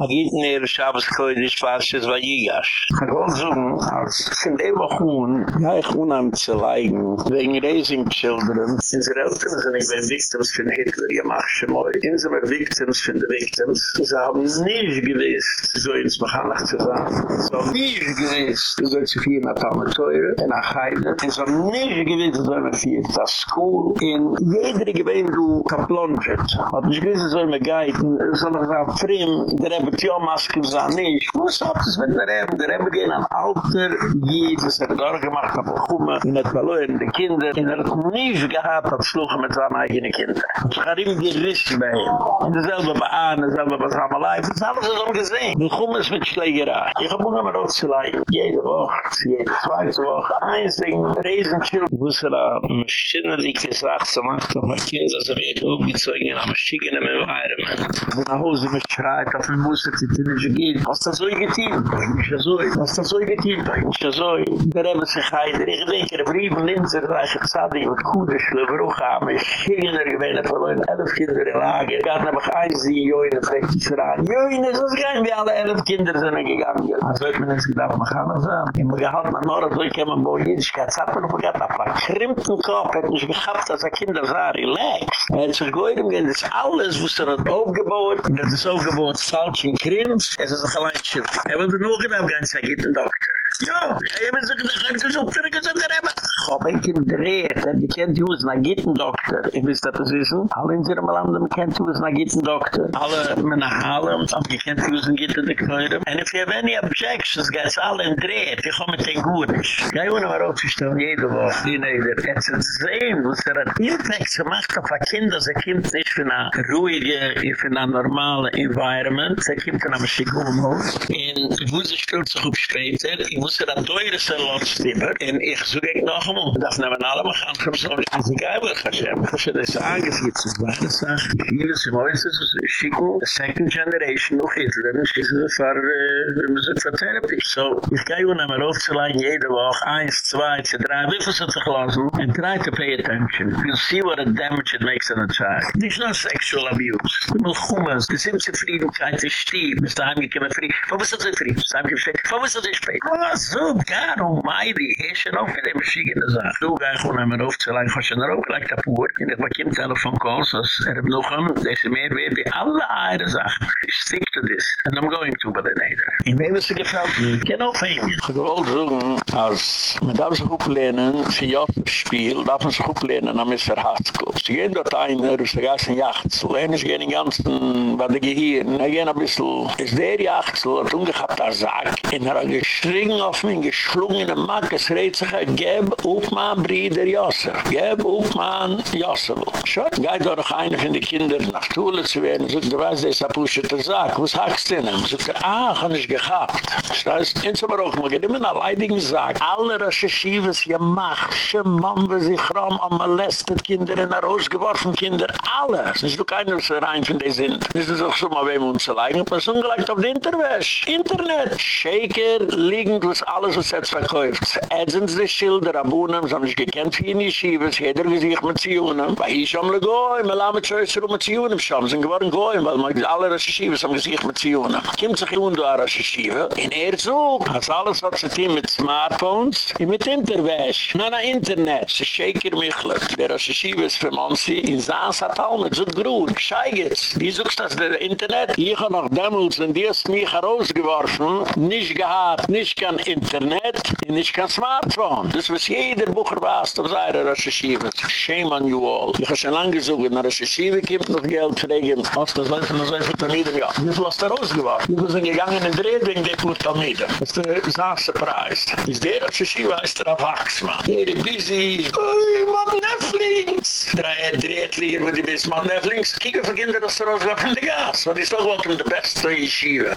Agit ner Shabbos koidish Parshas Vayigash. Chagol zung, als fin de wochun, ja ich unheim zu leigen, wegen raising children. Unsere Eltern sind nicht mehr victims von Hitler, ja mach schon mal. Unsere mehr victims von den victims. Sie haben nicht gewiss, so ins sein. Sie haben nicht gewiss, du sollst zu viel nach Talmeteure, in Achaide. Sie haben nicht gewiss, so immer viel das School. In jeder gewinn du kaplonget. Hat nicht gewiss, so immer geiten, so noch sagen, Prim, der Er mit ja masken san nicht was hat es mit der haben der haben gehen an alter geht es der gar gemacht hat gumme mit verloren de kinder. In der nicht gehabt hat schlug mit seine eigene kinder. Scharim gerissen bei ihm. In derselbe baan derselbe was haben live das haben sie schon gesehen. Wir gumme mit schlägerei. Ich habe nur mal ausgelei jede woche jede zweite woche eins ding reisen schild wusela er machinerik gesagt zu machen. Doch mal kinder so wie du gezogen am schicken im Environment. Wenn er Hose beschreit, auf dem was er zit in tun geht. Was das so getan? Ich so, was das so getan? Ich so, der haben sich heide, ich denke, der Brief von Linzer, der reiche Zadig, mit Kuhne, Schleveruch, haben wir Schiller gewinnen, verloren elf Kinder in Lager. Er Gart nab ich ein, sie, Joine, fragt sich ran. Joine, so ist kein, wie alle elf Kinder sind er gegangen. Also hat man uns gedacht, man kann das an. Ich habe gehalten, am Norden, so ich kann man bauen, jetzt kann es hat man vergat, aber ein krimpten Kopf er hat mich gehabt, als ein Kinder sah, relax. Er hat sich geüren, das ist alles, was er hat aufgebaut, das ist aufgebaut, falsch, in Krims, es ist allein schiff. Er wollte nur gedacht, ganz ein guter Doktor. Ja, er er ich habe gesagt, ich habe so ich habe gesagt, ich habe ich habe ein Kind dreht, denn er die kennt Jus, na geht ein Doktor. Ich weiß, dass das wissen. Alle in Sirem Land, man kennt Jus, na geht ein Doktor. Alle meine Halle, aber die kennt Jus, na geht ein Doktor. Und if you have any objections, guys, alle in dreht, ich komme mit den Gurisch. Ich kann nur mal aufstehen, jede Woche, die Neder. Jetzt ist sehen, was er hat Impact gemacht auf ein Kind, das er kommt nicht für eine ruhige, für eine normale Environment. Sie gibt keine Maschigum im Haus. Und wo sie spielt sich auf später, ich muss ihr an teure Salonstimmer, und ich suche ich noch einmal. Das nehmen alle mal an, ich so nicht an Geiber, Hashem. Ich habe das angefitzt, das war eine Sache. Hier ist im Haus, das second generation, noch Hitler, und sie sind für, äh, wir müssen für Therapie. So, ich gehe ihnen einmal aufzuleihen, jede Woche, eins, zwei, drei, wie viel sind sich lassen, and try to pay attention. You'll see what a damage it makes on a child. There's no sexual abuse. Mal Chumas, gesinnte Friedenkeit ist stieb, ist daheim gekommen frie. Warum ist so frie? Ist daheim gekommen frie? Warum ist das so frie? Oh, so gar, um oh mei, die Eschen er auf in dem Schiege, das. Du gar, ich wohne mir aufzulein, was schon rauk, like tapur, in der Bakim Telefon calls, als er noch am, das ist er mehr wert, bi alle eire Sachen. Ich stick to this, and I'm going to, but then either. In wem ist es gefällt, kein auf ihm. Ich wollte sagen, als man darf sich gut lernen, für Jotenspiel, darf man sich gut lernen, am Mr. Hatzko. Sie gehen dort ein, er ist der Gassen Jachtzl, er ist gehen den ganzen, was der Gehirn, er gehen ein bisschen, ist der so hat ungehabt, er sagt, in er geschrien auf mich geschlungen im Mark, es rät sich ein Geb auf mein Bruder Yosef. Geb auf mein Yosef. Schon, geht doch einer von den Kindern nach Tule zu werden, so, du weißt, das ist ein Pusche der Sack, was hast du denn? So, ah, hab ich gehabt. Das heißt, in so Baruch, man geht immer in einer leidigen Sack, alle Recherchives gemacht, schon Mann, wie sich rum am molestet Kinder, in der Haus geworfen Kinder, alles. Das ist doch keiner, was rein von denen sind. Das ist doch so mal, wem uns zu leiden, Ich hab das ungelegt auf die Interwäsch. Internet! Shaker liegen, was alles, was jetzt verkäuft. Adzins des Schilder, Abunem, sam ich gekennt für ihn, ich schiebe es, jeder gesiecht mit Zionem. Weil ich schon mal goi, mal am Zöster um mit Zionem schon, sind geworden goi, weil man alle Rache schiebe, sam gesiecht mit Zionem. Kimmt sich und du a Rache schiebe? In Erzug! Als alles hat sich die mit Smartphones, und mit Interwäsch, na na Internet. sie Shaker Michler, der Rache schiebe ist für Monsi, in Saas hat auch mit so grün, gescheigert. Wie suchst das der Internet? Hier kann noch demult sind die ersten mich herausgeworfen, nicht gehad, nicht kein Internet, nicht kein Smartphone. Das was jeder Bucher warst auf seiner Recherchive. Shame on you all. Ich habe schon lange gesucht, wenn eine Recherchive gibt noch Geld für Was, das der Seite von der Seite ja. Wie viel hast du herausgeworfen? Wir sind gegangen in Dreh wegen der Kurt der Mieden. Das ist der Saße Preis. Ist der Recherchive, ist der Wachsmann. Hier ist busy. Ui, man, Netflix! Drei, dreht, lieber, die bist man, Netflix. Kieke, vergehen dir, dass du herausgeworfen, die Gas. Was ist doch, welcome to bed. Beste Yeshiva.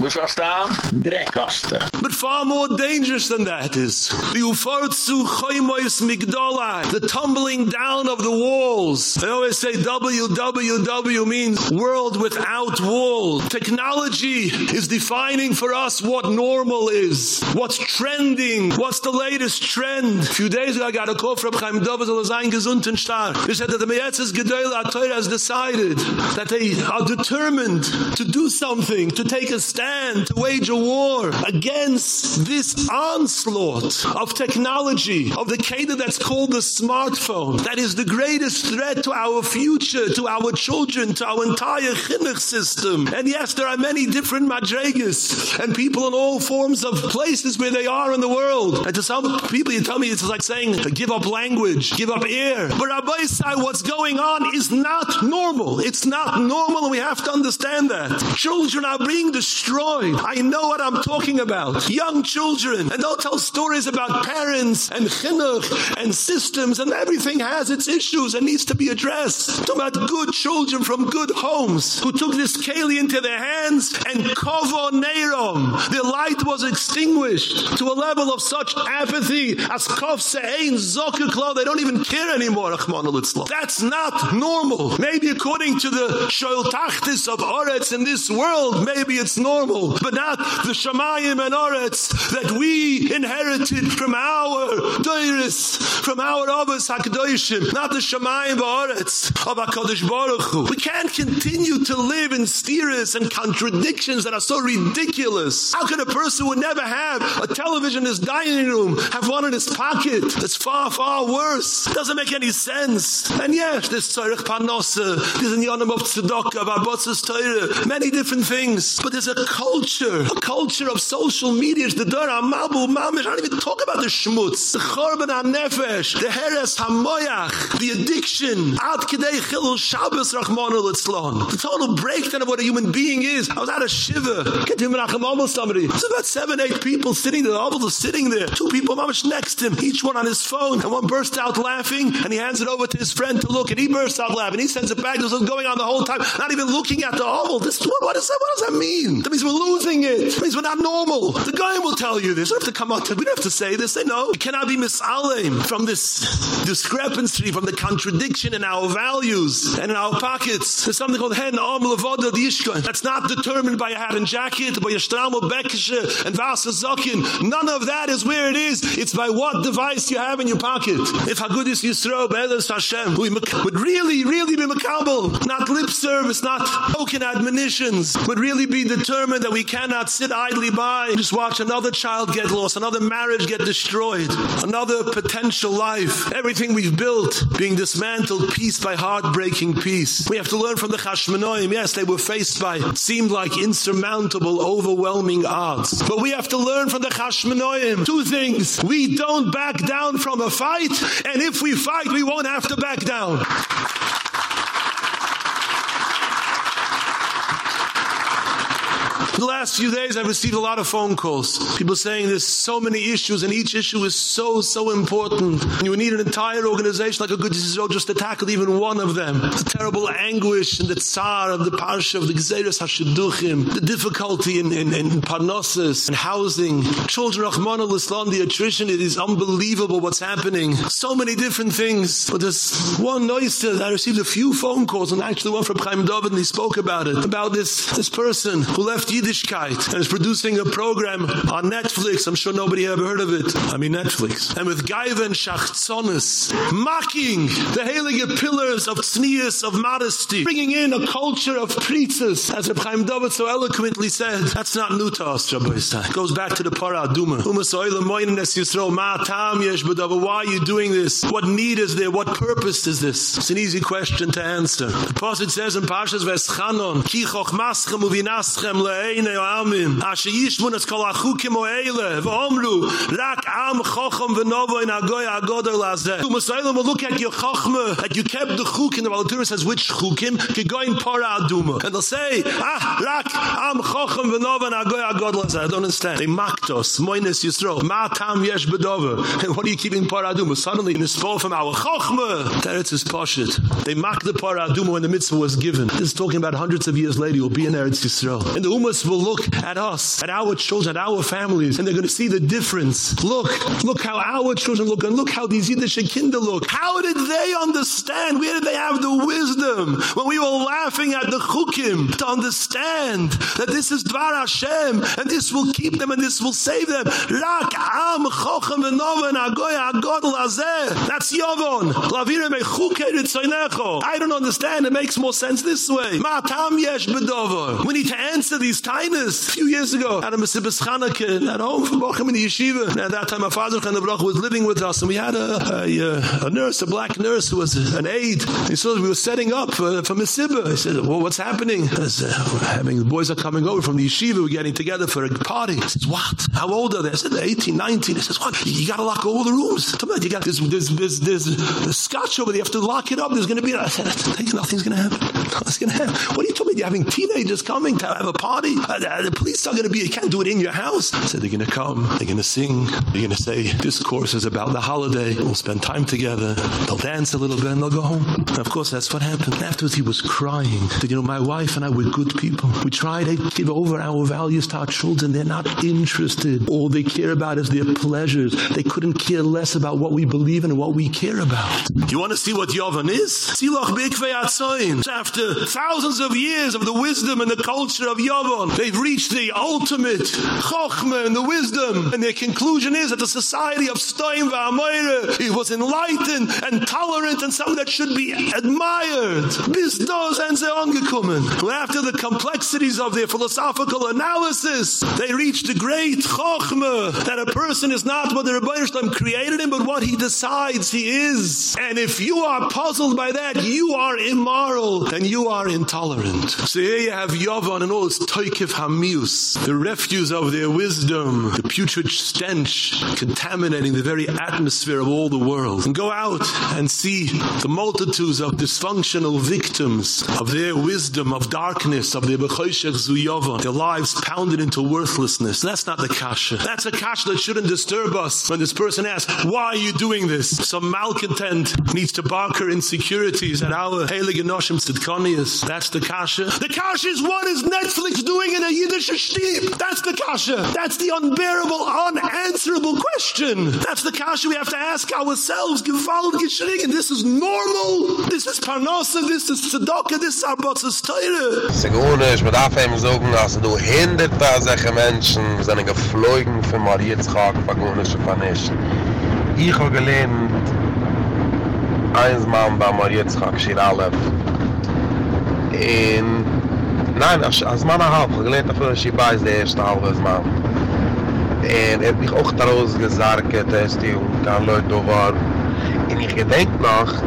But far more dangerous than that is the choymois the tumbling down of the walls. They always say WWW means world without walls. Technology is defining for us what normal is, what's trending, what's the latest trend? A few days ago, I got a call from Chaim Dovaz al-Zayin Gesunden Star. He said that the Moetzes Gedolei HaTorah has decided that they are determined to do something, to take a stand, to wage a war against this onslaught of technology, of the Keda that's called the smartphone. That is the greatest threat to our future, to our children, to our entire chinuch system. And yes, there are many different madregas and people in all forms of places where they are in the world. And to some people, you tell me it's like saying, give up language, give up air. But Rabbi say what's going on is not normal. It's not normal and we have to understand that. Children are being destroyed. I know what I'm talking about. Young children. And they'll tell stories about parents and chinuch and systems and everything has its issues and needs to be addressed. Talk about good children from good homes who took this keli into their hands and kovo neirom. Their light was extinguished to a level of such apathy as kof se'ein zokuklo. They don't even care anymore. That's not normal. Maybe according to the shoyl tachtis of Oretz in this world, maybe it's normal. But not the Shemayim and Oretz that we inherited from our Deiris, from our Abbas HaKadoshim. Not the Shemayim Oretz of HaKadosh Baruch Hu. We can't continue to live in steers and contradictions that are so ridiculous. How could a person who never have a television in his dining room have one in his pocket? That's far, far worse. Doesn't make any sense. And yes, this Tzarech Panosa, there's an Yonim of Tzedakah, Barbotzes Teire, many different things. But there's a culture, a culture of social media. The Dara, Mabu, Mamish, I don't even talk about the Shmutz, the Chorban HaNefesh, the Heres HaMoyach, the addiction, Ad Kedei Chilul Shabbos Rachmanu Litzlon. The total breakdown of what a human being is. I was at a Shiva, get him Menachem almost somebody. It's about seven, eight people sitting there, all of sitting there. Two people Mamish next to him, each one on his phone, and one burst out laughing, and he hands it over to his friend to look, and he bursts out laughing. He sends it back. This was going on the whole time, not even looking at the oval. This what, what, is that, what does that mean? That means we're losing it. That means we're not normal. The guy will tell you this. We don't have to come out. To, we don't have to say this. They know. We cannot be misalem from this discrepancy, from the contradiction in our values and in our pockets. There's something called hen am levoda the That's not determined by a hat and jacket, by a stramel bekische and vasa zokin. None of that is where it is. It's by what device you have in your pocket. If Hagudis Yisro, Be'elis Hashem, we would really, really be makabel, not lip service, not token admonitions, would really be determined that we cannot sit idly by and just watch another child get lost, another marriage get destroyed, another potential life, everything we've built being dismantled piece by heartbreaking piece. We have to learn from the Chashmonoim. Yes, they were faced by seemed like insurmountable, overwhelming odds. But we have to learn from the Chashmonoim two things. We don't back down from a fight, and if we fight, we won't have to back down. The last few days I've received a lot of phone calls. People saying there's so many issues and each issue is so, so important. You need an entire organization like a good Israel just to tackle even one of them. The terrible anguish and the tsar of the parsha of the Gzeres HaShiduchim, the difficulty in, in, in parnassus and housing. Children Rachmanu Litzlon, the attrition, it is unbelievable what's happening. So many different things. But there's one noise I received a few phone calls and actually one from Chaim David and he spoke about it. About this, this person who left Yiddishkeit and is producing a program on Netflix. I'm sure nobody ever heard of it. I mean Netflix. And with Gaiven Schachzonis mocking the heilige pillars of tznius, of modesty, bringing in a culture of pritzus, as Reb Chaim David so eloquently said. That's not new to us, Rabbi It goes back to the Parah Aduma. Why are you doing this? What need is there? What purpose is this? It's an easy question to answer. The Prophet says in Parshas Veschanon, Ki chochmaschem uvinaschem le'ein ine amim as yishmun es kol achukim oele v'omru rak am chochem v'novo in agoy agodol lazeh you must look at your chochma that you kept the chuk in the Valatura says which chukim? Ke go in para aduma. And they'll say ah rak am chochem v'novo in agoy agodol lazeh I don't understand. They mocked us. Moines yisro ma tam yesh bedova and what are you keeping para aduma? Suddenly in the spore from our chochma that it's his poshit they mocked the para aduma when the mitzvah was given. This is talking about hundreds of years later. You'll be in Eretz Yisrael. And the Umas will look at us, at our children, at our families, and they're going to see the difference. Look, look how our children look, and look how these Yiddish kinder look. How did they understand? Where did they have the wisdom? When we were laughing at the chukim to understand that this is Dvar Hashem, and this will keep them, and this will save them. Rak am chochem azeh. That's Yovon. Lavire me I don't understand. It makes more sense this way. Ma tam yesh bedover. We need to answer these A few years ago, at a Mesibes Chanukah, at home from Bochum in the yeshiva. At that time, my father, was living with us, and we had a, a, a, nurse, a black nurse, who was an aide. He said, we were setting up for, for Mesibah. He said, well, what's happening? I said, having, the boys are coming over from the yeshiva, we're getting together for a party. He says, what? How old are they? I said, 18, 19. He says, what? You got to lock all the rooms. Come on, You got, this, this, this, there's a scotch over there. You have to lock it up. There's going to be, I said, nothing's going to happen. Nothing's going to happen. What are you talking about? You're having teenagers coming to have a party. The police are going to be, you can't do it in your house. Said, they're going to come. They're going to sing. They're going to say, this course is about the holiday. We'll spend time together. They'll dance a little bit and they'll go home. And of course, that's what happened. Afterwards, he was crying. You know, my wife and I were good people. We try to give over our values to our children. They're not interested. All they care about is their pleasures. They couldn't care less about what we believe in and what we care about. Do you want to see what Yovan is? After thousands of years of the wisdom and the culture of Yovan, they've reached the ultimate chokhmah and the wisdom. And their conclusion is that the society of Stoim v'Amoyre it was enlightened and tolerant and something that should be admired. Bis dos and ze angekommen. After the complexities of their philosophical analysis, they reached the great chokhmah that a person is not what the Ribono Shel Olam created him, but what he decides he is. And if you are puzzled by that, you are immoral and you are intolerant. So here you have Yovan and all its toikif hamius, the refuse of their wisdom, the putrid stench contaminating the very atmosphere of all the world. And go out and see the multitudes of dysfunctional victims of their wisdom, of darkness, of their bechoshech zuyovan, their lives pounded into worthlessness. That's not the kasha. That's a kasha that shouldn't disturb us when this person asks, why are you doing this? Some malcontent needs to bark her insecurities at our heilige noshim tzidkonius. That's the kasha. The kasha is what is Netflix doing in a Yiddish shtib? That's the kasha. That's the unbearable, unanswerable question. That's the kasha we have to ask ourselves. Gewalt geschrigen. This is normal. This is parnasa. This is tzedakah. This is arbatzes teire. Segune, ich bedarf ihm sagen, dass du hinderter solche Menschen sind geflogen für Marietschak, vergonische Paneschen. Ich habe gelernt, eins Mann bei Marietschak, Schiralev. In... Nein, als man eine halbe, gelernt auf der Schiba ist der erste halbe Mal. En heb ik ook daarover gezegd, dat is die ongekaan leuk door waar. En ik denk nog,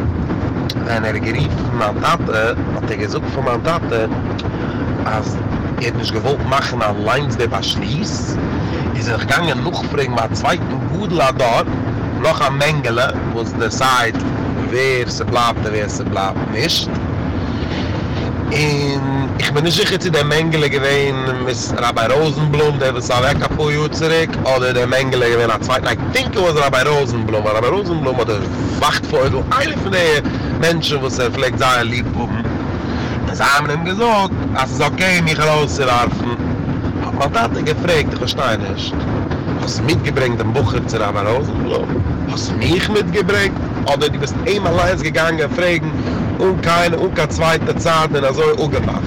en er gerief van mijn tante, want ik er is ook van mijn tante, als je het niet gewoon mag en alleen de beslies, is er gang en nog brengen met twee dort, daar, nog aan mengelen, was de site, wer ze blijft en wer ze blijft niet. Und ich bin nicht sicher zu der Mengele gewesen, mit Rabbi Rosenblum, der was weg vor Jahr zurück, oder der Mengele gewesen am Zweiten. Ich denke, es war Rabbi Rosenblum, Rabbi Rosenblum hat er wacht vor, du eine von den Menschen, wo es er vielleicht sein lieb oben. Das haben ihm gesagt, es ist okay, mich rauszuwerfen. Aber man hat er gefragt, ich verstehe nicht. Hast du mitgebringt den Bucher zu Rabbi Rosenblum? Du mich mitgebringt? Oder du bist einmal eins gegangen, fragen, und keine, und er.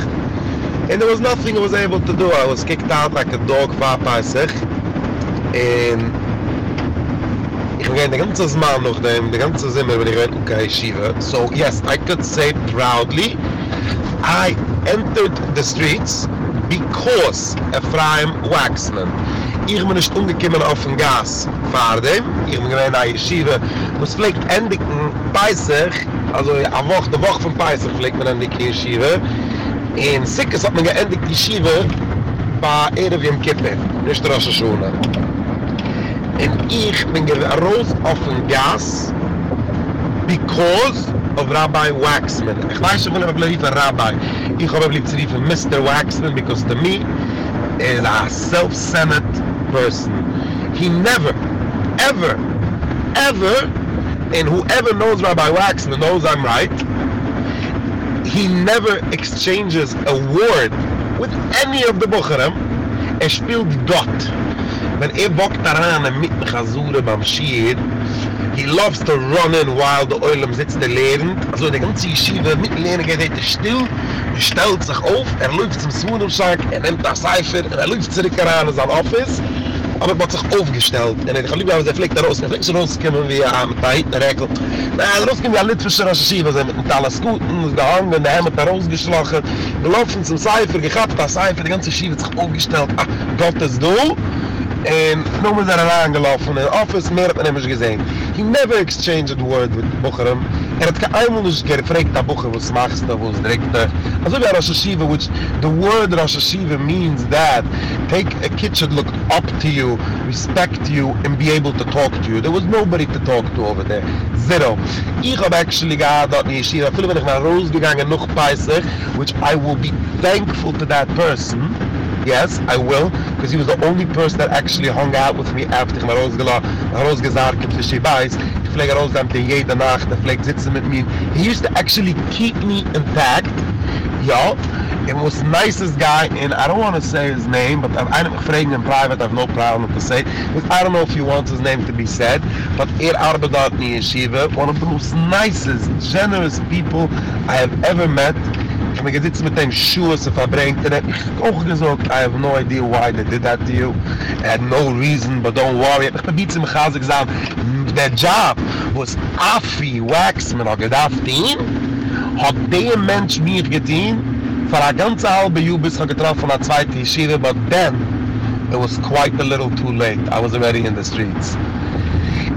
And there was nothing I was able to do. I was kicked out like a dog, I say. And... Ich ging den ganzen Zman noch dem, den ganzen Zimmer, wenn ich went, okay, Shiva. So, yes, I could say proudly, I entered the streets because Ephraim Waxman. Ich bin nicht umgekommen auf dem Gas. Fahr dem, ich bin gewähne an Yeshiva. Was fliegt endlich ein Peisig, also a Woche, die Woche von Peisig fliegt man endlich in Yeshiva. In Sikkes hat man geendigt Yeshiva bei Erev Yom Kippur, nicht Rosh Hashanah. Und ich bin gewähne raus auf dem Gas because of Rabbi Waxman. Ich weiß schon, wenn ich lieber Rabbi. Ich habe lieber Mr. Waxman, because to me, is a self-centered person. He never, ever, ever, and whoever knows Rabbi Waxman knows I'm right, he never exchanges a word with any of the Bucherem. Er spielt dort. Wenn er wogt daran und mit mich azure beim Schier, he loves to run in while the oilem sitzt der Lehrend. Also die ganze Yeshiva mit Lehrend geht er still, er stellt sich auf, er läuft zum Swoonumschank, er nimmt das Seifer, er läuft zurück heran in sein Office, aber ich hab sich aufgestellt. Und ich hab lieber, wenn fliegt da raus, er fliegt so rausgekommen wir ja mit der Ekel. Na, er rausgekommen wie ein Litwischer Raschaschiva, sind mit den Talaskuten, gehangen, haben wir, da rausgeschlagen, gelaufen zum Cypher, gehabt das Cypher, die ganze Schiva hat sich aufgestellt. Ach, Gott ist du. En ähm, nu is er aan aangelopen. In office meer dan hebben ze gezegd. He never exchanged a word with Bocherem. Er had geen eenmaal dus gevraagd aan Bucher, wat smaakste, wat directe. Also bij Rosh Hashiva, which the word Rosh Hashiva means that take a kid should look up to you, respect you, and be able to talk to you. There was nobody to talk to over there. Zero. Ich habe actually gehad dat in Yeshiva, viele ben ich naar Roos gegangen, noch peisig, which I will be thankful to that person. Yes, I will, because he was the only person that actually hung out with me after ich mir. He used to actually keep me intact, ja, He was nicest guy, and I don't want to say his name, but I'm I'm afraid in private, I have no problem to say, I don't know if he wants his name to be said, but er arbeitet in Yeshiva, one of the most nicest, generous people I have ever met, Ich habe gesitzt mit dem Schuh, es verbringt, er hat auch gesagt, I have no idea why they did that to you. I had no reason, but don't worry. Ich habe mich im Chazik gesagt, der Job was Affi Waxman, oder gedacht ihn, hat der Mensch mir gedient, für eine ganze halbe Jahr bis er getroffen von der zweiten Yeshiva, but then, it was quite a little too late. I was already in the streets.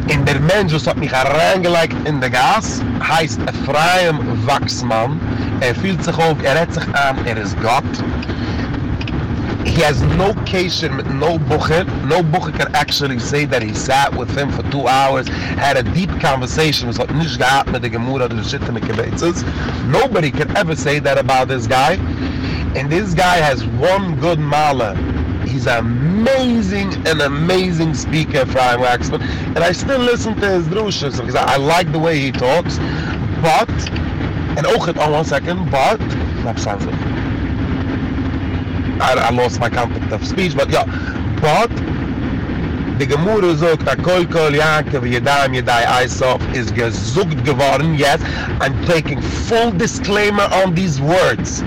In der Mensch, was hat mich reingelegt in der Gas, heißt Ephraim Wachsmann. Er fühlt sich auf, er hat sich an, er ist Gott. He has no occasion with no bucher. No bucher can actually say that he sat with him for two hours, had a deep conversation, was hat nicht gehabt mit der Gemura oder der Schitte mit Gebetzes. Nobody can ever say that about this guy. And this guy has one good mala. He's amazing, an amazing speaker, Brian Waxman. And I still listen to his drushes because I like the way he talks. But, and ook on one second, but, not something. I, I lost my conflict of speech, but yeah, but, de gemoore zogt a kol kol yanke wie da mir da eisof is gesucht geworden yes i'm taking full disclaimer on these words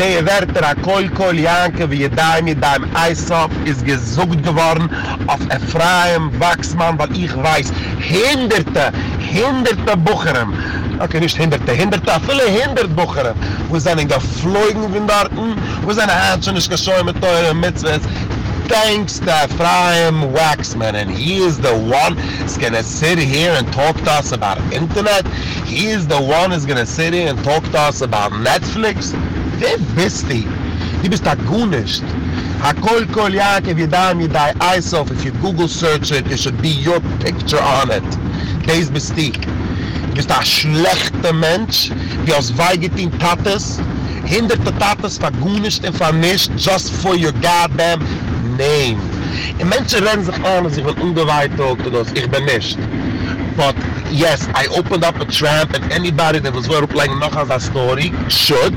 Der Werter a Kolkol Yaakov Yedayim Yedayim Aisof is gesucht geworden auf Ephraim Wachsmann, weil ich weiß, hinderte, hinderte Bucherem, okay, nicht hinderte, hinderte, viele hindert Bucherem, wo sind geflogen von dort, wo sind Hanschen nicht geschäumt mit teuren Mitzvahs, thanks to Ephraim Waxman, and he is the one that's gonna sit here and talk to us about internet. He is the one that's gonna sit here and talk to us about Netflix. Wer bist du? Du bist da gunisht. Hakol kol Yaakov Yedam Yedai Aisof, if you Google search it, it should be your picture on it. Des bist du. Du bist ein schlechter Mensch, wie aus Weigetin Tates, hinderte Tates vergunisht und vermischt, just for your goddamn name. En mensen rennen zich van ungewaaid ook te doen. Ik ben niet. But yes, I opened up a tramp and anybody that was well playing nog as a story should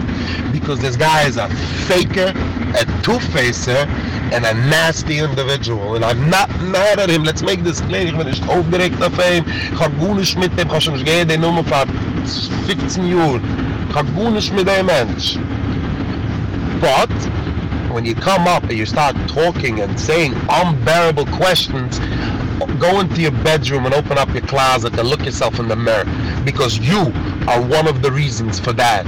because this guy is a faker, a two-facer and a nasty individual and I'm not mad at him. Let's make this clear. Ich bin nicht aufgeregt auf ihm. Ich hab gut nicht mit dem. Ich hab schon nicht gehen, den Nummer vor 15 Jahren. Ich hab gut nicht mit dem Mensch. But when you come up and you start talking and saying unbearable questions, go into your bedroom and open up your closet and look yourself in the mirror because you are one of the reasons for that.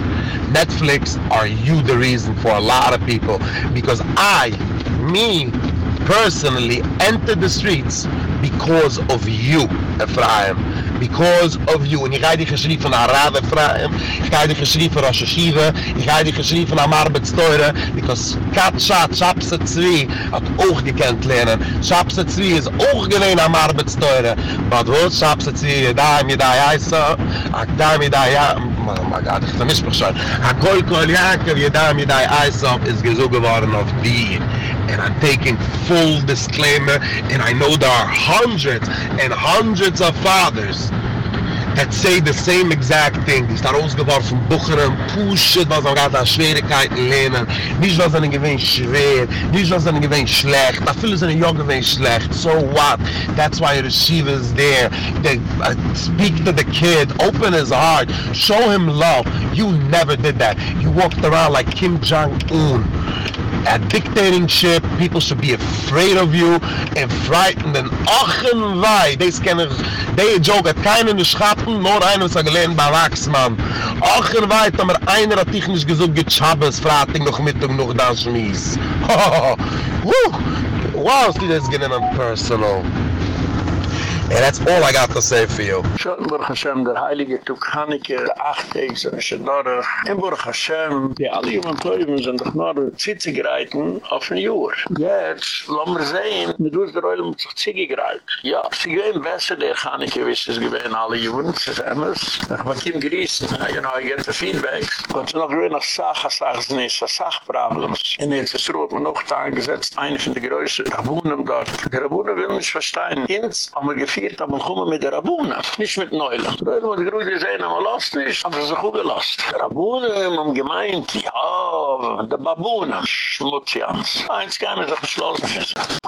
Netflix are you the reason for a lot of people because I, me, personally entered the streets because of you, Ephraim. Because of you. And I ga die geschrieb van Arad, Ephraim. I ga die geschrieb van Rosh Hashiva. I ga die geschrieb van Amarbetsteure. Because Katsha, Chapsa 2, hat auch gekend lernen. Chapsa 2 is auch geleen Amarbetsteure. But what? Chapsa 2, da, mi, je daai, je so. Ak daai, je daai, ja. Oh my god, ich vermisch mich schon. Akoi, kol, jakel, je daai, je daai, so. Is gezo geworden auf die. And I'm taking full disclaimer, and I know there are hundreds and hundreds of fathers hat say the same exact thing. Die ist da rausgeworfen, Bucheren, Pushet, was auch gerade an Schwierigkeiten lehnen. Nicht, was ihnen gewinnt schwer, nicht, was ihnen gewinnt schlecht. Na, viele sind ja gewinnt schlecht. So what? That's why the Shiva is there. They uh, speak to the kid, open his heart, show him love. You never did that. You walked around like Kim Jong-un. a dictating ship. People should be afraid of you and frightened and ochen why they can they joke at kind in the schatten nor einer sagen bewachsmann ochen why da mer einer technisch gesund gechabes frating noch mit noch das mies wow wow this is getting personal. And that's all I got to say for you. Schotten Baruch Hashem, der Heilige Tukhanike, der ist er noch. In Baruch Hashem, die alle jungen Teuben sind doch noch zitzig reiten auf ein Jahr. Jetzt, lassen wir sehen, mit uns der Eule muss sich zitzig reiten. Ja, sie gehen besser, der Chanike, wie es gewesen, alle jungen, das ist Emmes. Ich war Kim Griesen, you know, I get the feedback. Und so noch gewinn nach Sacha, sag es nicht, das Sachproblems. Und jetzt ist Rot mir noch da angesetzt, eine von der größten Rabunen dort. Der Rabunen will mich verstehen. Jetzt haben wir gefiert, aber kommen mit der Rabuna, nicht mit Neuland. Die Leute, die Grüße sehen, aber lasst nicht, haben sie sich auch gelost. Die Rabuna haben gemeint, ja, der Babuna, Schmutzians. Eins kann man sich beschlossen.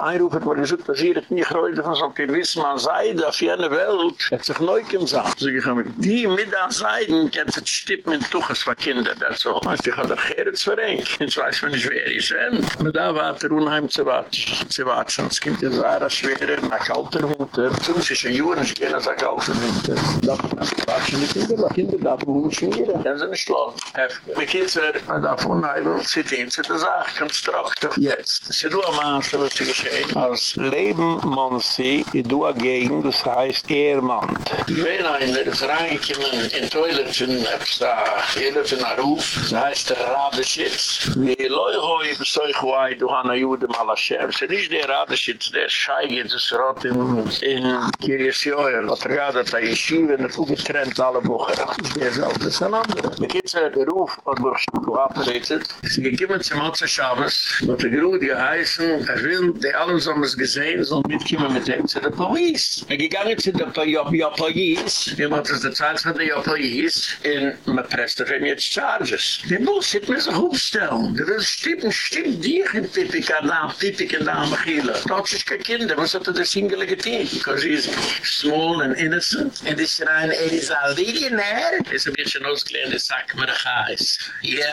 Ein Ruf hat mir gesagt, dass ihr nicht heute von so einem Wissen man sei, auf jener Welt, hat sich neu gesagt. So ich habe die mit an Seiden, kennt sich stippen in Tuches von Kindern, das so. Weißt du, ich habe doch Gerets verrenkt. Jetzt weiß man nicht, wer ich bin. Aber da war der Unheim zu warten. Zu warten. Es kommt jetzt eine schwere, eine kalte Mutter. Uns ist ein Juren, ich gehe nach der Kalte Winter. Darf man nicht waschen, die Kinder, die Kinder darf man nicht schmieren. Dann sind sie schlau. Heftig. Mit werden, man darf unheilen, sie dient sich das auch, ganz trocken. Jetzt. Sie du am Maße, was sie geschehen. Als Leben, man sie, die du agegen, das heißt Ehrmann. Ich bin einer, das reingekommen in Toiletten, da, jeder von der Ruf, das heißt der Radeschitz. Wie Leuhoi, besäuch wei, du hana Judem ala Shem. Sie nicht der Radeschitz, der Scheige, das Rot in, in Kiryas Yoel, hat er gehad, hat er yeshiva und hat ugetrennt alle Bucher. Der ist auch das ein anderer. Mit Kitzer, der Ruf, hat Burg Schuko abgeredet, sie gekümmen zum Otze Shabbos, hat er geruht geheißen, er will, die alle so haben es gesehen, soll mitkümmen mit dem zu der Police. Er gegangen zu der Police, wie man das der Zeit von der Police, in me presst er jetzt Charges. Der Bullshit muss sich aufstellen. Der will stippen, stimmt dich in Tippika, da, Tippika, da, Mechila. Trotz ist kein Kinder, was hat er das Single getan? Because he's small and innocent. And this rein, er is a millionaire. Is a bisschen ausgelehnt, er sagt mir ein Geist. Ja,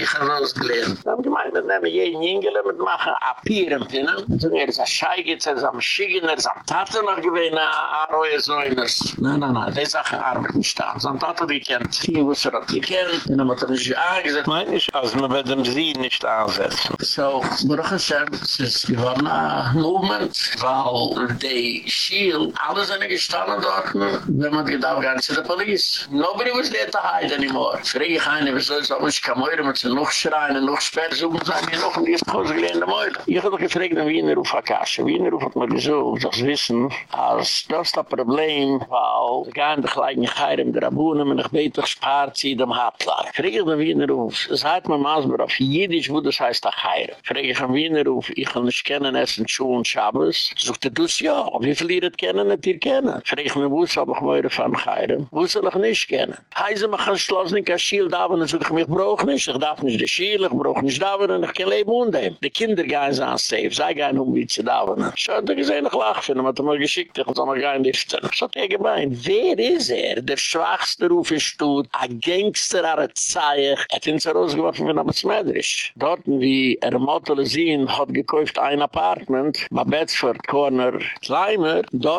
ich habe ausgelehnt. Da haben gemeint, wir nehmen jeden Jüngele mit machen Apieren, finden. So, er ist ein Scheigitz, er ist am Schigen, er ist am Tate noch gewesen, Aroe Säuners. Nein, nein, nein, die Sachen arbeiten da. So, Tate, die kennt, die wusste, er die kennt. Und dann hat er angesetzt. Mein ich, als man bei dem Sie nicht ansetzen. So, Baruch Hashem, es ist geworden ein Movement, weil die Schiel, alle sind gestanden dort, wenn man gedacht, gar nicht zu der Police. Nobody was there to hide anymore. Frage ich eine, wieso ist nicht kein Meure, mit sie noch schreien, noch so muss man mir noch ein Licht ausgelehnt Meure. Ich habe gefragt, wie in der Ruf Akasche. Wie in der Ruf hat man das wissen, als das das Problem, weil sie gehen doch gleich nicht heim, der Abunnen, und ich bete, spart sie dem Hartler. Frage ich dann wie in der Ruf, es hat man Masber auf Jiddisch, wo das heißt, ach heim. Frage ich dann wie in der Ruf, ich kann nicht kennen, essen, Schuh und Schabes. Sogt er, du ja, wie viel ihr das kennen, nicht ihr kennen. Frage mir, wo soll ich mir von heim? Wo soll ich nicht kennen? Heise, man kann schlossen, ich kann Schiel da, und ich mich brauch nicht, ich darf nicht die Schiel, ich brauch nicht da, und ich kann leben und dem. Die Kinder gehen so an safe, sie gehen um wie zu da, und ich habe gesehen, ich lache, ich habe mir geschickt, ich habe mir gehen, ich habe mir gemeint, wer ist er? Der schwachste Ruf ist tut, ein Gangster, ein er hat ihn so rausgeworfen, wie namens Medrisch. Dort, wie er Mottele sehen, hat gekauft ein Apartment, bei Bedford Corner, Kleimer, dort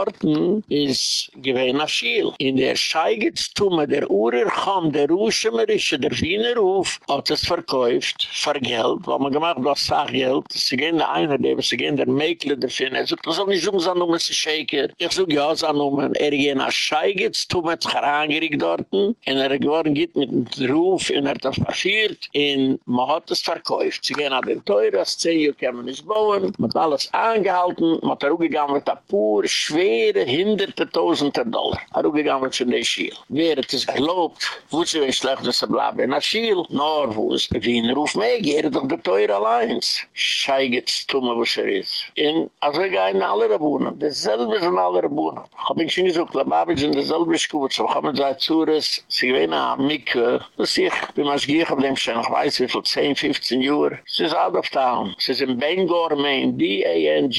ist gewähnt nach Schiel. In der Scheigetstumme, der Urer kam, der Ruschemerische, der Wiener Ruf, hat es verkauft, für Geld, weil man gemacht, das Sachgeld, sie gehen der Einer, der sie gehen der Mäkler, der Finn, er sagt, das soll nicht so, so nummer sie Shaker. Ich sag, ja, so nummer, er gehen nach Scheigetstumme, hat sich herangeregt dort, und er geworden geht mit dem Ruf, und er hat das verführt, und man hat es verkauft. Sie gehen an den Teuer, das 10 Jahre kann man nicht bauen, man hat alles angehalten, man hat er auch gegangen mit der pur, schwere, hinderte Tausende Dollar. Er auch gegangen von der Schiel. Wer hat es gelobt, wo sie wenn schlecht ist, er bleibt in der Schiel, nor wo es. wie in Ruf Megi, er doch der Teure allein. Schei geht's tumme, was er ist. In, also ich gehe in alle Rabunen, dasselbe sind alle Rabunen. Ich hab mich schon gesagt, Lababitsch in derselbe Schkutz, so haben wir gesagt, Zures, sie gewähne am Mikke, das ich, wie man es giech auf dem Schen, ich weiß wie viel, 10, 15 Uhr, es ist out of town, es ist in Bangor, Maine, D-A-N-G-O-R-M-A-I-N-E,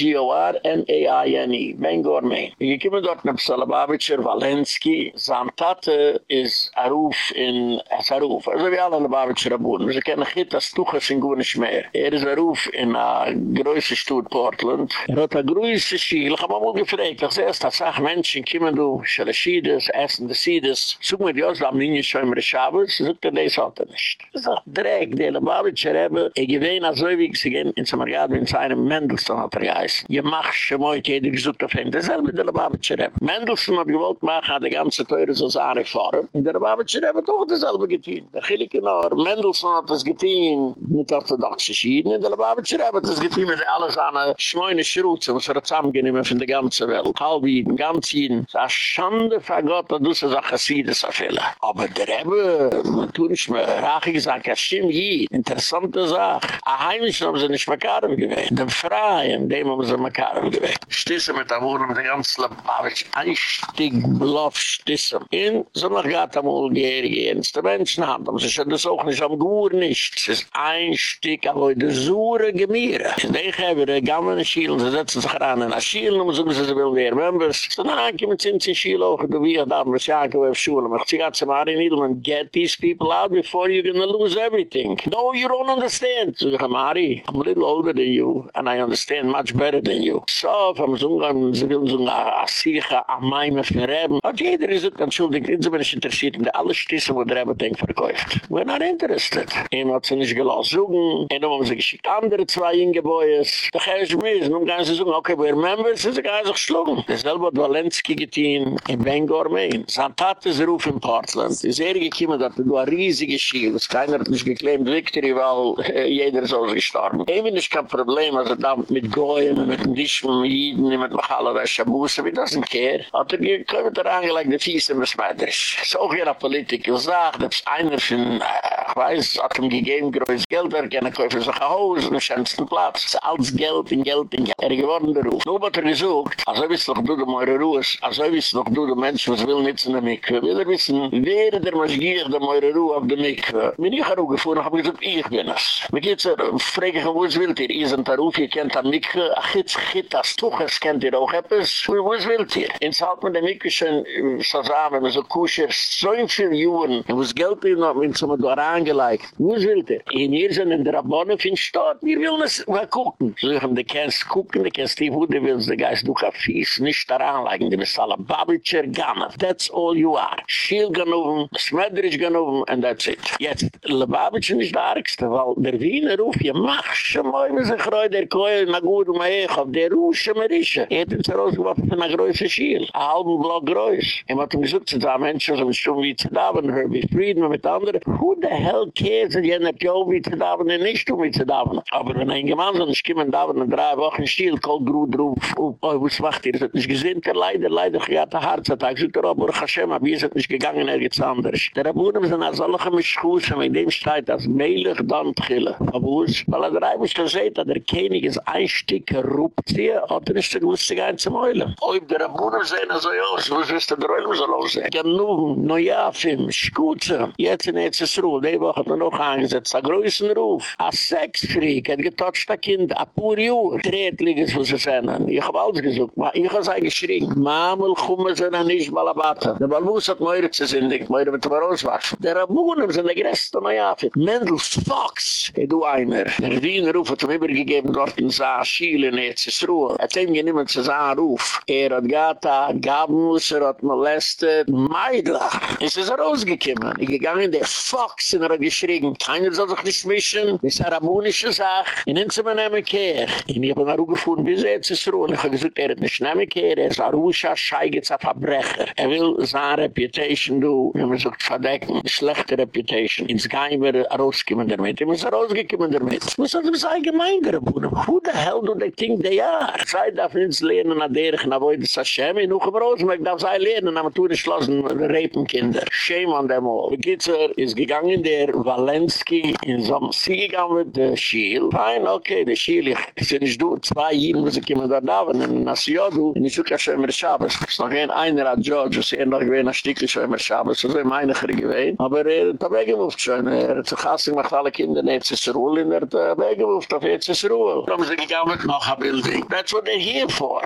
Bangor, Maine. Ich komme dort nach Salababitscher, Walensky, sein Tate ist Aruf in, es Aruf, also wie alle Lababitscher Rabunen, sie kennen Gitt, das in Gunisch mehr. Er ist Aruf in a größe Stutt Portland, er hat a größe Schiel, ich hab mal gefragt, ich sehe, dass sag Menschen kommen du, schelle Schiedes, essen die Siedes, such mir die Oslam, nie schon im Reschabes, sucht er das halt nicht. Das ist auch dreck, die Lababitscher Rebbe, ich gewähne so wie sie gehen, in Samargad, in seinem Mendelssohn hat er geheißen. Je mach schon mal, jeder gesucht auf ihn, dasselbe der Lababitscher Rebbe. Mendelssohn hat gewollt machen, hat die ganze Teure so Sahne fahren, in der Lababitscher Rebbe doch dasselbe getan. Der Chilike noch, Mendelssohn hat das getan, mit orthodoxe Schieden, in der Lababitscher Rebbe hat das getan, mit alles an Schmöne Schruze, was er zusammengenehmen von der ganzen Welt. Halb ganz jeden. Es ist Schande für Gott, dass du so Sachen siehst, das ist viele. Aber der Rebbe, man tut nicht mehr, Rache gesagt, ja stimmt, je, interessante Sache. Ein Heimischen haben sie nicht mehr Karab gewählt. Den Freien, dem haben sie mehr Karab gewählt. Stisse mit der Wohnung, mit ganzen Lababitsch, ein Stück Bluff, Stisse. In so noch gatt am Ulgerige, ins der Menschenhand, aber sie schon das auch nicht am Gur nicht. Es ist ein Stück, aber die Sure Gemiere. In den Gebere, gammeln Schielen, sie setzen sich ran in Schielen, um so sie will wer Members. So dann kommen sie in Schielen auch, du wie ich da, was ja, ich habe Schule, aber ich sage, Mari Niedelman, get these people out before you're gonna lose everything. No, you don't understand. So ich Mari, I'm a little older than you, and I understand much better than you. So, vom Zungan, sie will so a Sicha, a Maime von Reben. Und jeder ist es, entschuldigt, ich bin nicht interessiert, in alle Stisse, wo der Reben denkt, verkäuft. We're not interested. Ihm hat sie nicht gelassen suchen, und dann haben sie geschickt andere zwei Ingebäues. Da kann ich mir, nun gehen sie suchen, okay, we're members, sie gehen sich schlugen. Dasselbe hat Walensky getein, in Bangor, Maine. Sein Tat ist Ruf in Portland. Sie ist er gekommen, dass du ein riesiges Schiel, das keiner hat nicht geklemmt, Victory, weil äh, jeder ist ausgestorben. Eben ist kein Problem, also da mit Goyen, mit dem Dischm, mit Jiden, mit Machala, wie das ein Kehr. Hat er gekommen, da angelegt, die Fies im Besmeidrisch. So auch jeder Politiker sagt, dass einer von, ich weiß, hat ihm gegeben, größt Geld, er kann kaufen sich ein Haus, einen schönsten Platz. Es ist alles Geld, in Geld, in Geld. Er geworden der Ruf. Hat er gesucht, also wisst doch du, du meure Ruhe, also wisst doch du, du Mensch, was will nicht in der Mikve. Will er wissen, wer der Maschgier, der meure Ruhe auf der Mikve. Bin ich auch gefahren, hab gesagt, ich bin es. Mir geht's er, frage ich, wo es will ihr? Seid der Ruf, ihr kennt der Mikve, ach jetzt, geht das Tuch, es kennt ihr auch etwas. Wo es will ihr? Ins halt man der schon, so sagen, wenn so kusher, so viel Juren, wo es Geld in, in so da reingelegt. Wo es will ihr? In ihr sind in der Abonne, fin statt, wir wollen es mal gucken. So ich, du kannst gucken, du kannst die, wo du willst, der Geist, du kannst fies, nicht da reinlegen, du bist alle Babelcher, Gamma. That's all you are. Schiel ganoven, Smedrich ganoven, and that's it. Jetzt, Babelcher nicht der Argste, weil der Wiener ruf, je mach schon mal, wir sind greu, der Koei, na gut, um eich, auf der Ruf, schon mal rische. Er hat uns von einer größeren Schiel. Ein halben Block größ. Er hat ihm gesagt, zu da Menschen, so ein Stumm wie zu daven, Herbie Friedman mit anderen. Who the hell cares, in jener Joe wie zu daven, und nicht Stumm wie zu daven. Aber wenn ein Gemann so, ich komme daven, in drei Wochen Schiel, kol grut ruf, oh, was macht ihr? Das hat nicht gesehen, der leider, leider, ich hatte Herzattack. Ich sagte, aber Hashem, aber ihr seid nicht gegangen, nirgends anders. Der Abunnen sind als solche Mischkussen, mit dem steht, als meilig dann tchille. Aber was? Weil er drei muss gesehen, dass der König ist ein Stück gerupt hier, hat er nicht gewusst, sich ein zu meulen. Ob der Abunnen sehen, also ja, so ist der Dreulen soll auch sein. Ja, nun, no ja, Fim, Schkutze. Jetzt in EZSRU, die Woche hat man noch eingesetzt, ein größer Ruf. Ein Sexfreak, hat getotcht ein Kind, ein pur Juh. Dreht liegen, wo sie sehen. Ich hab alles gesucht. Ich hab sie geschrien. Mamel, kumme sie noch nicht, Balabata. Der Balbus hat meure zu sindig, meure mit dem Rauswaschen. Der Abunnen sind der größte, no ja, Fim. Mendels Fox, du einer. Der Wiener Ruf hat ihm übergegeben, dort in Saar Schiele, in EZSRU. Er hat ihm geniemen zu Saar Ruf. Er hat gata, Gabmus, er hat molestet, Meidla. Es ist er rausgekommen. Ich gegangen, der Fox, in er hat geschrien, keiner soll sich nicht mischen, das ist eine rabunische Sache, in Inzimmer nehmen kehr. Und ich hab ihn auch gefunden, bis er jetzt ist ruhig. Ich hab gesagt, er hat nicht nehmen kehr, er ist Arusha, Scheigitz, ein Verbrecher. Er will seine Reputation, du, wenn man sagt, verdecken, schlechte Reputation. Ins Geheim wird er rausgekommen damit. Er muss er rausgekommen damit. Hat er mit allgemein gerabunen? Who the hell do they think they are? Zij darf nicht lernen, an derich, na wo das Hashem, in Uchem Rosenberg darf sei lernen, aber tun entschlossen, rapen Kinder. Shame on them all. Begitzer ist gegangen, der Valen Zelensky in so einem Sieg gegangen mit der Schiel. Fein, okay, der Schiel, ich sind nicht du, zwei Jiden, wo sie kommen da da, Nasiodu, in die Zucker schon immer Schabes. Es ist noch ein einer hat George, ist noch ein Stückchen schon immer Schabes, so ein Meiniger gewesen. Aber er hat weggemuft schon, er sich hastig gemacht alle Kinder, jetzt ist Ruhl, und er hat weggemuft auf jetzt ist Ruhl. Dann sind sie gegangen mit noch ein Bilding. That's what they're here for.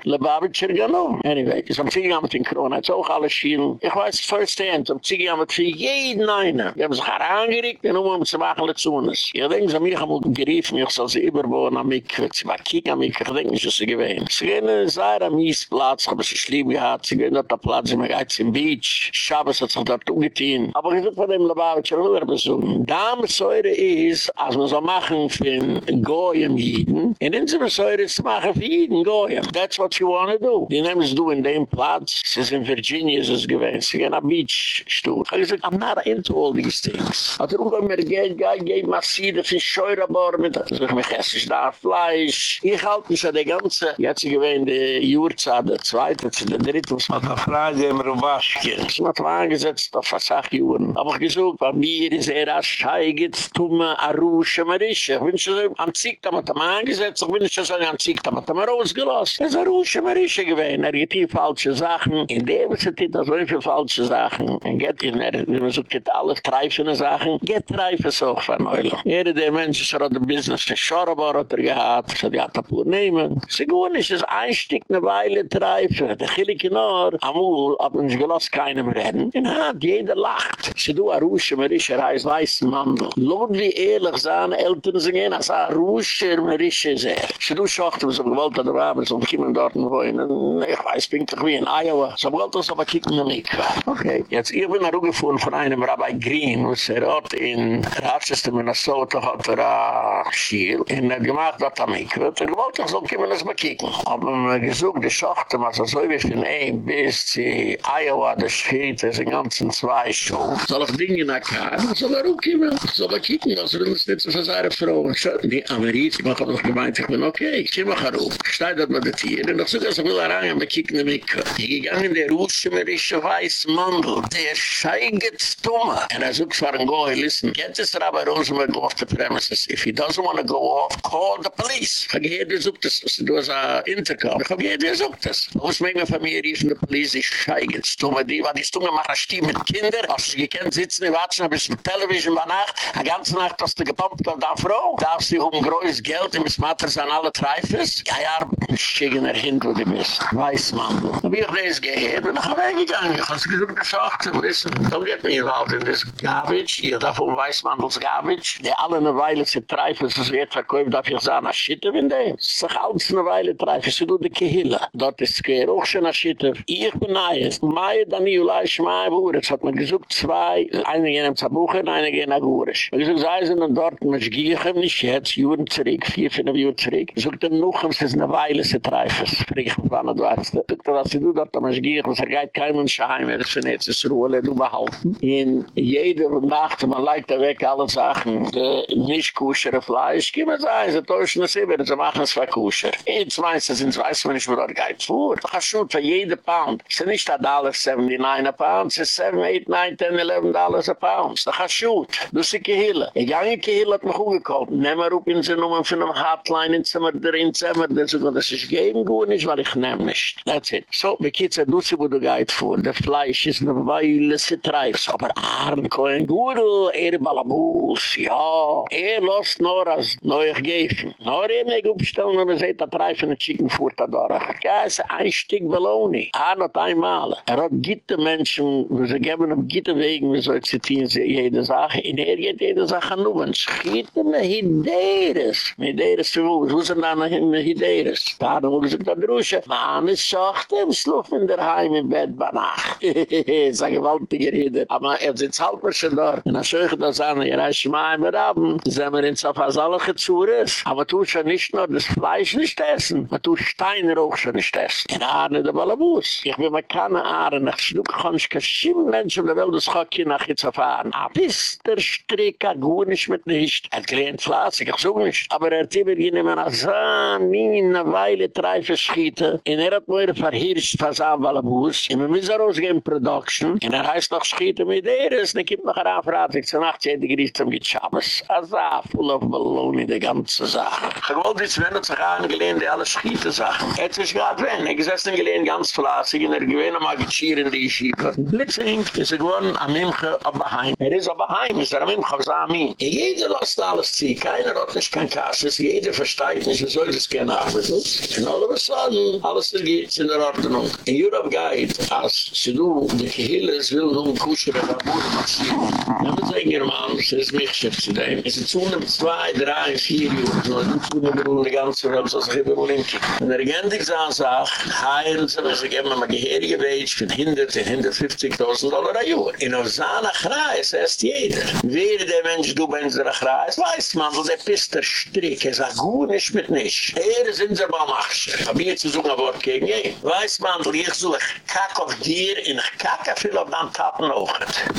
Lebavitscher genommen. Anyway, es haben sie gegangen mit den Corona, es auch alle Schielen. Ich weiß, first hand, haben sie gegangen mit für jeden einen. Die haben sich herangeregt, und um zu machen, Lezunes. Ich denke, sie haben mich einmal geriefen, ich soll sie überbauen an mich, sie war kiek an mich, ich denke nicht, dass sie gewähnt. Sie gehen in sehr mies Platz, aber sie schlieb gehabt, sie gehen dort der Platz, sie gehen im Beach, Schabes hat sich dort umgetein. Aber ich suche von dem Lubavitcher Ruhr besuchen. Damensäure ist, als man so machen für Goyim Jiden, in unserer Säure ist machen für Jiden Goyim. That's what you want do. Die nehmen es du in dem Platz, sie sind in Virginia, sie ist gewähnt, sie gehen am Beach-Stuhl. Ich habe gesagt, I'm not into all these things. Hat er umgegangen mir Geld, Geld, Geld, Masside, für Scheurabor, mit, ich sage, mich esse ich da Fleisch. Ich halte mich an der ganze, jetzt sie gewähnt, die Jurza, der zweite, der dritte, was man da frage, immer um Waschke. Ich habe mich angesetzt auf Versachjuren. Aber ich gesagt, bei mir ist er als Scheiget, Tumme, Arusche, Marische. Ich bin schon am Zieg, da hat er angesetzt, ich bin schon am Zieg, da hat er mich rausgelassen. Er ist Arusche, Marische gewähnt, er geht hier falsche Sachen. In dem sind die da so viele falsche Sachen. Und geht in er, wenn man so geht alle treifende Sachen, geht treifen so von Eulen. Jeder der Menschen, so hat ein Business, ein Schorabor hat er so die hat er pur nehmen. Gewohnt ist, das ein Stück eine Weile treifen. Der Chilik in Or, amul, hat sich gelost keinem reden. Und hat, jeder lacht. Sie du Arusche, Marische, Reis, Weißen, Mandel. Lohnt wie ehrlich seine Eltern sind gehen, als Arusche, Marische, sehr. Sie du schochte, was er gewollt hat, aber so kommen dort wohnen. Ich weiß, bin doch wie in Iowa. So gewollt das aber kicken in mich. Okay, jetzt, ich bin nach gefahren von einem Rabbi Green, was er hat in Rochester, Minnesota, hat er a Schiel, und er gemacht hat er mich. Er gewollt doch so kommen, das mal kicken. Aber man gesucht, die schochte, was er so wie von ihm bis zu Iowa, der Schiet, das sind ganzen zwei Schuhe. Soll ich Dinge nach Kahn? Soll er auch kommen? Soll er kicken? Also, du musst nicht so für seine Frau. Die Amerik, ich auch noch gemeint, ich bin okay, ich er auch. Ich stehe dort mit der Tier, und ich suche, ich will rein, aber kicken in mich. Ich gegangen der Ruschemerische Weißmandel, der scheiget Stumme. And I suche, for a go, listen, get this Rabbi Rosenberg off the premises. If he doesn't want to go off, call the police. Ich habe gehört, wie sucht das? Du hast ein Intercom. Ich habe gehört, wie sucht das? Aus meiner Familie riefen die Polizei, scheiget Stumme. Die war die Stumme, mach Stimm mit Kinder. Hast du gekannt, sitzen, watschen, ein bisschen Television bei Nacht. A ganze Nacht hast du gepumpt auf deine Frau. Darfst du um größtes Geld, im Smatters an alle Treifers? Ja, ja, schicken er hin, wo du. alles. Weiß man. Wie ich das gehebe, noch weggegangen. Ich habe es gesagt, ich habe gesagt, ich habe mich involviert in das Garbage. Ihr darf um Weißmandels Garbage. der alle eine Weile sind treifen, es wird verkauft, darf ich sagen, ein Schittef in dem. Es ist alles eine Weile treifen, es ist nur die Kehille. Dort ist Square, auch schon ein Schittef. Ich bin neues. Meine Daniela ist mein Bruder. Hat man gesagt, zwei. Einige gehen am Zabuche, einige gehen nach Gourisch. Man gesagt, sei es in Dortmund, ich ihm nicht jetzt, Juren zurück, vier, fünf Juren zurück. Ich sage dann noch, es ist eine Weile, es treifen. Ich wann du. Ich sag, was du dort, am Giechem, es geht kein Mensch heim, er ist nichts, es Ruhe, du behalten. In jeder Nacht, man leikt da weg alle Sachen, nicht kuschere Fleisch, gib mir sein, sie täuschen es immer, sie machen es für kuscher. Jetzt meinst du, sind weiß man nicht, wo dort geht vor. Ich schon für jede Pound. Es ist nicht ein Dollar 79 a Pound, es ist 7, 8, 9, 10, 11 Dollars a Pound. Ist schon. Du sie gehille. Ich gange gehille hat mich umgekauft. Nehm mal rup in sie Nummer von einem Hotline in Zimmer, der in Zimmer, so gut, das ist geben gut nicht, weil ich nehm nicht. That's it. So, wie geht's du sie, wo du gehit vor. Der Fleisch ist eine Weile, sie treibst. Aber Arne, kein Guru, er Balabus, ja. Er lost nur als neuer Gefen. Nur er mich aufstellen, wenn man sieht, da treifen ein Chicken fuhrt da durch. Ja, es ist ein Stück Balloni. Arne hat einmal. Er hat gitte Menschen, wo sie geben auf gitte Wegen, wie soll zitieren sie jede Sache. In er geht jede Sache nur, wenn schiette me Hideres. Me Hideres wo, sind da me Hideres? Da hat er gesagt, da drusche, man ist schocht im Schluff in der Heim im Bett bei Nacht. Es ist ein gewaltiger Hide. Aber er sitzt halb schon dort. Und er schöcht das an, er ist schmai mir abend. Sind wir in Zafas alle gezures. Aber tu schon nicht nur das Fleisch nicht essen. Man tu Steine auch schon nicht essen. In Arne der Balabus. Ich bin mir keine Arne. Ich schlug kann ich kein Schimm Mensch auf der Welt das Schocki nach jetzt erfahren. A bis der Strick a gut nicht mit nicht. Er klänt flassig, ich such nicht. Aber er hat immer gehen immer so, nie in einer Weile drei verschieten. Und er hat mir verhirscht von seinem Balabus. Und wir müssen rausgehen in Production. Und er heißt noch schieten mit der. Und er gibt noch eine Anfrage. Ich die die geriet zum Gitschabes. Asa, full of baloney, die ganze Sache. Ich wollte wenn er sich angelehnt, die alle schiete Sachen. Jetzt ist gerade wenn, er gesessen gelehnt ganz flassig, in er gewähne mal gitschieren die Schiefer. Blitzing ist er gewonnen am Imche auf Baheim. Er ist auf Baheim, ist er am Imche auf Sami. Jeder lässt alles ziehen, keiner hat nicht kein Kasses, jeder versteigt nicht, wie soll das gerne arbeiten. Und all of a sudden, alles geht in der Ordnung. In Europe geht, als sie du, die Gehilles will nun kuschere, man sie. Nehmen Sie ein German, es ist mich schäft zu dem. Es ist zuhne zwei, drei, vier Jahre, so ein Zuhne beruhen die ganze Welt, so sich über Olympik. Und er gennt ich sah, sag, heilen Sie, wenn Sie geben mir mal Geherige Wage für 100, 150.000 Dollar a Jahr. In Osana Chreis heißt jeder. Wer der Mensch du bei unserer Chreis, weiß man, wo der Pister strick, er sagt, gut nicht mit nicht. Er ist in der Baumachscher. Ich jetzt zu suchen ein Wort gegen ihn. Weiß man, ich suche kack auf dir, in ich kack auf viel auf deinem Tappen auch.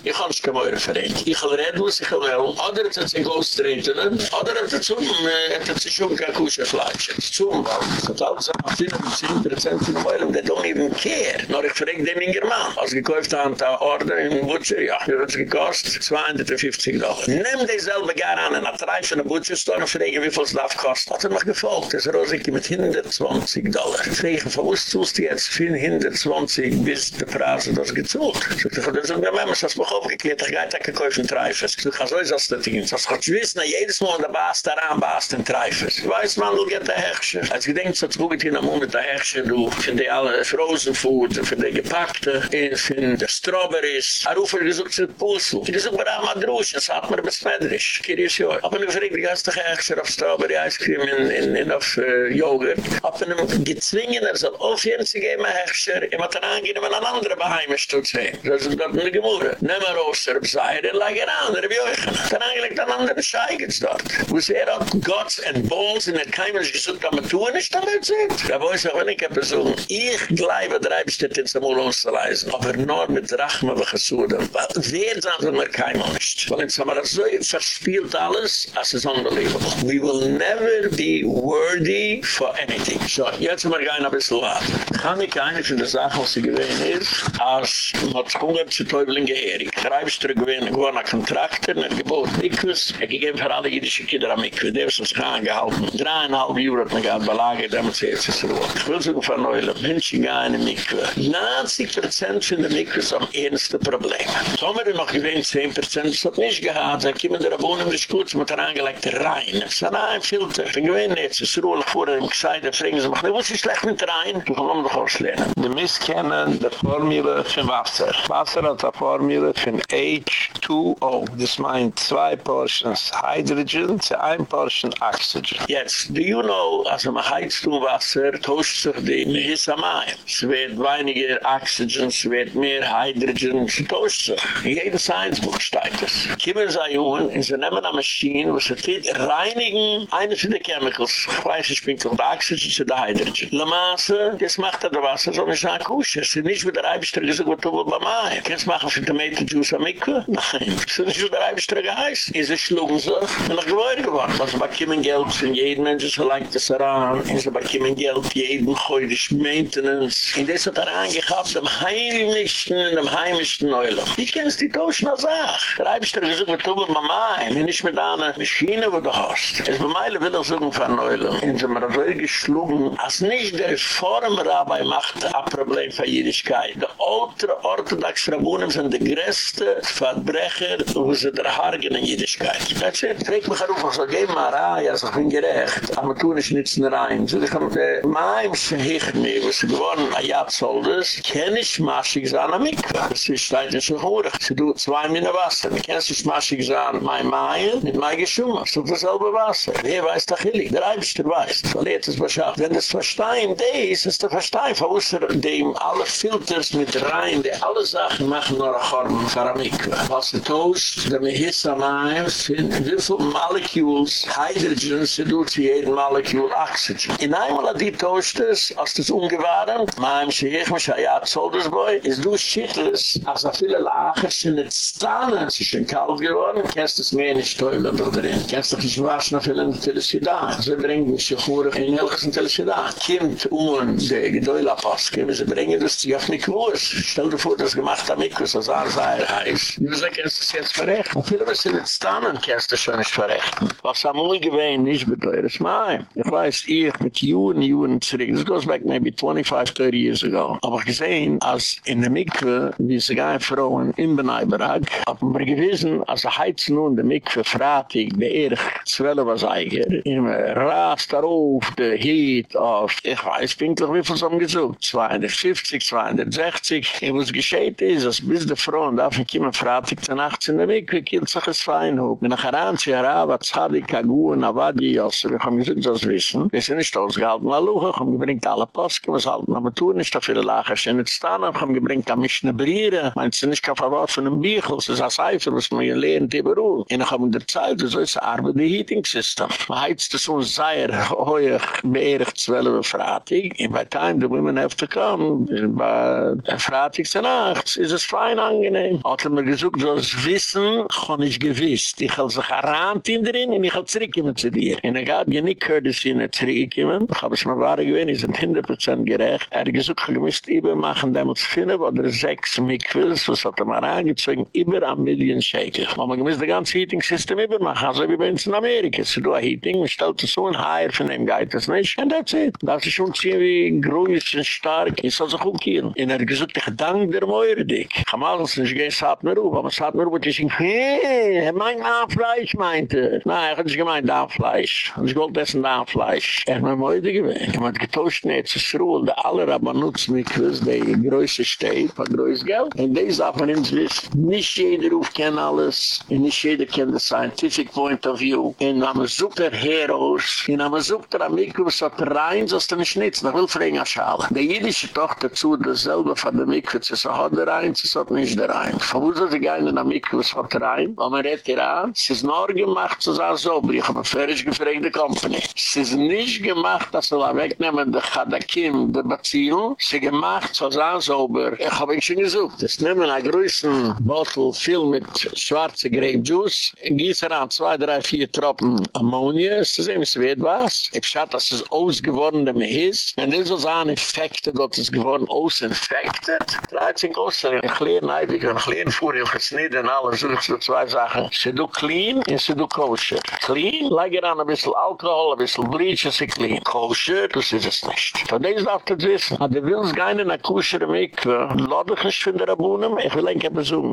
Ich kann nicht mehr referent. Ich will reden, was ich will. Oder hat es sich austreten, oder hat es zum, hat es sich um kein Kuschelfleisch. Zum, es hat alles an 10% von dem Eulen, they don't even care. Nur ich frage den Ingerman. Als gekauft an der Order in Butcher, ja, wie wird es gekost? 250 Dollar. Nimm dieselbe gar an, in der Treif in der Butcher store und frage, wie viel es darf kosten. Hat er noch gefolgt. Das Rosiki mit 120 Dollar. tegen, von uns tust du jetzt 20 bis der Preis das gezult. So, ich habe gesagt, wenn man es das noch aufgeklärt, ich gehe da gekauft und treife. So, ich habe so etwas das Ding. Das hat gewiss, jedes Mal der Baas daran, Baas den treife. Ich weiß, man will geht der Herrscher. Als ich denke, so trug in am Monat der Herrscher, du, finde der alle Frozen Food, von der Gepackte, von der Strawberries. Er ruft, er gesucht zu Pulsel. Ich er gesucht, wir haben Adrusch, das hat mir besmeidrisch. Kirisch, ja. Aber ich frage, die ganze Herrscher auf Strawberry Ice Cream in, in, in, auf äh, Joghurt. Hab ich gezwungen, er soll aufhören zu geben, Hechscher. Ich muss dann angehen, wenn ein anderer Beheime stutz hin. Das ist dort in der Gemurre. Nimm mal raus, er sei, er lag er an, er bjöchen. Dann eigentlich dann andere Scheigens dort. Wo es er hat Guts and Balls in der Keimers gesucht, aber tun nicht damit sind. Da wo ich auch, wenn ich habe so, ich bleibe der Eibestedt in Samuel auszuleisen, aber nur mit Rachma wa Chasudem. Wer sagt mir kein Mensch? Weil jetzt haben wir das so verspielt alles, as is unbelievable. We will never be worthy for anything. So, jetzt haben wir gehen ein bisschen warten. Kann ich eine von der Sachen, was sie gewähnt ist, als man hat Hunger zu Teufel in Geherig. Treibster gewähnt, gewohnt nach Kontrakten, er gebot Mikus, er gegeben für alle jüdische Kinder am Mikus, der ist uns angehalten. Dreieinhalb Jura hat man gehabt, belagert, damit sie jetzt ist Ruhe. Ich will sagen von Neule, Menschen gehen in Mikus. 90% von den Mikus haben ernste Probleme. Sommer noch gewähnt 10%, das hat nicht gehabt, da kommen der Wohnen mit Schutz, mit der angelegte Rhein. Es ist ein Filter. Ich bin gewähnt jetzt, ist Ruhe, vor dem da fragen sie mich, wo ist die schlecht Rhein? Ich will um dich auslehnen. Die Misskennen der Formule für Wasser. Wasser hat eine Formule von H2O. Das meint zwei Portions Hydrogen zu ein Portion Oxygen. Jetzt, do you know, als man heizt du Wasser, tauscht sich die Mehissamayim. Es wird weniger Oxygen, es wird mehr Hydrogen, es tauscht sich. In jedem Science-Buch steht es. Kiemen sei Jungen, und sie nehmen eine Maschine, wo sie reinigen eine von den Chemicals. Ich weiß, ich bin kommt Oxygen zu der Hydrogen. Masse, das macht er das Wasser, so nicht an Kusche. Es ist nicht wie der Eibischter gesagt, was du wohl bei mir. Kannst du machen für Tomato Juice am Mikve? Nein. Es ist nicht wie der Eibischter geheißen. Es ist schlugen so. Ich bin noch gewohnt geworden. Was bekommen Geld von jedem Menschen, so langt es heran. Und sie bekommen Geld jeden heutig Maintenance. Und das hat er angehabt, dem heimischen, dem heimischen Neulam. Wie kennst du die Tauschen als Ach? Der Eibischter gesagt, was du wohl bei mir. Nicht mit einer Maschine, wo du hast. Es bei mir will ich sagen von Neulam. Und sie haben so geschlungen, als nicht der Formrabbi macht ein Problem für Jüdischkeit. Die ultra orthodox Rabunen sind die größte Verbrecher, wo sie der Hargen in Jüdischkeit. Das ist, trägt mich auf, so geh mal rein, ja, so bin gerecht. Aber tun ich nichts rein. So, ich kann, äh, mein Verhecht mir, wo sie gewonnen, a Jatsoldes, kenne ich maschig sein am Mikva. Das ist nicht so hoch. Sie tut zwei Minuten Wasser. Ich kenne sich maschig sein, mein Maien, mit mein Geschummer. So dasselbe Wasser. Wer weiß doch hillig? Der Eibischter weiß. Leht es beschafft. Wenn das Verstehen des, ist der Verstehen, außer dem alle Filters mit rein, die alle Sachen machen nur ein Hormon für ein Mikva. Was der Toast, der Mehissa Maien, sind wie viele Molecules, Hydrogen, sie tut zu jedem Molekül Oxygen. In einmal hat die Toasters, als das ungewahren, Maien, sie ich mich, ja, Zolders Boy, ist du Schittles, als er viele Lager sind nicht stahlen, sie sind kalt geworden, kennst das mehr nicht toll da drin. Kennst du nicht waschen, viele Telesidan. Sie bringen mich die Chure in Telesidan. Kind um de Gedoyla Paske, sie bringen das zu Jafnik Wurz. Stell dir vor, das gemacht am Mikus, das war sehr heiß. Gesagt, kennst du das jetzt verrecht? Und viele was in Stannen kannst du schon nicht verrechten. Was am Ui gewähnt, nicht beteures Mai. Ich weiß, ich mit Juhn, Juhn zurück, this goes back maybe 25, 30 years ago. Aber gesehen, als in der Mikve, wie sie gehen Frauen in Benaibarag, hat man gewissen, als er heiz nun der Mikve fratig, der Erich, zwölf was eiger, immer rast darauf, der Heat auf, ich weiß, pinklich wie viel so haben gesucht, 250, 260, und was gescheht ist, als bis der Frauen darf ich immer fratig zu nachts in der Mikve, kielt sich das Fein hoch. Wenn ich heranziehe, Rava, Tzadi, Kagu, Navadi, Yosef, ich habe gesagt, das wissen, wir sind nicht ausgehalten, Laluche, ich habe gebringt alle Posten, was halten, aber tun nicht dafür, Lache, ich bin nicht stehen, ich habe gebringt, am ich ne Briere, meint sie nicht, kein Verwort von einem Bichel, es ist ein Seifer, was man hier lernt, überall. Und ich habe in der Zeit, so ist Arbeit, die Heating-System. Man heizt das uns sehr hoch, beirrig, zwölf, fratig, and by time the women have to come, bei fratig zu nachts, ist es fein angenehm. Hat er mir gesagt, so wissen, kann ich gewiss, ich habe sich errant in drin, und ich habe zurückgekommen zu dir. Und er hat ja nicht dass sie nicht zurückgekommen, ich habe es mir wahr gewesen, ich sind 100% gerecht. Er gesagt, ich müsste übermachen, da muss finden, wo der sechs Mikwils, was hat er mal angezogen, über ein Million Shaker. Aber man muss das ganze Heating-System übermachen, also wie bei uns in Amerika. So du ein Heating, man stellt so ein Haier von dem geht das nicht, and that's it. Das ist schon ziemlich groß und stark, ich soll sich auch kielen. Und er hat gesagt, ich danke dir, Meure, dick. Ich habe alles nicht gehen, sagt mir auf, aber mir auf, und ich denke, hey, mein Fleisch meinte. Nein, ich habe nicht gemeint, Fleisch. Und ich wollte essen Fleisch. Er mir Meure gewinnt. Ich habe getauscht, nicht zu Ruhl, der alle Rabbanutz Mikwes, der größte Steht, von größtes Geld. Und das darf man uns wissen. Nicht jeder Ruf kennt alles, und nicht jeder kennt das scientific point of view. Und man sucht der Heroes, und man sucht der ist er nichts, noch will fragen, als Schale. Die jüdische Tochter zu, dasselbe von der Mikwes, sie hat der rein, sie hat nicht der rein. Von wo soll sie gehen in der Mikwes, hat rein, weil man redt hier an, sie ist nur gemacht, so sagen so, ich habe ein fertig gefragte Company. Sie ist nicht gemacht, dass sie wegnehmen, der Chadakim, der Bazil, sie gemacht, so sagen sauber. Ich habe ihn schon gesucht. Das nehmen einen größten Bottle, viel mit schwarze Grape Juice, gießen an zwei, drei, vier Tropfen Ammonia, sie sehen, es wird was. Ich schaue, dass es ausgeworden ist. Wenn das so ein Effekt, dass es geworden ausinfected, dreht sich aus, ich lehne neidig, ich lehne vor, ich gesnitten und alles, so zwei Sachen. Sie do clean und sie do kosher. Clean, lege an ein bisschen Alkohol, ein bisschen Bleach und sie clean. Kosher, das ist es nicht. Von dem darf das wissen. Du willst gar nicht in einer kosher Mikve, lade ich nicht von der Abunnen, ich will ein.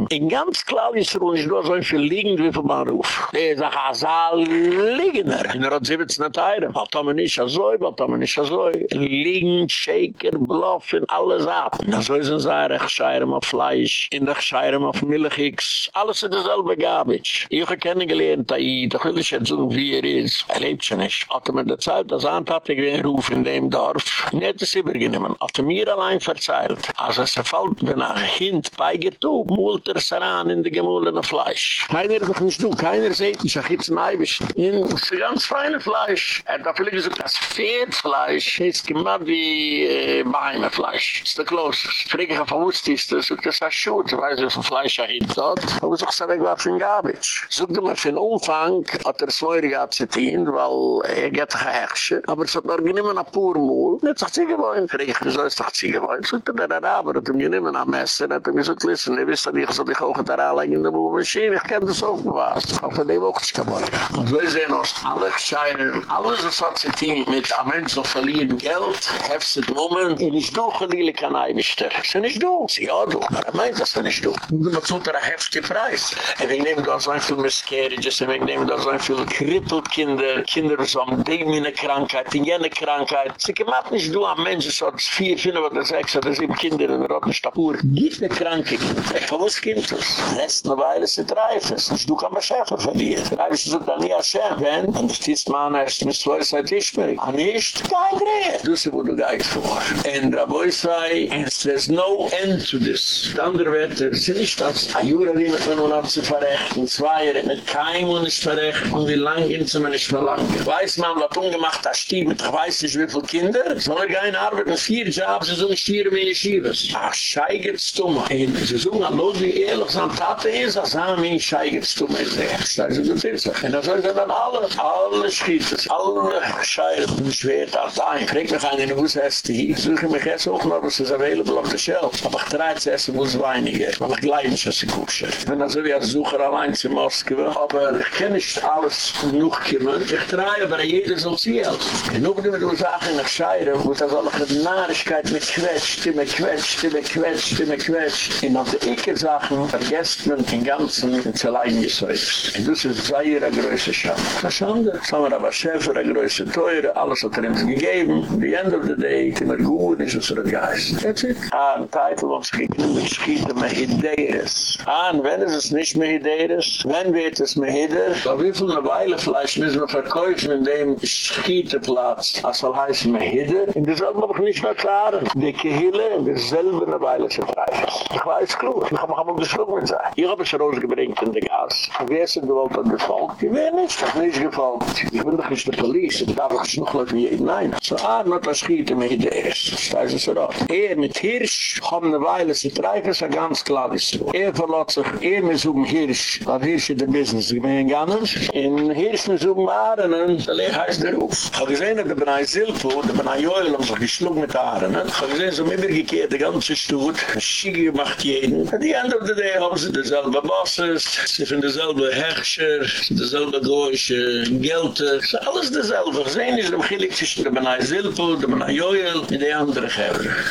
In ganz klar ist es, ich do so viel liegend, wie viel man ruf. Der sagt, Asal liegender. In der hat 17 Teile. Hat man nicht so, hat man nicht so. Liegend, Shaker, Bluff und alles ab. Na so ist es ein ich scheire mal Fleisch, in der scheire mal Milchix. Alles ist dasselbe Garbage. Ich habe kennengelernt, da ich, will ich jetzt so, wie er ist. Er lebt schon nicht. Hat er mir der Zeit, das Antate gewinnt, ruf in dem Dorf. Nicht das übergenommen. Hat er mir allein verzeilt. Als er sich fällt, wenn er ein Kind beigetub, mult er es heran in die gemullene Fleisch. Keiner wird nicht du, keiner sieht, ich sag jetzt ein Eibisch. In das ganz feine Fleisch. Er hat vielleicht gesagt, das Pferdfleisch ist gemacht wie äh, Beheimefleisch. Das ist der Kloß. Frage ich, wo ist das? Das ist ein Schuh, du weißt, wie viel Fleisch er hin dort. Aber so gesagt, ich war für ein Gabitsch. Sog du mal für den Umfang, hat er es vorher gehabt zu tun, weil er geht ein Herrscher. Aber es hat noch nicht mehr ein Mal. Nicht so ziehen wollen. Frage ich, wieso ist doch ziehen wollen? Sogt er der Araber, hat er mir nicht mehr ein Messer, hat er gesagt, listen, ihr wisst, ich soll dich auch der Anlage in der Maschine, ich kenne das auch was. Auch von dem auch nicht kaputt. Und wir sehen uns alle scheinen, alles was hat zu tun mit einem Menschen, so verlieren Geld, hefset Nummern, und ich doch ein Lille kann einmischter. Sie nicht du. Sie ja du. Aber er meint das nicht du. Und man zahlt er ein heftiger Preis. Und wir nehmen da so ein viel Miscarriages, und wir nehmen da so ein viel Krippelkinder, Kinder so am Ding mit einer Krankheit, in jener Krankheit. Sie gemacht nicht du am Menschen, so als vier, fünf oder sechs oder sieben Kinder in der roten Stapur. Gibt eine kranke Kinder. Von was kommt das? Lässt eine Weile sie treifen. Sonst du kann man Schäfer verlieren. Treifen sie so dann nie Hashem. Wenn, und das ist man erst mit zwei Zeit Tischmerig. Ah nicht, kein Dreh. Du sie, wo du gehst vor. Und Raboi sei, and there's no end to this. Die andere Werte, sie nicht das. A Jura, die mit mir nun ab zu verrechten. Zwei Jahre mit keinem und nicht verrechten. Und wie lang gehen sie mir nicht verlangen. Weiß man, was ungemacht hat, stieb mit, ich weiß nicht, wie viele Kinder. Soll er gehen arbeiten, vier Jobs, sie sollen stieren mit Yeshivas. Ach, scheigert's dumme. Und sie sagen, hallo, wie ehrlich sein Tate ist, als haben wir scheigert's dumme ist der. Das ist das ist Und dann sollen sie dann alle, alle schießen, alle scheigen. Und schwer das Krieg mich einen, wo es heißt, ich suche mich jetzt auch noch, was ist available auf der Shelf. Aber ich drehe zu essen, wo es weiniger. Weil ich gleich nicht, was ich kusche. Wenn also wie ein Besucher allein zu Moskau, aber ich kann nicht alles noch kommen. Ich trage aber jeder ob du mir die Sachen nach Scheire, wo das alle Genarischkeit mit quetscht, immer quetscht, immer quetscht, immer quetscht. Und auf die Icke-Sachen vergesst man den ganzen in Zerlein gesäuft. Und das ist sehr eine größere Schande. Andere, das haben wir aber Schäfer, eine größere Teure, alles hat er uns gegeben. The end of the day, immer gut, ist es der Geist. That's it. Ah, ein Titel, was gegeben, mit Schiete, mit Ideas. Ah, und wenn es nicht mehr Ideas, wenn wird es mehr Ideas, aber wie viel eine Weile vielleicht müssen wir verkäufen in dem Schieteplatz, als soll heißen mehr Ideas, und das soll man doch nicht mehr klaren. Die Kehille, wir selber eine Weile zu treiben. Ich weiß klar, ich habe auch geschlungen sein. Ich habe es rausgebringt in der Gas. Wer ist denn gewollt an gefolgt? Ich bin nicht, ich habe nicht gefolgt. Ich bin doch nicht der Polizei, ich darf doch schnuckeln wie jeden einen. So, ah, not was Schiete, mehr Ideas. Das ist so. Er mit Hirsch, haben eine Weile zu treiben, ist ganz klar, Er verlaat sich, er muss um Hirsch, weil Hirsch in der Business gemein gegangen. In Hirsch muss um Arenen, da lege heißt der Ruf. Ich habe gesehen, dass der Benai Zilpo, der Benai Joel, haben sich geschlug mit Arenen. Ich habe gesehen, so mir gekehrt, der ganze Stutt, Schiege gemacht jeden. At the end of the day haben sie dieselbe Bosses, sie sind dieselbe Herrscher, dieselbe Goyische Gelder, es ist alles dieselbe. Sehen ist, der Chilik zwischen der Benai Zilpo, der Benai Joel, und die andere.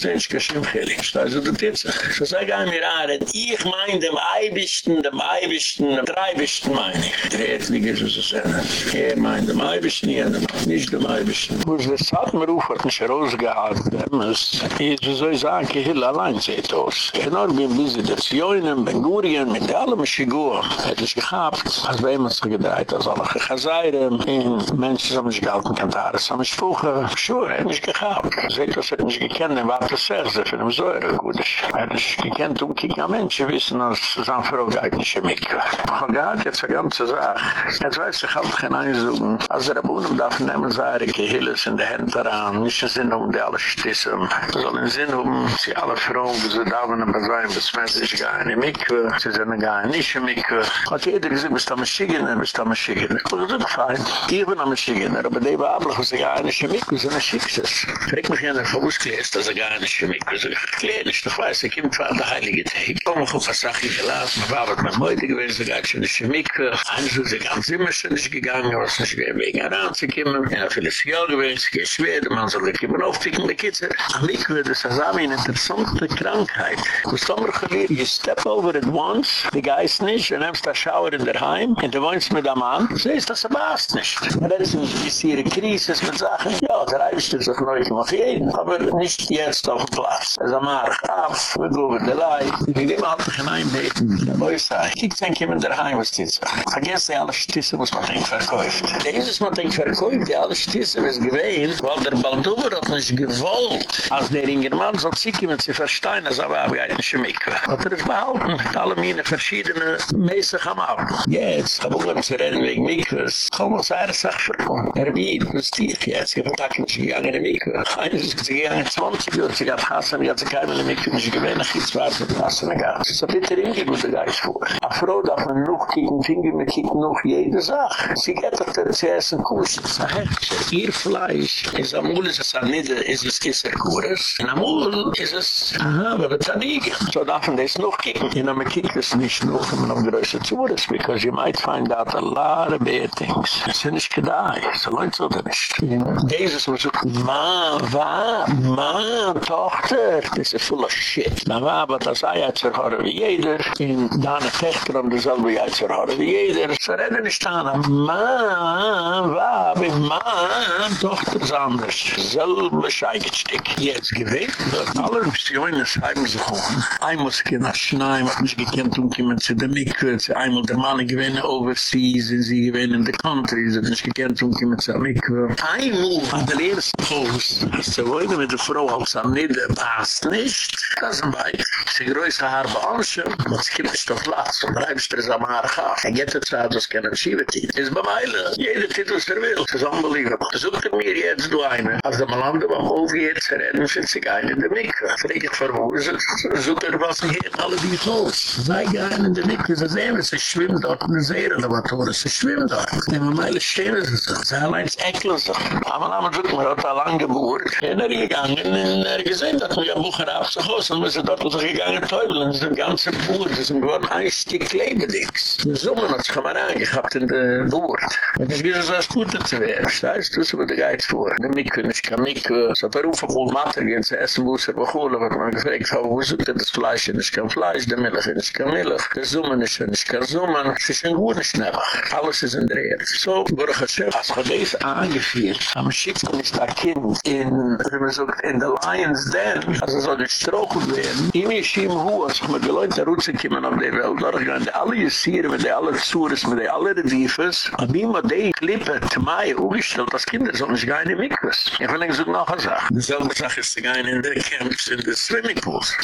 Sehen ist, Kashim Chilik. Das ist der Titzach. So sage ich mir, ich mein dem Eibischten, dem Eibischten, dem Dreibischten mein ich. Dreht, wie geht es so sein? Er mein dem Eibischten, ja, nicht dem Eibischten. Es das hat mir ruf, hat mich rausgehalten, dem ist, soll sagen, ich will allein seht aus. Genau, ich bin busy, das Joinen, Ben Gurien, mit allem Schigur, hätte ich gehabt, als wir immer so gedreht, als alle Chazayren, in Menschen, haben sich gehalten, kann da alles, haben sich schuhe, hätte ich gehabt. Seht, was hätte mich gekannt, was das ist, für den Säure, gut, ich hätte mich gekannt, um kicken am Menschen wissen, als sein Frau geht nicht in. Ich habe gehört jetzt eine ganze Sache. Jetzt weiß ich halt kein Einsuchen. Als er Abunnen darf nehmen, sei er gehilles in die Hände daran. Nicht im Sinn, um die alle stissen. Es soll im Sinn, um sie alle Frauen, die sie da wollen, aber sein, bis man sich gar nicht in Mikve. Sie sind gar nicht in Mikve. Hat jeder gesagt, bist du am Schigener, bist du am Schigener. Ist. Ich bin am Schigener, aber die war ablach, was ich gar nicht in Mikve, sind ein Schicksals. Frag mich gerne, wo es kläst, dass er gar nicht in Mikve. Ich kläre nicht, ich weiß, ich komme von der Heilige Tag. Ich komme auf eine Sache gelassen, aber was mein Möte gewesen, gab es nicht für mich. Eines ist sich ganz immer schon nicht gegangen, was nicht wegen heranzukommen. Ja, vieles Jahr gewesen, es geht schwer, man soll nicht immer aufpicken, die Kitzel. Aber ich würde das als eine interessante Krankheit. Immer geliebt, you step over it once, die Geist nicht, du nimmst das Schauer in der Heim, und du wohnst mit einem Mann, siehst das aber erst nicht. Und das ist eine Krise, mit Sachen, ja, da reibst du sich neu gemacht, jeden, aber nicht jetzt auf dem Platz. Also, Mark, ab, wir gehen der Leid, wir gehen halt nicht beten. Da muss ich sagen, ich denke, in der Heim ist das. Vergesst alle Stisse, was man denkt verkauft. Dieses man denkt verkauft, die alle Stisse, was gewähnt, weil der Balduber hat nicht gewollt. Als der Ingerman soll sich jemand zu verstehen, als aber habe ich eine Schmicke. Hat er es behalten, alle meine verschiedene Mäßig am Auto. Jetzt, ich zu reden wegen Mikwas. Komm aus einer Sache verkommen. Er bietet, was dich jetzt? Ich hab gesagt, ich bin gegangen in Mikwas. Eines ist gegangen 20 Uhr, ich hab Hassan, ich hab sich keinem in Mikwas, ich gewähne, ich warte, Hassan, Es ist ein bitter Inge, wo der Geist vor. A Frau darf man noch kicken, finger mit kicken noch jede Sache. Sie geht doch der Zessen Kuss. Das ist ein Hechscher. Ihr Fleisch ist amul, ist es an Nidde, ist es Kisser Kures. In amul ist es, aha, aber es an Ige. So darf man das noch kicken. In am kick es nicht noch, wenn man am größer Zures, because you might find out a lot of bad things. Es ist nicht gedei. So leint so da nicht. Dieses muss so, ma, wa, ma, Tochter. Das ist full of shit. Na, wa, aber das Eier zu hören wie jeder. In Dane Techter haben Eier zu hören wie jeder. So reden nicht an. Ma, wa, bi, ma, Tochter ist anders. Selbe Scheigestück. Jetzt gewinnt. Alle Missionen schreiben sich um. Einmal muss ich nach Schneim, hat mich gekannt und kommen zu der Mikve. Einmal der Mann gewinnen overseas, und sie gewinnen in the country. Sie hat mich gekannt und kommen zu der Mikve. Einmal an der Post. Sie wollen mit der Frau aus der Nieder passt nicht. Das ist ein Bein. Sie größer Haar bei uns. Was gibt es doch Platz? Und bleibst du es am gaff. Er geht jetzt aus, das kann er schieben. Ist bei Meile. Jeder Titel ist er will. Das ist unbelievable. Sucht mir jetzt du eine. Als der Malande beim Hof geht, zerreden sind sich ein in der Mikve. Freg ich vor, wo ist es? Sucht er was in alle die Klos. Sei gein in der Mikve. Sie sehen, sie schwimmen dort in der Seerenlabatoren. Sie schwimmen dort. Nehmen Meile stehen sie so. Sie allein ecklen so. Aber man sucht mir, hat er lang geboren. Er gegangen und er gesehen, dass wir ein Buch herauf zu Hause und wir sind dort gegangen Teufel. Das ist ein ganzer Buch. Das ist ein Wort heißt. Die Summe hat sich mal angehabt in der Boord. Und das so, als Gute zu werden. Weißt du, das ist aber der Geiz vor. Der Mikke, nicht kann Mikke. So hat er rufen, wo Mater gehen zu essen, wo es er begonnen, wird man gefragt, wo sucht er das Fleisch, nicht kein Fleisch, der Milch, nicht kein Milch, der Summe, nicht kein Summe. Es ist ein guter Schnell. Alles ist in der Erde. So, Baruch Hashem, als er das angeführt, am Schicken ist ein Kind in, wie man sagt, in der Lions Den, also soll gestrochen werden, ihm ist ihm hoch, als ich mir geläunt, der Rutsen kommen auf der Welt, durchgehen, die alle Jesieren, mit der alle Zures, mit der alle Reviefes, wie man die Klippe zu Mai umgestellt, das Kinder sollen sich gar nicht mitwissen. Ich will nicht so noch eine Sache. Dieselbe Sache ist zu gehen in der Camps, in der Swimmingpools.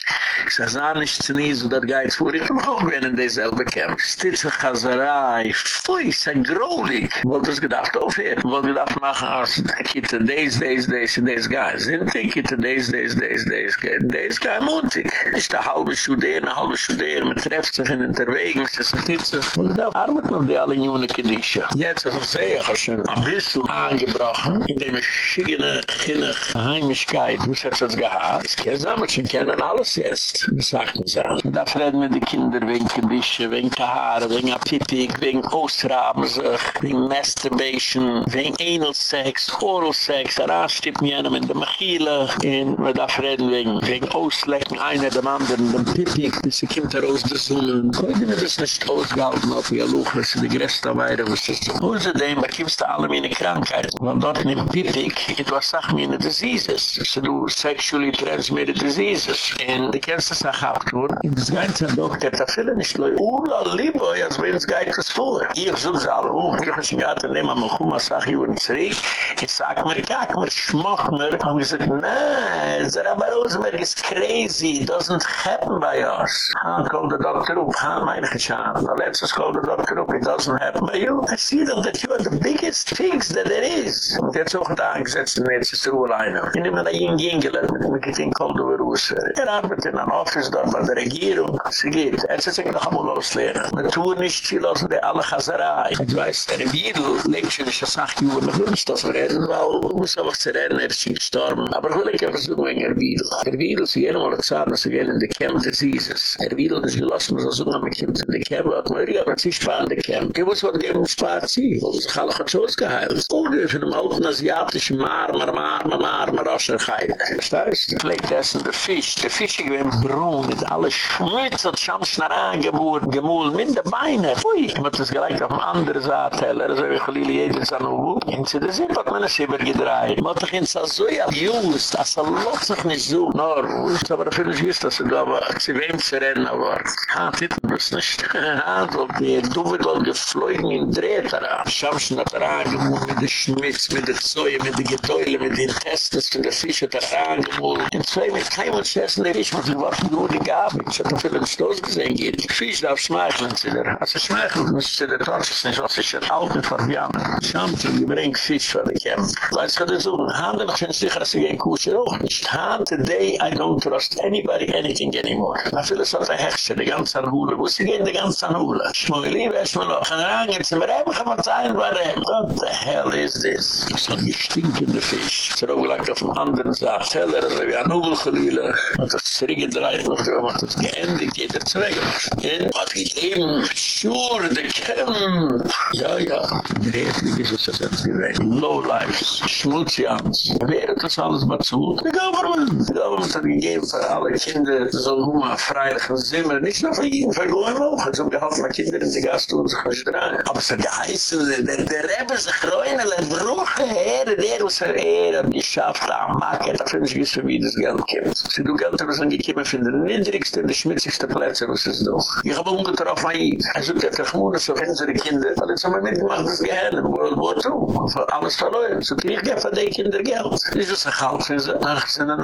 Ich sage, ist nicht zu nie, so dass Geiz vor, ich komme auch in dieselbe Camps. Stitze Chazerei, pfui, ist ein Grohlig. Ich wollte das gedacht aufhören. Ich wollte gedacht machen, als Kitte, days, days, days, days, guys. Sind die Kitte, days, days, days, days, days, guy, montig. Ist der halbe Schuder, eine halbe Schuder, man trefft sich in Unterwegen, es ist nicht so. Und da arbeitet man die alle jungen Kedische. Jetzt, sehe, ich habe schon ein bisschen angebrochen, in dem verschiedene Kinder Heimischkeit, wo es hat es gehad. Es kann sein, man kennen alles jetzt. Das sagt man so. Da reden wir die Kinder wegen Kedische, wegen Tahare, wegen Apipik, wegen Ostraben sich, wegen Masturbation, wegen Anal Sex, Oral Sex, Arastip mir einem in der Mechile, und wir da reden wegen, wegen Auslecken, einer dem anderen, dem Pipik, bis sie kommt heraus des Sonnen. Heute wird es nicht ausgehalten auf ihr Luch, was sie die Gräste weiter, was ist? Außerdem bekommst du alle meine Krankheiten. Weil dort in dem Pipik, du hast auch meine Diseases. So du sexually transmitted diseases. Und du kennst auch auch nur. In das ganze Doktor, da viele nicht leu. Ula, liebe, als wenn es geht das vor. Ich suche sie alle um. Ich habe gerade nehmen, aber ich komme, sag ich, und zurück. Ich sag mir, kack mir, schmach mir. Und ich sag, nein, Sarah Rosenberg is crazy. Doesn't happen by us. Ha, call the doctor up. Ha, meine Geschaan. Now let's just call the doctor up. It doesn't happen by you. I see them that you are the biggest things that there is. Und jetzt auch da angesetzt in jetzt ist Ruhe alleine. Ich nehme da jeden Jingler mit dem Getin kommt über Ruhe. Er arbeitet in einem Office dort bei der Regierung. Sie geht. Jetzt ist er noch einmal loslehnen. Man tut nicht viel aus der alle Chazerei. Ich weiß, der Bidl lebt schon acht Uhr. Man will nicht das reden, weil aber zu reden, er ist gestorben. Aber will ich einfach suchen wegen Erwiedel. Erwiedel ist jenem alle Zahn, dass er gehen in die Camp Diseases. Erwiedel ist gelassen, dass er suchen, aber kommt in die Camp, hat man ja, aber sie sparen die Camp. Ich muss was geben, sparen sie, weil sich alle hat es geheilt. Oder von einem alten asiatischen Mar, Mar, Mar, Mar, Mar, Mar, aus der Geide. Verstehst du? Vielleicht essen der Fisch. Der Fisch ist gewinn braun, mit alle Schmutz hat Schamschen herangeboren, gemult, mit den Beinen. Ui, ich muss das gleich auf eine andere Saat, Teller, so wie Cholili jeden Sanubu. Und zu der Sinn hat man es übergedreht. Ich muss doch sich in Sazoya just, als er lohnt sich nicht so. Nor, ich habe dafür nicht gewusst, dass er da war, zu wem zu rennen, aber ha, titten das nicht. Ha, du die wohl geflogen in Drehtara. Schamschen hat er angemult, mit der Schmitz, mit der Zoya, mit der Gedäule, mit den Testes, mit der Fisch hat er angemult. In zwei mit keinem und schessen, der Fisch, man hat geworfen, nur die Gabe. Ich hatte viel im Stoß gesehen, geht. Die Fisch darf schmeicheln zu der, als er schmeicheln muss zu der Torsch, nicht was ich er auch nicht verbiamen. Schamschen, die bringt Fisch, weil ich Weißt du, ich so, haben wir noch schon sicher, dass sie gehen Kusche auch nicht. Han, today, I don't trust anybody, anything anymore. Na, vieles hat ein Hechsche, die ganze Anhule. Wo sie gehen, die ganze Anhule? Schmoili, weißt du noch? Kann er angehen, sind wir einfach mal sein, war er. What the hell is this? So ein gestinkender Fisch. Ist auch auf dem anderen Saat. Heller, also wie ein Hubelgelüle. Und das zurückgedreht noch, man hat das geendigt, jeder zweigemacht. Und was geht eben, sure, der Kämpf. Ja, ja. Drehtlich ist es, das hat gewähnt. Low lives, Schmutzians. Wer hat das alles bezahlt? The government. The government hat gegeben für alle Kinder, so huma freilichen Zimmer. Nicht nur für jeden, für Goyen auch. Es haben gehalten, meine Kinder in die Gast und sich nicht. Aber es hat geheißen, der, der Rebbe sich reuen, der Bruche, Herr, der was er er hat geschafft, am Market, dafür nicht wissen, wie das Geld kommt. Sie du Geld haben sind gekommen von den niedrigsten, den schmutzigsten Plätzen, was es doch. Ich habe ungetroffen. Er sucht der Gmoene so unsere Kinder, weil jetzt haben wir mitgemacht, das Gehirn World War II. Alles verloren. So ich für die Kinder Geld. Ist es ein Geld für sie, nach sind ein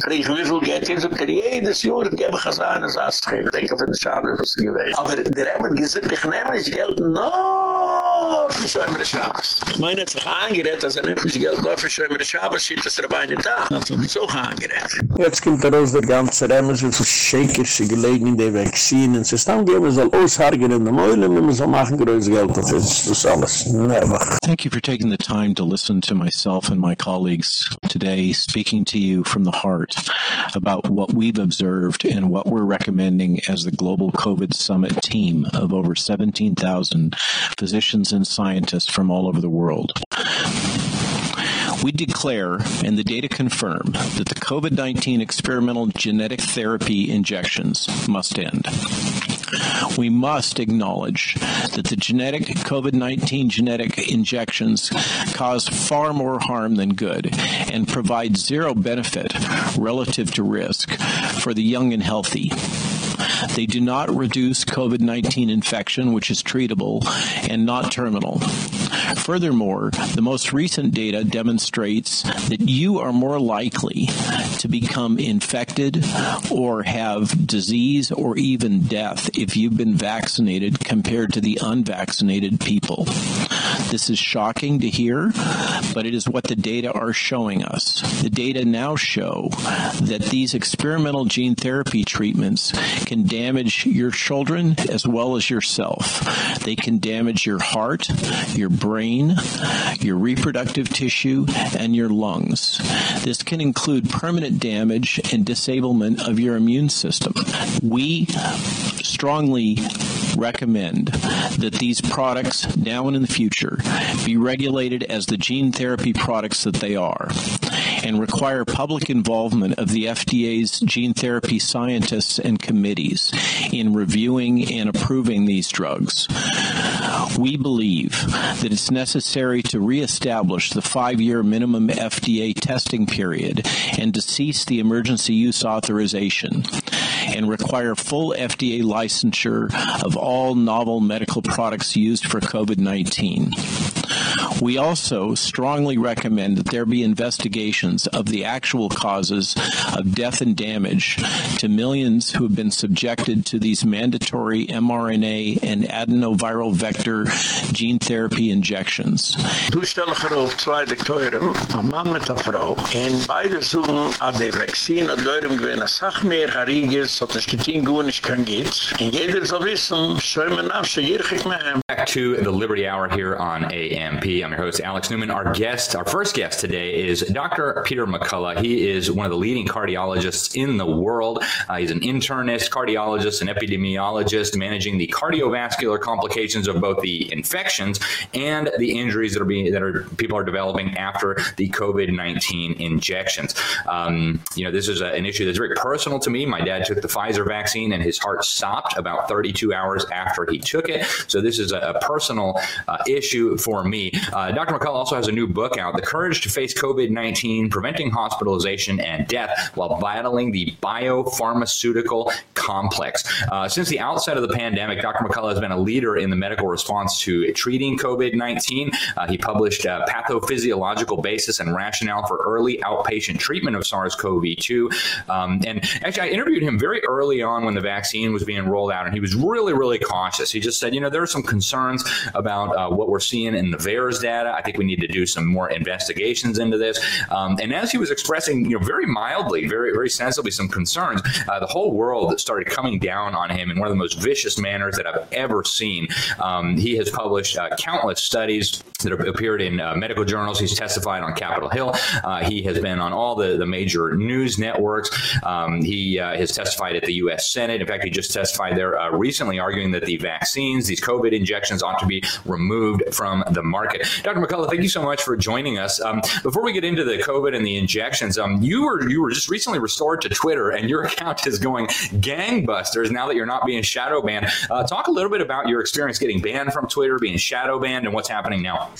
Kriegen wie viel Geld hin, so kann jedes Jahr geben, als eine Saas geben. Denken für den Schaden, was sie gewählt. Aber der Rebbe gesagt, ich nehme nicht Geld, no! Für Schäumer Schabes. Ich meine, es ist angerät, dass er nicht Geld, nur für Schäumer Schabes, schiet das Rabbein in da. Das ist auch angerät. Jetzt kommt er aus der ganze Remme, so zu schäker, sie gelegen in die Vaccine. Sie stand geben, man soll aushargen in der Meule, und man soll machen größer Geld. Das ist alles. Never. Thank you for taking the time to listen to myself and my colleagues today, speaking to you from the heart about what we've observed and what we're recommending as the Global COVID Summit team of over 17,000 physicians and scientists from all over the world. We declare, and the data confirm, that the COVID-19 experimental genetic therapy injections must end. We must acknowledge that the genetic COVID-19 genetic injections cause far more harm than good and provide zero benefit relative to risk for the young and healthy. They do not reduce COVID-19 infection, which is treatable and not terminal. Furthermore, the most recent data demonstrates that you are more likely to become infected or have disease or even death if you've been vaccinated compared to the unvaccinated people. This is shocking to hear, but it is what the data are showing us. The data now show that these experimental gene therapy treatments can damage your children as well as yourself. They can damage your heart, your brain, your reproductive tissue, and your lungs. This can include permanent damage and disablement of your immune system. We strongly recommend that these products now and in the future be regulated as the gene therapy products that they are and require public involvement of the FDA's gene therapy scientists and committees in reviewing and approving these drugs. We believe that it's necessary to reestablish the 5-year minimum FDA testing period and to cease the emergency use authorization and require full FDA licensure of all novel medical products used for COVID-19. We also strongly recommend that there be investigations of the actual causes of death and damage to millions who have been subjected to these mandatory mRNA and adenoviral vector gene therapy injections. Du stelle gerof zwei Doktoren, ein Mann mit einer Frau, und beide suchen an der Vaccine, und Leute gewinnen, sag mehr Hariges, hat es getein gut nicht kann geht. Und jeder soll wissen, schäumen nach, so hier ich mehr. Back to the Liberty Hour here on AMP. I'm your host, Alex Newman. Our guest, our first guest today is Dr. Peter McCullough. He is one of the leading cardiologists in the world. Uh, he's an internist, cardiologist, and epidemiologist managing the cardiovascular complications of both the infections and the injuries that are being that are people are developing after the COVID-19 injections. Um, you know, this is a, an issue that's very personal to me. My dad took the Pfizer vaccine and his heart stopped about 32 hours after he took it. So this is a, a personal uh, issue for me. Uh, Dr. McCullough also has a new book out, The Courage to Face COVID-19: Preventing Hospitalization and Death While Battling the Biopharmaceutical Complex. Uh, since the outset of the pandemic, Dr. McCullough has been a leader in the medical response to treating COVID-19. Uh, he published a pathophysiological basis and rationale for early outpatient treatment of SARS-CoV-2. Um, and actually I interviewed him very early on when the vaccine was being rolled out and he was really really cautious. He just said, you know, there are some concerns about uh, what we're seeing in the VAERS data. I think we need to do some more investigations into this. Um, and as he was expressing, you know, very mildly, very very sensibly some concerns, uh, the whole world started coming down on him in one of the most vicious manners that I've ever seen. Um, he has published uh, countless studies that have appeared in uh, medical journals. He's testified on Capitol Hill. Uh, he has been on all the the major news networks. Um, he uh, has testified at the US Senate. In fact, he just testified there uh, recently arguing that the vaccines, these COVID injections ought to be removed from the market. Dr. McCullough, thank you so much for joining us. Um, before we get into the COVID and the injections, um, you were you were just recently restored to Twitter and your account is going gangbusters now that you're not being shadow banned. Uh, talk a little bit about your experience getting banned from Twitter, being shadow banned and what's happening now.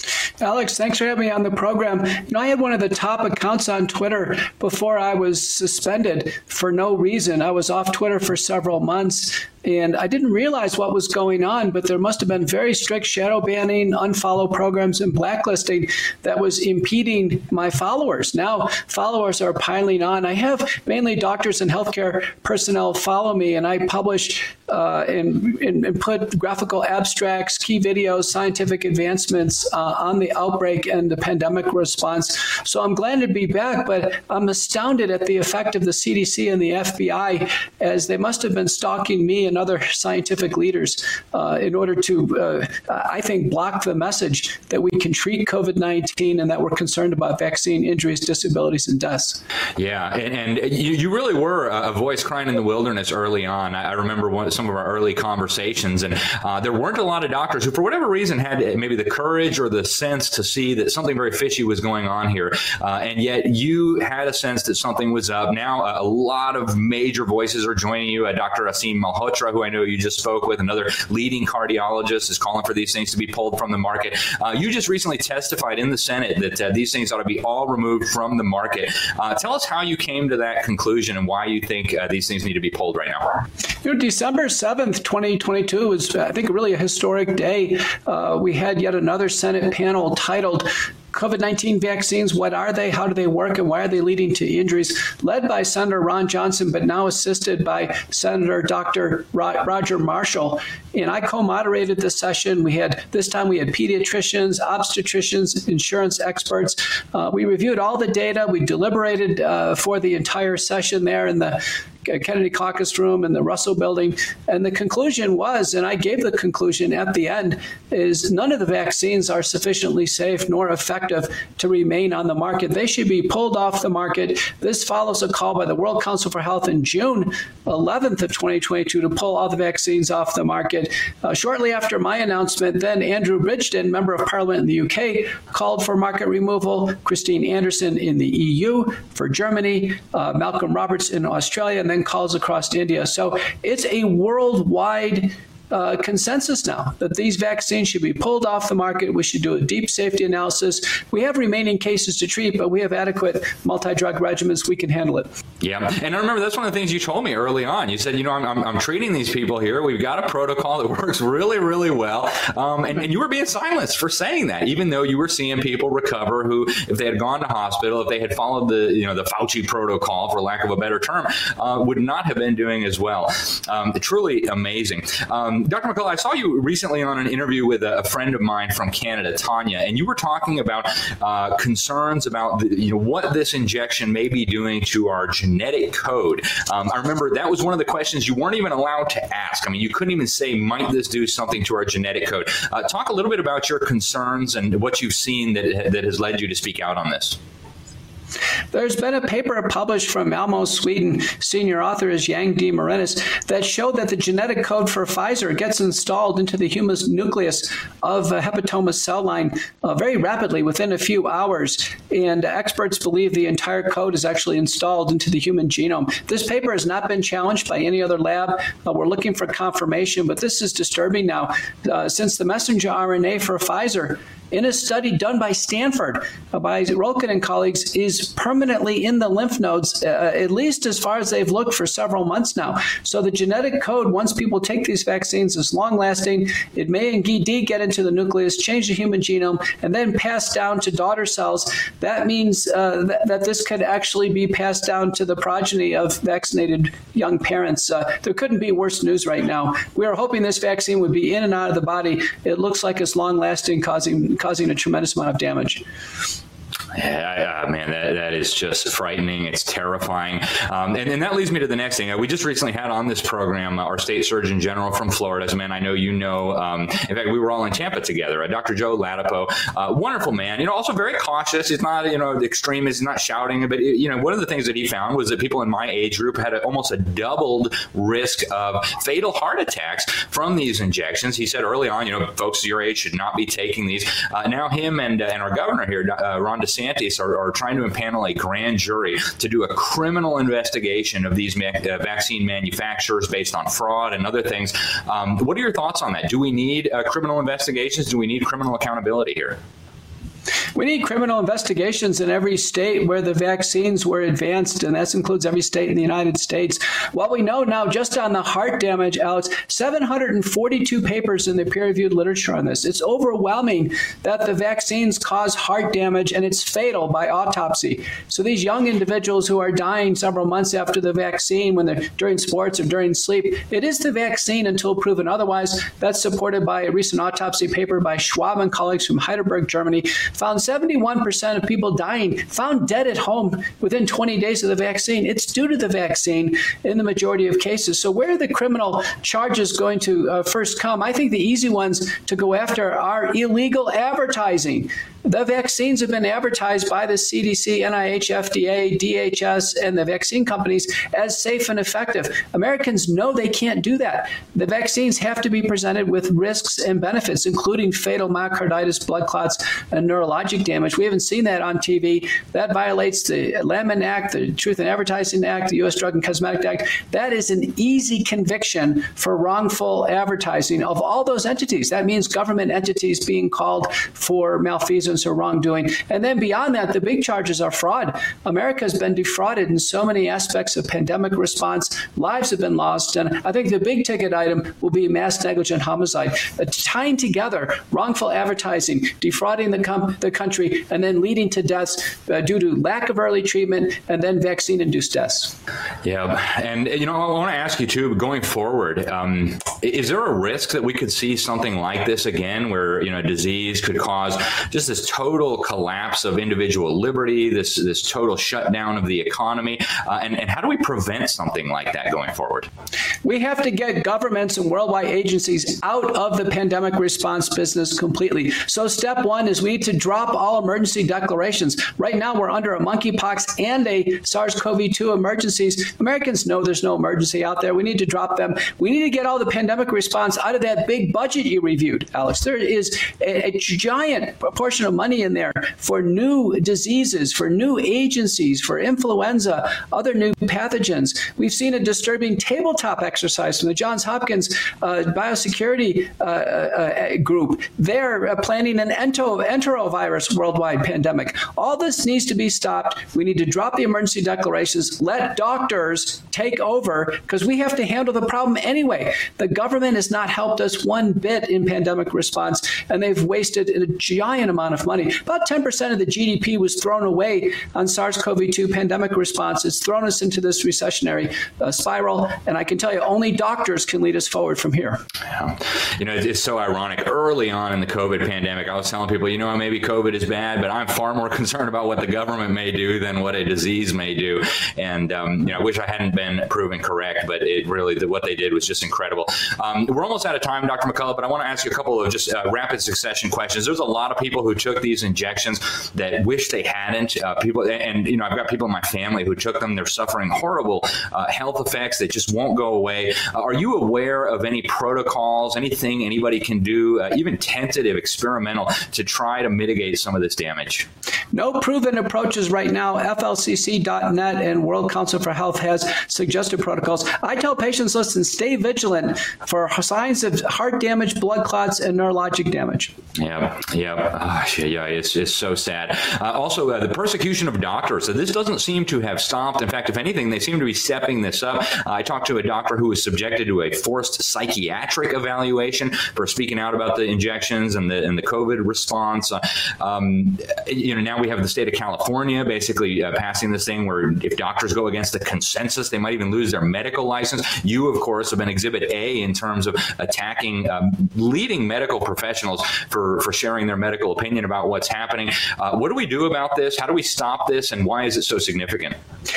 Alex, thanks for having me on the program. You know, I had one of the top accounts on Twitter before I was suspended for no reason. I was off Twitter for several months and I didn't realize what was going on, but there must have been very strict shadow banning, unfollow programs and blacklisting that was impeding my followers. Now followers are piling on. I have mainly doctors and healthcare personnel follow me and I publish uh, and, and, put graphical abstracts, key videos, scientific advancements uh, on the outbreak and the pandemic response. So I'm glad to be back, but I'm astounded at the effect of the CDC and the FBI as they must have been stalking me and other scientific leaders uh, in order to uh, I think block the message that we can treat COVID-19 and that we're concerned about vaccine injuries, disabilities and deaths. Yeah, and, and you, you really were a voice crying in the wilderness early on. I, remember one, some of our early conversations and uh, there weren't a lot of doctors who for whatever reason had maybe the courage or the sense to see that something very fishy was going on here uh, and yet you had a sense that something was up now a lot of major voices are joining you uh, Dr. Aseem Malhotra who I know you just spoke with another leading cardiologist is calling for these things to be pulled from the market. Uh, you just recently testified in the Senate that uh, these things ought to be all removed from the market. Uh, tell us how you came to that conclusion and why you think these things need to be pulled right now. You know December 7th, 2022 was I think really a historic day. Uh, we had yet another Senate panel titled COVID-19 vaccines, what are they? How do they work and why are they leading to injuries? Led by Senator Ron Johnson but now assisted by Senator Dr. Roger Marshall. And I co-moderated the session. We had this time we had pediatricians, obstetricians, insurance experts. Uh, we reviewed all the data. We deliberated uh, for the entire session there in the Kennedy Caucus Room in the Russell Building. And the conclusion was and I gave the conclusion at the end is none of the vaccines are sufficiently safe nor effective to remain on the market. They should be pulled off the market. This follows a call by the World Council for Health in June 11th of 2022 to pull all the vaccines off the market. Uh, shortly after my announcement then Andrew Bridgen member of parliament in the UK called for market removal. Christine Anderson in the EU for Germany. Uh, Malcolm Roberts in Australia then calls across India. So it's a worldwide uh, consensus now that these vaccines should be pulled off the market. We should do a deep safety analysis. We have remaining cases to treat, but we have adequate multi-drug regimens. We can handle it. Yeah. And I remember that's one of the things you told me early on. You said, you know, I'm, I'm, I'm treating these people here. We've got a protocol that works really, really well. Um, and, and you were being silenced for saying that, even though you were seeing people recover who, if they had gone to hospital, if they had followed the, you know, the Fauci protocol, for lack of a better term, uh, would not have been doing as well. Um, truly amazing. Um, Dr. McCullough, I saw you recently on an interview with a, friend of mine from Canada, Tanya, and you were talking about uh, concerns about the, you know what this injection may be doing to our genetic code. Um, I remember that was one of the questions you weren't even allowed to ask. I mean, you couldn't even say might this do something to our genetic code. Uh, talk a little bit about your concerns and what you've seen that that has led you to speak out on this. There's been a paper published from Malmo, Sweden, senior author is Yang De Marinis, that showed that the genetic code for Pfizer gets installed into the human nucleus of a hepatoma cell line uh, very rapidly within a few hours and experts believe the entire code is actually installed into the human genome. This paper has not been challenged by any other lab. We're looking for confirmation, but this is disturbing now uh, since the messenger RNA for Pfizer in a study done by Stanford uh, by Röltgen and colleagues is permanently in the lymph nodes uh, at least as far as they've looked for several months now. So the genetic code once people take these vaccines is long lasting. It may indeed get into the nucleus, change the human genome and then pass down to daughter cells. That means uh, that, that, this could actually be passed down to the progeny of vaccinated young parents. Uh, there couldn't be worse news right now. We are hoping this vaccine would be in and out of the body. It looks like it's long lasting causing causing a tremendous amount of damage. Yeah, uh, man, that, that is just frightening. It's terrifying. Um, and, and that leads me to the next thing. Uh, we just recently had on this program uh, our state surgeon general from Florida, as man I know you know. Um, in fact, we were all in Tampa together. Uh, Dr. Joe Ladapo, uh, wonderful man. You know, also very cautious. He's not, you know, extreme. He's not shouting. But, you know, one of the things that he found was that people in my age group had a, almost a doubled risk of fatal heart attacks from these injections. He said early on, you know, folks your age should not be taking these. Uh, now him and, and our governor here, Ron DeSantis, DeSantis are, are trying to impanel a grand jury to do a criminal investigation of these uh, vaccine manufacturers based on fraud and other things. Um, what are your thoughts on that? Do we need uh, criminal investigations? Do we need criminal accountability here? We need criminal investigations in every state where the vaccines were advanced and that includes every state in the United States. What we know now just on the heart damage, Alex, 742 papers in the peer-reviewed literature on this. It's overwhelming that the vaccines cause heart damage and it's fatal by autopsy. So these young individuals who are dying several months after the vaccine when they're during sports or during sleep, it is the vaccine until proven otherwise. That's supported by a recent autopsy paper by Schwab and colleagues from Heidelberg, Germany, found 71% of people dying found dead at home within 20 days of the vaccine. It's due to the vaccine in the majority of cases. So where are the criminal charges going to uh, first come? I think the easy ones to go after are illegal advertising. The vaccines have been advertised by the CDC, NIH, FDA, DHS and the vaccine companies as safe and effective. Americans know they can't do that. The vaccines have to be presented with risks and benefits including fatal myocarditis, blood clots and neurologic damage. We haven't seen that on TV. That violates the Lanham Act, the Truth in Advertising Act, the US Drug and Cosmetic Act. That is an easy conviction for wrongful advertising of all those entities. That means government entities being called for malfeasance negligence or wrongdoing. And then beyond that, the big charges are fraud. America has been defrauded in so many aspects of pandemic response. Lives have been lost and I think the big ticket item will be mass negligent homicide. Uh, tying together wrongful advertising, defrauding the the country and then leading to deaths uh, due to lack of early treatment and then vaccine induced deaths. Yeah. And you know, I want to ask you too going forward, um, is there a risk that we could see something like this again where, you know, disease could cause just this total collapse of individual liberty, this this total shutdown of the economy, uh, and and how do we prevent something like that going forward? We have to get governments and worldwide agencies out of the pandemic response business completely. So step 1 is we need to drop all emergency declarations. Right now we're under a monkeypox and a SARS-CoV-2 emergencies. Americans know there's no emergency out there. We need to drop them. We need to get all the pandemic response out of that big budget you reviewed, Alex. There is a, a giant portion of money in there for new diseases, for new agencies, for influenza, other new pathogens. We've seen a disturbing tabletop exercise from the Johns Hopkins uh, biosecurity uh, uh, group. They're uh, planning an ento enterovirus worldwide pandemic. All this needs to be stopped. We need to drop the emergency declarations, let doctors take over because we have to handle the problem anyway. The government has not helped us one bit in pandemic response and they've wasted a giant amount of money. About 10% of the GDP was thrown away on SARS-CoV-2 pandemic response. It's thrown us into this recessionary uh, spiral and I can tell you only doctors can lead us forward from here. Yeah. You know, it's so ironic. Early on in the COVID pandemic, I was telling people, you know, maybe COVID is bad, but I'm far more concerned about what the government may do than what a disease may do. And um, you know, I wish I hadn't been proven correct, but it really what they did was just incredible. Um, we're almost out of time, Dr. McCullough, but I want to ask you a couple of just uh, rapid succession questions. There's a lot of people who these injections that wish they hadn't. Uh, people and you know I've got people in my family who took them. They're suffering horrible uh, health effects that just won't go away. Uh, are you aware of any protocols, anything anybody can do, uh, even tentative, experimental, to try to mitigate some of this damage? No proven approaches right now. FLCC.net and World Council for Health has suggested protocols. I tell patients, listen, stay vigilant for signs of heart damage, blood clots, and neurologic damage. Yeah, yeah, yeah. It's just so sad. Uh, also, uh, the persecution of doctors. So this doesn't seem to have stopped. In fact, if anything, they seem to be stepping this up. Uh, I talked to a doctor who was subjected to a forced psychiatric evaluation for speaking out about the injections and the and the COVID response. Uh, um, you know, now we have the state of California basically uh, passing this thing where if doctors go against the consensus, they might even lose their medical license. You, of course, have been Exhibit A in terms of attacking um, leading medical professionals for for sharing their medical opinion about what's happening. Uh, what do we do about this? How do we stop this and why is it so significant?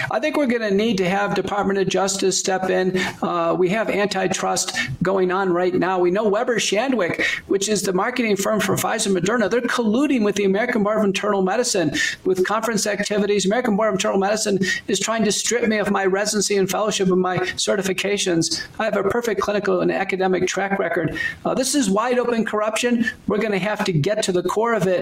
I think we're going to need to have Department of Justice step in. Uh, we have antitrust going on right now. We know Weber Shandwick, which is the marketing firm for Pfizer Moderna, they're colluding with the American Board of Internal Medicine with conference activities. American Board of Internal Medicine is trying to strip me of my residency and fellowship and my certifications. I have a perfect clinical and academic track record. Uh, this is wide open corruption. We're going to have to get to the core of it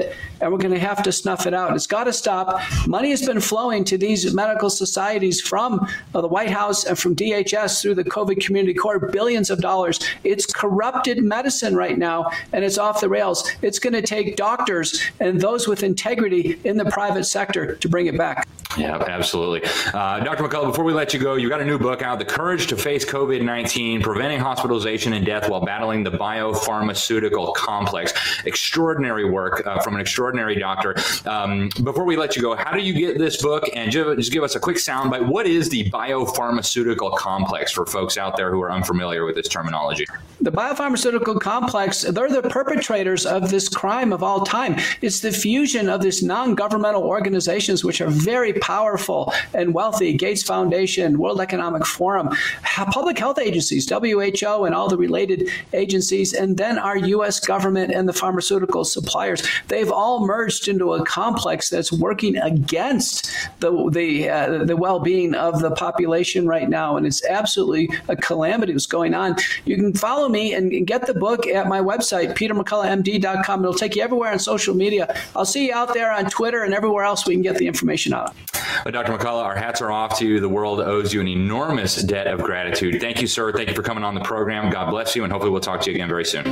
and we're going to have to snuff it out. It's got to stop. Money has been flowing to these medical societies from uh, the White House and from DHS through the COVID community corps billions of dollars. It's corrupted medicine right now and it's off the rails. It's going to take doctors and those with integrity in the private sector to bring it back. Yeah, absolutely. Uh, Dr. McCullough, before we let you go, you've got a new book out, The Courage to Face COVID-19, Preventing Hospitalization and Death While Battling the Biopharmaceutical Complex. Extraordinary work uh, from an extraordinary doctor. Um, before we let you go, how do you get this book? And just give us a quick soundbite. What is the biopharmaceutical complex for folks out there who are unfamiliar with this terminology? The biopharmaceutical complex, they're the perpetrators of this crime of all time. It's the fusion of these non-governmental organizations which are very powerful and wealthy, Gates Foundation, World Economic Forum, public health agencies, WHO and all the related agencies, and then our US government and the pharmaceutical suppliers. They've all merged into a complex that's working against the the uh, the well-being of the population right now and it's absolutely a calamity what's going on. You can follow me and, and get the book at my website petermcculloughmd.com. It'll take you everywhere on social media. I'll see you out there on Twitter and everywhere else we can get the information out. Well, Dr. McCullough, our hats are off to you. The world owes you an enormous debt of gratitude. Thank you, sir. Thank you for coming on the program. God bless you, and hopefully we'll talk to you again very soon.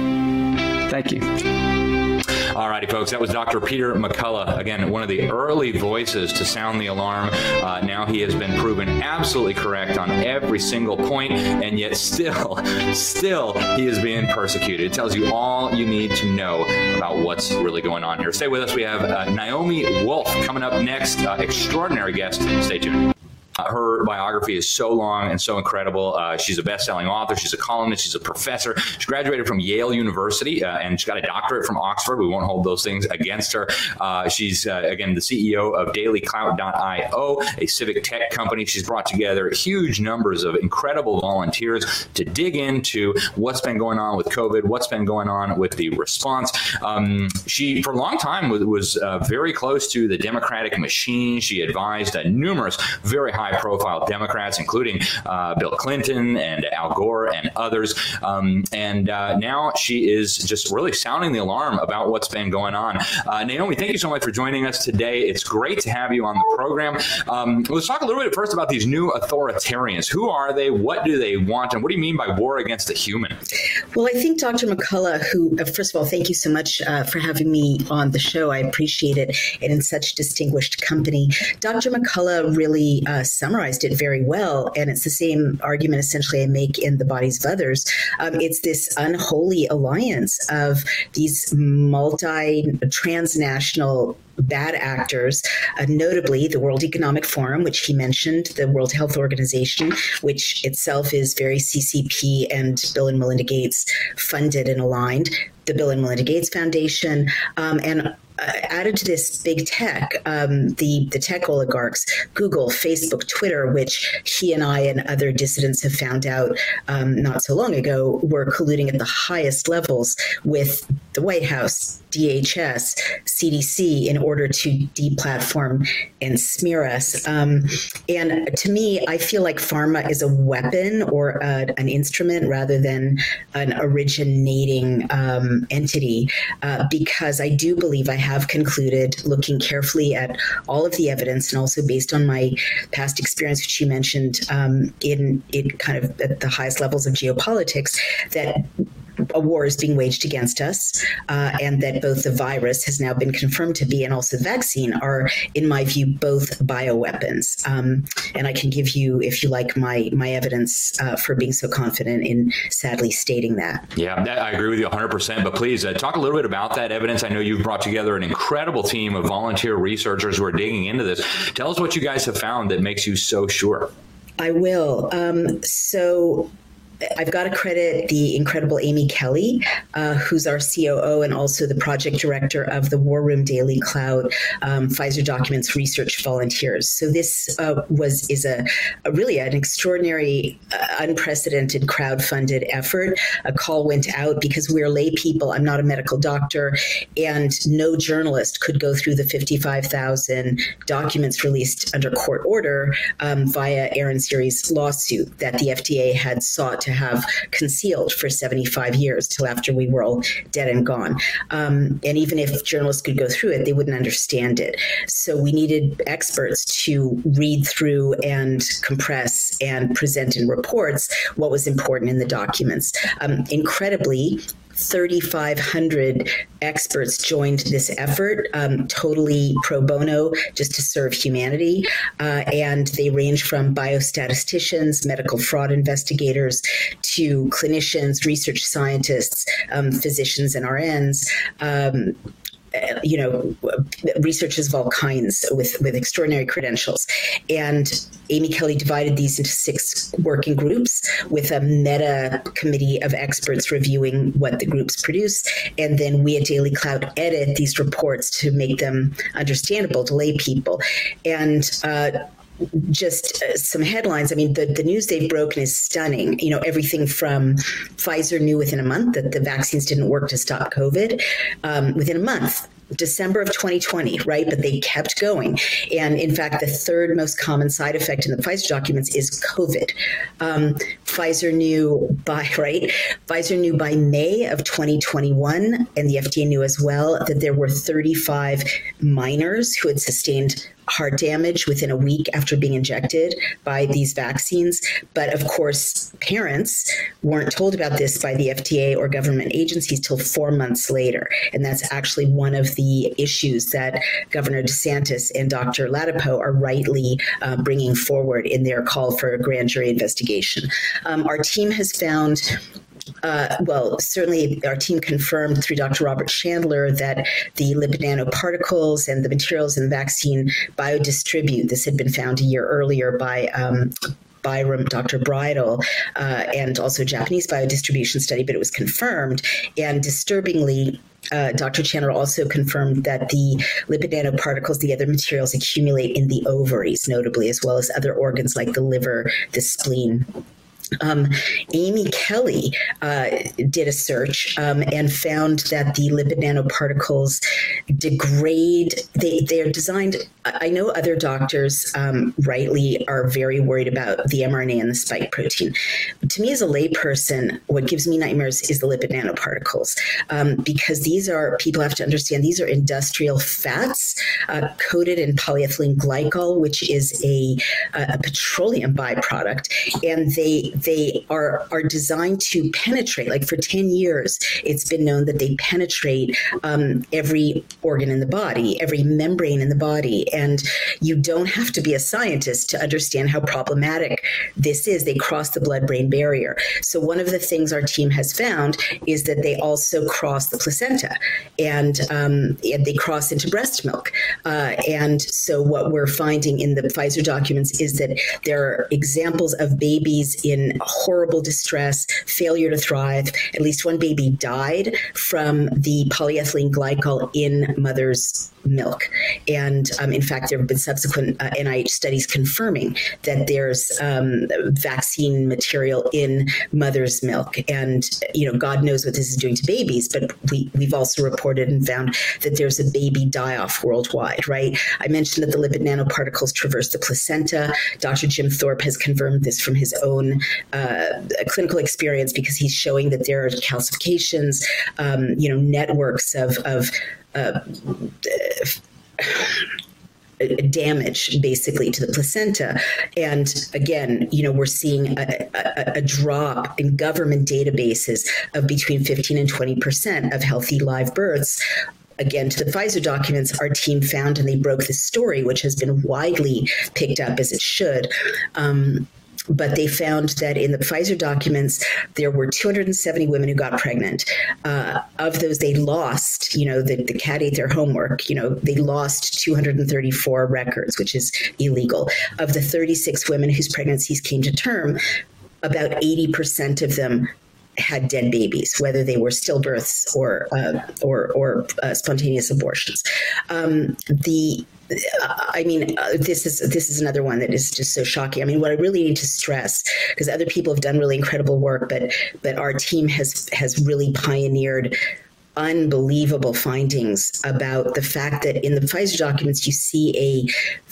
Thank you. All righty, folks. That was Dr. Peter McCullough. Again, one of the early voices to sound the alarm. Uh, now he has been proven absolutely correct on every single point, and yet still, still, he is being persecuted. It tells you all you need to know about what's really going on here. Stay with us. We have uh, Naomi Wolf coming up next. Uh, extraordinary guest. Stay tuned her biography is so long and so incredible. Uh, she's a best-selling author. She's a columnist. She's a professor. She graduated from Yale University uh, and she got a doctorate from Oxford. We won't hold those things against her. Uh, she's uh, again the CEO of DailyClout.io, a civic tech company. She's brought together huge numbers of incredible volunteers to dig into what's been going on with COVID, what's been going on with the response. Um, she for a long time was, was uh, very close to the Democratic machine. She advised a numerous very high high profile Democrats including uh, Bill Clinton and Al Gore and others um, and uh, now she is just really sounding the alarm about what's been going on. Uh, Naomi, thank you so much for joining us today. It's great to have you on the program. Um, let's talk a little bit first about these new authoritarians. Who are they? What do they want? And what do you mean by war against the human? Well, I think Dr. McCullough, who, uh, first of all, thank you so much uh, for having me on the show. I appreciate it and in such distinguished company. Dr. McCullough really uh, summarized it very well. And it's the same argument essentially I make in The Bodies of Others. Um, it's this unholy alliance of these multi transnational bad actors, uh, notably the World Economic Forum, which he mentioned, the World Health Organization, which itself is very CCP and Bill and Melinda Gates funded and aligned, the Bill and Melinda Gates Foundation, um, and uh, added to this big tech, um, the the tech oligarchs, Google, Facebook, Twitter, which he and I and other dissidents have found out um, not so long ago were colluding at the highest levels with the White House, DHS, CDC in order to deplatform and smear us. Um, and to me, I feel like pharma is a weapon or a, an instrument rather than an originating um, entity, uh, because I do believe I have concluded, looking carefully at all of the evidence and also based on my past experience, which you mentioned um, in, in kind of at the highest levels of geopolitics, that a war is being waged against us, uh, and that both the virus has now been confirmed to be and also the vaccine are, in my view, both bioweapons. Um, and I can give you, if you like, my my evidence uh, for being so confident in sadly stating that. Yeah, that, I agree with you 100%. But please uh, talk a little bit about that evidence. I know you've brought together an incredible team of volunteer researchers who are digging into this. Tell us what you guys have found that makes you so sure. I will. Um, so I've got to credit the incredible Amy Kelly, uh, who's our COO and also the project director of the War Room DailyClout um, Pfizer Documents Research Volunteers. So this uh, was is a, a, really an extraordinary, uh, unprecedented crowd-funded effort. A call went out because we're lay people. I'm not a medical doctor, and no journalist could go through the 55,000 documents released under court order um, via Aaron Siri's lawsuit that the FDA had sought to have concealed for 75 years till after we were all dead and gone. Um, and even if journalists could go through it, they wouldn't understand it. So we needed experts to read through and compress and present in reports what was important in the documents. Um, incredibly, 3,500 experts joined this effort, um, totally pro bono, just to serve humanity. Uh, and they range from biostatisticians, medical fraud investigators, to clinicians, research scientists, um, physicians, and RNs. Um, you know researchers of all kinds with with extraordinary credentials. And Amy Kelly divided these into six working groups with a meta committee of experts reviewing what the groups produce. And then we at DailyClout edit these reports to make them understandable to lay people. And uh, just uh, some headlines. I mean, the, the news they've broken is stunning. You know, everything from Pfizer knew within a month that the vaccines didn't work to stop COVID. Um, within a month, December of 2020, right? But they kept going. And in fact, the third most common side effect in the Pfizer documents is COVID. Um, Pfizer knew by, right? Pfizer knew by May of 2021, and the FDA knew as well, that there were 35 minors who had sustained heart damage within a week after being injected by these vaccines. But of course, parents weren't told about this by the FDA or government agencies till 4 months later. And that's actually one of the issues that Governor DeSantis and Dr. Ladapo are rightly uh, bringing forward in their call for a grand jury investigation. Um, our team has found uh, well, certainly our team confirmed through Dr. Robert Chandler that the lipid nanoparticles and the materials in the vaccine biodistribute. This had been found a year earlier by um, Byram, Dr. Bridle, uh, and also Japanese biodistribution study, but it was confirmed. And disturbingly, uh, Dr. Chandler also confirmed that the lipid nanoparticles, the other materials, accumulate in the ovaries, notably, as well as other organs like the liver, the spleen um, Amy Kelly uh, did a search um, and found that the lipid nanoparticles degrade. They they are designed. I know other doctors um, rightly are very worried about the mRNA and the spike protein. To me, as a layperson, what gives me nightmares is the lipid nanoparticles um, because these are people have to understand these are industrial fats uh, coated in polyethylene glycol, which is a, a petroleum byproduct, and they they are are designed to penetrate. Like for 10 years it's been known that they penetrate um, every organ in the body every membrane in the body. And you don't have to be a scientist to understand how problematic this is. They cross the blood brain barrier. So one of the things our team has found is that they also cross the placenta and, um, and they cross into breast milk. Uh, and so what we're finding in the Pfizer documents is that there are examples of babies in horrible distress, failure to thrive. At least one baby died from the polyethylene glycol in mother's milk. And um, in fact, there have been subsequent uh, NIH studies confirming that there's um, vaccine material in mother's milk. And, you know, God knows what this is doing to babies, but we, we've also reported and found that there's a baby die off worldwide, right? I mentioned that the lipid nanoparticles traverse the placenta. Dr. Jim Thorp has confirmed this from his own uh, clinical experience because he's showing that there are calcifications, um, you know, networks of, of uh, damage basically to the placenta. And again you know we're seeing a, a, a, drop in government databases of between 15 and 20% of healthy live births. Again to the Pfizer documents our team found and they broke this story which has been widely picked up as it should. Um, but they found that in the Pfizer documents there were 270 women who got pregnant. Uh, of those, they lost, you know, the, the CAT ate their homework. You know, they lost 234 records, which is illegal. Of the 36 women whose pregnancies came to term, about 80% of them had dead babies, whether they were stillbirths or uh, or or uh, spontaneous abortions. Um, the I mean, uh, this is this is another one that is just so shocking. I mean, what I really need to stress, because other people have done really incredible work, but but our team has has really pioneered unbelievable findings about the fact that in the Pfizer documents you see a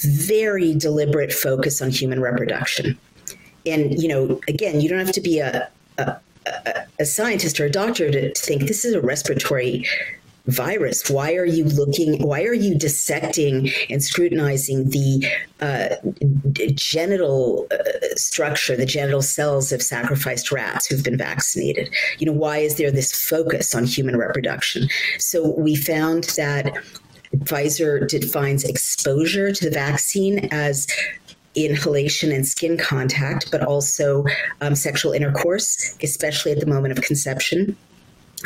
very deliberate focus on human reproduction. And you know, again, you don't have to be a, a a, scientist or a doctor to, to think this is a respiratory virus. Why are you looking why are you dissecting and scrutinizing the uh, genital uh, structure the genital cells of sacrificed rats who've been vaccinated? You know why is there this focus on human reproduction? So we found that Pfizer defines exposure to the vaccine as inhalation and skin contact, but also um, sexual intercourse, especially at the moment of conception.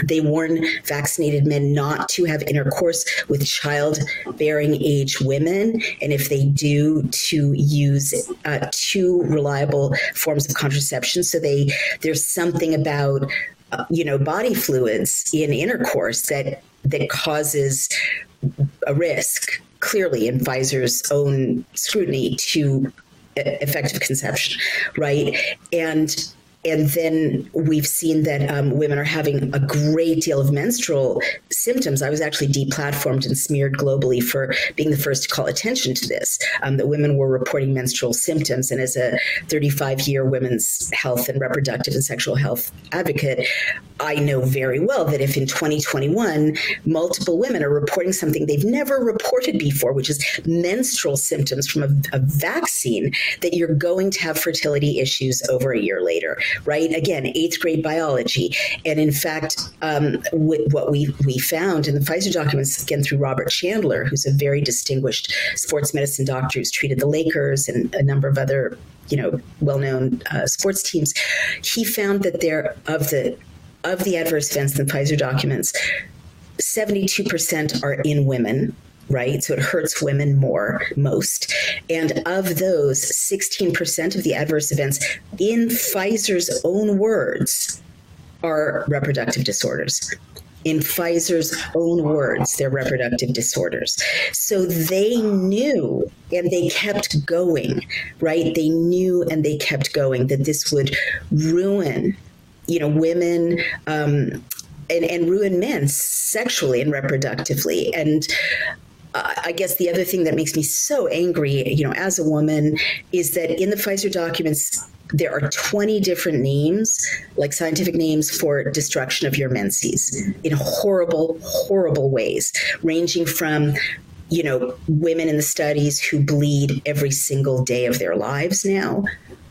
They warn vaccinated men not to have intercourse with childbearing age women, and if they do, to use uh, two reliable forms of contraception. So they there's something about uh, you know body fluids in intercourse that that causes a risk clearly in Pfizer's own scrutiny to effective conception, right? And and then we've seen that um, women are having a great deal of menstrual symptoms. I was actually deplatformed and smeared globally for being the first to call attention to this, um, that women were reporting menstrual symptoms. And as a 35-year women's health and reproductive and sexual health advocate, I know very well that if in 2021 multiple women are reporting something they've never reported before, which is menstrual symptoms from a, a vaccine, that you're going to have fertility issues over a year later right? Again, eighth grade biology. And in fact, um, what we, we found in the Pfizer documents, again, through Robert Chandler, who's a very distinguished sports medicine doctor who's treated the Lakers and a number of other you know well-known uh, sports teams he found that there of the of the adverse events in the Pfizer documents 72% are in women right? So it hurts women more, most. And of those, 16% of the adverse events, in Pfizer's own words, are reproductive disorders in Pfizer's own words, their reproductive disorders. So they knew and they kept going, right? They knew and they kept going that this would ruin, you know, women um, and, and ruin men sexually and reproductively. And I guess the other thing that makes me so angry, you know, as a woman is that in the Pfizer documents there are 20 different names, like scientific names for destruction of your menses in horrible horrible ways, ranging from you know, women in the studies who bleed every single day of their lives now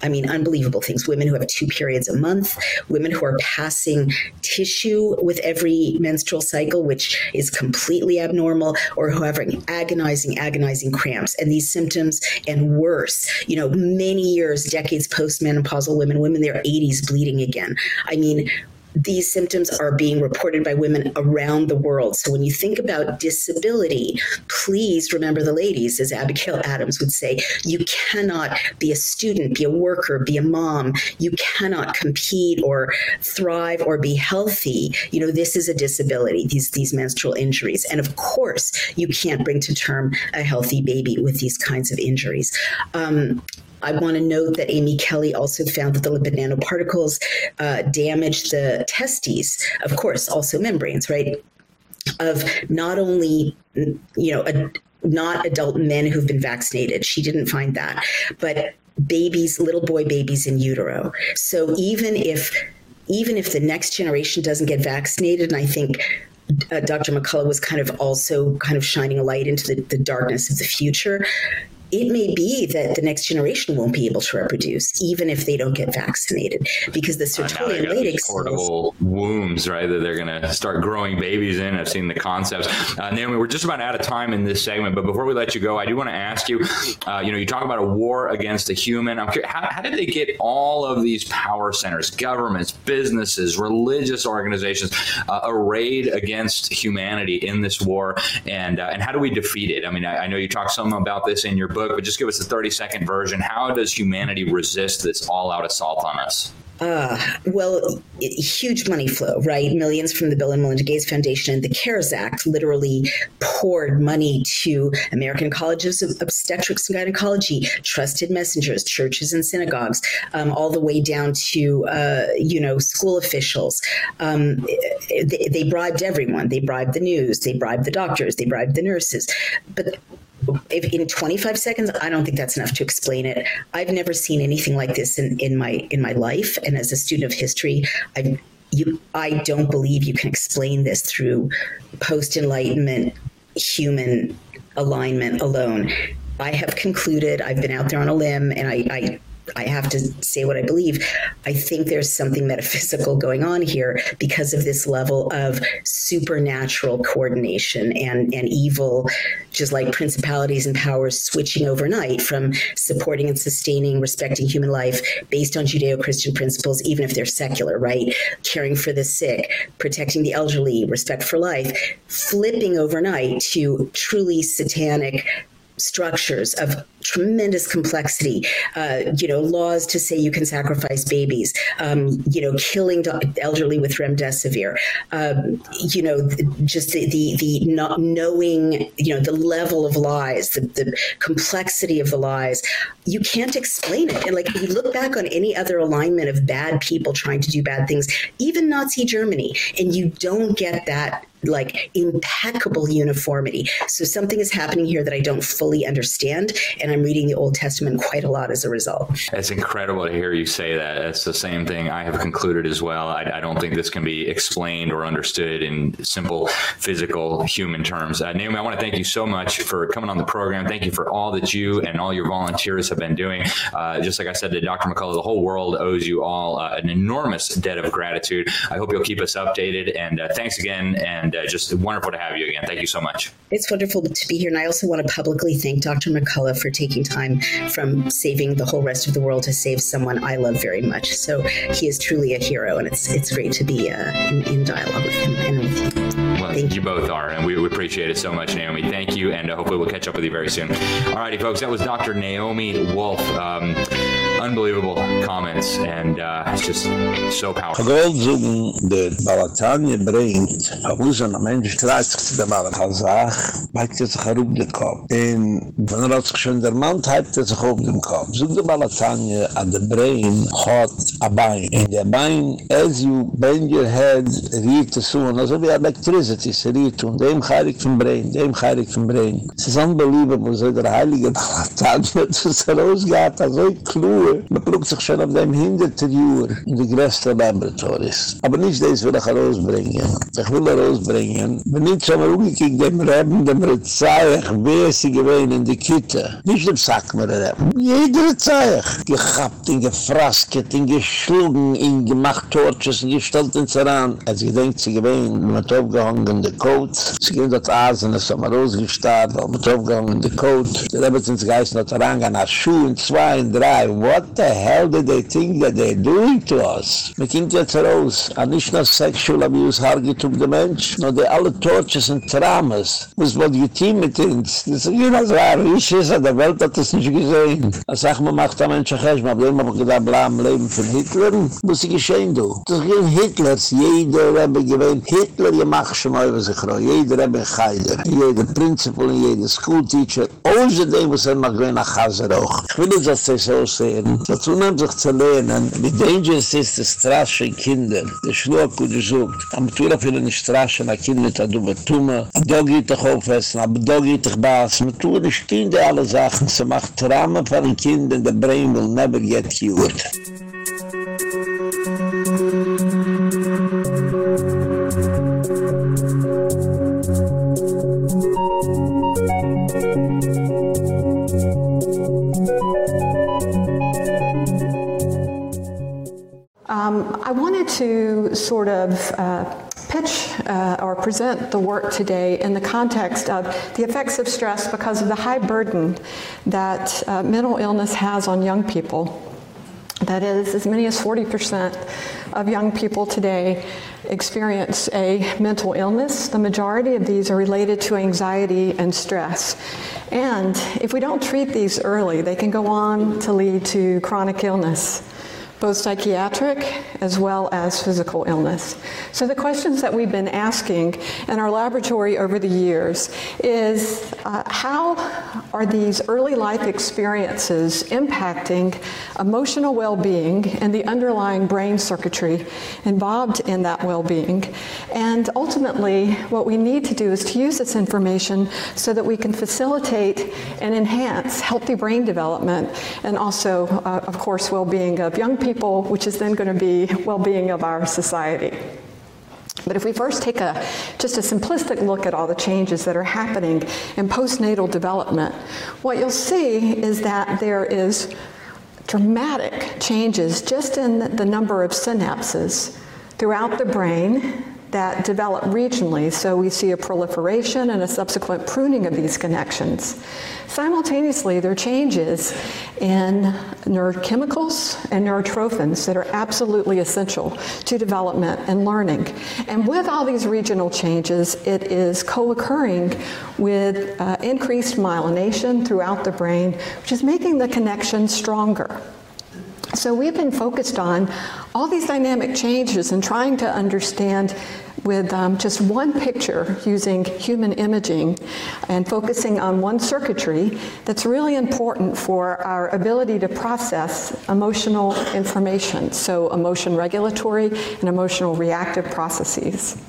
I mean, unbelievable things. Women who have two periods a month, women who are passing tissue with every menstrual cycle, which is completely abnormal, or who having agonizing, agonizing cramps. And these symptoms, and worse, you know, many years, decades post-menopausal women, women in their 80s bleeding again. I mean, these symptoms are being reported by women around the world. So when you think about disability, please remember the ladies, as Abigail Adams would say, you cannot be a student, be a worker, be a mom. You cannot compete or thrive or be healthy. You know, this is a disability, these, these menstrual injuries. And of course, you can't bring to term a healthy baby with these kinds of injuries. Um, I want to note that Amy Kelly also found that the lipid nanoparticles uh, damaged the testes, of course, also membranes, right? Of not only, you know, a, not adult men who've been vaccinated. She didn't find that, but babies, little boy babies in utero. So even if even if the next generation doesn't get vaccinated, and I think uh, Dr. McCullough was kind of also kind of shining a light into the, the darkness of the future it may be that the next generation won't be able to reproduce even if they don't get vaccinated because the sertolin uh, latex portable wombs right that they're going to start growing babies in. I've seen the concepts. Uh, Naomi we're just about out of time in this segment but before we let you go I do want to ask you uh, you know you talk about a war against a human. I'm curious, how, how did they get all of these power centers governments businesses religious organizations uh, arrayed against humanity in this war? And uh, and how do we defeat it? I mean I, I know you talked some about this in your book book, but just give us a 30 second version. How does humanity resist this all out assault on us? Uh, well, huge money flow, right? Millions from the Bill and Melinda Gates Foundation and the CARES Act literally poured money to American colleges of obstetrics and gynecology, trusted messengers, churches and synagogues, um, all the way down to uh, you know school officials. Um, they, they bribed everyone. They bribed the news. They bribed the doctors. They bribed the nurses. But if in 25 seconds i don't think that's enough to explain it. I've never seen anything like this in in my in my life. And as a student of history i you i don't believe you can explain this through post enlightenment human alignment alone. I have concluded i've been out there on a limb and i i I have to say what I believe. I think there's something metaphysical going on here because of this level of supernatural coordination and and evil just like principalities and powers switching overnight from supporting and sustaining respecting human life based on Judeo-Christian principles even if they're secular, right? Caring for the sick, protecting the elderly, respect for life, flipping overnight to truly satanic structures of tremendous complexity uh, you know laws to say you can sacrifice babies um, you know killing elderly with remdesivir um, you know just the, the the not knowing you know the level of lies the, the complexity of the lies. You can't explain it. And like you look back on any other alignment of bad people trying to do bad things even Nazi Germany and you don't get that like impeccable uniformity so something is happening here that I don't fully understand and I'm reading the Old Testament quite a lot as a result. It's incredible to hear you say that. It's the same thing I have concluded as well. I, I don't think this can be explained or understood in simple physical human terms. Uh, Naomi, I want to thank you so much for coming on the program. Thank you for all that you and all your volunteers have been doing. Uh, just like I said to Dr. McCullough, the whole world owes you all uh, an enormous debt of gratitude. I hope you'll keep us updated and uh, thanks again and uh, just wonderful to have you again. Thank you so much. It's wonderful to be here and I also want to publicly thank Dr. McCullough for taking time from saving the whole rest of the world to save someone I love very much. So he is truly a hero, and it's it's great to be uh, in, in, dialogue with him and with you. Well, Thank you. you both are, and we, we, appreciate it so much, Naomi. Thank you, and uh, hopefully we'll catch up with you very soon. All righty, folks, that was Dr. Naomi Wolf. Um, unbelievable comments, and uh, it's just so powerful. Gold zogen de Balatanie bringt, a Mensch treibt sich zu dem Al-Khazach, beikt er sich herum den Kopf. Und wenn er hat sich schon der Mann treibt er sich auf dem Kopf. Zog de Balatanie an der Brain hat a Bein. In der Bein, as you bend your head, riet es so, also wie Electricity, es riet und dem heilig vom Brain, dem heilig vom Brain. Es ist unbelievable, so der heilige Balatanie hat es so klug, Jahr, man prugt sich schon auf dem hinderter Jahr in die größten Laboratories. Aber nicht das will ich herausbringen. Ich will herausbringen, wenn nicht so mal umgekickt dem Reben, dem Rezeich, wer sie gewähnen in die Kitte. Nicht dem Sack mehr Reben. Jeder Rezeich. Gehabt, in gefrasket, in geschlungen, in gemacht Torches, in gestellt ins Zeran. Als ich denke, sie gewähnen, man hat aufgehangen aufgegangen in den Kot. Sie gehen dort aus in den Samaros gestart, haben wir aufgegangen in den Kot. Sie haben Geist geheißen, dass er angehen nach Schuhen, zwei und drei. What the hell did they think that they're doing to us? Man kommt jetzt raus, an nicht nur sexual abuse, hargit um den Mensch, nur die alle Torches und Traumas. Was wollt ihr Team mit uns? Das ist wie das war, wie ich es an der Welt hat das nicht gesehen. Als sag mal, macht der Mensch ein Chesma, aber immer wieder bleiben Leben von Hitler, muss ich geschehen, du. Das ging Hitlers, jeder Rebbe gewähnt, Hitler, ihr macht schon mal über sich rein. Jeder Rebbe Chayder, jeder Principal, und jeder Schoolteacher, ohne dem, was er mag wein nach Hause auch. Ich will jetzt, dass sie so sehen, dazu nehmt sich zu lernen, wie dangerous ist das Strasche in Kinder. Der Schluck, wo du sucht, am Tura für den Strasche, na Kinder, da du betumme, a Doggy dich aufhessen, a Doggy dich baas, ma Tura, ich kinde alle Sachen, sie macht Trame von den Kindern, der Brain will never get cured. To sort of uh, pitch uh, or present the work today in the context of the effects of stress because of the high burden that uh, mental illness has on young people. That is, as many as 40% of young people today experience a mental illness. The majority of these are related to anxiety and stress. And if we don't treat these early, they can go on to lead to chronic illness both psychiatric as well as physical illness. So the questions that we've been asking in our laboratory over the years is uh, how are these early life experiences impacting emotional well-being and the underlying brain circuitry involved in that well-being? And ultimately what we need to do is to use this information so that we can facilitate and enhance healthy brain development and also uh, of course well-being of young people which is then going to be well-being of our society. But if we first take a just a simplistic look at all the changes that are happening in postnatal development, what you'll see is that there is dramatic changes just in the number of synapses throughout the brain that develop regionally. So we see a proliferation and a subsequent pruning of these connections. Simultaneously, there are changes in neurochemicals and neurotrophins that are absolutely essential to development and learning. And with all these regional changes, it is co-occurring with uh, increased myelination throughout the brain, which is making the connection stronger. So we've been focused on all these dynamic changes and trying to understand with um, just one picture using human imaging and focusing on one circuitry that's really important for our ability to process emotional information. So emotion regulatory and emotional reactive processes.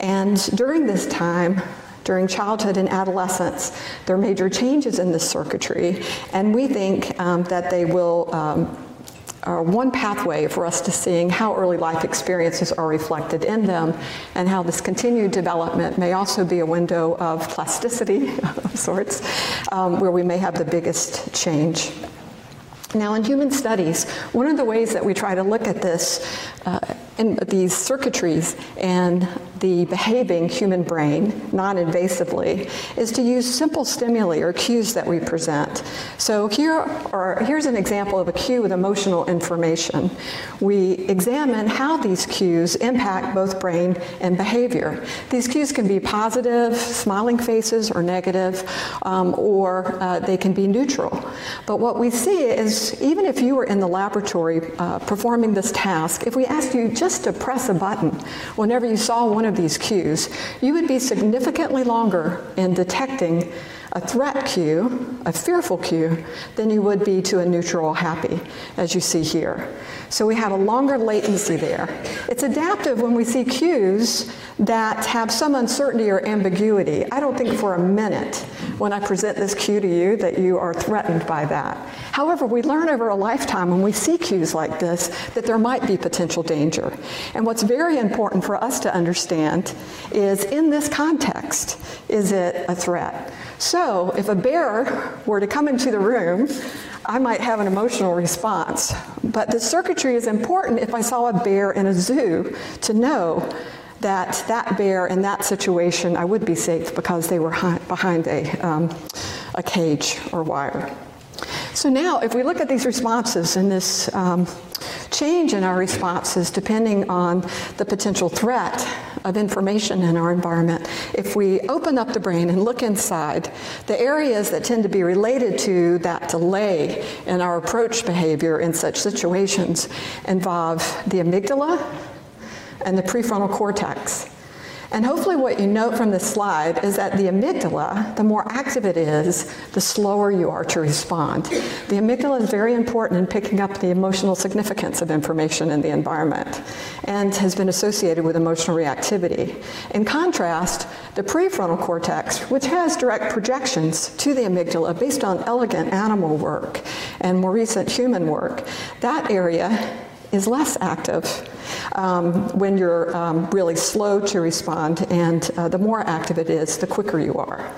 And during this time during childhood and adolescence there are major changes in this circuitry and we think um, that they will um, are one pathway for us to seeing how early life experiences are reflected in them and how this continued development may also be a window of plasticity of sorts um, where we may have the biggest change. Now in human studies, one of the ways that we try to look at this uh, in these circuitries and the behaving human brain non-invasively is to use simple stimuli or cues that we present. So here or here's an example of a cue with emotional information. We examine how these cues impact both brain and behavior. These cues can be positive, smiling faces or negative um, or uh, they can be neutral. But what we see is even if you were in the laboratory uh, performing this task, if we asked you just to press a button whenever you saw one of these cues, you would be significantly longer in detecting a threat cue, a fearful cue, than you would be to a neutral happy, as you see here. So we have a longer latency there. It's adaptive when we see cues that have some uncertainty or ambiguity. I don't think for a minute when I present this cue to you that you are threatened by that. However, we learn over a lifetime when we see cues like this that there might be potential danger. And what's very important for us to understand is in this context, is it a threat? So, if a bear were to come into the room, I might have an emotional response. But the circuitry is important if I saw a bear in a zoo to know that that bear in that situation I would be safe because they were behind a um, a cage or wire. So now if we look at these responses and this um, change in our responses depending on the potential threat of information in our environment. If we open up the brain and look inside, the areas that tend to be related to that delay in our approach behavior in such situations involve the amygdala and the prefrontal cortex. And hopefully what you note from this slide is that the amygdala, the more active it is, the slower you are to respond. The amygdala is very important in picking up the emotional significance of information in the environment and has been associated with emotional reactivity. In contrast, the prefrontal cortex, which has direct projections to the amygdala based on elegant animal work and more recent human work, that area is less active um, when you're um, really slow to respond and uh, the more active it is the quicker you are.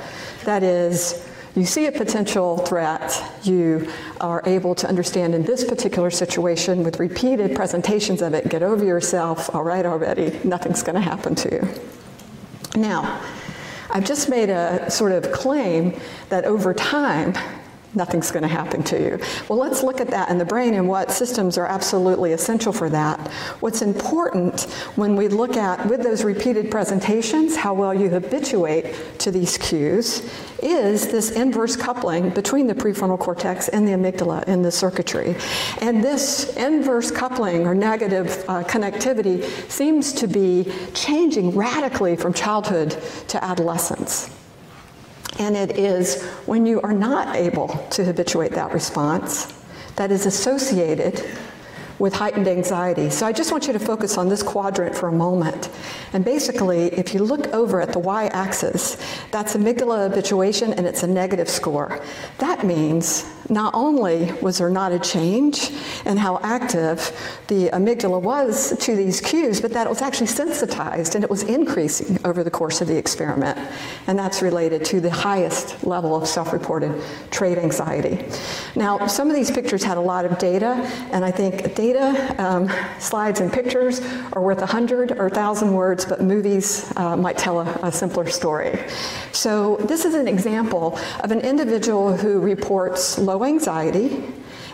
That is you see a potential threat you are able to understand in this particular situation with repeated presentations of it get over yourself all right already nothing's going to happen to you. Now I've just made a sort of claim that over time nothing's going to happen to you. Well, let's look at that in the brain and what systems are absolutely essential for that. What's important when we look at with those repeated presentations how well you habituate to these cues is this inverse coupling between the prefrontal cortex and the amygdala in the circuitry. And this inverse coupling or negative uh, connectivity seems to be changing radically from childhood to adolescence. And it is when you are not able to habituate that response that is associated with heightened anxiety. So I just want you to focus on this quadrant for a moment. And basically, if you look over at the y-axis, that's amygdala habituation and it's a negative score. That means not only was there not a change in how active the amygdala was to these cues, but that it was actually sensitized and it was increasing over the course of the experiment. And that's related to the highest level of self-reported trait anxiety. Now, some of these pictures had a lot of data, and I think data, um, slides and pictures are worth 100 or 1,000 words, but movies uh, might tell a, a simpler story. So this is an example of an individual who reports low anxiety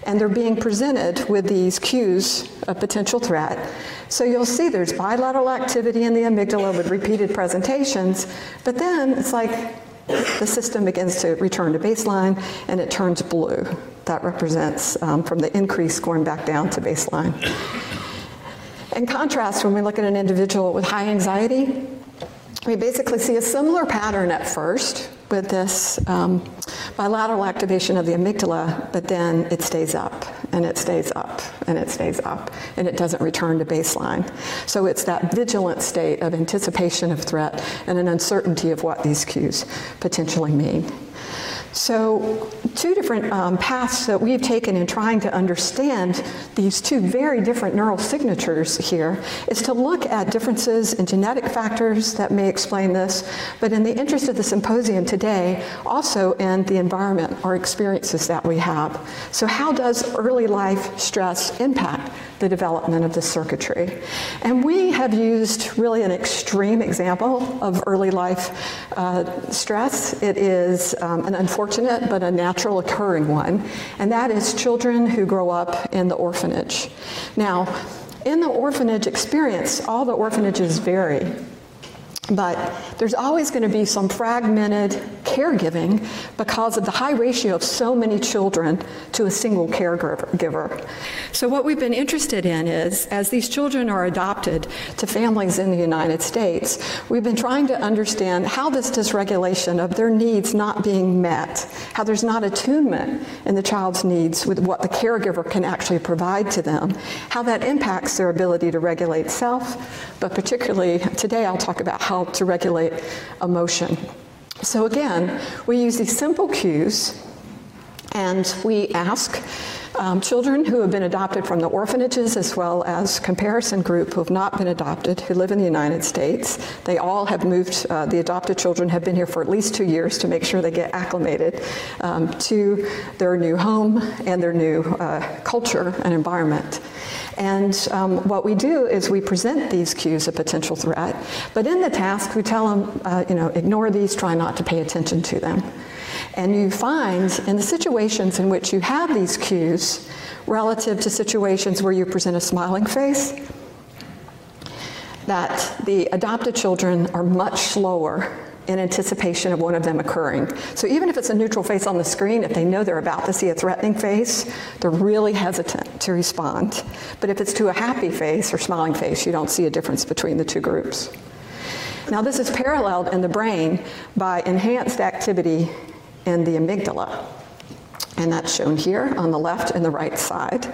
and they're being presented with these cues of potential threat. So you'll see there's bilateral activity in the amygdala with repeated presentations, but then it's like the system begins to return to baseline and it turns blue. That represents um, from the increase going back down to baseline. In contrast, when we look at an individual with high anxiety, we basically see a similar pattern at first with this um, bilateral activation of the amygdala, but then it stays up and it stays up and it stays up and it doesn't return to baseline. So it's that vigilant state of anticipation of threat and an uncertainty of what these cues potentially mean. So, two different um, paths that we've taken in trying to understand these two very different neural signatures here is to look at differences in genetic factors that may explain this, but in the interest of the symposium today, also in the environment or experiences that we have. So, how does early life stress impact the development of the circuitry. And we have used really an extreme example of early life uh, stress. It is um, an unfortunate but a natural occurring one, and that is children who grow up in the orphanage. Now, in the orphanage experience, all the orphanages vary. But there's always going to be some fragmented caregiving because of the high ratio of so many children to a single caregiver. So what we've been interested in is as these children are adopted to families in the United States, we've been trying to understand how this dysregulation of their needs not being met, how there's not attunement in the child's needs with what the caregiver can actually provide to them, how that impacts their ability to regulate self, but particularly today I'll talk about how help to regulate emotion. So again, we use these simple cues and we ask um, children who have been adopted from the orphanages as well as comparison group who have not been adopted who live in the United States. They all have moved, uh, the adopted children have been here for at least two years to make sure they get acclimated um, to their new home and their new uh, culture and environment. And um, what we do is we present these cues of potential threat, but in the task we tell them, uh, you know, ignore these, try not to pay attention to them. And you find in the situations in which you have these cues relative to situations where you present a smiling face that the adopted children are much slower in anticipation of one of them occurring. So even if it's a neutral face on the screen, if they know they're about to see a threatening face, they're really hesitant to respond. But if it's to a happy face or smiling face, you don't see a difference between the two groups. Now this is paralleled in the brain by enhanced activity in the amygdala. And that's shown here on the left and the right side.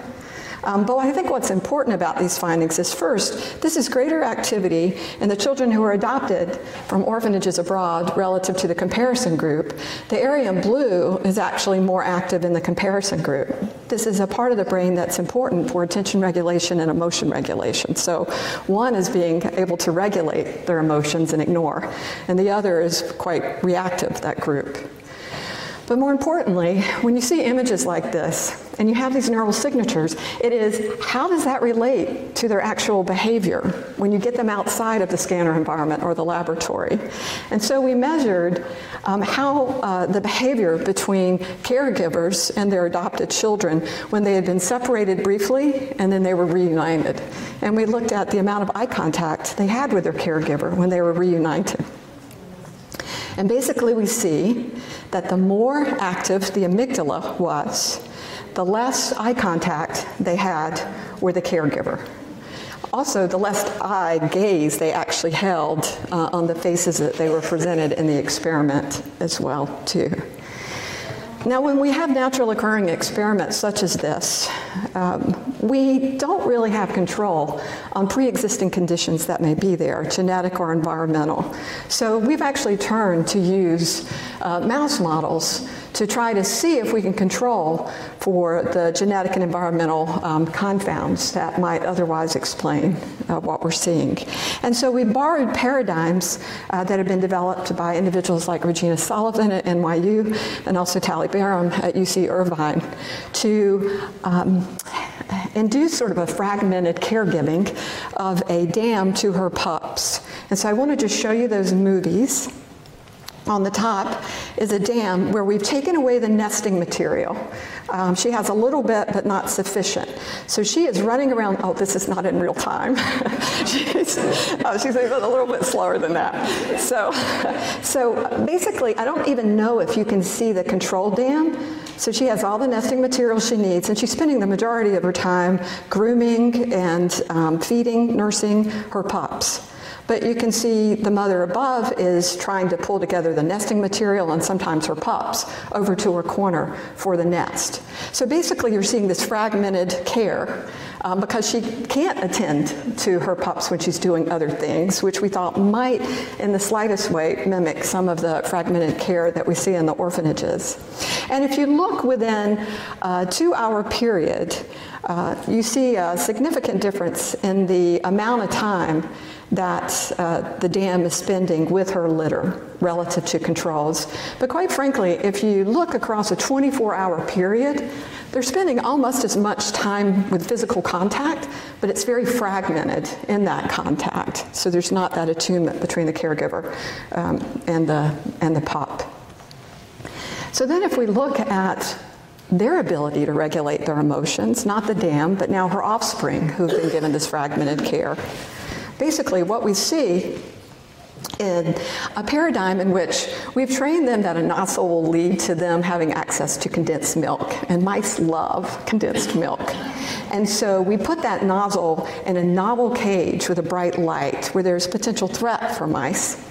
Um, but I think what's important about these findings is first, this is greater activity in the children who are adopted from orphanages abroad relative to the comparison group. The area in blue is actually more active in the comparison group. This is a part of the brain that's important for attention regulation and emotion regulation. So one is being able to regulate their emotions and ignore, and the other is quite reactive, that group. But more importantly, when you see images like this and you have these neural signatures, it is how does that relate to their actual behavior when you get them outside of the scanner environment or the laboratory? And so we measured um, how uh, the behavior between caregivers and their adopted children when they had been separated briefly and then they were reunited. And we looked at the amount of eye contact they had with their caregiver when they were reunited. And basically we see that the more active the amygdala was, the less eye contact they had with the caregiver. Also, the less eye gaze they actually held uh, on the faces that they were presented in the experiment as well too. Now, when we have natural occurring experiments such as this, um, we don't really have control on pre-existing conditions that may be there, genetic or environmental. So we've actually turned to use uh, mouse models to try to see if we can control for the genetic and environmental um, confounds that might otherwise explain uh, what we're seeing. And so we borrowed paradigms uh, that have been developed by individuals like Regina Sullivan at NYU and also Tallie Baram at UC Irvine to um, induce sort of a fragmented caregiving of a dam to her pups. And so I want to just show you those movies on the top is a dam where we've taken away the nesting material. Um, she has a little bit but not sufficient. So she is running around oh this is not in real time. she's oh, she's a little bit slower than that. So so basically I don't even know if you can see the control dam. So she has all the nesting material she needs and she's spending the majority of her time grooming and um, feeding, nursing her pups. But you can see the mother above is trying to pull together the nesting material and sometimes her pups over to her corner for the nest. So basically you're seeing this fragmented care um, because she can't attend to her pups when she's doing other things, which we thought might in the slightest way mimic some of the fragmented care that we see in the orphanages. And if you look within a 2-hour period, uh, you see a significant difference in the amount of time that uh, the dam is spending with her litter relative to controls. But quite frankly, if you look across a 24-hour period, they're spending almost as much time with physical contact, but it's very fragmented in that contact. So there's not that attunement between the caregiver um, and the and the pup. So then if we look at their ability to regulate their emotions, not the dam, but now her offspring who've been given this fragmented care basically what we see in a paradigm in which we've trained them that a nozzle will lead to them having access to condensed milk and mice love condensed milk. And so we put that nozzle in a novel cage with a bright light where there's potential threat for mice.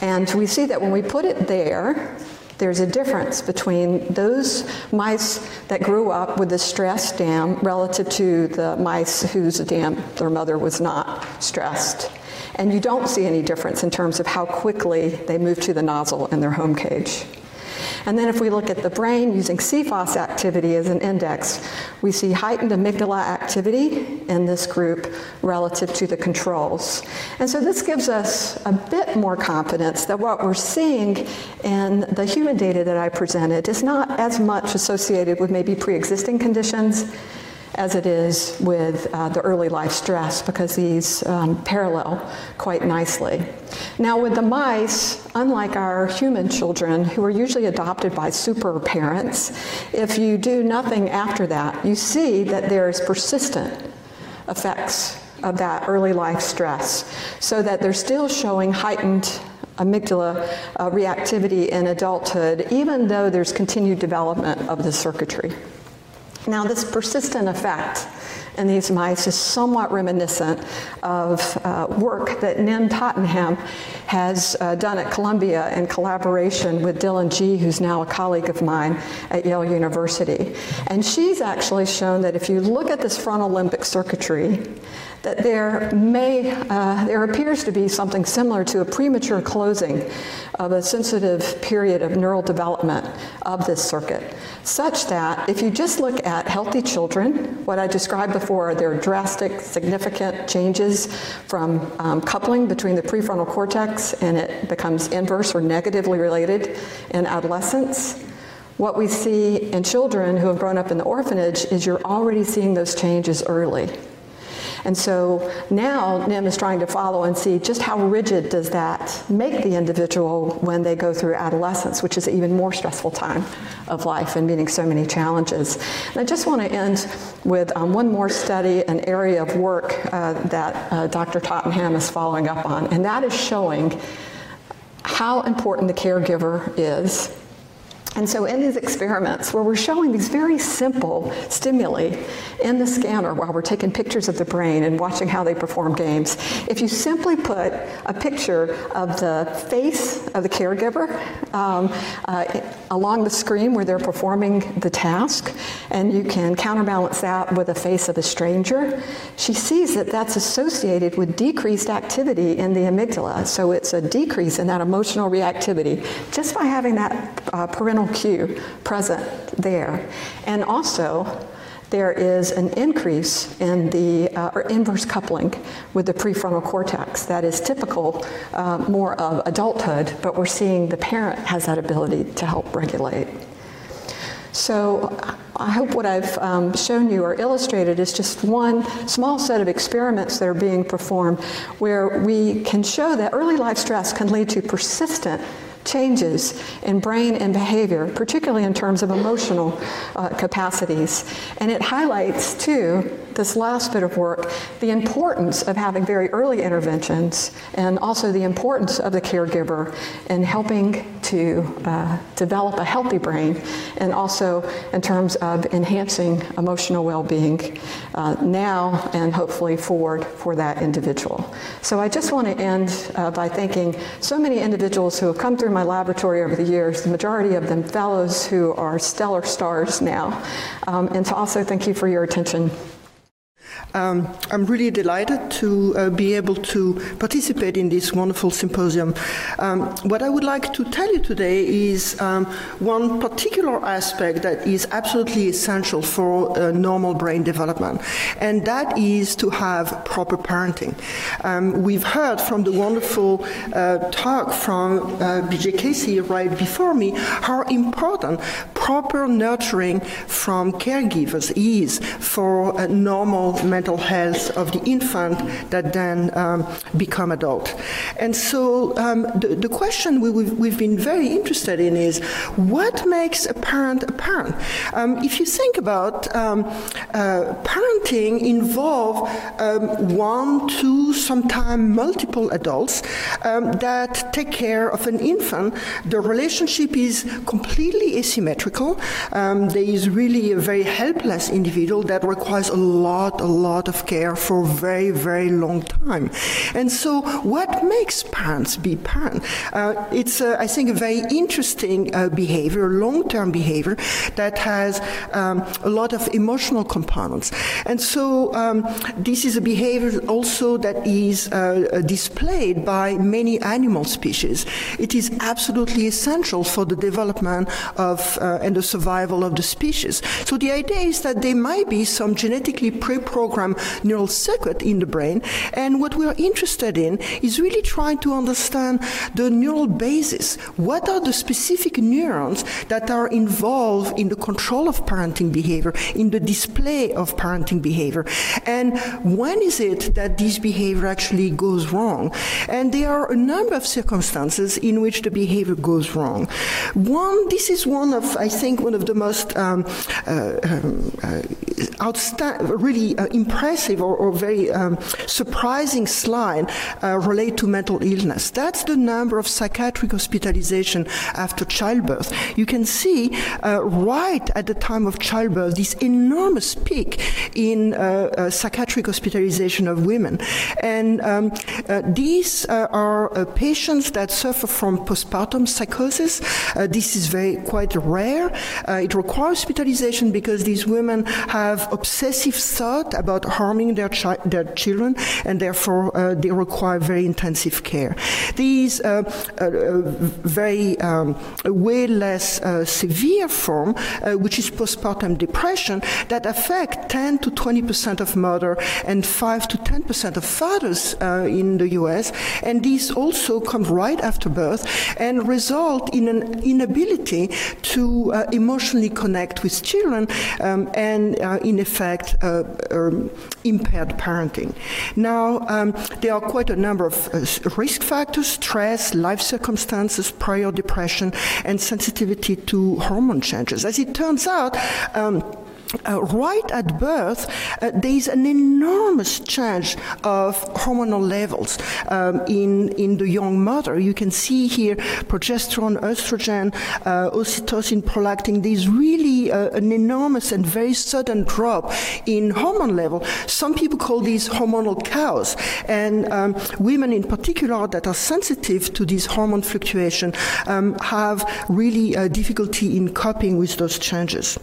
And we see that when we put it there, there's a difference between those mice that grew up with the stressed dam relative to the mice whose dam their mother was not stressed. And you don't see any difference in terms of how quickly they move to the nozzle in their home cage. And then if we look at the brain using CFOS activity as an index, we see heightened amygdala activity in this group relative to the controls. And so this gives us a bit more confidence that what we're seeing in the human data that I presented is not as much associated with maybe pre-existing conditions as it is with uh, the early life stress because these um, parallel quite nicely. Now with the mice, unlike our human children who are usually adopted by super parents, if you do nothing after that, you see that there's persistent effects of that early life stress so that they're still showing heightened amygdala uh, reactivity in adulthood even though there's continued development of the circuitry. Now this persistent effect in these mice is somewhat reminiscent of uh, work that Nim Tottenham has uh, done at Columbia in collaboration with Dylan Gee who's now a colleague of mine at Yale University. And she's actually shown that if you look at this frontal limbic circuitry that there may uh, there appears to be something similar to a premature closing of a sensitive period of neural development of this circuit such that if you just look at healthy children what I described before there are drastic significant changes from um, coupling between the prefrontal cortex and it becomes inverse or negatively related in adolescence What we see in children who have grown up in the orphanage is you're already seeing those changes early. And so now Nim is trying to follow and see just how rigid does that make the individual when they go through adolescence, which is an even more stressful time of life and meeting so many challenges. And I just want to end with um, one more study, an area of work uh, that uh, Dr. Tottenham is following up on, and that is showing how important the caregiver is and so in these experiments where we're showing these very simple stimuli in the scanner while we're taking pictures of the brain and watching how they perform games, if you simply put a picture of the face of the caregiver um, uh, along the screen where they're performing the task and you can counterbalance that with a face of a stranger, she sees that that's associated with decreased activity in the amygdala. So it's a decrease in that emotional reactivity just by having that uh, parental cue present there. And also, there is an increase in the uh, or inverse coupling with the prefrontal cortex that is typical uh, more of adulthood, but we're seeing the parent has that ability to help regulate. So I hope what I've um, shown you or illustrated is just one small set of experiments that are being performed where we can show that early life stress can lead to persistent changes in brain and behavior, particularly in terms of emotional uh, capacities. And it highlights too this last bit of work, the importance of having very early interventions and also the importance of the caregiver in helping to uh, develop a healthy brain and also in terms of enhancing emotional well-being uh, now and hopefully forward for that individual. So I just want to end uh, by thanking so many individuals who have come through my laboratory over the years, the majority of them fellows who are stellar stars now. Um, and to also thank you for your attention. Um, I'm really delighted to uh, be able to participate in this wonderful symposium. Um, what I would like to tell you today is um, one particular aspect that is absolutely essential for uh, normal brain development, and that is to have proper parenting. Um, we've heard from the wonderful uh, talk from uh, BJ Casey right before me how important proper nurturing from caregivers is for normal mental health of the infant that then um, become adult. And so um, the, the, question we, have we've been very interested in is what makes a parent a parent? Um, if you think about um, uh, parenting involve um, one, two, sometimes multiple adults um, that take care of an infant. The relationship is completely asymmetrical. There is really a very helpless individual that requires a lot, a lot of care for a very, very long time. And so, what makes parents be parents? Uh, it's, uh, I think, a very interesting uh, behavior, long term behavior that has um, a lot of emotional components. And so, um, this is a behavior also that is uh, displayed by many animal species. It is absolutely essential for the development of uh, Uh, and the survival of the species. So, the idea is that there might be some genetically pre programmed neural circuit in the brain. And what we are interested in is really trying to understand the neural basis. What are the specific neurons that are involved in the control of parenting behavior, in the display of parenting behavior? And when is it that this behavior actually goes wrong? And there are a number of circumstances in which the behavior goes wrong. One, this is one of, think, one of the most um, uh, um, uh, outstanding, really uh, impressive or, or very um, surprising slide uh, relate to mental illness. That's the number of psychiatric hospitalization after childbirth. You can see uh, right at the time of childbirth this enormous peak in uh, uh psychiatric hospitalization of women. And um, uh, these uh, are patients that suffer from postpartum psychosis. this is very quite rare. It requires hospitalization because these women have obsessive thought about harming their, chi- their children, and therefore uh, they require very intensive care. These uh, uh, very um, way less uh, severe form, uh, which is postpartum depression, that affect 10 to 20 percent of mother and 5 to 10 percent of fathers in the U.S. And these also come right after birth and result in an inability to uh, emotionally connect with children um, and uh, in effect uh, um, impaired parenting. Now um, there are quite a number of uh, risk factors, stress, life circumstances, prior depression and sensitivity to hormone changes. As it turns out, um, uh, right at birth, uh, there is an enormous change of hormonal levels um, in, in the young mother. You can see here progesterone, estrogen, uh, oxytocin, prolactin. There's really uh, an enormous and very sudden drop in hormone level. Some people call these hormonal cows, and um, women in particular that are sensitive to these hormone fluctuation um, have really uh, difficulty in coping with those changes.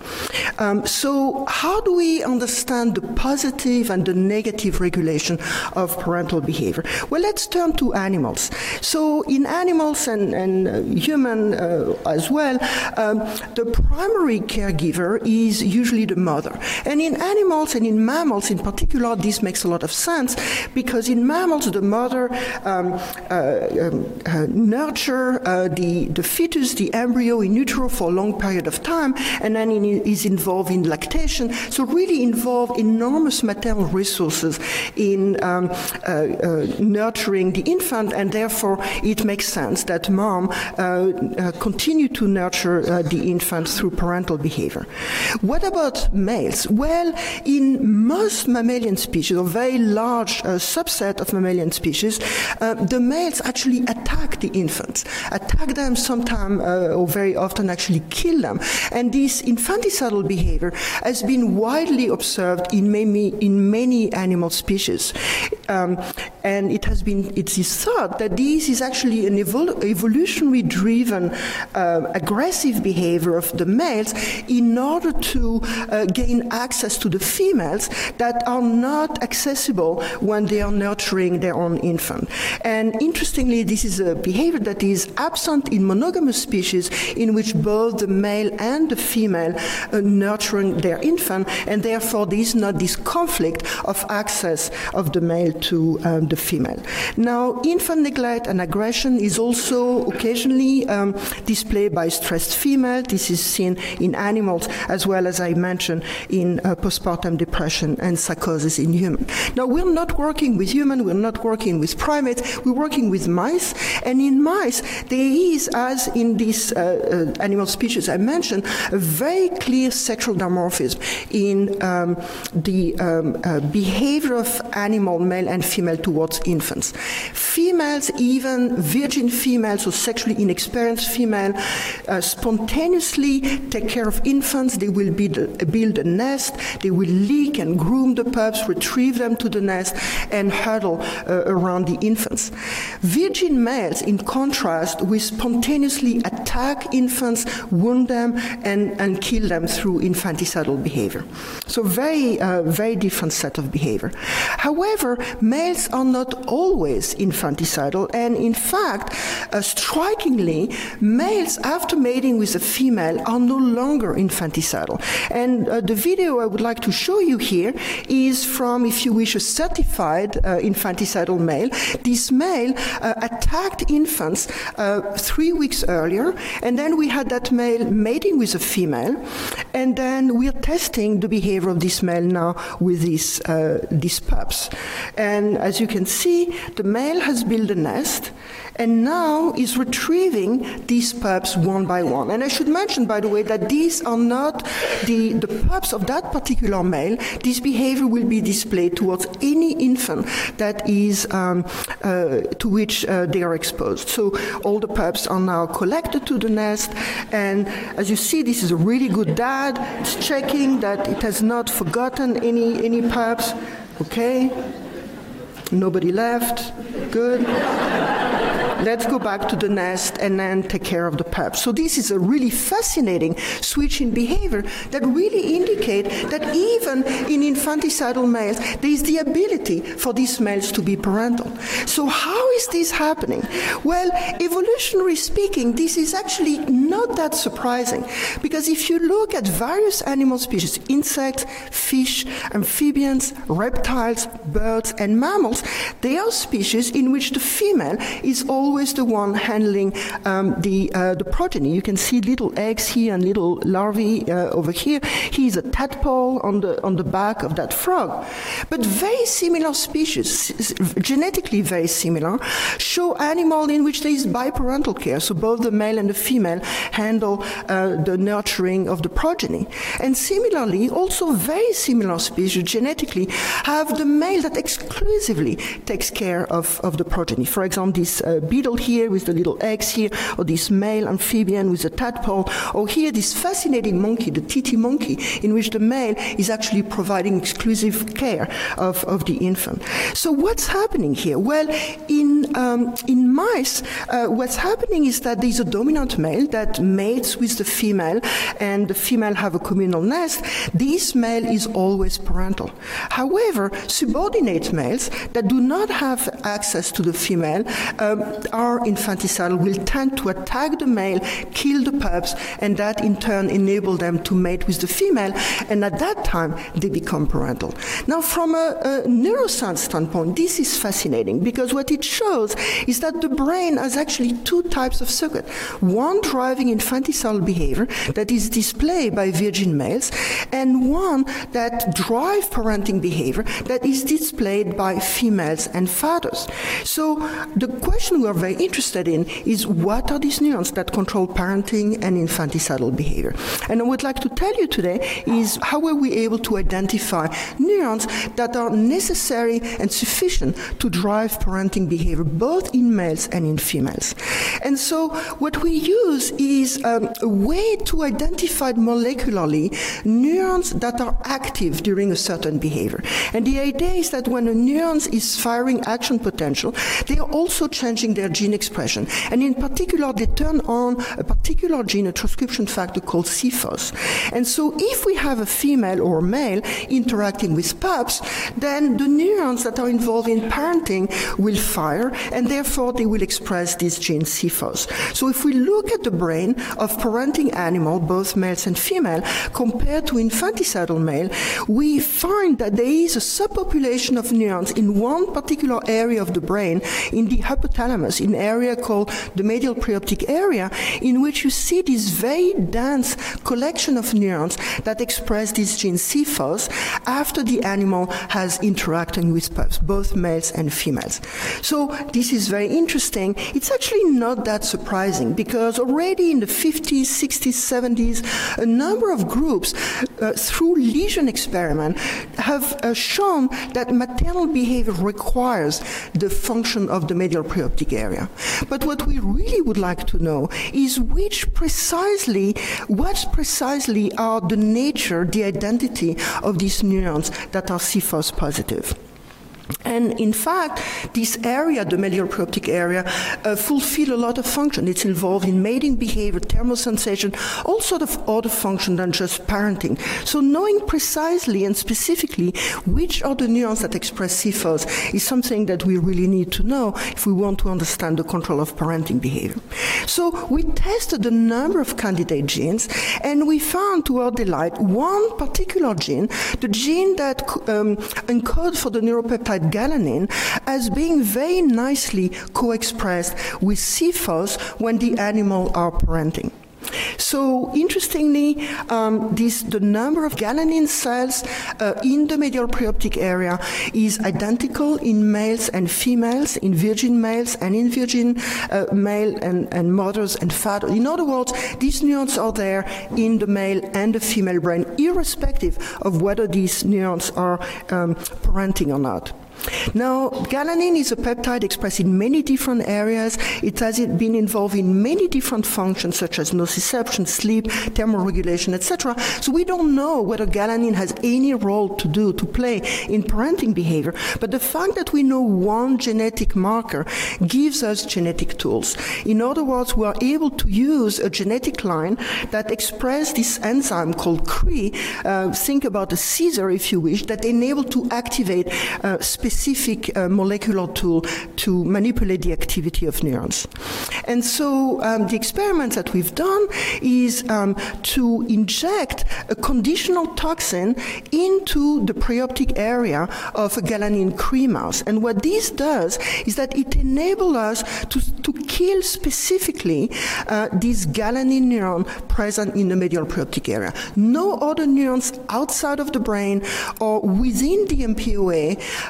Um, so so, how do we understand the positive and the negative regulation of parental behavior? Well, let's turn to animals. So, in animals and, and uh, human uh, as well, um, the primary caregiver is usually the mother. And in animals and in mammals in particular, this makes a lot of sense because in mammals, the mother um, uh, um, uh, nurture uh, the, the fetus, the embryo in utero for a long period of time, and then is involved in lactation so really involve enormous maternal resources in um, uh, uh, nurturing the infant, and therefore it makes sense that mom uh, uh continue to nurture uh, the infant through parental behavior. What about males? Well, in most mammalian species, or very large subset of mammalian species, the males actually attack the infants, attack them sometimes or very often actually kill them. And this infanticidal behavior has been widely observed in many, in many animal species. Um, and it has been, it is thought that this is actually an evol evolutionary driven uh, aggressive behavior of the males in order to uh, gain access to the females that are not accessible when they are nurturing their own infant. And interestingly, this is a behavior that is absent in monogamous species in which both the male and the female are nurturing their infant, and therefore there is not this conflict of access of the male to um, the female. Now, infant neglect and aggression is also occasionally um, displayed by stressed female. This is seen in animals as well as I mentioned in uh, postpartum depression and psychosis in human. Now, we're not working with human, we're not working with primates, we're working with mice, and in mice there is, as in these uh, uh, animal species I mentioned, a very clear sexual dimorphism in um, the um, uh, behavior of animal, male and female, towards infants. Females, even virgin females or sexually inexperienced female, uh, spontaneously take care of infants. They will build, build a nest. They will lick and groom the pups, retrieve them to the nest, and huddle uh, around the infants. Virgin males, in contrast, will spontaneously attack infants, wound them, and, and kill them through infanticidal behavior. So very, uh, very different set of behavior. However, males are not always infanticidal, and in fact, uh, strikingly, males after mating with a female are no longer infanticidal. And uh, the video I would like to show you here is from, if you wish, a certified uh, infanticidal male. This male uh, attacked infants uh, three weeks earlier, and then we had that male mating with a female, and then we're testing the behavior of this male now with these, uh, these pups. And as you can see, the male has built a nest and now is retrieving these pups one by one. And I should mention, by the way, that these are not the, the pups of that particular male. This behavior will be displayed towards any infant that is um, uh, to which uh, they are exposed. So all the pups are now collected to the nest, and as you see, this is a really good dad. It's checking that it has not forgotten any any pups. Okay, nobody left. Good let's go back to the nest and then take care of the pup. So this is a really fascinating switch in behavior that really indicate that even in infanticidal males, there is the ability for these males to be parental. So how is this happening? Well, evolutionary speaking, this is actually not that surprising because if you look at various animal species, insects, fish, amphibians, reptiles, birds, and mammals, they are species in which the female is all always the one handling um, the uh, the progeny. You can see little eggs here and little larvae uh, over here. He's a tadpole on the on the back of that frog. But very similar species, genetically very similar, show animal in which there is biparental care. So both the male and the female handle uh, the nurturing of the progeny. And similarly, also very similar species genetically have the male that exclusively takes care of, of the progeny. For example, this uh, beetle here with the little eggs here, or this male amphibian with the tadpole, or here this fascinating monkey, the titi monkey, in which the male is actually providing exclusive care of, of the infant. So what's happening here? Well, in, um, in mice, uh, what's happening is that there's a dominant male that mates with the female, and the female have a communal nest. This male is always parental. However, subordinate males that do not have access to the female um, are infanticidal, will tend to attack the male, kill the pups, and that in turn enable them to mate with the female, and at that time they become parental. Now, from a, a neuroscience standpoint, this is fascinating because what it shows is that the brain has actually two types of circuit. One driving infanticidal behavior that is displayed by virgin males, and one that drive parenting behavior that is displayed by females and fathers. So the question we're very interested in is what are these neurons that control parenting and infanticidal behavior? And I would like to tell you today is how are we able to identify neurons that are necessary and sufficient to drive parenting behavior both in males and in females. And so what we use is um, a way to identify molecularly neurons that are active during a certain behavior. And the idea is that when a neuron is firing action potential, they are also changing their gene expression. And in particular, they turn on a particular gene, a transcription factor called CFOS. And so if we have a female or male interacting with pups, then the neurons that are involved in parenting will fire and therefore they will express this gene CFOS. So if we look at the brain of parenting animal, both males and female, compared to infanticidal male, we find that there is a subpopulation of neurons in one particular area of the brain, in the hypothalamus, in area called the medial preoptic area, in which you see this very dense collection of neurons that express this gene CFOS after the animal has interacted with pups, both males and females. So this is very interesting. It's actually not that surprising because already in the 50s, 60s, 70s, a number of groups uh, through lesion experiment have uh, shown that maternal behavior requires the function of the medial preoptic area. But what we really would like to know is which precisely, what precisely are the nature, the identity of these neurons that are CFOS positive. And in fact, this area, the medial preoptic area, uh, fulfill a lot of function. It's involved in mating behavior, thermal sensation, all sort of other function than just parenting. So knowing precisely and specifically which are the neurons that express CFOS is something that we really need to know if we want to understand the control of parenting behavior. So we tested a number of candidate genes and we found to our delight one particular gene, the gene that um, encodes for the neuropeptide galanin as being very nicely co-expressed with CFOS when the animal are parenting. So interestingly, um, this, the number of galanin cells uh, in the medial preoptic area is identical in males and females, in virgin males and in virgin uh, male and, and mothers and fathers. In other words, these neurons are there in the male and the female brain, irrespective of whether these neurons are um, parenting or not. Now, galanin is a peptide expressed in many different areas. It has been involved in many different functions such as nociception, sleep, thermoregulation, etc. So we don't know whether galanin has any role to do to play in parenting behavior, but the fact that we know one genetic marker gives us genetic tools. In other words, we are able to use a genetic line that expresses this enzyme called CRE, uh, think about a Caesar if you wish, that enable to activate uh, specific specific uh, molecular tool to manipulate the activity of neurons. And so um, the experiments that we've done is um, to inject a conditional toxin into the preoptic area of a galanin Cre mouse. And what this does is that it enables us to, to kill specifically uh, this galanin neuron present in the medial preoptic area. No other neurons outside of the brain or within the MPOA,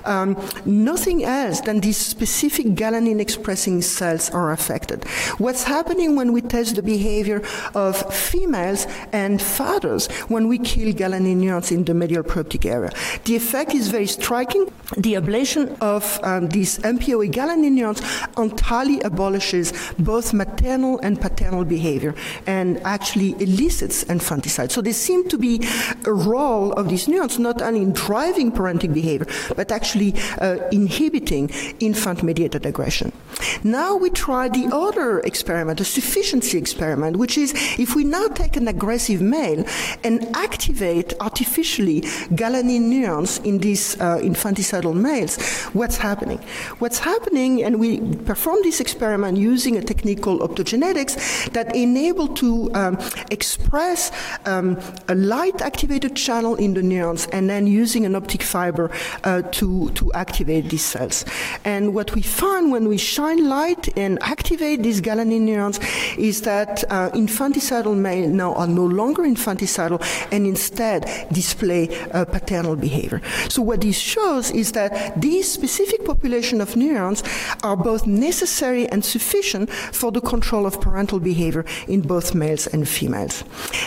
um, nothing else than these specific galanin expressing cells are affected. What's happening when we test the behavior of females and fathers when we kill galanin neurons in the medial preoptic area? The effect is very striking. The ablation of um, these MPOA galanin neurons entirely abolishes both maternal and paternal behavior and actually elicits infanticide. So there seems to be a role of these neurons not only in driving parenting behavior but actually uh, inhibiting infant mediated aggression. Now we try the other experiment, a sufficiency experiment, which is if we now take an aggressive male and activate artificially galanin neurons in these uh, infanticidal males, what's happening? What's happening, and we perform this experiment using a technique called optogenetics that enable to um, express um, a light activated channel in the neurons and then using an optic fiber uh, to, to activate these cells. And what we find when we shine light and activate these galanin neurons is that uh, infanticidal male now are no longer infanticidal and instead display uh, paternal behavior. So what this shows is that these specific population of neurons are both necessary and sufficient for the control of parental behavior in both males and females.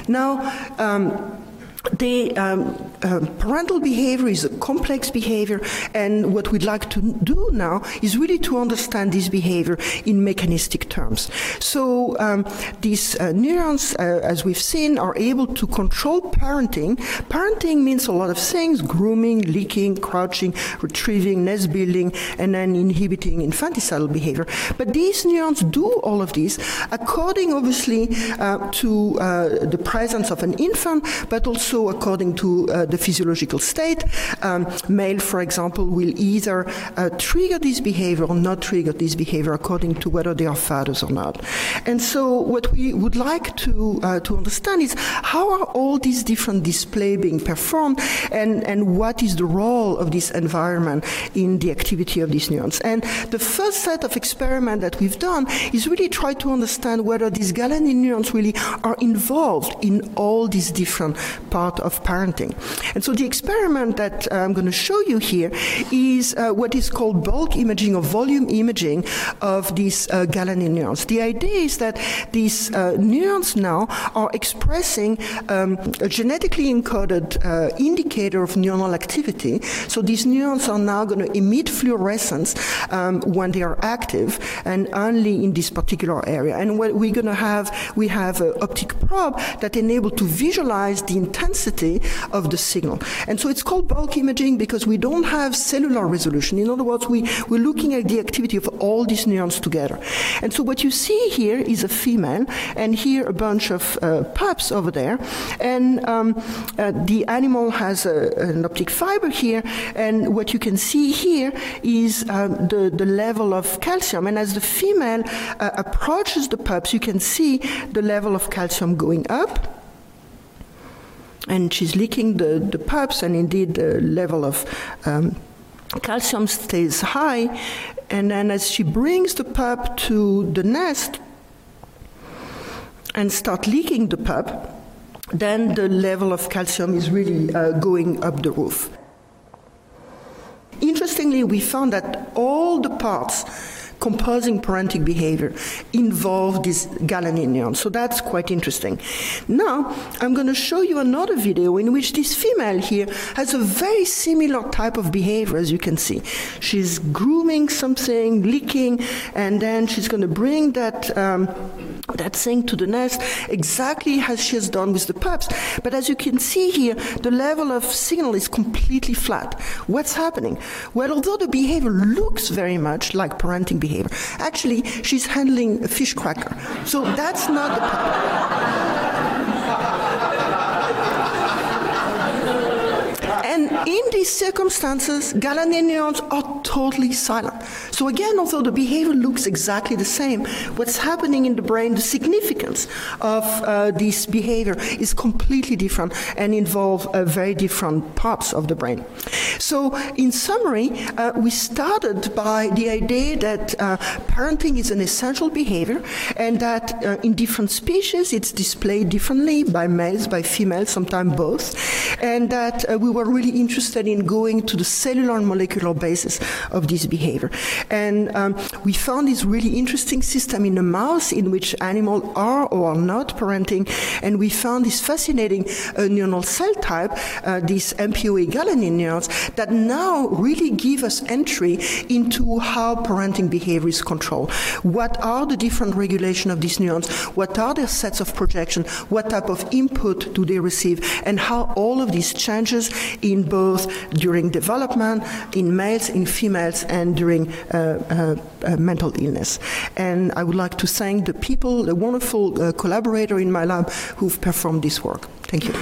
Now, um, the um, uh, parental behavior is a complex behavior and what we'd like to do now is really to understand this behavior in mechanistic terms. So um, these uh, neurons uh, as we've seen are able to control parenting. Parenting means a lot of things grooming licking crouching retrieving nest building and then inhibiting infanticidal behavior. But these neurons do all of these according obviously uh, to uh, the presence of an infant but also also according to uh, the physiological state. Um, male, for example, will either uh, trigger this behavior or not trigger this behavior according to whether they are fathers or not. And so what we would like to, uh, to understand is how are all these different displays being performed and, and what is the role of this environment in the activity of these neurons. And the first set of experiment that we've done is really try to understand whether these galanin neurons really are involved in all these different parts part of parenting. And so the experiment that uh, I'm going to show you here is uh, what is called bulk imaging or volume imaging of these uh, galanin neurons. The idea is that these uh, neurons now are expressing um, a genetically encoded uh, indicator of neuronal activity. So these neurons are now going to emit fluorescence um, when they are active and only in this particular area. And what we're going to have, we have an optic probe that enable to visualize the intensity intensity of the signal. And so it's called bulk imaging because we don't have cellular resolution. In other words, we, we're looking at the activity of all these neurons together. And so what you see here is a female, and here a bunch of uh, pups over there. And um, uh, the animal has a, an optic fiber here, and what you can see here is um, the, the level of calcium. And as the female uh, approaches the pups, you can see the level of calcium going up and she's leaking the, the pups, and indeed the level of um, calcium stays high. And then as she brings the pup to the nest and start leaking the pup, then the level of calcium is really uh, going up the roof. Interestingly, we found that all the parts composing parenting behavior involve this galanin So that's quite interesting. Now, I'm going to show you another video in which this female here has a very similar type of behavior as you can see. She's grooming something, licking, and then she's going to bring that um, that thing to the nest exactly as she has done with the pups. But as you can see here, the level of signal is completely flat. What's happening? Well, although the behavior looks very much like parenting behavior, actually she's handling a fish cracker. So that's not the pup. And in these circumstances, galanin neurons are totally silent. So again, although the behavior looks exactly the same, what's happening in the brain, the significance of uh, this behavior is completely different and involve uh, very different parts of the brain. So in summary, uh, we started by the idea that uh, parenting is an essential behavior and that uh, in different species it's displayed differently by males, by females, sometimes both, and that uh, we were really interested in going to the cellular and molecular basis of this behavior. And um, we found this really interesting system in a mouse in which animals are or are not parenting, and we found this fascinating uh, neuronal cell type, uh, these MPOA galanin neurons, that now really give us entry into how parenting behavior is controlled. What are the different regulation of these neurons? What are their sets of projection? What type of input do they receive? And how all of these changes in both during development, in males, in females, and during uh, uh, uh, mental illness. And I would like to thank the people, the wonderful uh, collaborator in my lab who've performed this work. Thank you.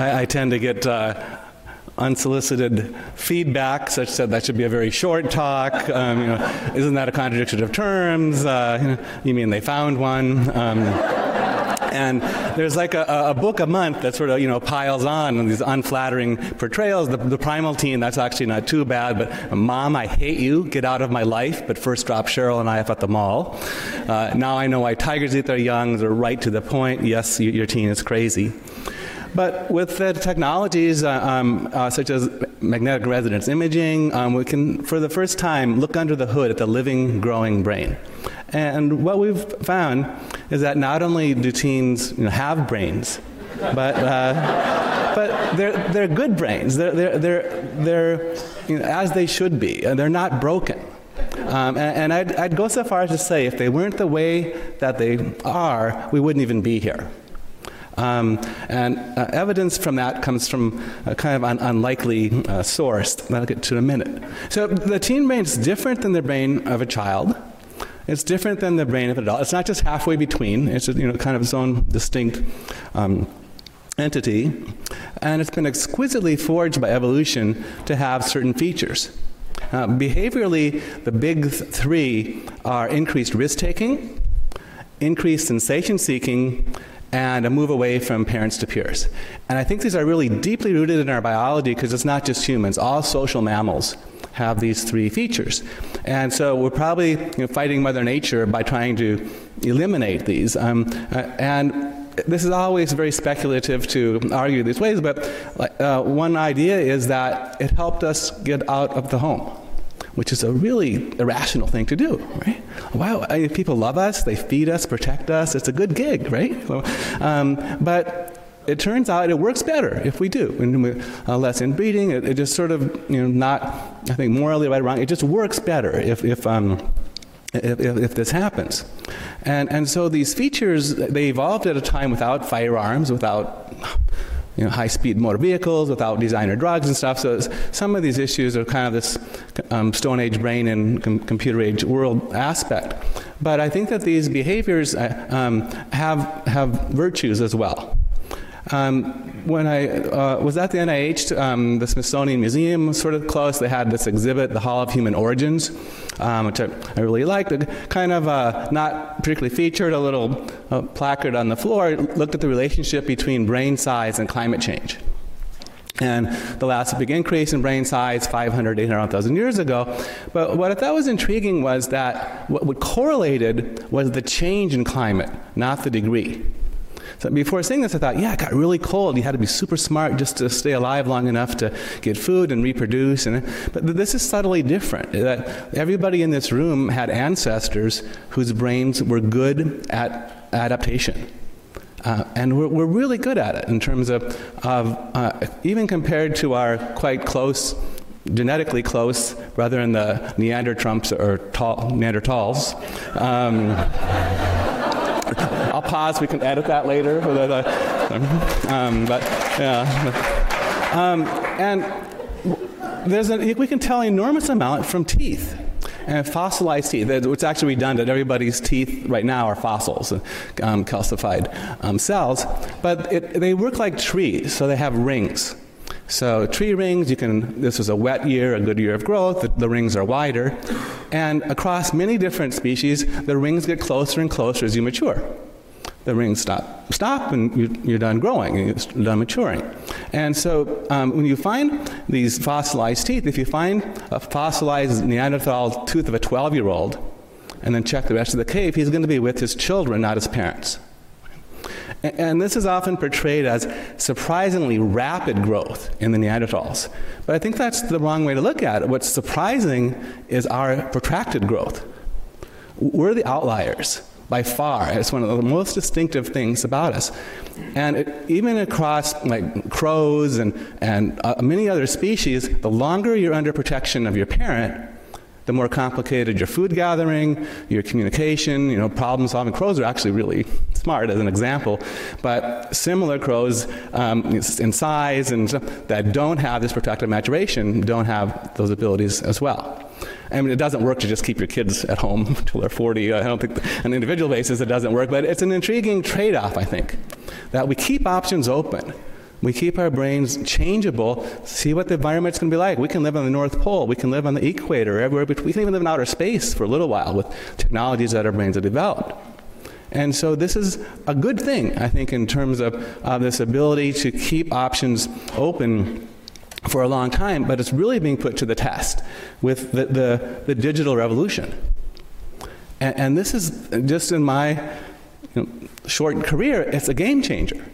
I, I tend to get uh, unsolicited feedback, such that that should be a very short talk. Um, you know, isn't that a contradiction of terms? Uh, you, know, you, mean they found one? Um, and there's like a, a, book a month that sort of you know piles on and these unflattering portrayals. The, the primal teen that's actually not too bad, but mom, I hate you, get out of my life. But first drop Cheryl and I off at the mall. Uh, now I know why tigers eat their young. They're right to the point. Yes, your teen is crazy. But with the technologies uh, um, uh, such as magnetic resonance imaging, um, we can, for the first time, look under the hood at the living, growing brain. And what we've found is that not only do teens you know, have brains, but uh, but they're they're good brains. They're they're they're, they're you know, as they should be. They're not broken. Um, and, and I'd, I'd go so far as to say if they weren't the way that they are, we wouldn't even be here. Um, and uh, evidence from that comes from a kind of an unlikely uh, source that I'll get to in a minute. So the teen brain is different than the brain of a child. It's different than the brain of an adult. It's not just halfway between. It's you know kind of its own distinct um, entity, and it's been exquisitely forged by evolution to have certain features. Uh, behaviorally, the big th three are increased risk taking, increased sensation seeking, and a move away from parents to peers. And I think these are really deeply rooted in our biology because it's not just humans, all social mammals have these three features. And so we're probably you know, fighting mother nature by trying to eliminate these. Um, uh, and this is always very speculative to argue these ways, but uh, one idea is that it helped us get out of the home which is a really irrational thing to do, right? Wow, I mean, people love us, they feed us, protect us. It's a good gig, right? Um, but it turns out it works better if we do. And we, uh, less inbreeding, it, it just sort of, you know, not I think morally right or wrong. It just works better if if um if, if, if, this happens. And, and so these features, they evolved at a time without firearms, without you know, high-speed motor vehicles, without designer drugs and stuff. So some of these issues are kind of this um, Stone Age brain and com computer age world aspect. But I think that these behaviors uh, um, have have virtues as well. Um, when I uh, was at the NIH, um, the Smithsonian Museum was sort of close. They had this exhibit, The Hall of Human Origins, um, which I, I, really liked. It kind of uh, not particularly featured, a little uh, placard on the floor, looked at the relationship between brain size and climate change. And the last big increase in brain size 500 800,000 years ago. But what I thought was intriguing was that what correlated was the change in climate, not the degree. So before saying this, I thought, yeah, it got really cold. You had to be super smart just to stay alive long enough to get food and reproduce. And, but this is subtly different. That everybody in this room had ancestors whose brains were good at adaptation. Uh, and we're, we're really good at it in terms of, of uh, even compared to our quite close genetically close rather than the Neanderthals or tall, Neanderthals. Um, I'll pause. We can edit that later. Um, but yeah. Um, and there's a, we can tell an enormous amount from teeth. And fossilized teeth, it's actually redundant. Everybody's teeth right now are fossils, um, calcified um, cells, but it, they work like trees, so they have rings. So tree rings, you can this was a wet year, a good year of growth, the, the, rings are wider. And across many different species, the rings get closer and closer as you mature. The rings stop stop and you, are done growing, you're done maturing. And so um, when you find these fossilized teeth, if you find a fossilized Neanderthal tooth of a 12-year-old and then check the rest of the cave, he's going to be with his children, not his parents. And this is often portrayed as surprisingly rapid growth in the Neanderthals. But I think that's the wrong way to look at it. What's surprising is our protracted growth. We're the outliers by far. It's one of the most distinctive things about us. And it, even across like crows and and uh, many other species, the longer you're under protection of your parent, the more complicated your food gathering, your communication, you know, problem solving. Crows are actually really smart as an example, but similar crows um, in size and that don't have this protective maturation don't have those abilities as well. I mean, it doesn't work to just keep your kids at home until they're 40. I don't think on an individual basis it doesn't work, but it's an intriguing trade off, I think, that we keep options open. We keep our brains changeable, see what the environment's going to be like. We can live on the North Pole, we can live on the equator, everywhere. We can even live in outer space for a little while with technologies that our brains have developed. And so this is a good thing, I think, in terms of uh, this ability to keep options open for a long time, but it's really being put to the test with the, the, the digital revolution. And, and, this is just in my you know, short career, it's a game changer.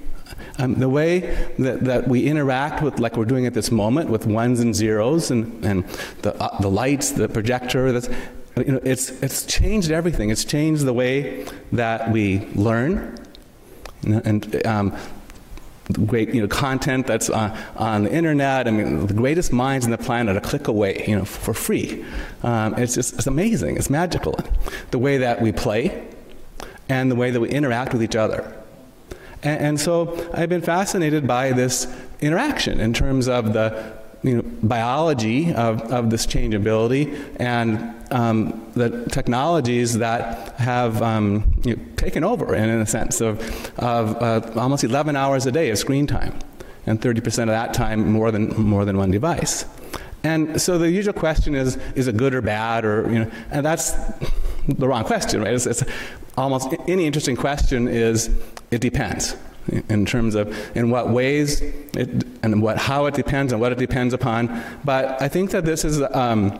Um, the way that, that we interact with, like we're doing at this moment, with ones and zeros and, and the, uh, the lights, the projector, that's, you know, it's, it's changed everything. It's changed the way that we learn. and um, great you know content that's on, on the internet i mean the greatest minds on the planet a click away you know for free um, it's just it's amazing it's magical the way that we play and the way that we interact with each other and, and so i've been fascinated by this interaction in terms of the you know, biology of, of this changeability and um, the technologies that have um, you know, taken over in, in a sense of, of uh, almost 11 hours a day of screen time and 30% of that time more than, more than one device. And so the usual question is, is it good or bad or, you know, and that's the wrong question, right? It's, it's almost any interesting question is, it depends. In terms of in what ways it, and what how it depends and what it depends upon. But i think that this is um,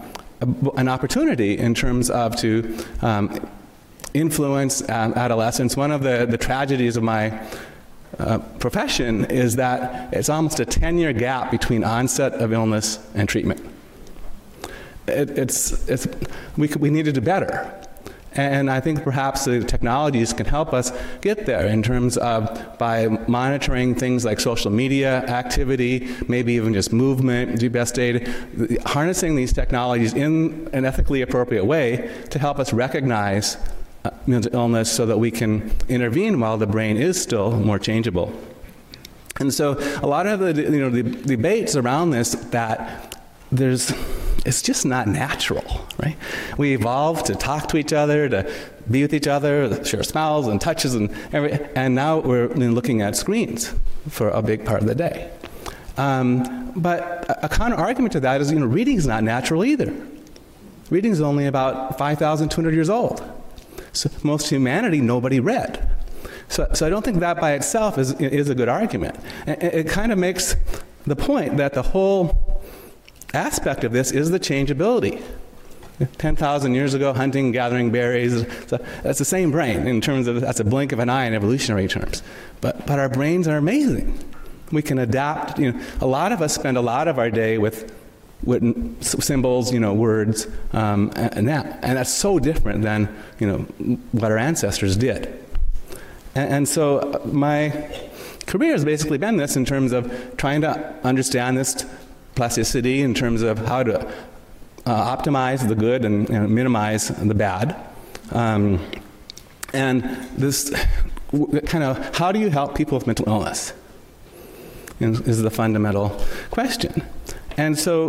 an opportunity in terms of to um, influence um, adolescents. One of the the tragedies of my uh, profession is that it's almost a 10 year gap between onset of illness and treatment. It, it's it's we we need to do better and I think perhaps the technologies can help us get there in terms of by monitoring things like social media activity, maybe even just movement, GPS data, harnessing these technologies in an ethically appropriate way to help us recognize uh, mental illness so that we can intervene while the brain is still more changeable. And so a lot of the you know the debates around this that there's it's just not natural, right? We evolved to talk to each other, to be with each other, share smells and touches and every, and now we're looking at screens for a big part of the day. Um, but a, a counter argument to that is, you know, reading is not natural either. Reading is only about 5,200 years old. So most humanity, nobody read. So, so I don't think that by itself is, is a good argument. It, it kind of makes the point that the whole aspect of this is the changeability. 10,000 years ago hunting gathering berries so that's the same brain in terms of that's a blink of an eye in evolutionary terms. But but our brains are amazing. We can adapt you know a lot of us spend a lot of our day with with symbols you know words um, and that and that's so different than you know what our ancestors did. And, and so uh, my career has basically been this in terms of trying to understand this plasticity in terms of how to uh, optimize the good and, minimize the bad. Um, and this kind of how do you help people with mental illness is the fundamental question. And so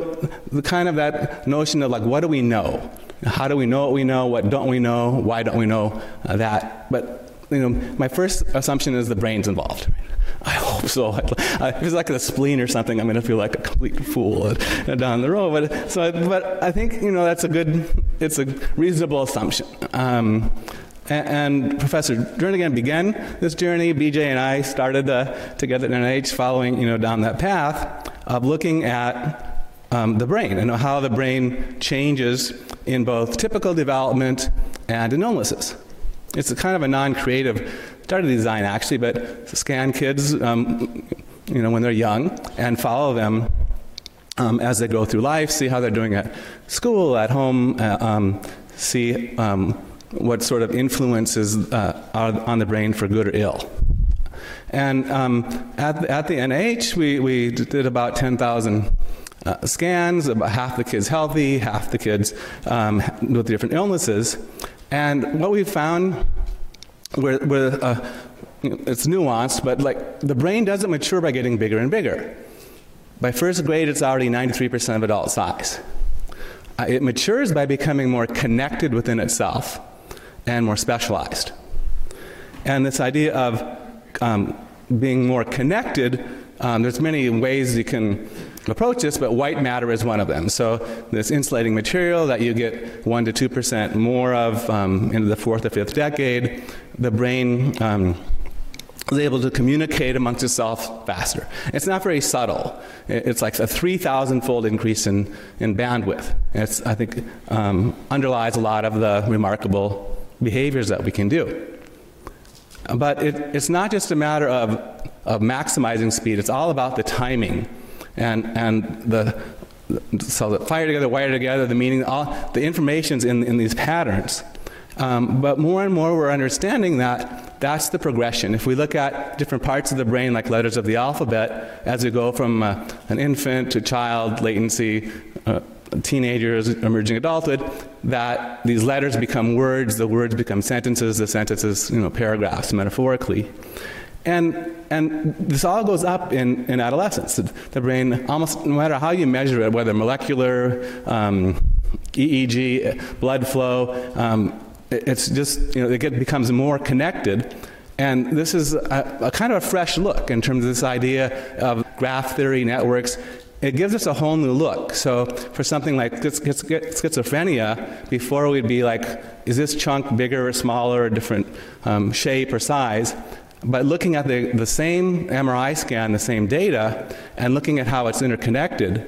the kind of that notion of like what do we know? How do we know what we know? What don't we know? Why don't we know uh, that? But you know, my first assumption is the brain's involved. I hope so. if it's like a spleen or something, I'm going to feel like a complete fool down the road. But so, but I think you know that's a good, it's a reasonable assumption. Um, and, Professor Jernigan began this journey. BJ and I started uh, together at NIH, following you know down that path of looking at um, the brain and how the brain changes in both typical development and in illnesses. It's kind of a non-creative started design actually, but scan kids, um, you know, when they're young and follow them um, as they go through life, see how they're doing at school, at home, uh, um, see um, what sort of influences uh, are on the brain for good or ill. And um, at, the, at the NIH, we, we did about 10,000 uh, scans, about half the kids healthy, half the kids um, with different illnesses. And what we found where, where uh, it's nuanced, but like the brain doesn't mature by getting bigger and bigger. By first grade, it's already 93% of adult size. Uh, it matures by becoming more connected within itself and more specialized. And this idea of um, being more connected, um, there's many ways you can approach this, but white matter is one of them. So this insulating material that you get 1 to 2% more of um, into the fourth or fifth decade, the brain um, is able to communicate amongst itself faster. It's not very subtle. It's like a 3,000 fold increase in, in bandwidth. It's, I think, um, underlies a lot of the remarkable behaviors that we can do. But it, it's not just a matter of, of maximizing speed, it's all about the timing and and the so the fire together, wire together, the meaning, all the information's in in these patterns. Um, but more and more we're understanding that that's the progression. If we look at different parts of the brain like letters of the alphabet as we go from uh, an infant to child latency uh, teenagers emerging adulthood that these letters become words, the words become sentences, the sentences, you know, paragraphs metaphorically. And and this all goes up in in adolescence. The brain almost no matter how you measure it whether molecular um, EEG, blood flow, um, it's just you know it get, becomes more connected. And this is a, a kind of a fresh look in terms of this idea of graph theory networks it gives us a whole new look. So for something like schizophrenia, before we'd be like, is this chunk bigger or smaller, or different um, shape or size? But looking at the, the same MRI scan, the same data, and looking at how it's interconnected,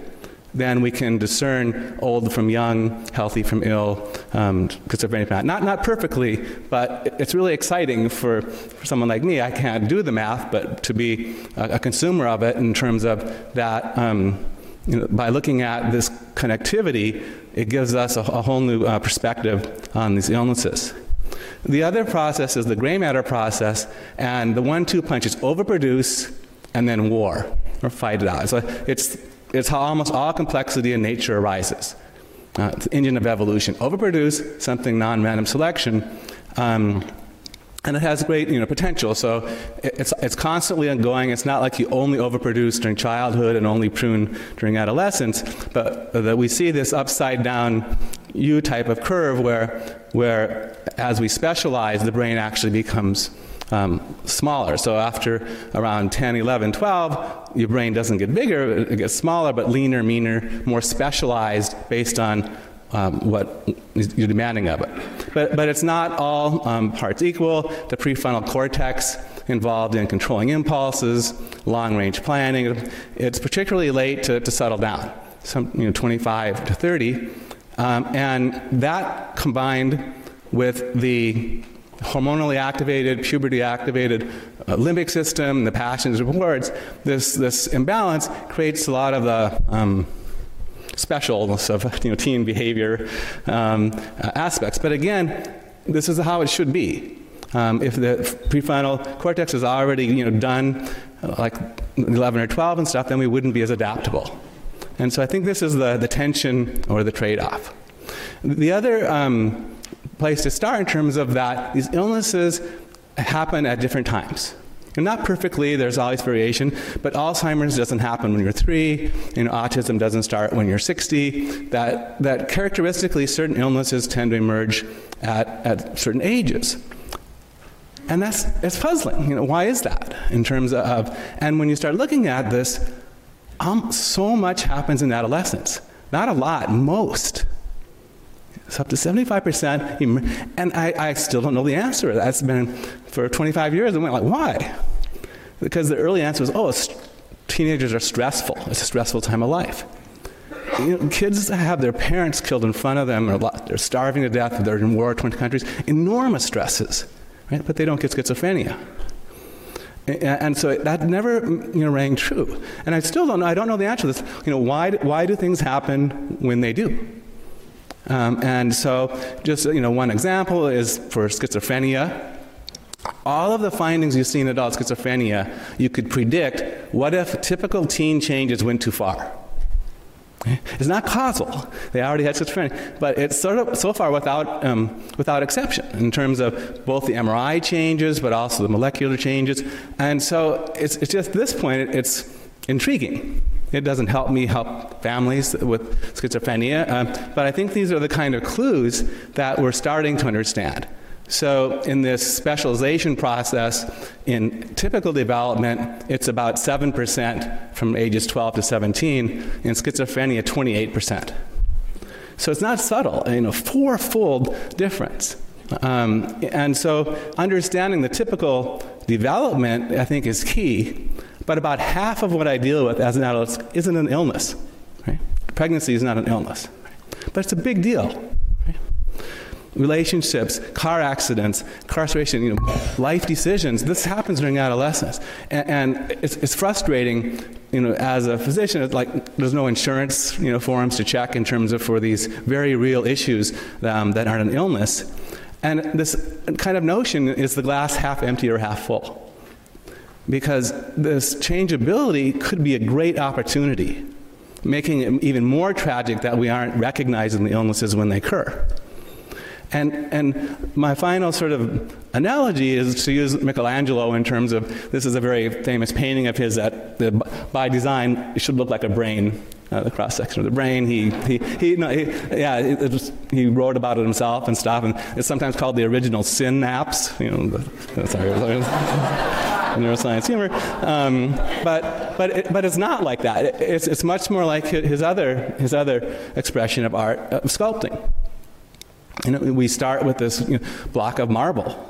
then we can discern old from young, healthy from ill, um, schizophrenia. Not, not perfectly, but it's really exciting for, for someone like me. I can't do the math, but to be a, a consumer of it in terms of that, um, you know, by looking at this connectivity, it gives us a, a whole new uh, perspective on these illnesses. The other process is the gray matter process, and the one two punch is overproduce and then war or fight it out. So it's it's how almost all complexity in nature arises. Uh, it's the engine of evolution. Overproduce something non-random selection. Um, and it has great you know potential so it's it's constantly ongoing it's not like you only overproduce during childhood and only prune during adolescence but that we see this upside down U type of curve where where as we specialize, the brain actually becomes um, smaller. So after around 10, 11, 12, your brain doesn't get bigger, it gets smaller, but leaner, meaner, more specialized based on um, what you're demanding of it. But, but it's not all um, parts equal. The prefrontal cortex involved in controlling impulses, long range planning, it's particularly late to, to settle down, some, you know, 25 to 30. Um, and that combined with the hormonally activated, puberty activated uh, limbic system, the passions and rewards, this this imbalance creates a lot of the um, specialness of you know teen behavior um, uh, aspects. But again, this is how it should be. Um, if the prefrontal cortex is already you know done uh, like 11 or 12 and stuff, then we wouldn't be as adaptable. And so I think this is the the tension or the trade-off. The other um, place to start in terms of that these illnesses happen at different times. And not perfectly, there's always variation, but Alzheimer's doesn't happen when you're 3, and autism doesn't start when you're 60. That that characteristically certain illnesses tend to emerge at at certain ages. And that's it's puzzling. You know, why is that? In terms of and when you start looking at this, um, so much happens in adolescence. Not a lot, most. It's up to 75%. And I, I still don't know the answer. That's been for 25 years. And went like, why? Because the early answer was, oh, teenagers are stressful. It's a stressful time of life. You know, kids have their parents killed in front of them, or they're starving to death, they're in war 20 countries, enormous stresses right? But they don't get schizophrenia. And so that never you know rang true. And I still don't know I don't know the answer to this. You know, why why do things happen when they do? Um, and so just you know one example is for schizophrenia all of the findings you see in adult schizophrenia, you could predict what if typical teen changes went too far. It's not causal. They already had schizophrenia, but it's sort of so far without um, without exception in terms of both the MRI changes, but also the molecular changes. And so it's it's just this point it's intriguing. It doesn't help me help families with schizophrenia, um, but I think these are the kind of clues that we're starting to understand. So in this specialization process in typical development it's about 7% from ages 12 to 17 in schizophrenia 28%. So it's not subtle, you know, fourfold difference. Um, and so understanding the typical development I think is key, but about half of what I deal with as an adult isn't an illness, right? Pregnancy is not an illness. But it's a big deal relationships, car accidents, incarceration, you know, life decisions. This happens during adolescence. And, and it's, it's frustrating, you know, as a physician, it's like there's no insurance, you know, forms to check in terms of for these very real issues um, that aren't an illness. And this kind of notion is the glass half empty or half full. Because this changeability could be a great opportunity, making it even more tragic that we aren't recognizing the illnesses when they occur. And and my final sort of analogy is to use Michelangelo in terms of this is a very famous painting of his that the, by design it should look like a brain uh, the cross section of the brain he he he, no, he yeah it, he wrote about it himself and stuff and it's sometimes called the original synapse you know the, sorry, neuroscience humor um, but but it, but it's not like that it, it's it's much more like his other his other expression of art of sculpting you know, we start with this you know, block of marble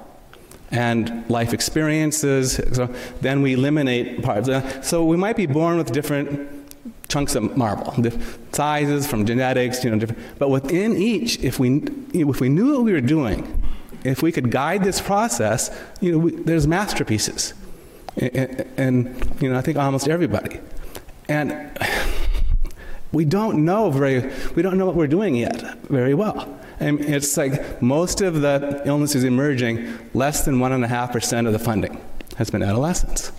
and life experiences. So then we eliminate parts. So we might be born with different chunks of marble, different sizes from genetics, you know, different, but within each if we if we knew what we were doing, if we could guide this process, you know, we, there's masterpieces. And, and you know, I think almost everybody. And we don't know very we don't know what we're doing yet very well. And it's like most of the illnesses emerging, less than 1.5% of the funding has been adolescents.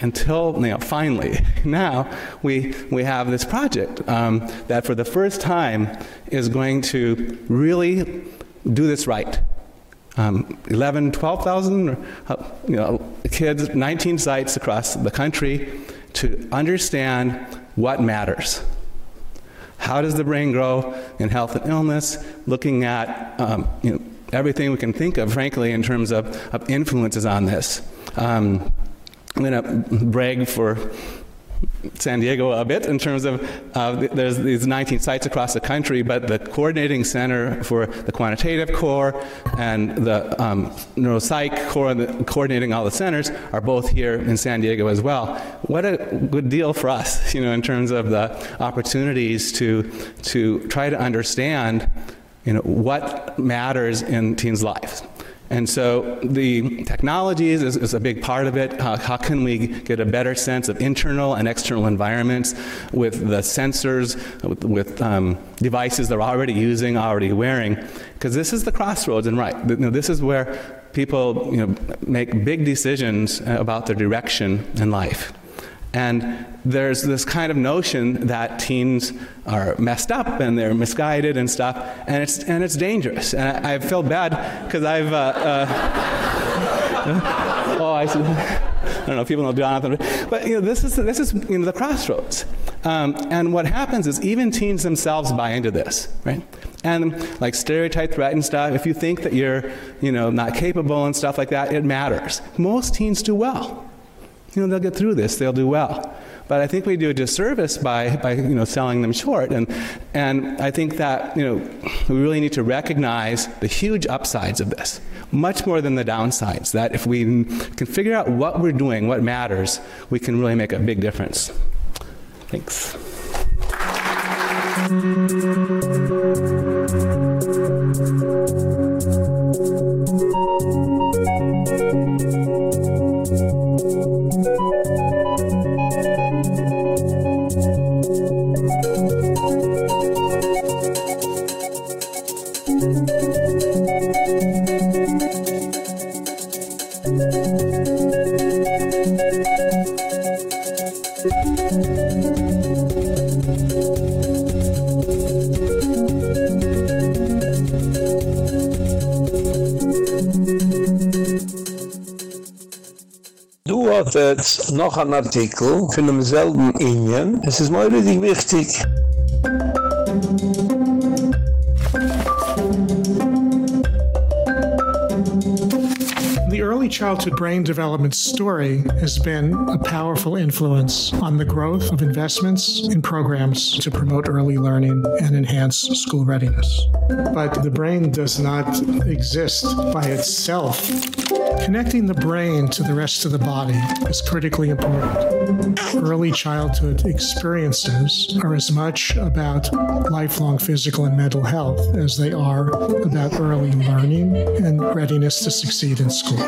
Until you know, finally, now we we have this project um, that for the first time is going to really do this right. Um, 11 12,000 uh, you know kids 19 sites across the country to understand what matters how does the brain grow in health and illness, looking at um, you know, everything we can think of, frankly, in terms of, of influences on this. Um, I'm going to brag for San Diego a bit in terms of uh, there's these 19 sites across the country, but the coordinating center for the quantitative core and the um, neuropsych core, the, coordinating all the centers, are both here in San Diego as well. What a good deal for us, you know, in terms of the opportunities to to try to understand, you know, what matters in teens' lives. And so the technologies is, is a big part of it. Uh, how can we get a better sense of internal and external environments with the sensors, with, with um, devices they're already using, already wearing? Because this is the crossroads and right. You know, this is where people you know, make big decisions about their direction in life. And there's this kind of notion that teens are messed up and they're misguided and stuff and it's and it's dangerous. And I, I feel bad cuz I've uh, uh, oh I see don't know if people know Jonathan, but you know this is this is you know the crossroads. Um, and what happens is even teens themselves buy into this, right? And like stereotype threat and stuff, if you think that you're, you know, not capable and stuff like that, it matters. Most teens do well. You know, they'll get through this, they'll do well. But I think we do a disservice by, by you know, selling them short. And, and I think that, you know, we really need to recognize the huge upsides of this, much more than the downsides. That if we can figure out what we're doing, what matters, we can really make a big difference. Thanks. Jetzt noch ein Artikel von demselben Ingen. Es ist mir richtig wichtig. early childhood brain development story has been a powerful influence on the growth of investments in programs to promote early learning and enhance school readiness. But the brain does not exist by itself. Connecting the brain to the rest of the body is critically important. Early childhood experiences are as much about lifelong physical and mental health as they are about early learning and readiness to succeed in school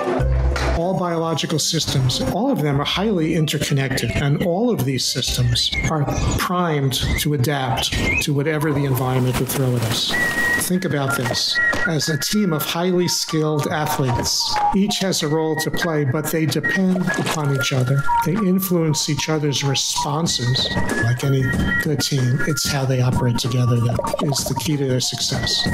all biological systems, all of them are highly interconnected and all of these systems are primed to adapt to whatever the environment would throw at us. Think about this. As a team of highly skilled athletes, each has a role to play, but they depend upon each other. They influence each other's responses. Like any good team, it's how they operate together that is the key to their success.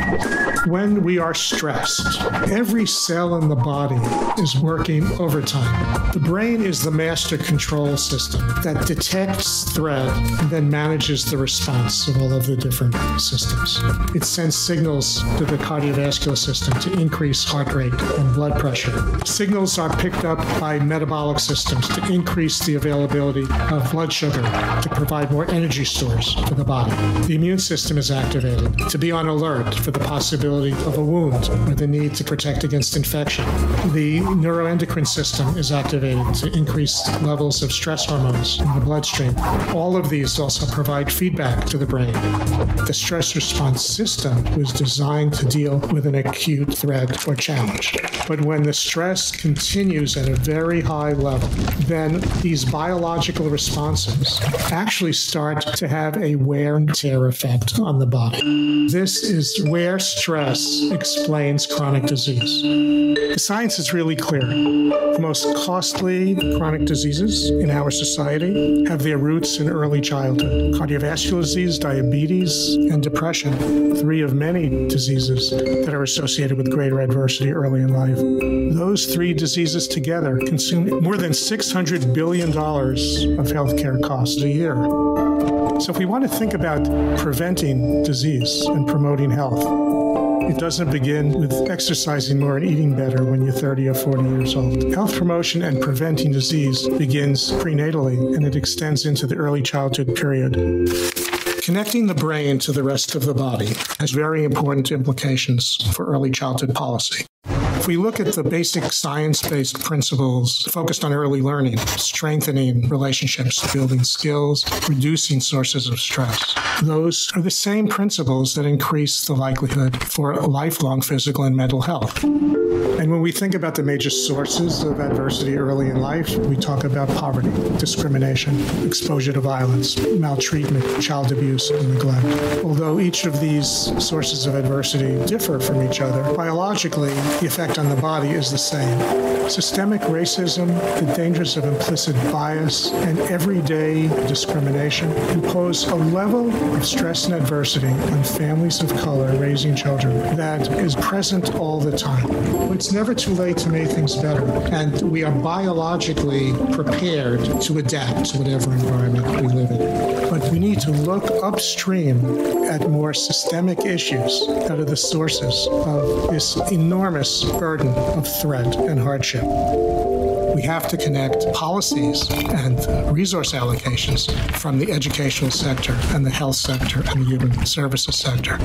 When we are stressed, every cell in the body is working overtime. The brain is the master control system that detects threat and then manages the response of all of the different systems. It sends signals to the cardiovascular system to increase heart rate and blood pressure. Signals are picked up by metabolic systems to increase the availability of blood sugar to provide more energy stores for the body. The immune system is activated to be on alert for the possibility of a wound or the need to protect against infection. The neuroendocrine system is activated to increase levels of stress hormones in the bloodstream. All of these also provide feedback to the brain. The stress response system was designed to deal with an acute threat or challenge. But when the stress continues at a very high level, then these biological responses actually start to have a wear and tear effect on the body. This is where stress explains chronic disease. The science is really clear. The most costly chronic diseases in our society have their roots in early childhood. Cardiovascular disease, diabetes, and depression, three of many diseases that are associated with greater adversity early in life. Those three diseases together consume more than 600 billion dollars of healthcare costs a year. So if we want to think about preventing disease and promoting health, it doesn't begin with exercising more and eating better when you're 30 or 40 years old. Health promotion and preventing disease begins prenatally and it extends into the early childhood period. Connecting the brain to the rest of the body has very important implications for early childhood policy. If we look at the basic science-based principles focused on early learning, strengthening relationships, building skills, reducing sources of stress, those are the same principles that increase the likelihood for lifelong physical and mental health. And when we think about the major sources of adversity early in life, we talk about poverty, discrimination, exposure to violence, maltreatment, child abuse, and neglect. Although each of these sources of adversity differ from each other, biologically, the effect effect on the body is the same. Systemic racism, the dangers of implicit bias, and everyday discrimination impose a level of stress and adversity on families of color raising children that is present all the time. It's never too late to make things better, and we are biologically prepared to adapt to whatever environment we live in. But we need to look upstream at more systemic issues that are the sources of this enormous burden of threat and hardship. We have to connect policies and resource allocations from the educational sector and the health sector and the human services sector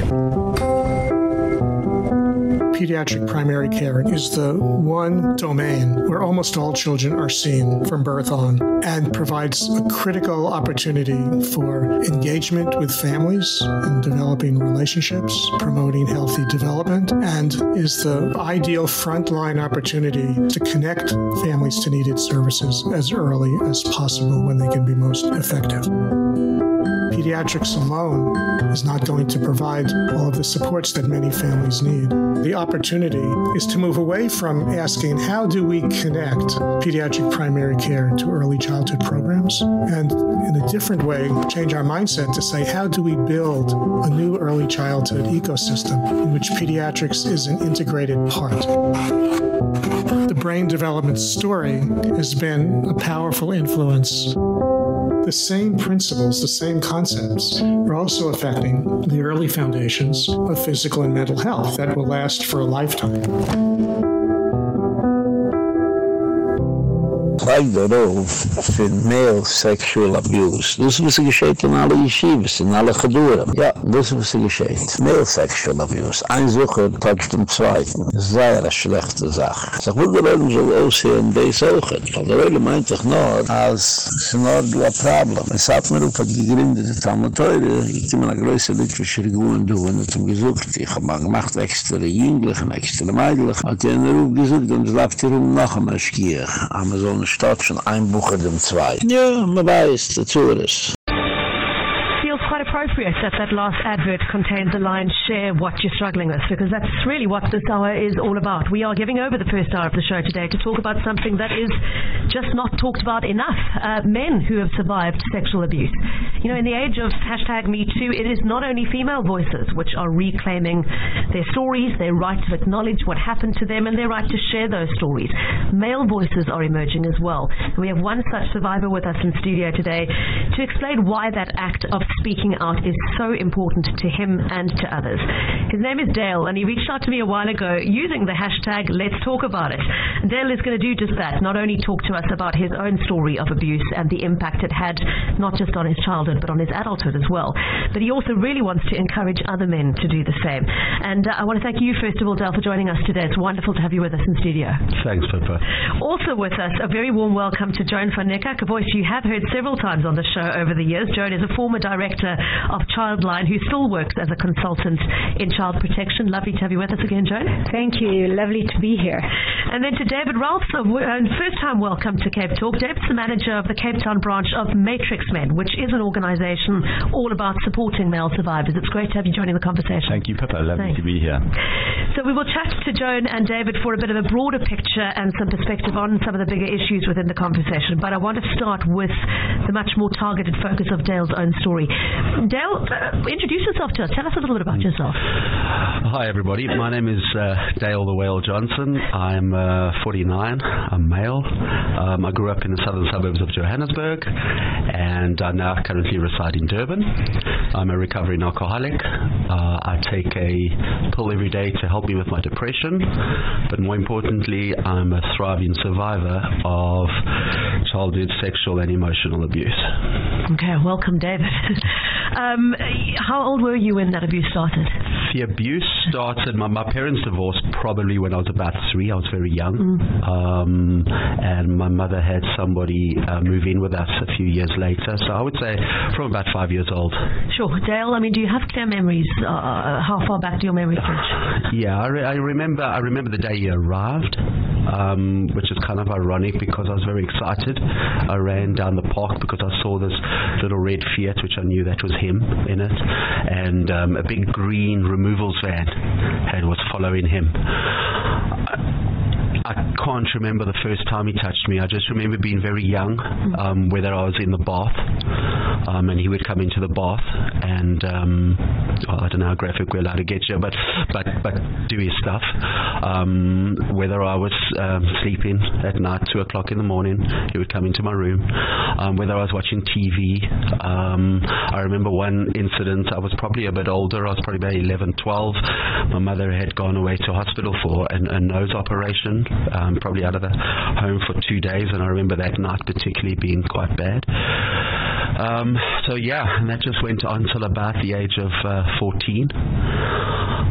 pediatric primary care is the one domain where almost all children are seen from birth on and provides a critical opportunity for engagement with families and developing relationships, promoting healthy development and is the ideal frontline opportunity to connect families to needed services as early as possible when they can be most effective pediatrics alone is not going to provide all of the supports that many families need. The opportunity is to move away from asking how do we connect pediatric primary care to early childhood programs and in a different way change our mindset to say how do we build a new early childhood ecosystem in which pediatrics is an integrated part. The brain development story has been a powerful influence the same principles, the same concepts are also affecting the early foundations of physical and mental health that will last for a lifetime. Fragt darauf für male sexual abuse. Das ist, was sie geschieht in alle Yeshivas, in alle Geduren. Ja, das ist, was sie geschieht. Male sexual abuse. Ein Sucher toucht dem Zweiten. Sehr eine schlechte Sache. Sag, wo der Röhren soll aussehen, der ist auch. Weil der Röhren meint sich nur, als es nur du ein Problem. Es hat mir auf, hat gegründet, das haben wir teure, ich habe eine größere litwische Region, du, und hat ihm gesucht, ich habe mal gemacht, extra jünglich, extra meidlich, hat er einen Ruf gesucht, und es lag hier um noch einmal schier. Aber so eine statt von einem Buch in dem Zwei. Ja, man weiß, dazu ist. Appropriate that that last advert contains the line share what you're struggling with because that's really what this hour is all about. We are giving over the first hour of the show today to talk about something that is just not talked about enough. Uh, men who have survived sexual abuse. You know, in the age of hashtag #MeToo, it is not only female voices which are reclaiming their stories, their right to acknowledge what happened to them and their right to share those stories. Male voices are emerging as well. And we have one such survivor with us in studio today to explain why that act of speaking out is so important to him and to others. His name is Dale and he reached out to me a while ago using the hashtag let's talk about it. Dale is going to do just that, not only talk to us about his own story of abuse and the impact it had not just on his childhood but on his adulthood as well, but he also really wants to encourage other men to do the same. And uh, I want to thank you first of all Dale for joining us today. It's wonderful to have you with us in studio. Thanks Pippa. Also with us a very warm welcome to Joan van a voice you have heard several times on the show over the years. Joan is a former director of Childline who still works as a consultant in child protection. Lovely to have you with us again, Joan. Thank you. Lovely to be here. And then to David Ralph, first time welcome to Cape Talk. David's the manager of the Cape Town branch of Matrix Men, which is an organization all about supporting male survivors. It's great to have you joining the conversation. Thank you, Pippa. Lovely Thanks. to be here. So we will chat to Joan and David for a bit of a broader picture and some perspective on some of the bigger issues within the conversation. But I want to start with the much more targeted focus of Dale's own story. Dale, uh, introduce yourself to us. Tell us a little bit about mm. yourself. Hi, everybody. My name is uh, Dale the Whale Johnson. I'm uh, 49. I'm male. Um, I grew up in the southern suburbs of Johannesburg and I now currently reside in Durban. I'm a recovering alcoholic. Uh, I take a pill every day to help me with my depression, but more importantly, I'm a thriving survivor of childhood sexual and emotional abuse. Okay, welcome David. um, how old were you when that abuse started? The abuse started my, my parents divorced probably when I was about 3. I was very young. Mm. Um, and my mother had somebody uh, move in with us a few years later. So I would say from about 5 years old. Sure. Dale, I mean, do you have clear memories? Uh, how far back do your memories reach? Yeah, I, re I remember I remember the day he arrived um, which is kind of ironic because I was very excited. I ran down the park because I saw this little red Fiat which I knew that was him in it and um, a big green removals van had was following him. I can't remember the first time he touched me. I just remember being very young, um, whether I was in the bath, um, and he would come into the bath, and um, well, I don't know how graphic we're allowed to get you, but but but do his stuff. Um, whether I was um, sleeping at night, two o'clock in the morning, he would come into my room. Whether I was watching TV, I remember one incident. I was probably a bit older. I was probably about 11, 12. My mother had gone away to hospital for an, a nose operation um, probably out of the home for two days and I remember that night particularly being quite bad. Um, so yeah, and that just went on till about the age of uh, 14.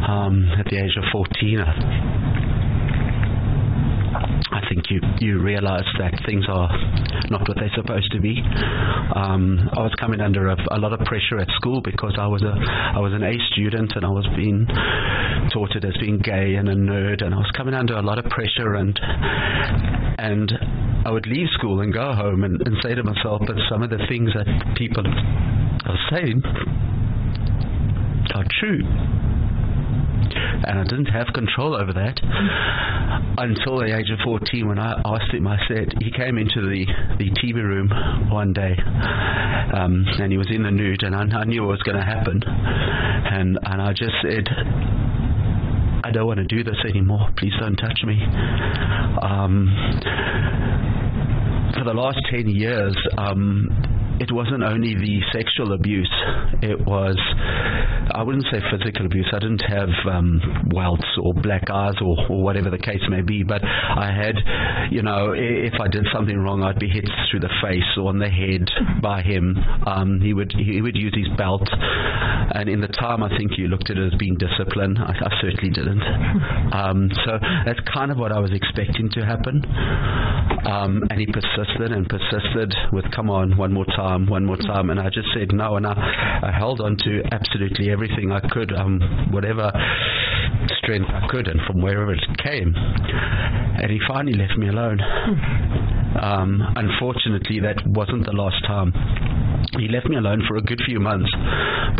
Um, at the age of 14, I think you you realize that things are not what they're supposed to be. Um, I was coming under a, a, lot of pressure at school because I was a I was an A student and I was being taught as being gay and a nerd and I was coming under a lot of pressure and and I would leave school and go home and, and say to myself that some of the things that people are saying are true and I didn't have control over that until the age of 14 when I asked him I said he came into the the TV room one day um, and he was in the nude and I, I knew what was going to happen. And and I just said I don't want to do this anymore. Please don't touch me. Um, for the last 10 years um, it wasn't only the sexual abuse it was I wouldn't say physical abuse I didn't have um, welts or black eyes or, or whatever the case may be but I had you know if I did something wrong I'd be hit through the face or on the head by him. Um, he would he would use his belt. And in the time I think you looked at it as being discipline. I, I certainly didn't. Um, so that's kind of what I was expecting to happen. Um, and he persisted and persisted with come on one more time time one more time and I just said no and I, I held on to absolutely everything I could um whatever strength I could and from wherever it came. And he finally left me alone. Um unfortunately that wasn't the last time he left me alone for a good few months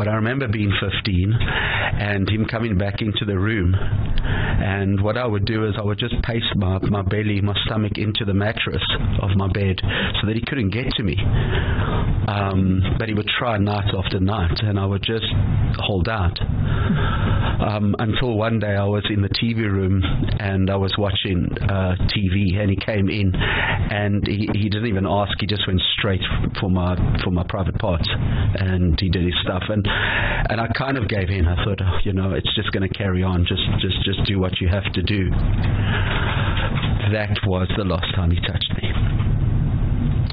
but I remember being 15 and him coming back into the room. And what I would do is I would just paste my my belly my stomach into the mattress of my bed so that he couldn't get to me. Um, but he would try night after night and I would just hold out. Um, until one day I was in the TV room and I was watching uh, TV and he came in and he, he didn't even ask he just went straight for my for my private parts and he did his stuff and and I kind of gave in. I thought oh, you know it's just going to carry on. Just just just do what you have to do. That was the last time he touched me.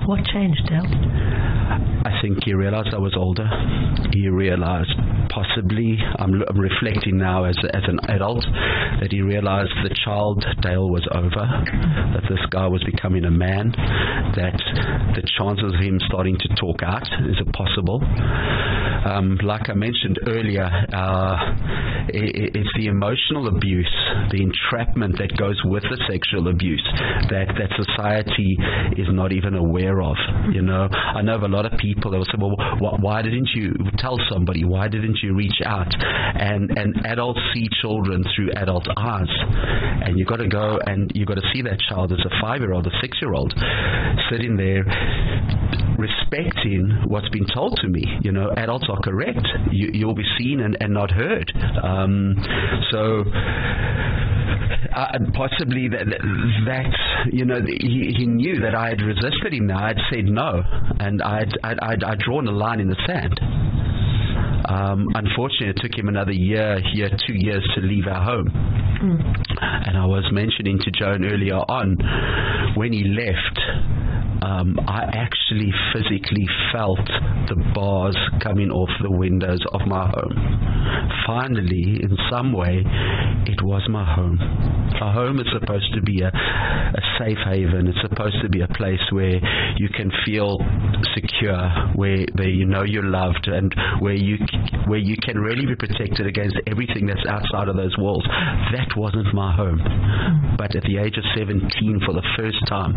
What changed Dale I think he realized I was older. He realized possibly I'm, I'm reflecting now as as an adult that he realized the child Dale was over that this guy was becoming a man that the chances of him starting to talk out is possible um, like I mentioned earlier uh, it, it's the emotional abuse the entrapment that goes with the sexual abuse that that society is not even aware of you know I know a lot of people. That will say well wh why didn't you tell somebody? Why didn't you reach out? And and adults see children through adult eyes. And you've got to go and you've got to see that child as a 5-year-old a 6-year-old sitting there respecting what's been told to me. You know adults are correct. You you'll be seen and and not heard. Um, so uh, possibly that that you know he, he knew that I had resisted him. Now I'd said no. And I'd I'd I'd, I'd drawn a line in the sand. Um, unfortunately it took him another year here 2 years to leave our home. Mm. and I was mentioning to Joan earlier on when he left um, I actually physically felt the bars coming off the windows of my home finally in some way it was my home. A home is supposed to be a a safe haven. It's supposed to be a place where you can feel secure, where where you know you're loved and where you where you can really be protected against everything that's outside of those walls. That wasn't my home. But at the age of 17 for the first time,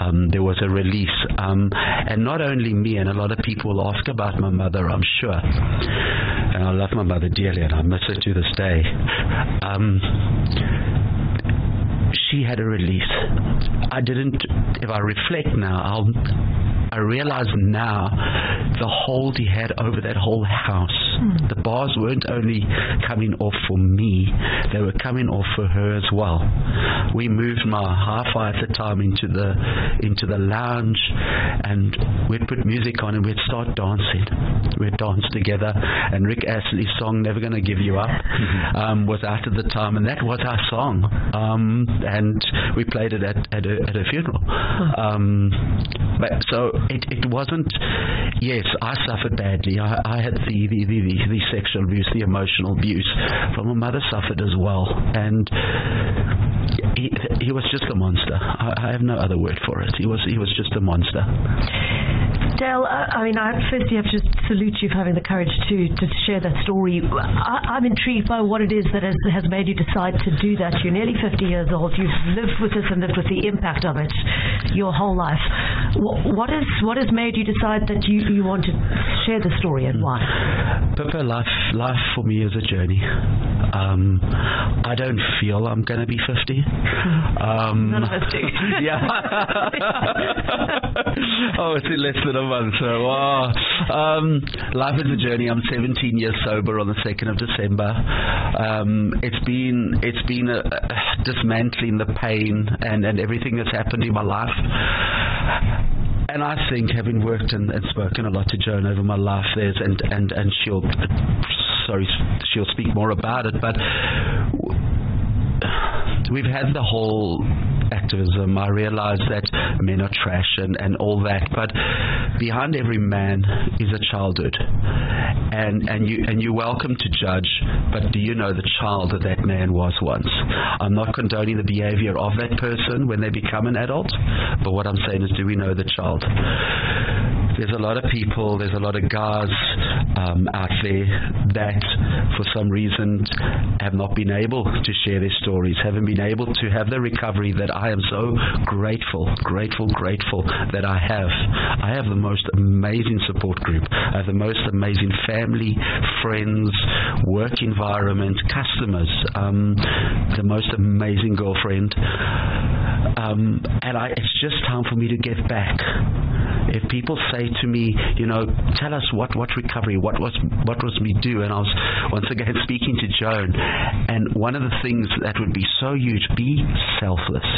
um, there was a release um, and not only me and a lot of people will ask about my mother, I'm sure. And I love my mother dearly and I miss her to this day. Um, she had a release. I didn't if I reflect now, I'll I realize now the hold he had over that whole house. Mm. The bars weren't only coming off for me, they were coming off for her as well. We moved my hi-fi at the time into the into the lounge and we'd put music on and we'd start dancing. We'd dance together and Rick Astley's song Never Gonna Give You Up mm-hmm. um, was out at the time and that was our song. Um, and we played it at at a, at a funeral. Um, but so it it wasn't yes I suffered badly I I had the the the, the sexual abuse the emotional abuse from my mother suffered as well. And he he was just a monster I, I have no other word for it he was he was just a monster Dale, I mean, I firstly have to salute you for having the courage to to share that story. I, am intrigued by what it is that has, has made you decide to do that. You're nearly 50 years old. You've lived with this and lived with the impact of it your whole life. What, what is what has made you decide that you you want to share the story and why? Pippa, life life for me is a journey. Um, I don't feel I'm going to be 50. Um, None of us do. yeah. oh, it's less than a month. So, wow. Um, life is a journey. I'm 17 years sober on the 2nd of December. Um, it's been it's been a, a dismantling the pain and and everything that's happened in my life and I think having worked and, and spoken a lot to Joan over my life there's and and and she'll sorry she'll speak more about it but we've had the whole activism I realize that men are trash and and all that but behind every man is a childhood. And and you and you're welcome to judge but do you know the child that that man was once? I'm not condoning the behavior of that person when they become an adult but what I'm saying is do we know the child? There's a lot of people there's a lot of guys um, out there that for some reason have not been able to share their stories haven't been able to have the recovery that I am so grateful grateful grateful that I have I have the most amazing support group. I have the most amazing family friends work environment customers um, the most amazing girlfriend. Um, and I it's just time for me to give back. If people say to me you know tell us what what recovery what was what was me do? And I was once again speaking to Joan. And one of the things that would be so huge be selfless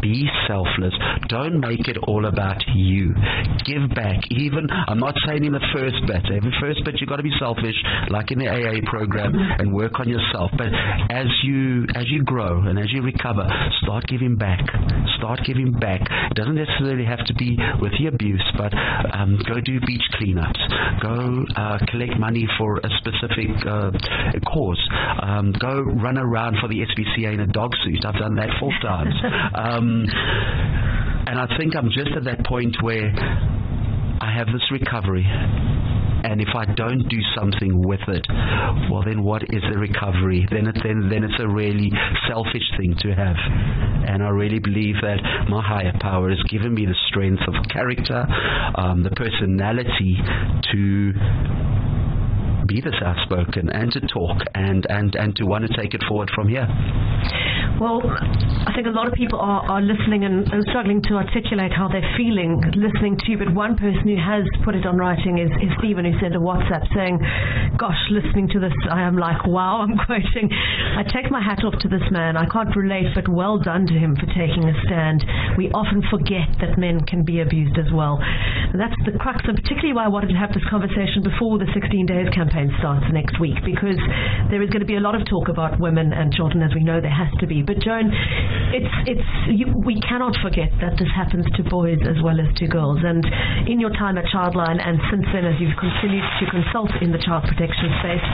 be selfless. Don't make it all about you. Give back. Even I'm not saying in the first bit every first bit you've got to be selfish like in the AA program and work on yourself. But as you as you grow and as you recover start giving back. Start giving back. It doesn't necessarily have to be with the abuse but um, go do beach cleanups. Go uh, collect money for a specific uh, cause um, go run around for the SPCA in a dog suit. I've done that four times um, and I think I'm just at that point where I have this recovery. And if I don't do something with it well then what is the recovery? Then it then then it's a really selfish thing to have. And I really believe that my higher power has given me the strength of character um, the personality to be this outspoken and to talk and and and to want to take it forward from here well, I think a lot of people are, are listening and, struggling to articulate how they're feeling listening to you, but one person who has put it on writing is, is Stephen who sent a WhatsApp saying, gosh, listening to this, I am like, wow, I'm quoting, I take my hat off to this man. I can't relate, but well done to him for taking a stand. We often forget that men can be abused as well. And that's the crux, and particularly why I wanted to have this conversation before the 16 Days campaign starts next week, because there is going to be a lot of talk about women and children, as we know there has to be but Joan it's it's you, we cannot forget that this happens to boys as well as to girls and in your time at Childline and since then as you've continued to consult in the child protection space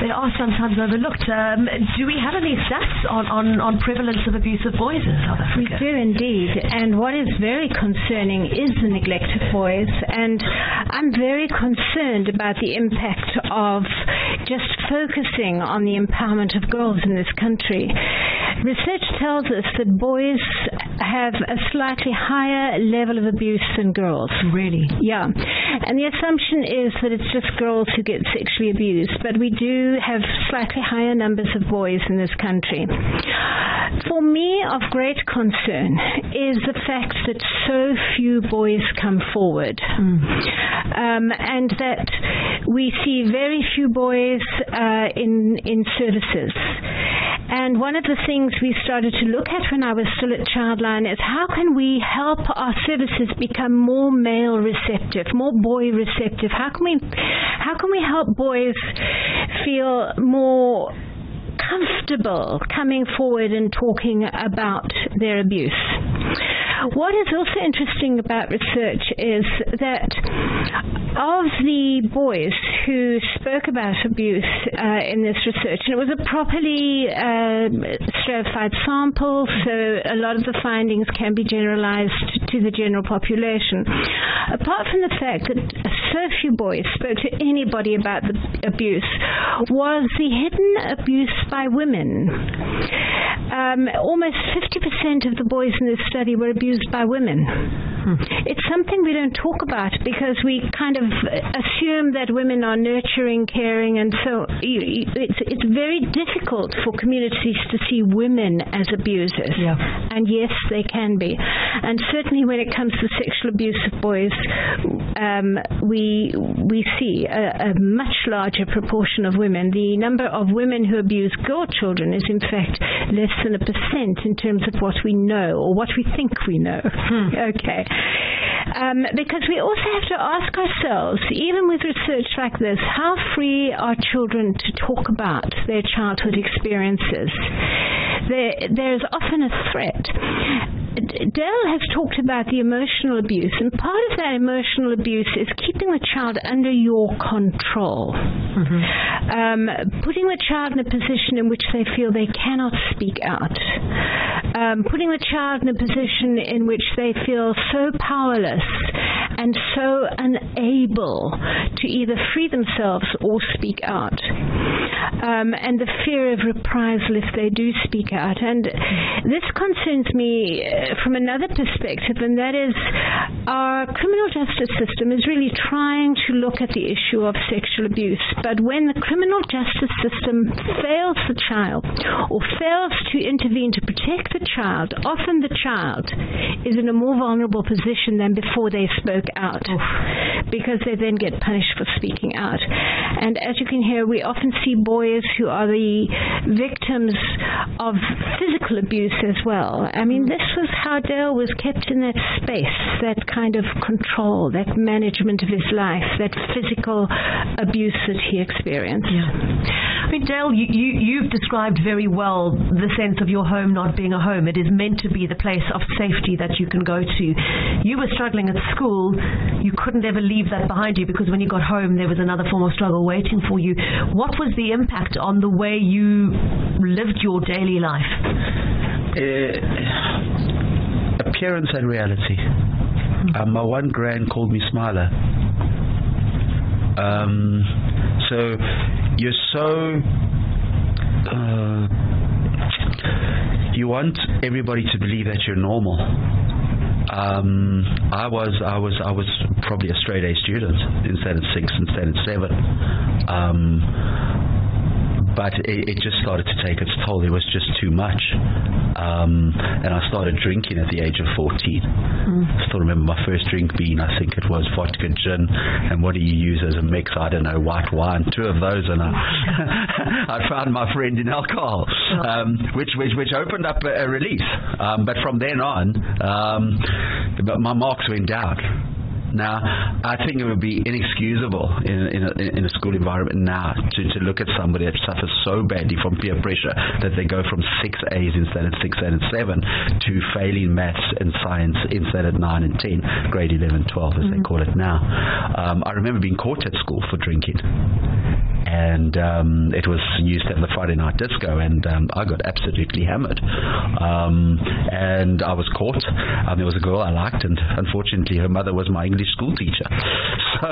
They are sometimes overlooked. Um, do we have any stats on, on, on prevalence of abuse of boys in South Africa? We do indeed. And what is very concerning is the neglect of boys. And I'm very concerned about the impact of just focusing on the empowerment of girls in this country. Research tells us that boys have a slightly higher level of abuse than girls. Really? Yeah. And the assumption is that it's just girls who get sexually abused, but we do have slightly higher numbers of boys in this country. For me of great concern is the fact that so few boys come forward. Mm. Um, and that we see very few boys uh, in in services. And one of the things we started to look at when I was still at Childline is how can we help our services become more male receptive, more boy receptive? How can we how can we help boys feel more comfortable coming forward and talking about their abuse. What is also interesting about research is that of the boys who spoke about abuse uh, in this research, and it was a properly uh, stratified sample, so a lot of the findings can be generalized to the general population. Apart from the fact that so few boys spoke to anybody about the abuse, was the hidden abuse by women. Um, almost 50% of the boys in this study were abused by women. It's something we don't talk about because we kind of assume that women are nurturing, caring and so it's it's very difficult for communities to see women as abusers. Yeah. And yes, they can be. And certainly when it comes to sexual abuse of boys, um, we we see a, a much larger proportion of women. The number of women who abuse girl children is in fact less than a percent in terms of what we know or what we think we know. Hmm. Okay. Um, because we also have to ask ourselves, even with research like this, how free are children to talk about their childhood experiences? There, there's often a threat. Dale has talked about the emotional abuse and part of that emotional abuse is keeping the child under your control. Mm -hmm. um, putting the child in a position in which they feel they cannot speak out. Um, putting the child in a position in which they feel so powerless and so unable to either free themselves or speak out. Um, and the fear of reprisal if they do speak out. And this concerns me from another perspective and that is our criminal justice system is really trying to look at the issue of sexual abuse. But when the criminal justice system fails the child or fails to intervene to protect the child often the child is in a more vulnerable position than before they spoke out because they then get punished for speaking out. And as you can hear we often see boys who are the victims of physical abuse as well. I mean hmm. this was how Dale was kept in that space, that kind of control, that management of his life, that physical abuse that he experienced. Yeah. I mean, Dale, you, you, you've described very well the sense of your home not being a home. It is meant to be the place of safety that you can go to. You were struggling at school. You couldn't ever leave that behind you because when you got home, there was another form of struggle waiting for you. What was the impact on the way you lived your daily life? Uh, appearance and reality. Um, my one grand called me Smiler. Um, so you're so uh, you want everybody to believe that you're normal. Um, I was I was I was probably a straight A student instead of 6 instead of 7. Um, but it, it, just started to take its toll. It was just too much. Um, and I started drinking at the age of 14. Mm. I still remember my first drink being, I think it was vodka gin. And what do you use as a mix? I don't know, white wine. Two of those and I, I found my friend in alcohol, um, which, which, which opened up a, a release. Um, but from then on, um, my marks went down now, I think it would be inexcusable in in a, in a school environment now to to look at somebody that suffers so badly from peer pressure that they go from 6 A's instead of 6 and 7 to failing maths and science instead of 9 and 10, grade 11 12 as mm -hmm. they mm-hmm. call it now. Um, I remember being caught at school for drinking and um, it was used at the Friday night disco and um, I got absolutely hammered. Um, and I was caught um, there was a girl I liked and unfortunately her mother was my English school teacher. So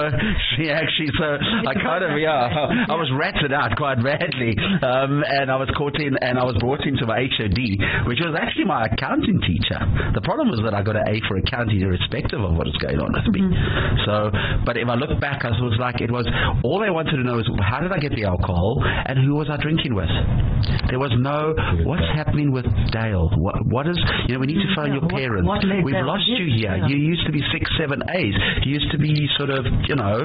she actually so I kind of yeah I was ratted out quite badly. Um, and I was caught in and I was brought into my HOD which was actually my accounting teacher. The problem was that I got an A for accounting irrespective of what was going on with me. Mm -hmm. so but if I look back I was like it was all they wanted to know is how did I get the alcohol and who was I drinking with? There was no what's happening with Dale? What what is you know we need to phone your parents. we've lost you here. you used to be 6 7 A's you used to be sort of you know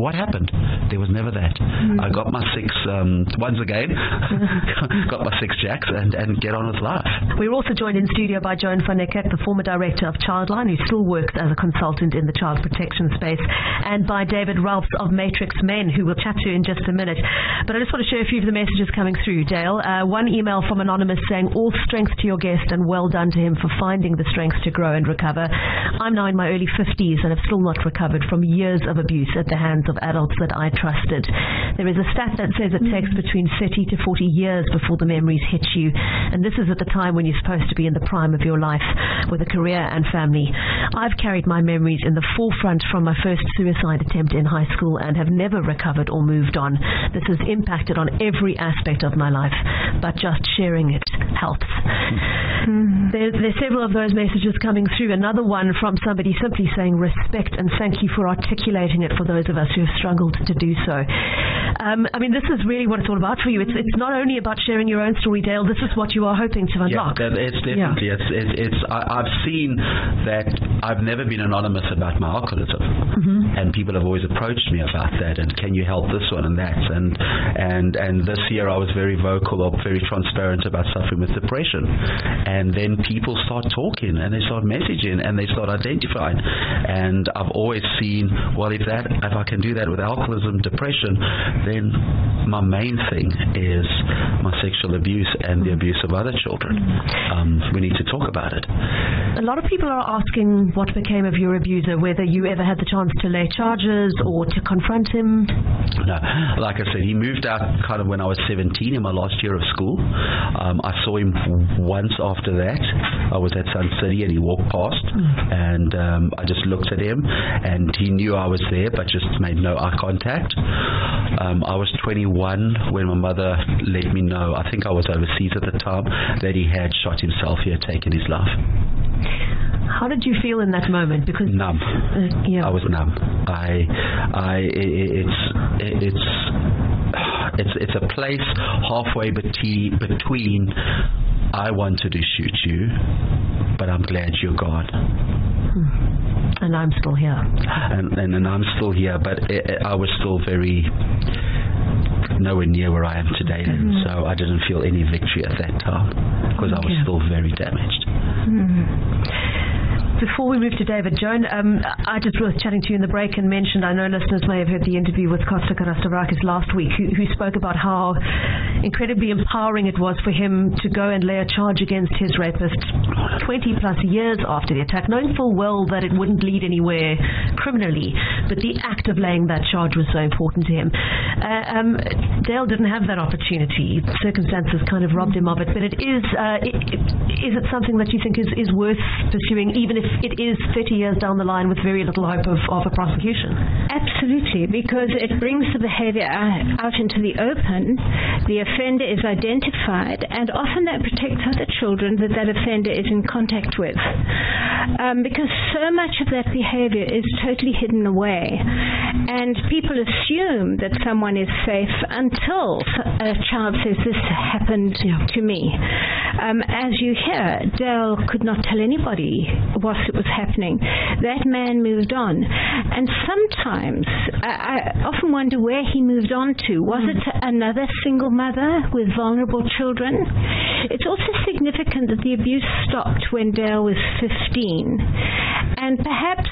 what happened? There was never that. Mm. I got my six um, once again, got my six jacks and, and get on with life. We're also joined in studio by Joan van the former director of Childline, who still works as a consultant in the child protection space, and by David Ralphs of Matrix Men, who we'll chat to in just a minute. But I just want to share a few of the messages coming through, Dale. Uh, one email from Anonymous saying, all strength to your guest and well done to him for finding the strength to grow and recover. I'm now in my early 50s and have still not recovered from years of abuse at the hands of adults that I trusted. There is a stat that says it takes between 30 to 40 years before the memories hit you, and this is at the time when you're supposed to be in the prime of your life with a career and family. I've carried my memories in the forefront from my first suicide attempt in high school and have never recovered or moved on. This has impacted on every aspect of my life, but just sharing it helps. Mm. There, there's several of those messages coming through. Another one from somebody simply saying respect and thank you for articulating it for those of us who have struggled to do so. Um, I mean, this is really what it's all about for you. It's it's not only about sharing your own story, Dale. This is what you are hoping to unlock. Yeah, it's definitely. Yeah. It's, it's, it's I, have seen that I've never been anonymous about my alcoholism. Mm -hmm. And people have always approached me about that and can you help this one and that. And and and this year I was very vocal or very transparent about suffering with depression. And then people start talking and they start messaging and they start identifying. And I've always seen well if that if I can do that with alcoholism, depression, then my main thing is my sexual abuse and the abuse of other children. Um, we need to talk about it. A lot of people are asking what became of your abuser, whether you ever had the chance to lay charges or to confront him. No, like I said, he moved out kind of when I was 17 in my last year of school. Um, I saw him once after that. I was at Sun City and he walked past mm. and um, I just looked at him and he knew I was there but just made no eye contact. Um, I was 21 when my mother let me know, I think I was overseas at the time, that he had shot himself, he had taken his life. How did you feel in that moment because numb. Uh, yeah. I was numb. I I it, it's it's it's it's a place halfway between between I wanted to shoot you but I'm glad you're gone. Hmm and I'm still here. And and, and I'm still here, but it, it, I was still very nowhere near where I am today mm -hmm. so I didn't feel any victory at that time because okay. I was still very damaged. Mm. Before we move to David, Joan, um, I just was chatting to you in the break and mentioned, I know listeners may have heard the interview with Costa Karastavrakis last week, who, who spoke about how incredibly empowering it was for him to go and lay a charge against his rapist 20 plus years after the attack, knowing full well that it wouldn't lead anywhere criminally, but the act of laying that charge was so important to him. Uh, um, Dale didn't have that opportunity. Circumstances kind of robbed him of it, but it is, uh, it, it, is it something that you think is, is worth pursuing, even if it is 30 years down the line with very little hope of, of a prosecution. Absolutely, because it brings the behavior out into the open. The offender is identified, and often that protects other children that that offender is in contact with. Um, because so much of that behavior is totally hidden away. And people assume that someone is safe until a child says, This happened to me. Um, as you hear, Dale could not tell anybody what was happening. That man moved on. And sometimes I, I often wonder where he moved on to. Was mm. it another single mother with vulnerable children? It's also significant that the abuse stopped when Dale was 15. And perhaps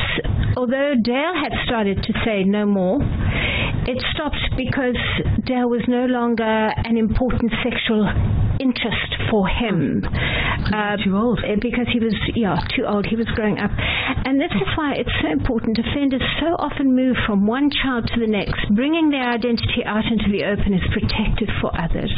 although Dale had started to say no more, it stopped because Dale was no longer an important sexual interest for him. Uh, too old. Because he was yeah, too old. He was growing up. And this is why it's so important offenders so often move from one child to the next. Bringing their identity out into the open is protective for others.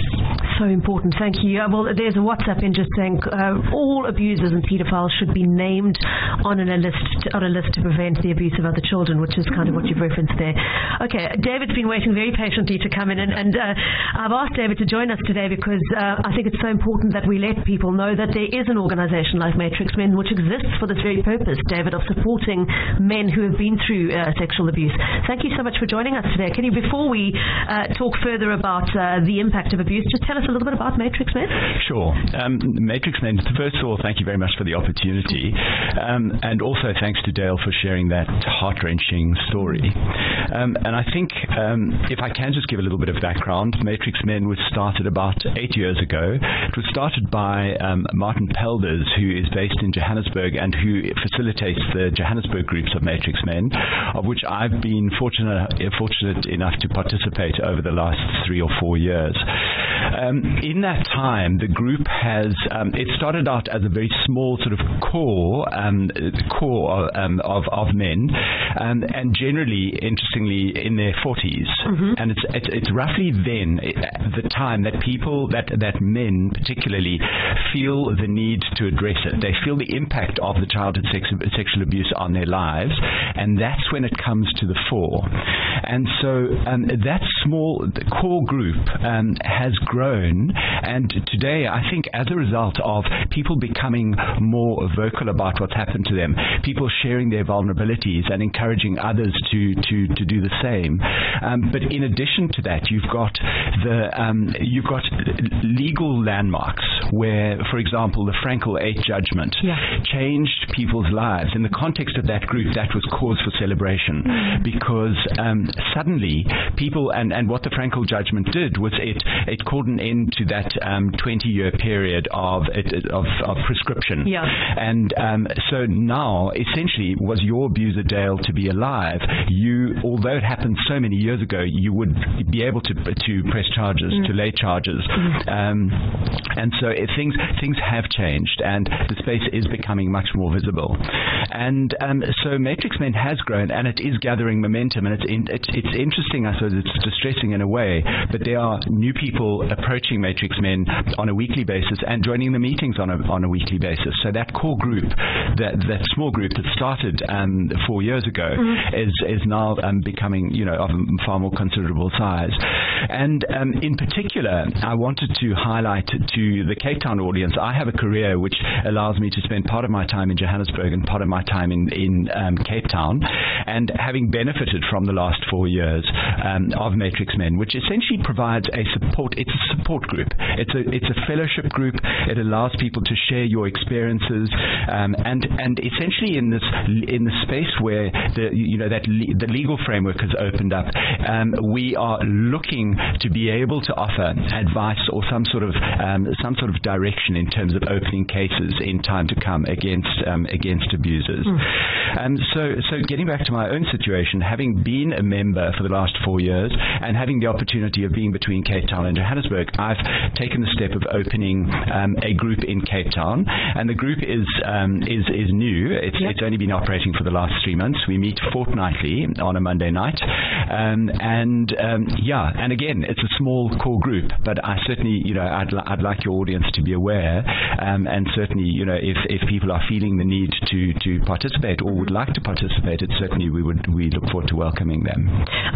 So important. Thank you. Uh, well, there's a WhatsApp in just saying uh, all abusers and pedophiles should be named on a list on a list to prevent the abuse of other children, which is kind of what you've referenced there. Okay, David's been waiting very patiently to come in and, and uh, I've asked David to join us today because uh, I think it's so important that we let people know that there is an organization like Matrix Men which exists for this very purpose, David, of supporting men who have been through uh, sexual abuse. Thank you so much for joining us today. Can you before we uh, talk further about uh, the impact of abuse just tell us a little bit about Matrix Men? Sure. Um, Matrix Men first of all thank you very much for the opportunity. Um, and also thanks to Dale for sharing that heart-wrenching story. Um, and I think um, if I can just give a little bit of background, Matrix Men was started about 8 years ago. It was started by um, Martin Pelders who is based in Johannesburg and who facilitates the Johannesburg groups of Matrix Men of which I've been fortunate fortunate enough to participate over the last 3 or 4 years. Um, in that time the group has um, it started out as a very small sort of core um, core um, of of men um, and generally interestingly in their 40s mm -hmm. and it's, it's it's roughly then the time that people that that men particularly feel the need to address it. They feel the impact of the childhood sex, sexual abuse on their lives and that's when it comes to the fore. And so um, that small core group um, has grown and today I think as a result of people becoming more vocal about what's happened to them people sharing their vulnerabilities and encouraging others to to to do the same. Um, but in addition to that you've got the um, you've got legal landmarks where for example the Frankel 8 judgment yeah. changed people's lives in the context of that group that was cause for celebration mm. because um, suddenly people and and what the Frankel judgment did was it it called an end to that 20 um, year period of of of prescription yeah. and um, so now essentially was your abuser Dale to be alive you although it happened so many years ago you would be able to to press charges mm. to lay charges mm. um, and so it, things things have changed and the space is becoming much more visible. And um, so Matrix Men has grown and it is gathering momentum and it's in, it's, it's interesting I suppose it's distressing in a way but there are new people approaching Matrix Men on a weekly basis and joining the meetings on a on a weekly basis. So that core group that that small group that started um, 4 years ago mm. is is now um, becoming you know of a far more considerable size. And um, in particular I wanted to highlight to the Cape Town audience I have a career which allows me to spend part of my time in Johannesburg and part of my time in in um, Cape Town. And having benefited from the last 4 years um, of Matrix Men which essentially provides a support it's a support group. It's a it's a fellowship group. It allows people to share your experiences um, and and essentially in this in the space where the you know that le the legal framework has opened up um, we are looking to be able to offer advice or some sort of um, some sort of direction in terms of opening cases in time to come against um, against abusers. Mm. um, so so getting back to my own situation having been a member for the last 4 years and having the opportunity of being between Cape Town and Johannesburg I've taken the step of opening um, a group in Cape Town. And the group is um, is is new. It's yep. it's only been operating for the last 3 months. We meet fortnightly on a Monday night. Um, and um, yeah and again it's a small core group but I certainly you know I'd I'd like your audience to be aware um, and certainly you know if if people are feeling the need to to participate or would like to participate it certainly we would we look forward to welcoming them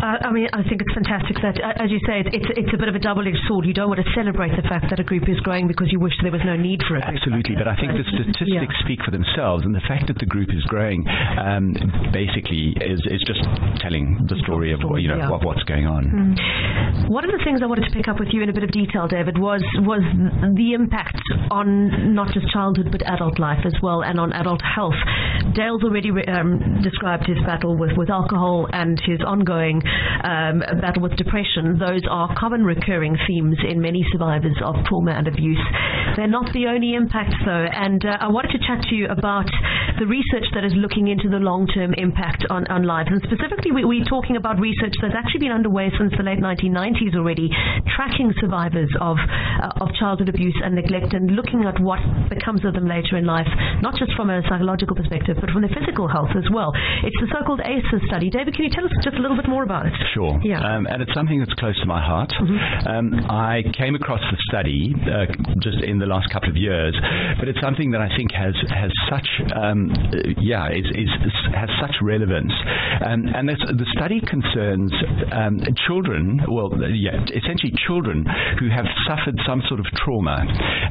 uh, I mean I think it's fantastic that as you say it's it's a bit of a double-edged sword you don't want to celebrate the fact that a group is growing because you wish there was no need for it absolutely but I think the statistics yeah. speak for themselves and the fact that the group is growing um, basically is is just telling the story of you know yeah. what, what's going on mm. one of the things I wanted to pick up with you in a bit of detail David was was the impact on not just childhood but adult life as well and on adult health. Dale's already um, described his battle with with alcohol and his ongoing um, battle with depression. Those are common recurring themes in many survivors of trauma and abuse. They're not the only impacts though and uh, I wanted to chat to you about the research that is looking into the long-term impact on on lives. And specifically we, we're talking about research that's actually been underway since the late 1990s already tracking survivors of uh, of childhood abuse and neglect and looking at what becomes of them later in life, not just from a psychological perspective, but from their physical health as well. It's the so-called ACEs study. David, can you tell us just a little bit more about it? Sure. Yeah. Um, and it's something that's close to my heart. Mm -hmm. um, I came across the study uh, just in the last couple of years, but it's something that I think has has such um, yeah is, is, is has such relevance. Um, and this, the study concerns um, children, well yeah, essentially children who have suffered some sort of trauma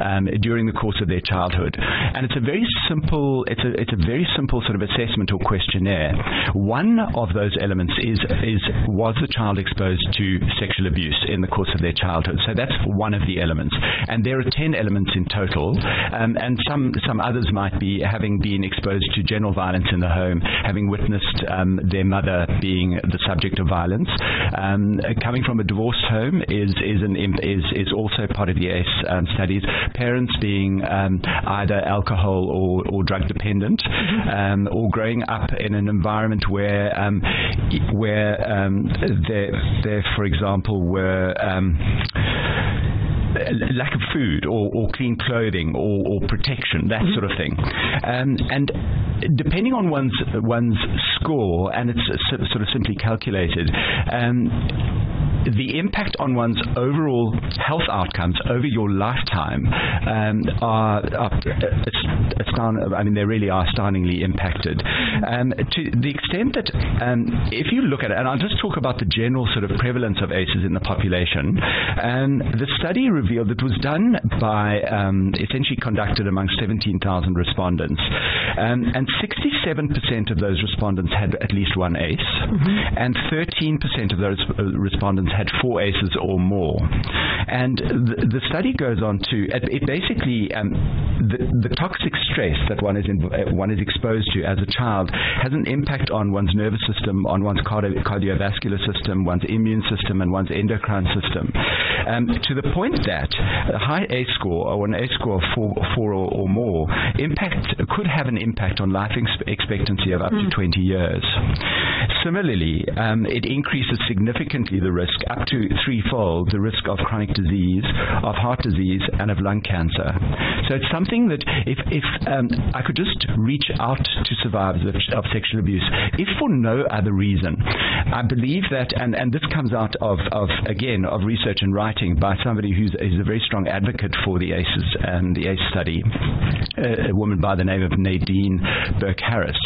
um, during the course of their childhood. And it's a very simple it's a it's a very simple sort of assessment or questionnaire. One of those elements is is was the child exposed to sexual abuse in the course of their childhood. So that's one of the elements. And there are 10 elements in total. Um, and some some others might be having been exposed to general violence in the home, having witnessed um, their mother being the subject of violence. Um, coming from a divorced home is is an is is also part of the ACE um, studies. Parents being um, either alcohol or or drug dependent mm-hmm. um, or growing up in an environment where where there there for example were um, lack of food or, or clean clothing or, or protection that sort of thing. Um, and depending on one's one's score and it's sort of simply calculated um, the impact on one's overall health outcomes over your lifetime um, are, are astound I mean they really are astoundingly impacted. Um, to the extent that um, if you look at it and I'll just talk about the general sort of prevalence of ACEs in the population um, the study revealed that was done by um, essentially conducted among 17,000 respondents um, and 67% of those respondents had at least one ACE mm -hmm. and 13% of those uh, respondents had four ACEs or more. And the, the study goes on to it, it basically um, the, the toxic stress that one is in, one is exposed to as a child has an impact on one's nervous system, on one's cardio, cardiovascular system, one's immune system and one's endocrine system. Um, to the point that a high A score or an A score of 4, four or, or, more impact could have an impact on life expectancy of up mm. to hmm. 20 years. Similarly, um, it increases significantly the risk up to threefold the risk of chronic disease, of heart disease and of lung cancer. So it's something that if if um, I could just reach out to survivors of, of, sexual abuse if for no other reason. I believe that and and this comes out of of again of research and writing by somebody who's is a very strong advocate for the ACEs and the ACE study a, a woman by the name of Nadine Burke Harris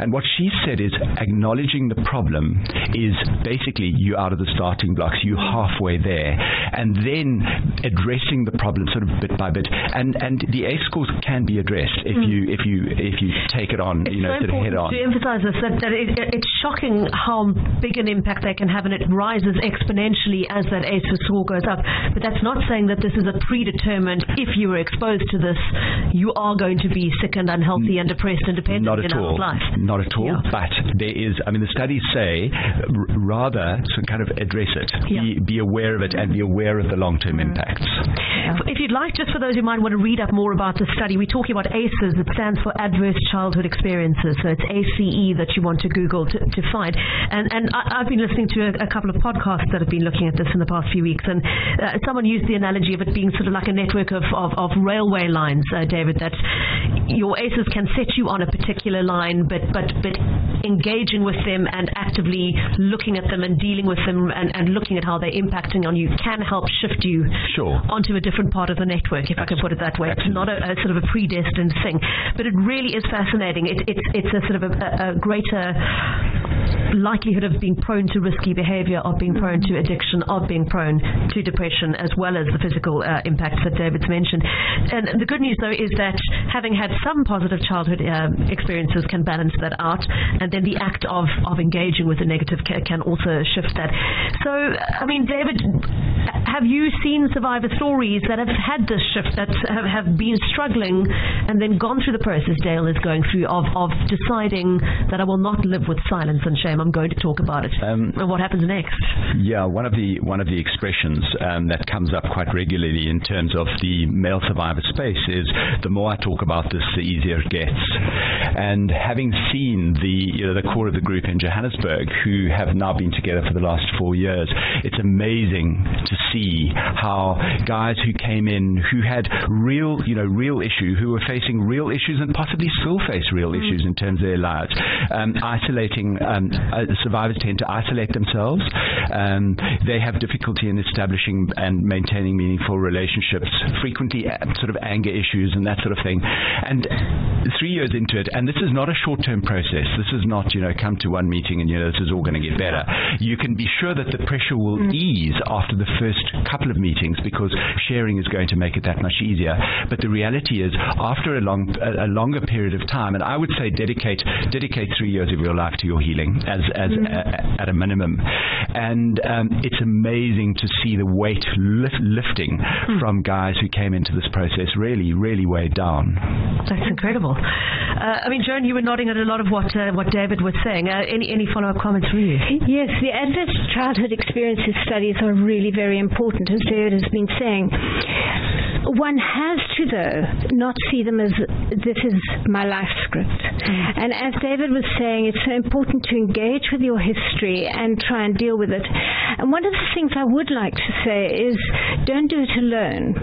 and what she said is acknowledging the problem is basically you out of the starting blocks you halfway there. And then addressing the problem sort of bit by bit. And and the ACE scores can be addressed if mm. you if you if you take it on it's you know so sort of head on. to emphasize this that, that it, it's shocking how big an impact they can have and it rises exponentially as that ACE score goes up. But that's not saying that this is a predetermined if you were exposed to this you are going to be sick and unhealthy and depressed and dependent not at all. life not at all yeah. but there is I mean the studies say rather to kind of address it yeah. be, be aware of it and be aware of the long-term impacts yeah. if you'd like just for those who might want to read up more about the study we're talking about ACEs it stands for adverse childhood experiences so it's ACE that you want to google to, to find and and I, have been listening to a, a, couple of podcasts that have been looking at this in the past few weeks and uh, someone used the analogy of it being sort of like a network of of, of railway lines uh, David that your ACEs can set you on a particular line but but but engaging with them and actively looking at them and dealing with them and, and looking at how they're impacting on you can help shift you sure. onto a different part of the network if Absolutely. I can put it that way Absolutely. it's not a, a, sort of a predestined thing but it really is fascinating it, it's it's a sort of a, a greater likelihood of being prone to risky behavior of being prone to addiction of being prone to depression as well as the physical uh, impacts that David's mentioned. And the good news though is that having had some positive childhood um, experiences can balance that out and then the act of of engaging with the negative can also shift that. So I mean David have you seen survivor stories that have had this shift that have, have been struggling and then gone through the process Dale is going through of of deciding that I will not live with silence and shame I'm going to talk about it um, and what happens next yeah one of the one of the expressions um, that comes up quite regularly in terms of the male survivor space is the more I talk about this the easier it gets and having seen the you know the core of the group in Johannesburg who have now been together for the last 4 years it's amazing to see see how guys who came in who had real, you know, real issue, who were facing real issues and possibly still face real mm. issues in terms of their lives. Um, isolating um, uh, survivors tend to isolate themselves. Um, they have difficulty in establishing and maintaining meaningful relationships, frequently uh, sort of anger issues and that sort of thing. And 3 years into it and this is not a short-term process. This is not, you know, come to one meeting and you know this is all going to get better. You can be sure that the pressure will mm. ease after the first couple of meetings because sharing is going to make it that much easier. But the reality is after a long a, a longer period of time and I would say dedicate dedicate 3 years of your life to your healing as as mm. a, at a minimum. And um, it's amazing to see the weight lift, lifting mm. from guys who came into this process really really weighed down. That's incredible. Uh, I mean Joan you were nodding at a lot of what uh, what David was saying. Uh, any any follow-up comments from you? Yes, the adverse childhood experiences studies are really very important as David has been saying one has to though not see them as this is my life script mm. and as David was saying it's so important to engage with your history and try and deal with it. And one of the things I would like to say is don't do it alone.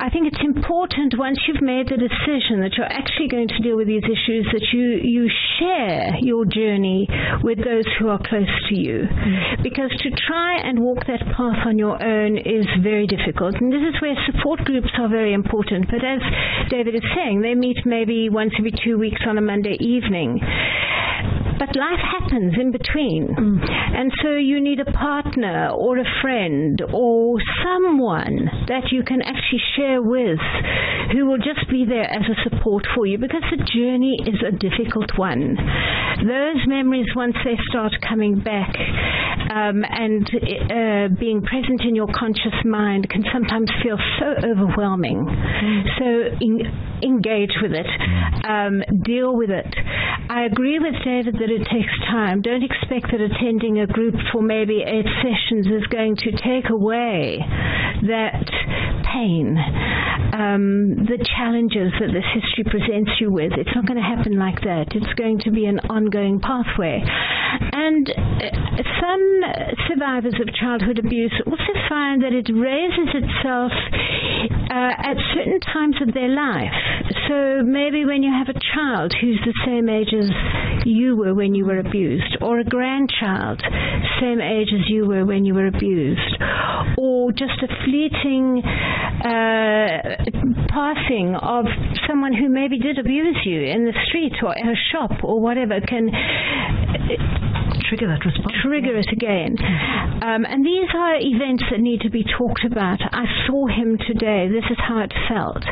I think it's important once you've made the decision that you're actually going to deal with these issues that you you share your journey with those who are close to you. Mm. because to try and walk that path on your own is very difficult. And this is where support groups are very important. But as David is saying they meet maybe once every 2 weeks on a Monday evening but life happens in between mm. and so you need a partner or a friend or someone that you can actually share with who will just be there as a support for you because the journey is a difficult one those memories once they start coming back um, and uh, being present in your conscious mind can sometimes feel so overwhelming mm. so in, engage with it mm. um, deal with it I agree with David that it takes time. Don't expect that attending a group for maybe 8 sessions is going to take away that pain, um, the challenges that this history presents you with. It's not going to happen like that. It's going to be an ongoing pathway. And uh, some survivors of childhood abuse also find that it raises itself uh, at certain times of their life. So maybe when you have a child who's the same age as you were when you were abused or a grandchild same age as you were when you were abused or just a fleeting uh, passing of someone who maybe did abuse you in the street or in a shop or whatever can trigger that response. Trigger it again. Um, and these are events that need to be talked about. I saw him today. This is how it felt.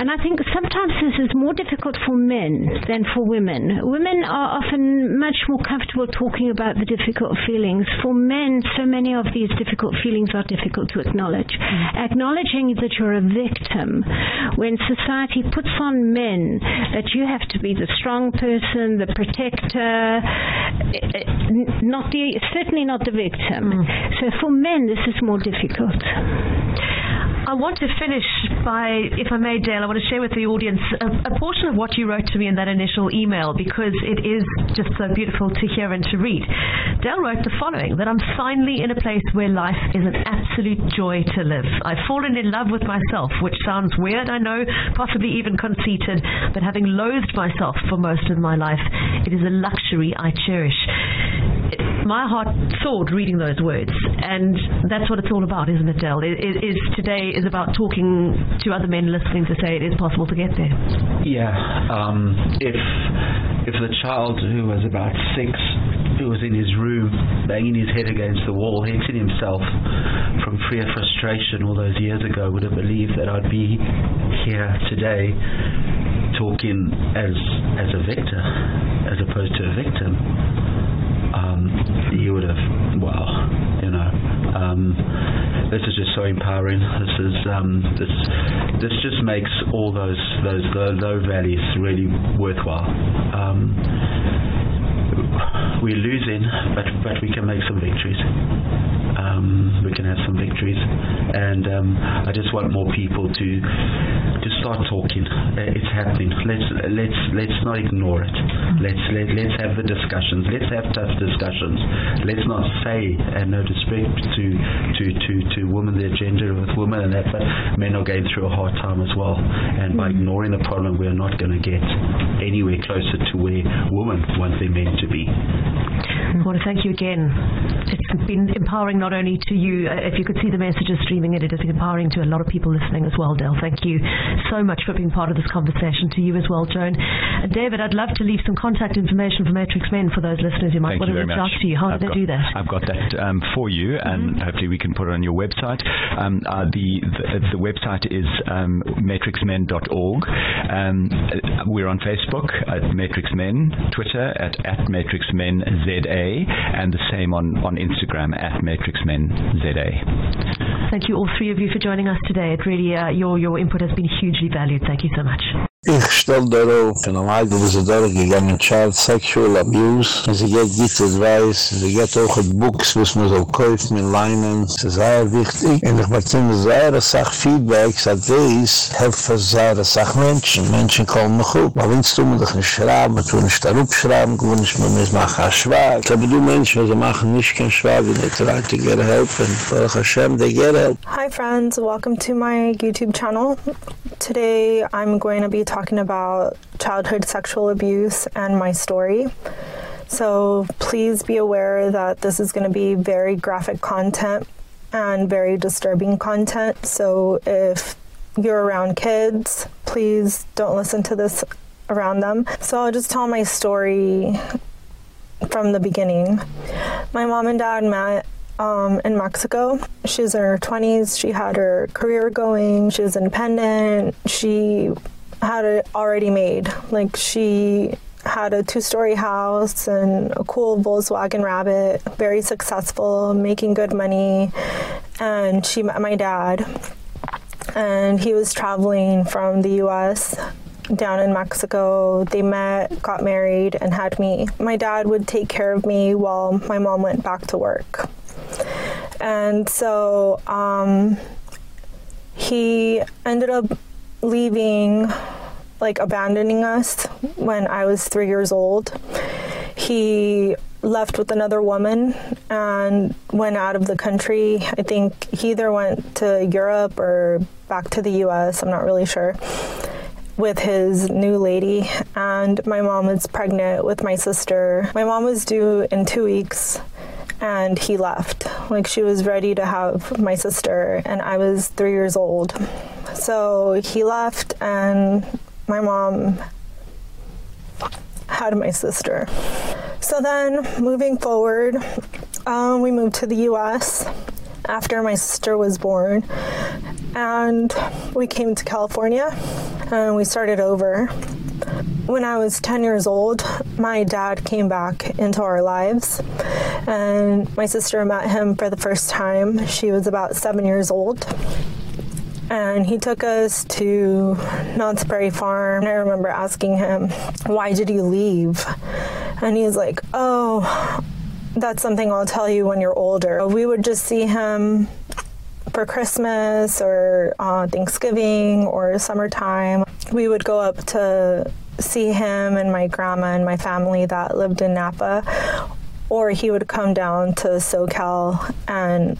And I think sometimes this is more difficult for men than for women. Women are often much more comfortable talking about the difficult feelings. For men so many of these difficult feelings are difficult to acknowledge. Mm. acknowledging that you're a victim. When society puts on men that you have to be the strong person the protector not the certainly not the victim mm. so for men this is more difficult I want to finish by, if I may, Dale, I want to share with the audience a, a, portion of what you wrote to me in that initial email because it is just so beautiful to hear and to read. Dale wrote the following, that I'm finally in a place where life is an absolute joy to live. I've fallen in love with myself, which sounds weird, I know, possibly even conceited, but having loathed myself for most of my life, it is a luxury I cherish my heart soared reading those words and that's what it's all about isn't it Dell? It, it is today is about talking to other men listening to say it is possible to get there. Yeah um, if if the child who was about 6 who was in his room banging his head against the wall hitting himself from fear frustration all those years ago would have believed that I'd be here today talking as as a victor as opposed to a victim you would have well you know um, this is just so empowering. This is um, this this just makes all those those low, low valleys really worthwhile. Um, we're losing but but we can make some victories um, we can have some victories. And um, I just want more people to to start talking. Uh, it's happening. Let's let's let's not ignore it. Let's let, let's have the discussions. Let's have tough discussions. Let's not say and no disrespect to to to to women their gender with women and that but men are going through a hard time as well. And by ignoring the problem we are not going to get anywhere closer to where women want their men to be I want to thank you again. It's been empowering not only to you, uh, if you could see the messages streaming in, it has been empowering to a lot of people listening as well, Dale. Thank you so much for being part of this conversation. To you as well, Joan. Uh, David, I'd love to leave some contact information for Matrix Men for those listeners who might Thank want to reach out to you. How do they got, do that? I've got that um, for you, and hopefully we can put it on your website. Um, uh, the, the the website is um, matrixmen.org. Um, uh, we're on Facebook at Matrix Men, Twitter at at Matrix Men And the same on on Instagram at Matrix Men ZA. Thank you all three of you for joining us today. It really uh, your your input has been hugely valued. Thank you so much. Ich stell darauf, in der Meidl, wo sie dort gegangen, child sexual abuse, und sie geht gitt Advice, sie geht auch die Books, was man soll kaufen, mit Leinen, es ist sehr wichtig, und ich bekomme sehr Sach Feedback, seit dies, helfen sehr Sach Menschen, Menschen kommen noch gut, aber wenn du mir doch nicht schrauben, du nicht darauf schrauben, du nicht mehr nicht machen, schwag, aber du Menschen, die machen nicht kein Schwag, und ich to get help, and Baruch Hashem, they get help. Hi friends, welcome to my YouTube channel. Today I'm going to be talking about childhood sexual abuse and my story. So please be aware that this is going to be very graphic content and very disturbing content. So if you're around kids, please don't listen to this around them. So I'll just tell my story from the beginning. My mom and dad met um, in Mexico. She's in her 20s. She had her career going. She was independent. She had it already made. Like she had a two-story house and a cool Volkswagen Rabbit, very successful, making good money. And she met my dad. And he was traveling from the US down in Mexico. They met, got married, and had me. My dad would take care of me while my mom went back to work. And so um, he ended up leaving, like abandoning us when I was three years old. He left with another woman and went out of the country. I think he either went to Europe or back to the US, I'm not really sure with his new lady and my mom was pregnant with my sister. My mom was due in 2 weeks and he left. Like she was ready to have my sister and I was 3 years old. So he left and my mom had my sister. So then moving forward, um, we moved to the US after my sister was born and we came to California and we started over. When I was 10 years old, my dad came back into our lives and my sister met him for the first time. She was about 7 years old. And he took us to Knott's Berry Farm. I remember asking him, "Why did you leave?" And he's like, "Oh, that's something I'll tell you when you're older." We would just see him for Christmas or uh, Thanksgiving or summertime. We would go up to see him and my grandma and my family that lived in Napa or he would come down to SoCal and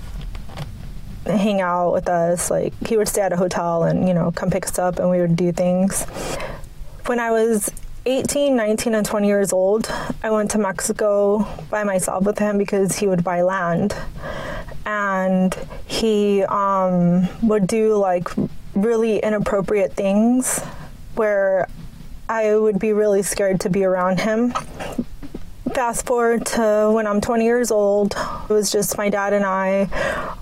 hang out with us like he would stay at a hotel and you know come pick us up and we would do things. When I was 18, 19 and 20 years old, I went to Mexico by myself with him because he would buy land. And he um, would do like really inappropriate things where I would be really scared to be around him. Fast forward to when I'm 20 years old, it was just my dad and I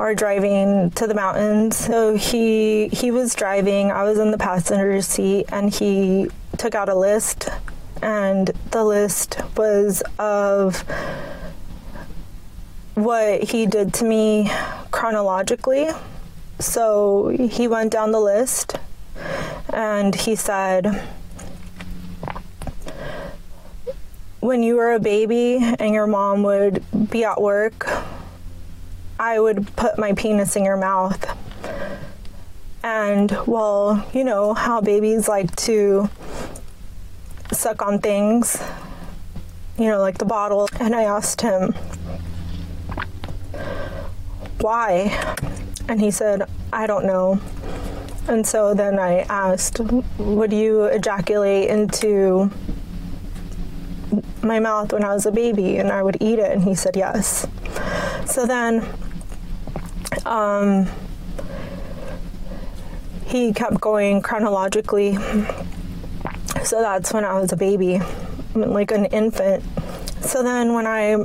are driving to the mountains. So he he was driving, I was in the passenger seat and he took out a list and the list was of what he did to me chronologically. So he went down the list and he said when you were a baby and your mom would be at work I would put my penis in your mouth. And well, you know how babies like to suck on things, you know, like the bottle. And I asked him, why? And he said, I don't know. And so then I asked, would you ejaculate into my mouth when I was a baby and I would eat it? And he said, yes. So then um, he kept going chronologically. So that's when I was a baby, like an infant. So then when I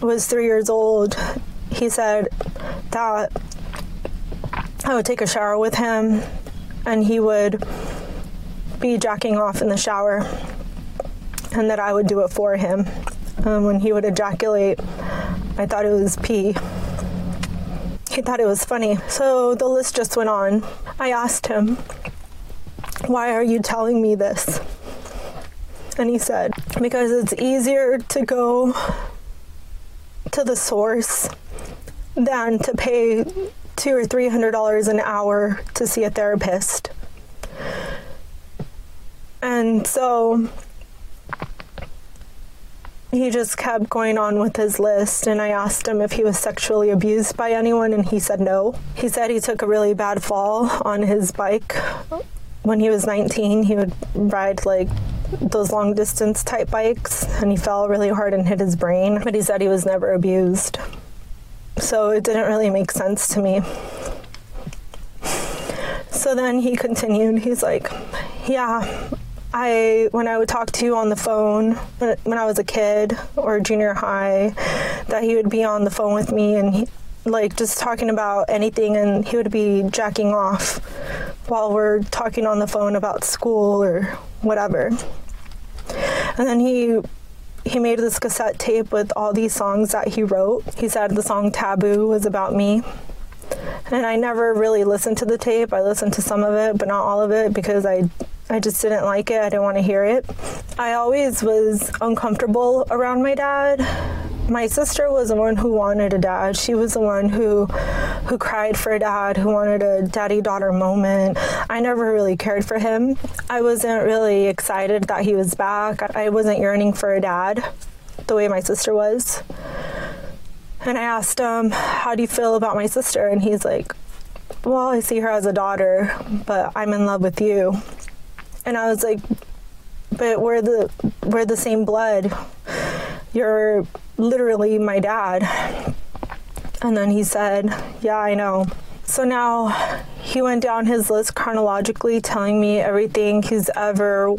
was 3 years old, he said that I would take a shower with him and he would be jacking off in the shower and that I would do it for him. Um, when he would ejaculate, I thought it was pee. He thought it was funny. So the list just went on. I asked him, "Why are you telling me this?" And he said, "Because it's easier to go to the source than to pay 2 or 300 dollars an hour to see a therapist." And so he just kept going on with his list and I asked him if he was sexually abused by anyone and he said no. He said he took a really bad fall on his bike when he was 19. He would ride like those long distance type bikes and he fell really hard and hit his brain, but he said he was never abused. So it didn't really make sense to me. So then he continued. He's like, "Yeah, I when I would talk to on the phone when I was a kid or junior high that he would be on the phone with me and he, like just talking about anything and he would be jacking off while we're talking on the phone about school or whatever. And then he he made this cassette tape with all these songs that he wrote. He said the song Taboo was about me. And I never really listened to the tape. I listened to some of it, but not all of it because I I just didn't like it. I didn't want to hear it. I always was uncomfortable around my dad. My sister was the one who wanted a dad. She was the one who who cried for a dad, who wanted a daddy-daughter moment. I never really cared for him. I wasn't really excited that he was back. I wasn't yearning for a dad the way my sister was. And I asked him, "How do you feel about my sister?" And he's like, "Well, I see her as a daughter, but I'm in love with you." And I was like, but we're the we're the same blood. You're literally my dad. And then he said, "Yeah, I know." So now he went down his list chronologically telling me everything he's ever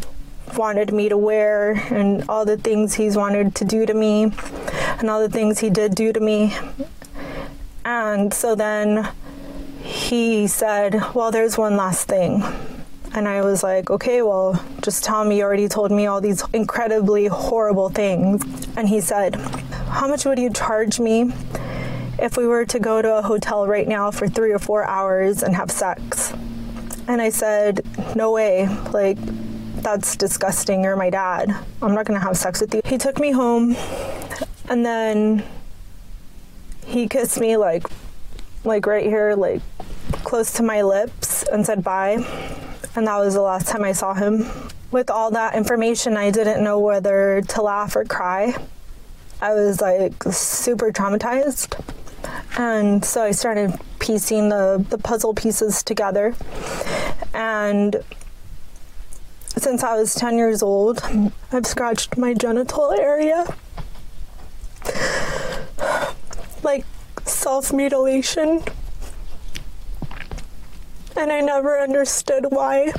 wanted me to wear and all the things he's wanted to do to me and all the things he did do to me. And so then he said, "Well, there's one last thing." And I was like, okay, well, just tell me you already told me all these incredibly horrible things. And he said, how much would you charge me if we were to go to a hotel right now for 3 or 4 hours and have sex? And I said, no way. Like that's disgusting. You're my dad. I'm not going to have sex with you. He took me home and then he kissed me like like right here like close to my lips and said bye and that was the last time I saw him. With all that information, I didn't know whether to laugh or cry. I was like super traumatized. And so I started piecing the the puzzle pieces together. And since I was 10 years old, I've scratched my genital area. Like self-mutilation and I never understood why.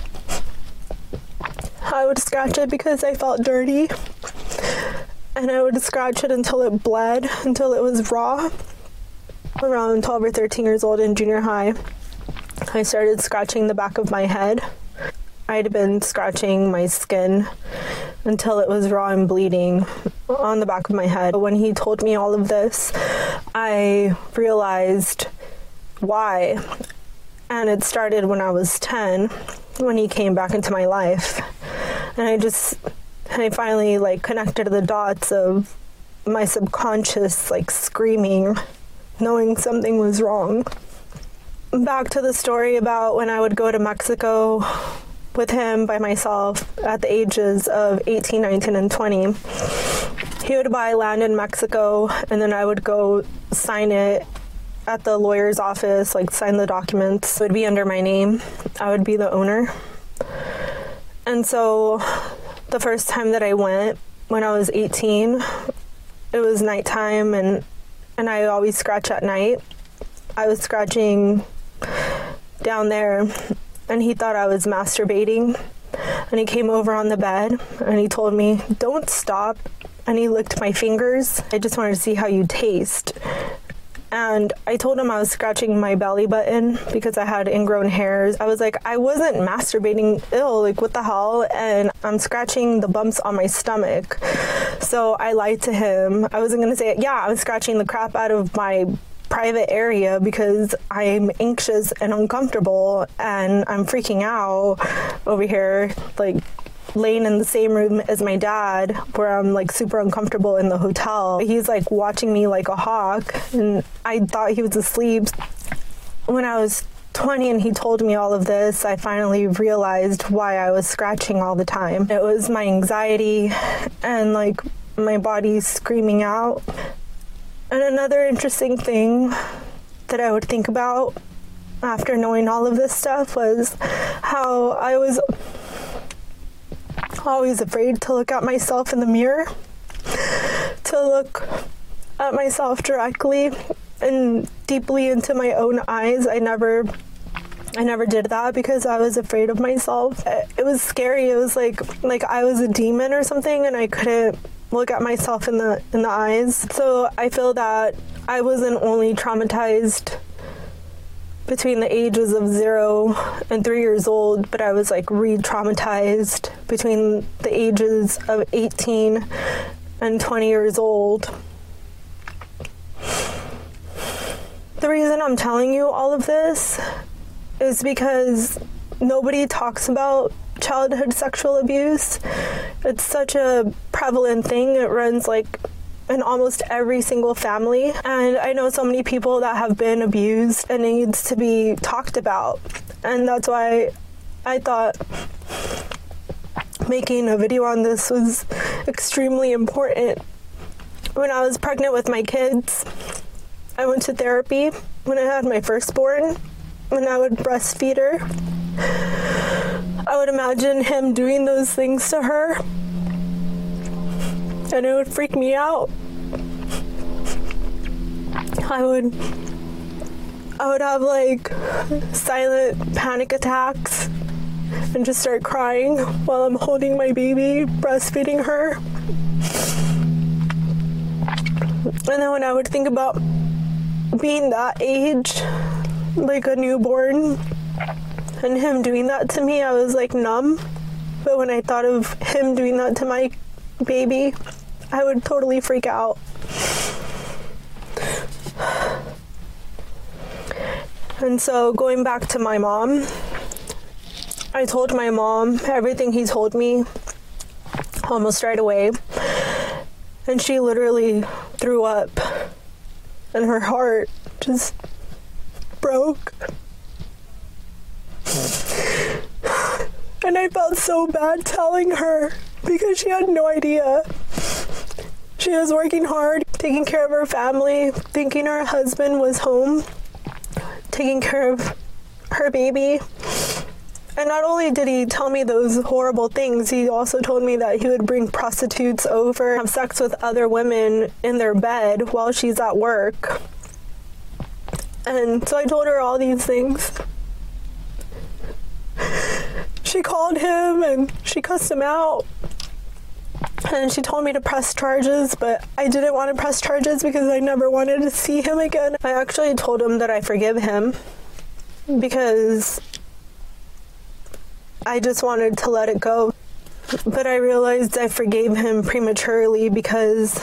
I would scratch it because I felt dirty. And I would scratch it until it bled, until it was raw. Around 12 or 13 years old in junior high, I started scratching the back of my head. I'd been scratching my skin until it was raw and bleeding on the back of my head. But When he told me all of this, I realized why and it started when I was 10 when he came back into my life and I just I finally like connected the dots of my subconscious like screaming knowing something was wrong. Back to the story about when I would go to Mexico with him by myself at the ages of 18, 19 and 20. He would buy land in Mexico and then I would go sign it at the lawyer's office, like sign the documents. It would be under my name. I would be the owner. And so the first time that I went when I was 18, it was nighttime and and I always scratch at night. I was scratching down there and he thought I was masturbating and he came over on the bed and he told me, "Don't stop." And he licked my fingers. I just wanted to see how you taste. And I told him I was scratching my belly button because I had ingrown hairs. I was like, I wasn't masturbating ill, like what the hell? And I'm scratching the bumps on my stomach. So I lied to him. I wasn't going to say, yeah, I'm scratching the crap out of my private area because I'm anxious and uncomfortable and I'm freaking out over here like laying in the same room as my dad where I'm like super uncomfortable in the hotel. He's like watching me like a hawk and I thought he was asleep. When I was 20 and he told me all of this, I finally realized why I was scratching all the time. It was my anxiety and like my body screaming out and another interesting thing that I would think about after knowing all of this stuff was how I was always afraid to look at myself in the mirror, to look at myself directly and deeply into my own eyes. I never I never did that because I was afraid of myself. It was scary. It was like like I was a demon or something and I couldn't look at myself in the in the eyes. So I feel that I wasn't only traumatized between the ages of 0 and 3 years old, but I was like re-traumatized between the ages of 18 and 20 years old. The reason I'm telling you all of this is because nobody talks about childhood sexual abuse. It's such a prevalent thing. It runs like in almost every single family and I know so many people that have been abused and it needs to be talked about. And that's why I thought making a video on this was extremely important. When I was pregnant with my kids, I went to therapy when I had my firstborn, when I would breastfeed her. I would imagine him doing those things to her. And it would freak me out. I would I would have like silent panic attacks and just start crying while I'm holding my baby, breastfeeding her. And then when I would think about being that age, like a newborn, and him doing that to me, I was like numb. But when I thought of him doing that to my baby, I would totally freak out. And so going back to my mom, I told my mom everything he told me almost right away. And she literally threw up. And her heart just broke. And I felt so bad telling her because she had no idea. She was working hard, taking care of her family, thinking her husband was home, taking care of her baby. And not only did he tell me those horrible things, he also told me that he would bring prostitutes over, have sex with other women in their bed while she's at work. And so I told her all these things she called him and she cussed him out. And she told me to press charges, but I didn't want to press charges because I never wanted to see him again. I actually told him that I forgive him because I just wanted to let it go. But I realized I forgave him prematurely because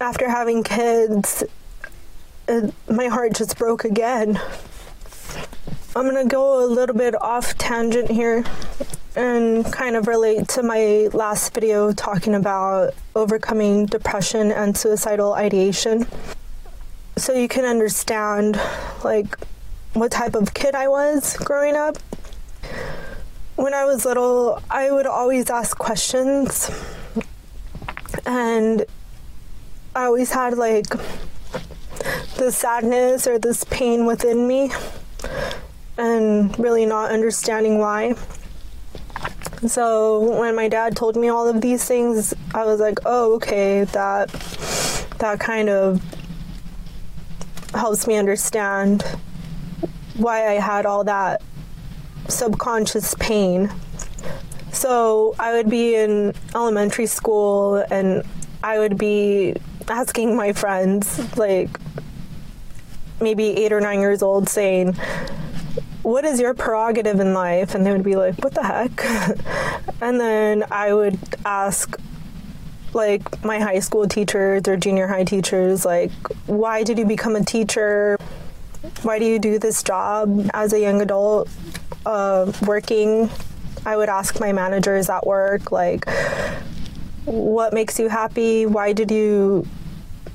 after having kids, it, my heart just broke again. I'm going to go a little bit off tangent here and kind of relate to my last video talking about overcoming depression and suicidal ideation. so you can understand like what type of kid I was growing up. When I was little, I would always ask questions and I always had like this sadness or this pain within me and really not understanding why. So when my dad told me all of these things, I was like, "Oh, okay, that that kind of helps me understand why I had all that subconscious pain." So I would be in elementary school and I would be asking my friends like maybe 8 or 9 years old saying what is your prerogative in life? And they would be like what the heck? And then I would ask like my high school teachers or junior high teachers like why did you become a teacher? Why do you do this job as a young adult uh, working? I would ask my managers at work like what makes you happy? Why did you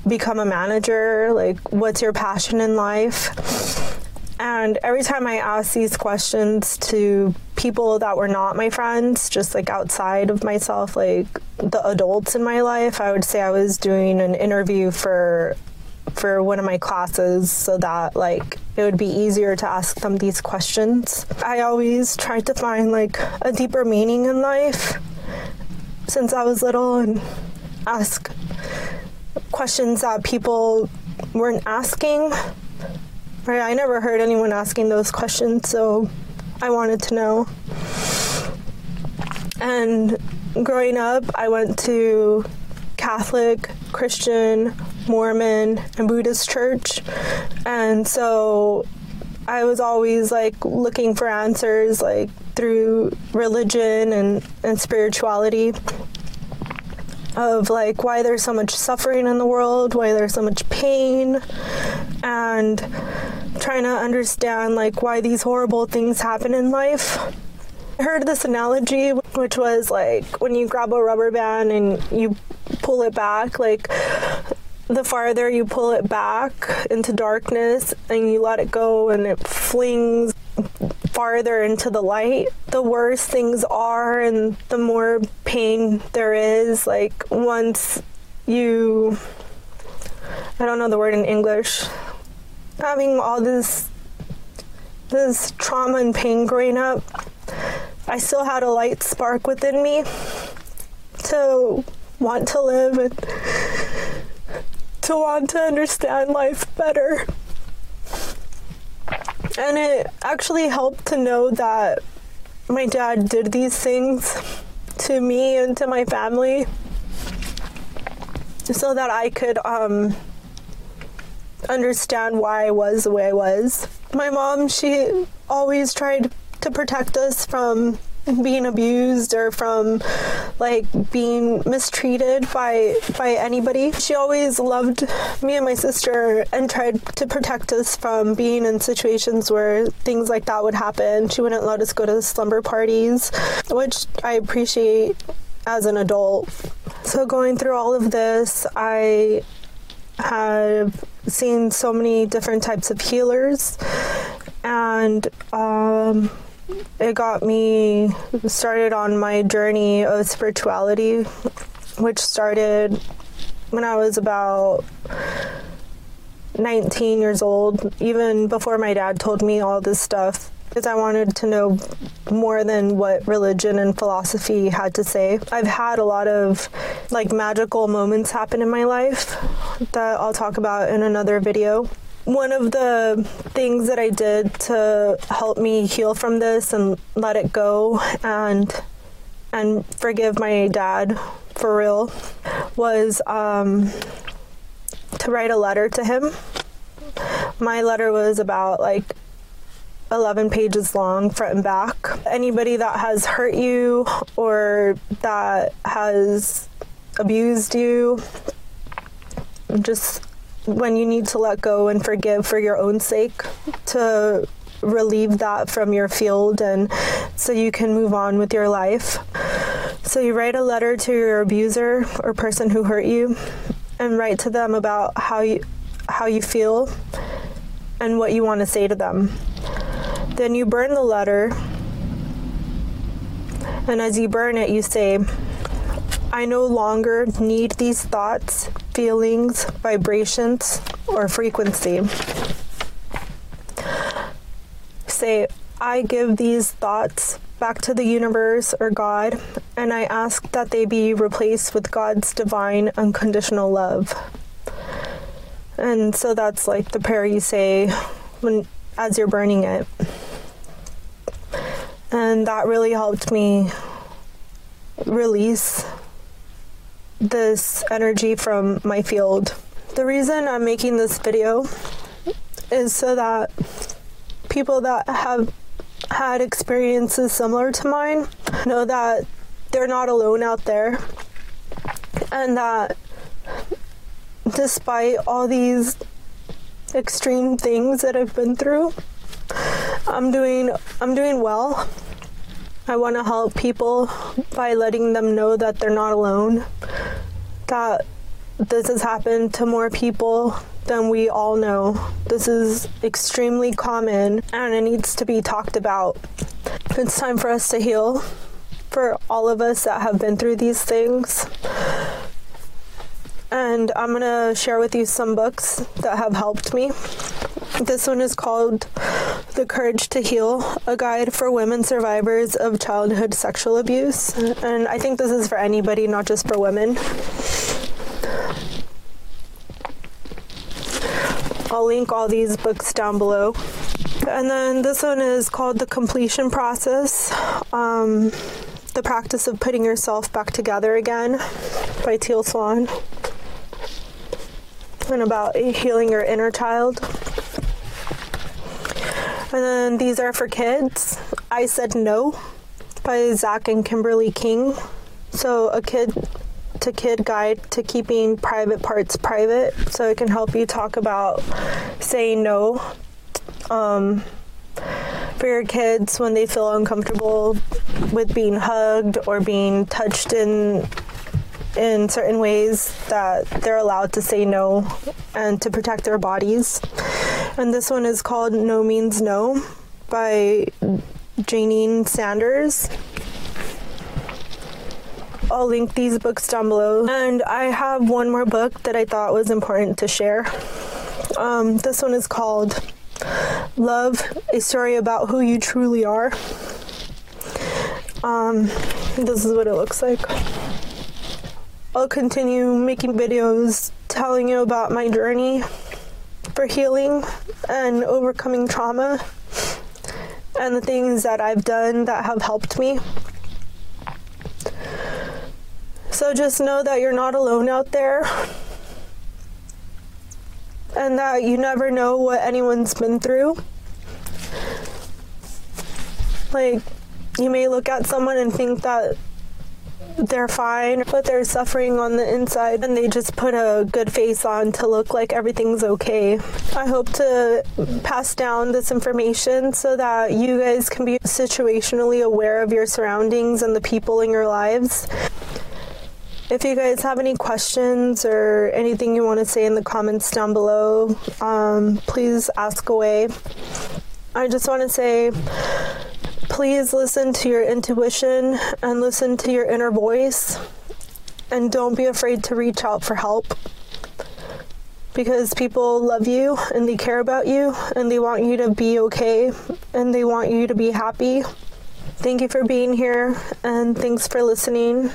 become a manager? Like what's your passion in life and every time I asked these questions to people that were not my friends, just like outside of myself, like the adults in my life, I would say I was doing an interview for for one of my classes so that like it would be easier to ask them these questions. I always tried to find like a deeper meaning in life since I was little and ask questions that people weren't asking Right, I never heard anyone asking those questions, so I wanted to know. And growing up, I went to Catholic, Christian, Mormon, and Buddhist church. And so I was always like looking for answers like through religion and and spirituality of like why there's so much suffering in the world, why there's so much pain and trying to understand like why these horrible things happen in life. I heard this analogy which was like when you grab a rubber band and you pull it back like the farther you pull it back into darkness and you let it go and it flings farther into the light the worse things are and the more pain there is like once you I don't know the word in English having all this this trauma and pain growing up I still had a light spark within me to want to live and to want to understand life better. And it actually helped to know that my dad did these things to me and to my family so that I could um, understand why I was the way I was. My mom, she always tried to protect us from being abused or from like being mistreated by by anybody. She always loved me and my sister and tried to protect us from being in situations where things like that would happen. She wouldn't let us go to slumber parties, which I appreciate as an adult. So going through all of this, I have seen so many different types of healers and um it got me started on my journey of spirituality which started when I was about 19 years old even before my dad told me all this stuff because I wanted to know more than what religion and philosophy had to say. I've had a lot of like magical moments happen in my life that I'll talk about in another video one of the things that I did to help me heal from this and let it go and and forgive my dad for real was um, to write a letter to him. My letter was about like 11 pages long front and back. Anybody that has hurt you or that has abused you just when you need to let go and forgive for your own sake to relieve that from your field and so you can move on with your life. So you write a letter to your abuser or person who hurt you and write to them about how you how you feel and what you want to say to them. Then you burn the letter. And as you burn it, you say, I no longer need these thoughts, feelings, vibrations, or frequency. Say, I give these thoughts back to the universe or God, and I ask that they be replaced with God's divine unconditional love. And so that's like the prayer you say when as you're burning it. And that really helped me release this energy from my field. The reason I'm making this video is so that people that have had experiences similar to mine know that they're not alone out there and that despite all these extreme things that I've been through I'm doing I'm doing well. I want to help people by letting them know that they're not alone. That this has happened to more people than we all know. This is extremely common and it needs to be talked about. It's time for us to heal for all of us that have been through these things. And I'm going to share with you some books that have helped me. This one is called The Courage to Heal, a guide for women survivors of childhood sexual abuse. And I think this is for anybody, not just for women. I'll link all these books down below. And then this one is called The Completion Process. Um, the practice of putting yourself back together again by Teal Swan. And about healing your inner child. And then these are for kids. I Said No by Zach and Kimberly King. So a kid to kid guide to keeping private parts private so it can help you talk about saying no um, for your kids when they feel uncomfortable with being hugged or being touched in in certain ways that they're allowed to say no and to protect their bodies. And this one is called No Means No by Jayneen Sanders. I'll link these books down below. And I have one more book that I thought was important to share. Um, this one is called Love, a story about who you truly are. Um, this is what it looks like. I'll continue making videos telling you about my journey for healing and overcoming trauma and the things that I've done that have helped me. So just know that you're not alone out there. And that you never know what anyone's been through. Like you may look at someone and think that they're fine but they're suffering on the inside and they just put a good face on to look like everything's okay. I hope to pass down this information so that you guys can be situationally aware of your surroundings and the people in your lives if you guys have any questions or anything you want to say in the comments down below, um, please ask away. I just want to say please listen to your intuition and listen to your inner voice and don't be afraid to reach out for help because people love you and they care about you and they want you to be okay and they want you to be happy. Thank you for being here and thanks for listening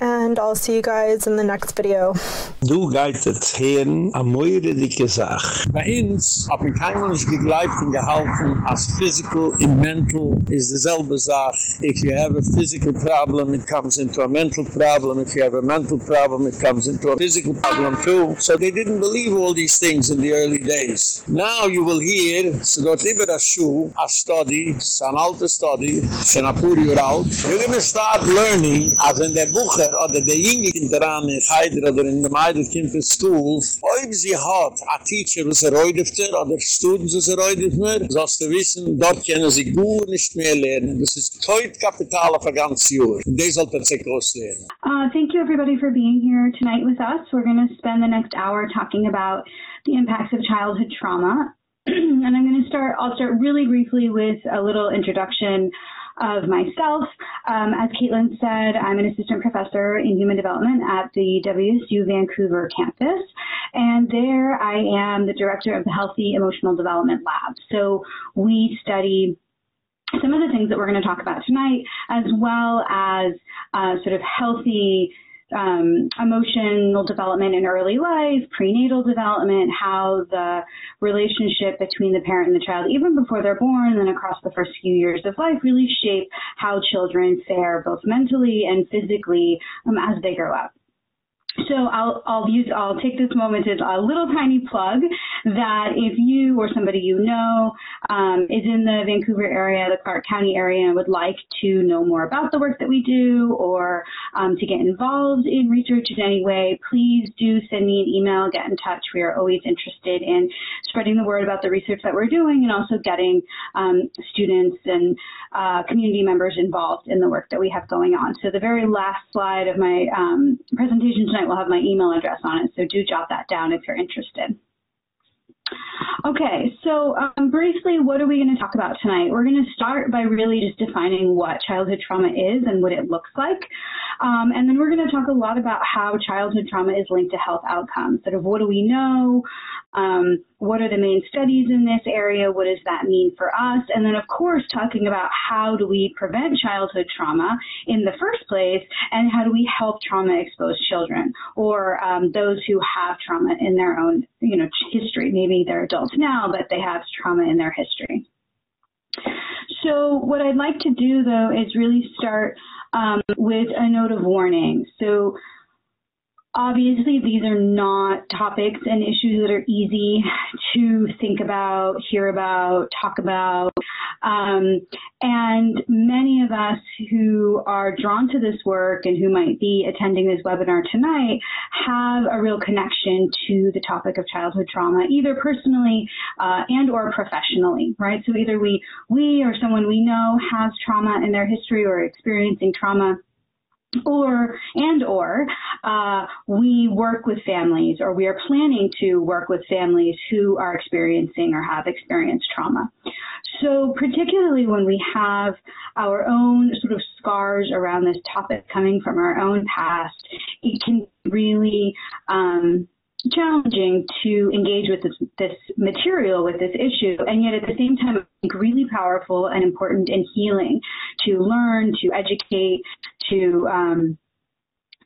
and I'll see you guys in the next video. Du geit et heen a moire dike sach. Bei uns hab ich keinem nicht gegleibt und gehalten as physical and mental is the selbe sach. If you have a physical problem, it comes into a mental problem. If you have a mental problem, it comes into a physical problem too. So they didn't believe all these things in the early days. Now you will hear, so dort iber a shu, a study, it's an alte study, it's an apuri ur You're going to start learning, as in der Buche, Kinder oder Heider oder in der Meidl kommt Stuhl, ob sie hat Teacher, was er oder Students, was er sollst du wissen, dort können sie gut nicht mehr lernen. Das ist. Und sollte sich groß lernen. Uh, thank you everybody for being here tonight with us. We're going to spend the next hour talking about the impacts of childhood trauma. and I'm going to start, I'll start really briefly with a little introduction of myself. Um, as Caitlin said, I'm an assistant professor in human development at the WSU Vancouver campus, and there I am the director of the Healthy Emotional Development Lab. So we study some of the things that we're going to talk about tonight, as well as uh, sort of healthy um, emotional development in early life, prenatal development, how the relationship between the parent and the child, even before they're born and across the first few years of life, really shape how children fare both mentally and physically um, as they grow up. So I'll, I'll use, I'll take this moment as a little tiny plug that if you or somebody you know um, is in the Vancouver area, the Clark County area, and would like to know more about the work that we do or um, to get involved in research in any way, please do send me an email, get in touch. We are always interested in spreading the word about the research that we're doing and also getting um, students and uh, community members involved in the work that we have going on. So the very last slide of my um, presentation tonight will have my email address on it, so do jot that down if you're interested. Okay, so um, briefly, what are we going to talk about tonight? We're going to start by really just defining what childhood trauma is and what it looks like. Um, and then we're going to talk a lot about how childhood trauma is linked to health outcomes. Sort of what do we know? Um, what are the main studies in this area? What does that mean for us? And then, of course, talking about how do we prevent childhood trauma in the first place and how do we help trauma exposed children or um, those who have trauma in their own you know, history. Maybe they're adults now, but they have trauma in their history. So what I'd like to do, though, is really start um, with a note of warning. So Obviously, these are not topics and issues that are easy to think about, hear about, talk about. Um, and many of us who are drawn to this work and who might be attending this webinar tonight have a real connection to the topic of childhood trauma, either personally uh, and or professionally, right? So either we, we or someone we know has trauma in their history or experiencing trauma or and or uh, we work with families or we are planning to work with families who are experiencing or have experienced trauma. So particularly when we have our own sort of scars around this topic coming from our own past it can really um, challenging to engage with this, this material, with this issue, and yet at the same time, I think really powerful and important and healing to learn, to educate, to um,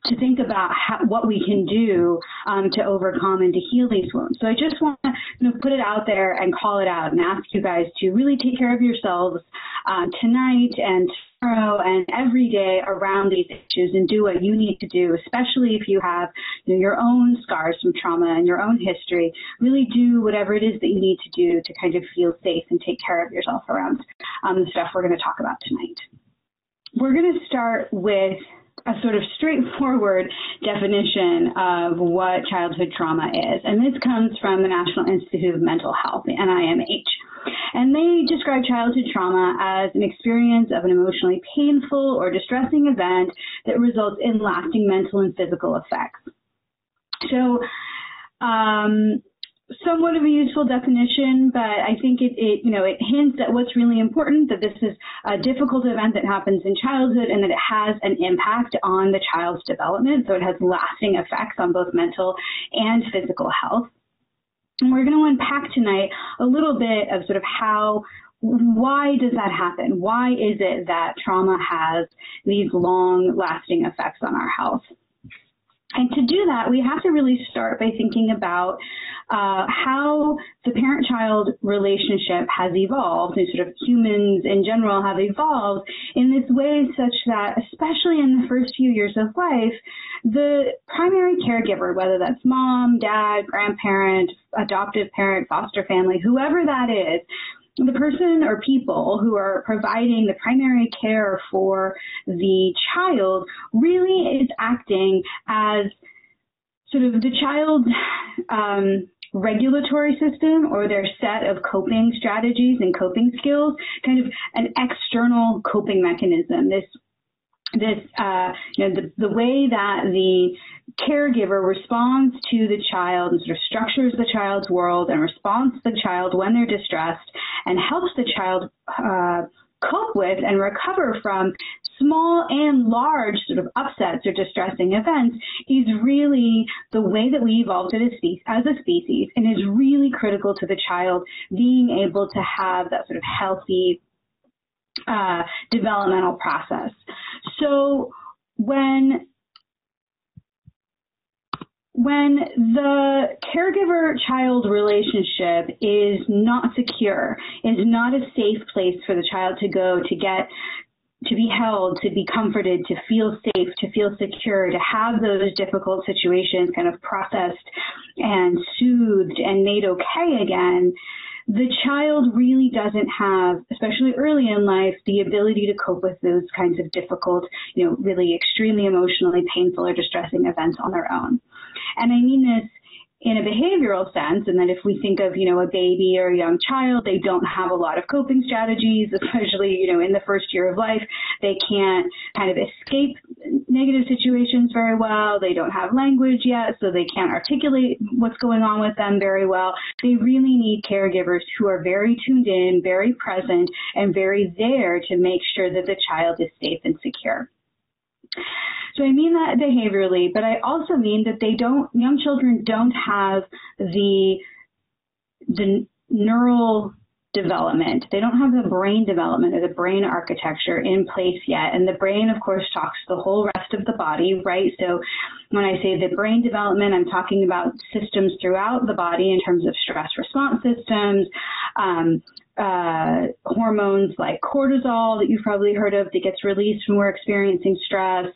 to think about how, what we can do um, to overcome and to heal these wounds. So I just want to you know, put it out there and call it out and ask you guys to really take care of yourselves uh, tonight and tomorrow and every day around these issues and do what you need to do, especially if you have you know, your own scars from trauma and your own history. Really do whatever it is that you need to do to kind of feel safe and take care of yourself around um, the stuff we're going to talk about tonight. We're going to start with a sort of straightforward definition of what childhood trauma is. And this comes from the National Institute of Mental Health, the NIMH. And they describe childhood trauma as an experience of an emotionally painful or distressing event that results in lasting mental and physical effects. So, um, somewhat of a useful definition, but I think it, it, you know, it hints at what's really important, that this is a difficult event that happens in childhood and that it has an impact on the child's development. So it has lasting effects on both mental and physical health. And we're going to unpack tonight a little bit of sort of how why does that happen? Why is it that trauma has these long lasting effects on our health? And to do that, we have to really start by thinking about uh, how the parent-child relationship has evolved, and sort of humans in general have evolved in this way such that, especially in the first few years of life, the primary caregiver, whether that's mom, dad, grandparent, adoptive parent, foster family, whoever that is, the person or people who are providing the primary care for the child really is acting as sort of the child's um, regulatory system or their set of coping strategies and coping skills, kind of an external coping mechanism. This this uh, you know the, the way that the caregiver responds to the child and sort of structures the child's world and responds to the child when they're distressed and helps the child uh, cope with and recover from small and large sort of upsets or distressing events is really the way that we evolved as a species, as a species and is really critical to the child being able to have that sort of healthy uh, developmental process. So when when the caregiver child relationship is not secure, is not a safe place for the child to go to get to be held, to be comforted, to feel safe, to feel secure, to have those difficult situations kind of processed and soothed and made okay again, the child really doesn't have, especially early in life, the ability to cope with those kinds of difficult, you know, really extremely emotionally painful or distressing events on their own. And I mean this in a behavioral sense and that if we think of you know a baby or a young child they don't have a lot of coping strategies especially you know in the first year of life. They can't kind of escape negative situations very well. They don't have language yet so they can't articulate what's going on with them very well. They really need caregivers who are very tuned in very present and very there to make sure that the child is safe and secure so I mean that behaviorally, but I also mean that they don't young children don't have the the neural development. They don't have the brain development or the brain architecture in place yet. And the brain, of course, talks to the whole rest of the body, right? So when I say the brain development, I'm talking about systems throughout the body in terms of stress response systems, um, uh, hormones like cortisol that you've probably heard of that gets released when we're experiencing stress,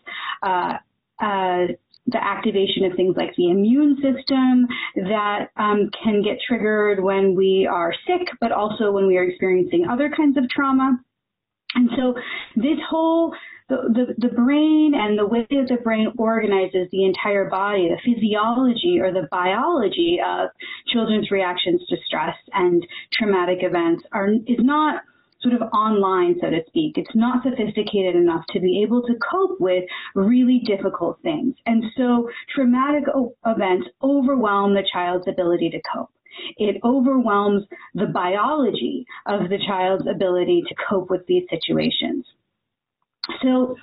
uh, uh, the activation of things like the immune system that um, can get triggered when we are sick, but also when we are experiencing other kinds of trauma. And so this whole the, the, brain and the way that the brain organizes the entire body, the physiology or the biology of children's reactions to stress and traumatic events are is not sort of online, so to speak. It's not sophisticated enough to be able to cope with really difficult things. And so traumatic events overwhelm the child's ability to cope. It overwhelms the biology of the child's ability to cope with these situations. So,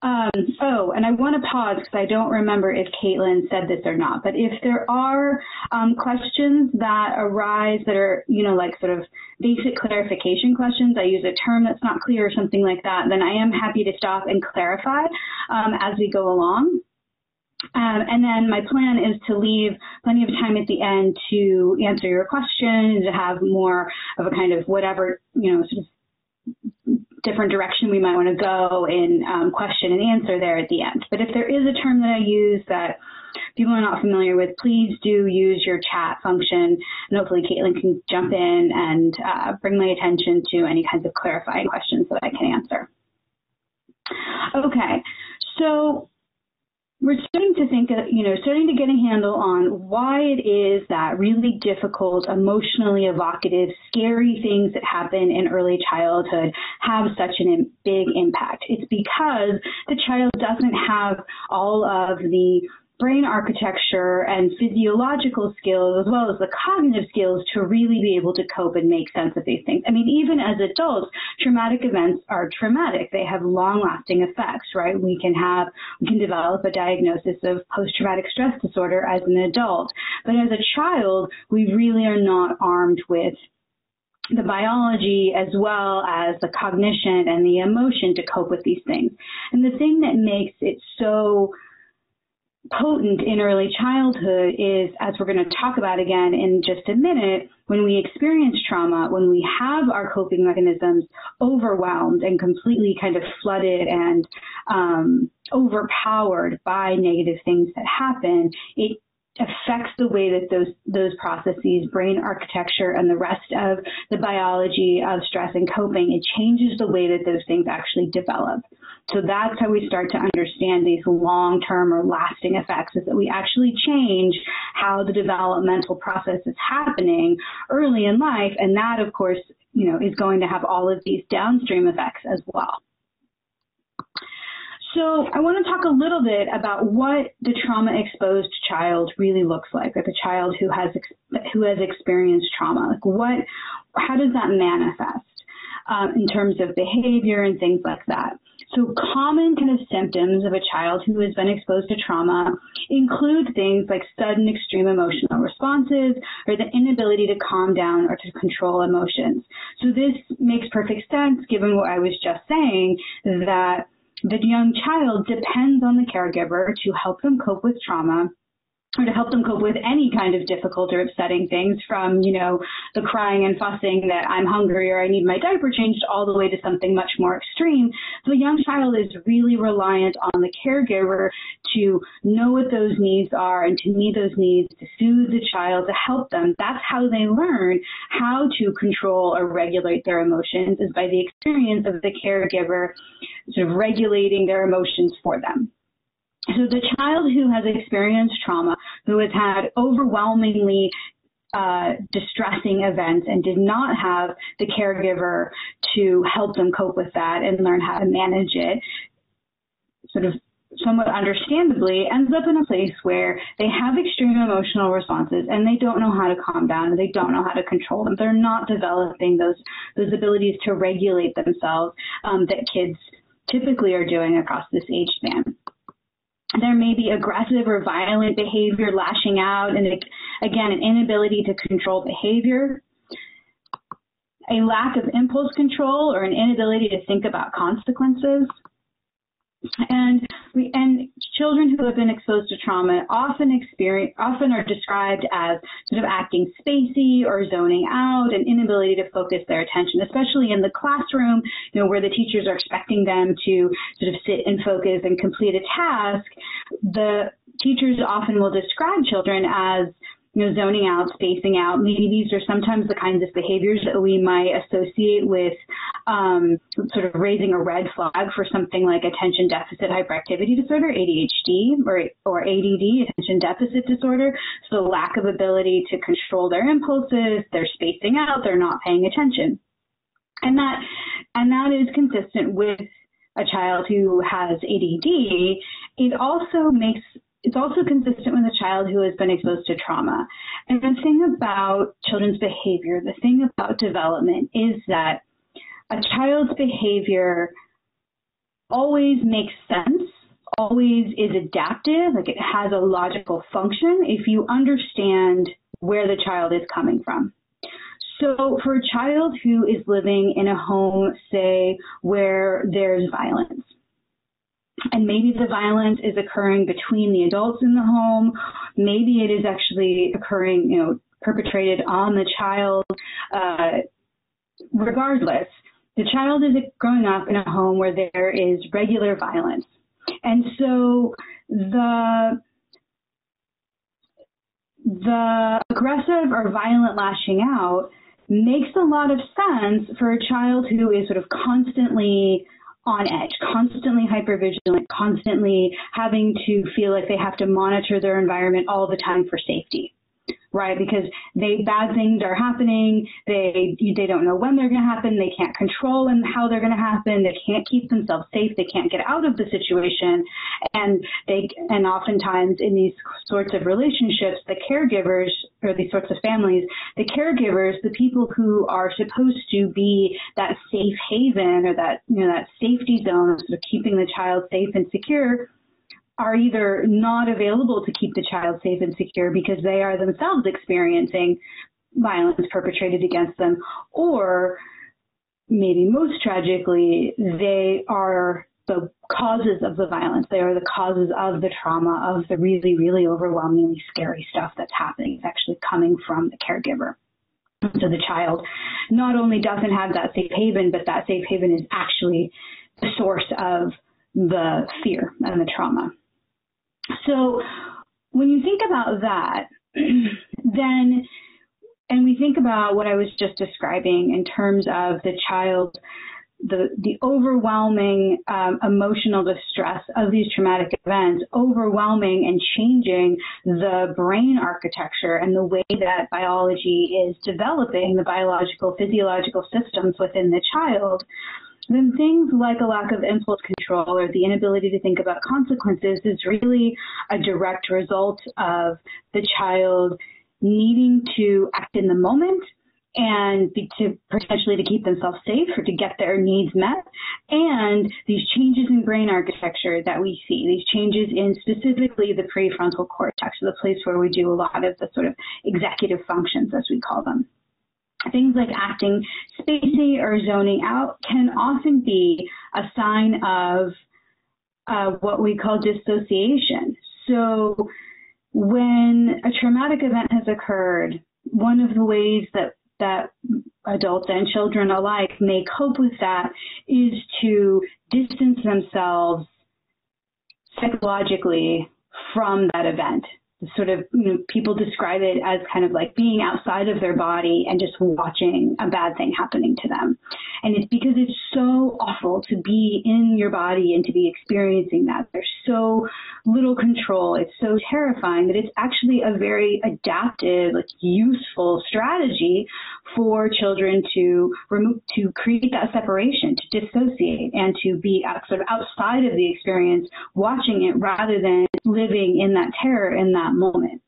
um, oh, and I want to pause because I don't remember if Caitlin said this or not. But if there are um, questions that arise that are, you know, like sort of basic clarification questions, I use a term that's not clear or something like that, then I am happy to stop and clarify um, as we go along. Um, and then my plan is to leave plenty of time at the end to answer your questions, to have more of a kind of whatever, you know, sort of different direction we might want to go in um, question and answer there at the end. But if there is a term that I use that people are not familiar with, please do use your chat function, and hopefully Caitlin can jump in and uh, bring my attention to any kinds of clarifying questions that I can answer. Okay, so we're starting to think, uh, you know, starting to get a handle on why it is that really difficult, emotionally evocative, scary things that happen in early childhood have such a big impact. It's because the child doesn't have all of the brain architecture and physiological skills as well as the cognitive skills to really be able to cope and make sense of these things. I mean, even as adults, traumatic events are traumatic. They have long-lasting effects, right? We can have we can develop a diagnosis of post-traumatic stress disorder as an adult, but as a child, we really are not armed with the biology as well as the cognition and the emotion to cope with these things. And the thing that makes it so potent in early childhood is, as we're going to talk about again in just a minute, when we experience trauma, when we have our coping mechanisms overwhelmed and completely kind of flooded and um, overpowered by negative things that happen, it affects the way that those those processes, brain architecture, and the rest of the biology of stress and coping, it changes the way that those things actually develop. So that's how we start to understand these long-term or lasting effects is that we actually change how the developmental process is happening early in life. And that, of course, you know, is going to have all of these downstream effects as well. So I want to talk a little bit about what the trauma exposed child really looks like, like a child who has who has experienced trauma. Like what, how does that manifest um, in terms of behavior and things like that? So common kind of symptoms of a child who has been exposed to trauma include things like sudden extreme emotional responses or the inability to calm down or to control emotions. So this makes perfect sense given what I was just saying that the young child depends on the caregiver to help them cope with trauma to help them cope with any kind of difficult or upsetting things from, you know, the crying and fussing that I'm hungry or I need my diaper changed all the way to something much more extreme. So a young child is really reliant on the caregiver to know what those needs are and to meet those needs, to soothe the child, to help them. That's how they learn how to control or regulate their emotions is by the experience of the caregiver sort of regulating their emotions for them. So the child who has experienced trauma, who has had overwhelmingly uh, distressing events and did not have the caregiver to help them cope with that and learn how to manage it, sort of somewhat understandably ends up in a place where they have extreme emotional responses and they don't know how to calm down and they don't know how to control them. They're not developing those those abilities to regulate themselves um, that kids typically are doing across this age span there may be aggressive or violent behavior lashing out and again an inability to control behavior. A lack of impulse control or an inability to think about consequences and we and children who have been exposed to trauma often experience often are described as sort of acting spacey or zoning out and inability to focus their attention, especially in the classroom, you know, where the teachers are expecting them to sort of sit and focus and complete a task. The teachers often will describe children as you know, zoning out, spacing out. Maybe these are sometimes the kinds of behaviors that we might associate with um, sort of raising a red flag for something like attention deficit hyperactivity disorder, ADHD, or, or ADD, attention deficit disorder. So lack of ability to control their impulses, they're spacing out, they're not paying attention. And that, and that is consistent with a child who has ADD. It also makes it's also consistent with a child who has been exposed to trauma. And the thing about children's behavior, the thing about development is that a child's behavior always makes sense, always is adaptive, like it has a logical function if you understand where the child is coming from. So for a child who is living in a home, say, where there's violence, and maybe the violence is occurring between the adults in the home. Maybe it is actually occurring, you know, perpetrated on the child. Uh, regardless, the child is growing up in a home where there is regular violence. And so the the aggressive or violent lashing out makes a lot of sense for a child who is sort of constantly on edge, constantly hypervigilant, constantly having to feel like they have to monitor their environment all the time for safety right? Because they bad things are happening. They they don't know when they're going to happen. They can't control and how they're going to happen. They can't keep themselves safe. They can't get out of the situation, and they and oftentimes in these sorts of relationships, the caregivers or these sorts of families, the caregivers, the people who are supposed to be that safe haven or that you know that safety zone, sort of keeping the child safe and secure are either not available to keep the child safe and secure because they are themselves experiencing violence perpetrated against them, or maybe most tragically, they are the causes of the violence. They are the causes of the trauma, of the really, really overwhelmingly scary stuff that's happening. It's actually coming from the caregiver. So the child not only doesn't have that safe haven, but that safe haven is actually the source of the fear and the trauma. So when you think about that, then, and we think about what I was just describing in terms of the child, the, the overwhelming um, emotional distress of these traumatic events, overwhelming and changing the brain architecture and the way that biology is developing the biological, physiological systems within the child then things like a lack of impulse control or the inability to think about consequences is really a direct result of the child needing to act in the moment and to potentially to keep themselves safe or to get their needs met. And these changes in brain architecture that we see these changes in specifically the prefrontal cortex the place where we do a lot of the sort of executive functions as we call them things like acting spacey or zoning out can often be a sign of uh, what we call dissociation. So when a traumatic event has occurred one of the ways that that adults and children alike may cope with that is to distance themselves psychologically from that event sort of you know, people describe it as kind of like being outside of their body and just watching a bad thing happening to them. And it's because it's so awful to be in your body and to be experiencing that. There's so little control. It's so terrifying that it's actually a very adaptive, like useful strategy for children to remove to create that separation, to dissociate and to be sort of outside of the experience, watching it rather than living in that terror in that moment.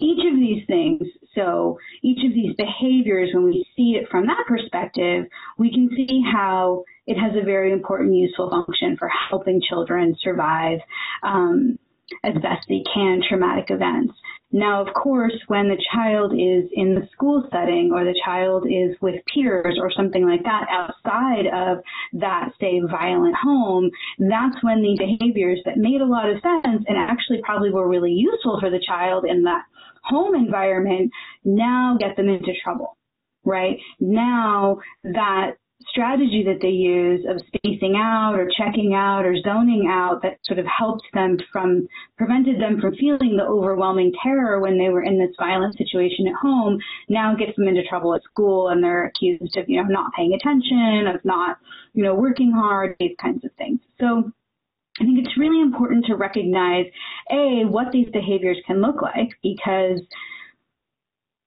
Each of these things, so each of these behaviors, when we see it from that perspective, we can see how it has a very important, useful function for helping children survive um, as best they can traumatic events. Now, of course, when the child is in the school setting or the child is with peers or something like that outside of that, say, violent home, that's when the behaviors that made a lot of sense and actually probably were really useful for the child in that home environment now get them into trouble, right? Now that strategy that they use of spacing out or checking out or zoning out that sort of helped them from prevented them from feeling the overwhelming terror when they were in this violent situation at home now gets them into trouble at school and they're accused of you know not paying attention of not you know working hard these kinds of things. So I think it's really important to recognize a what these behaviors can look like because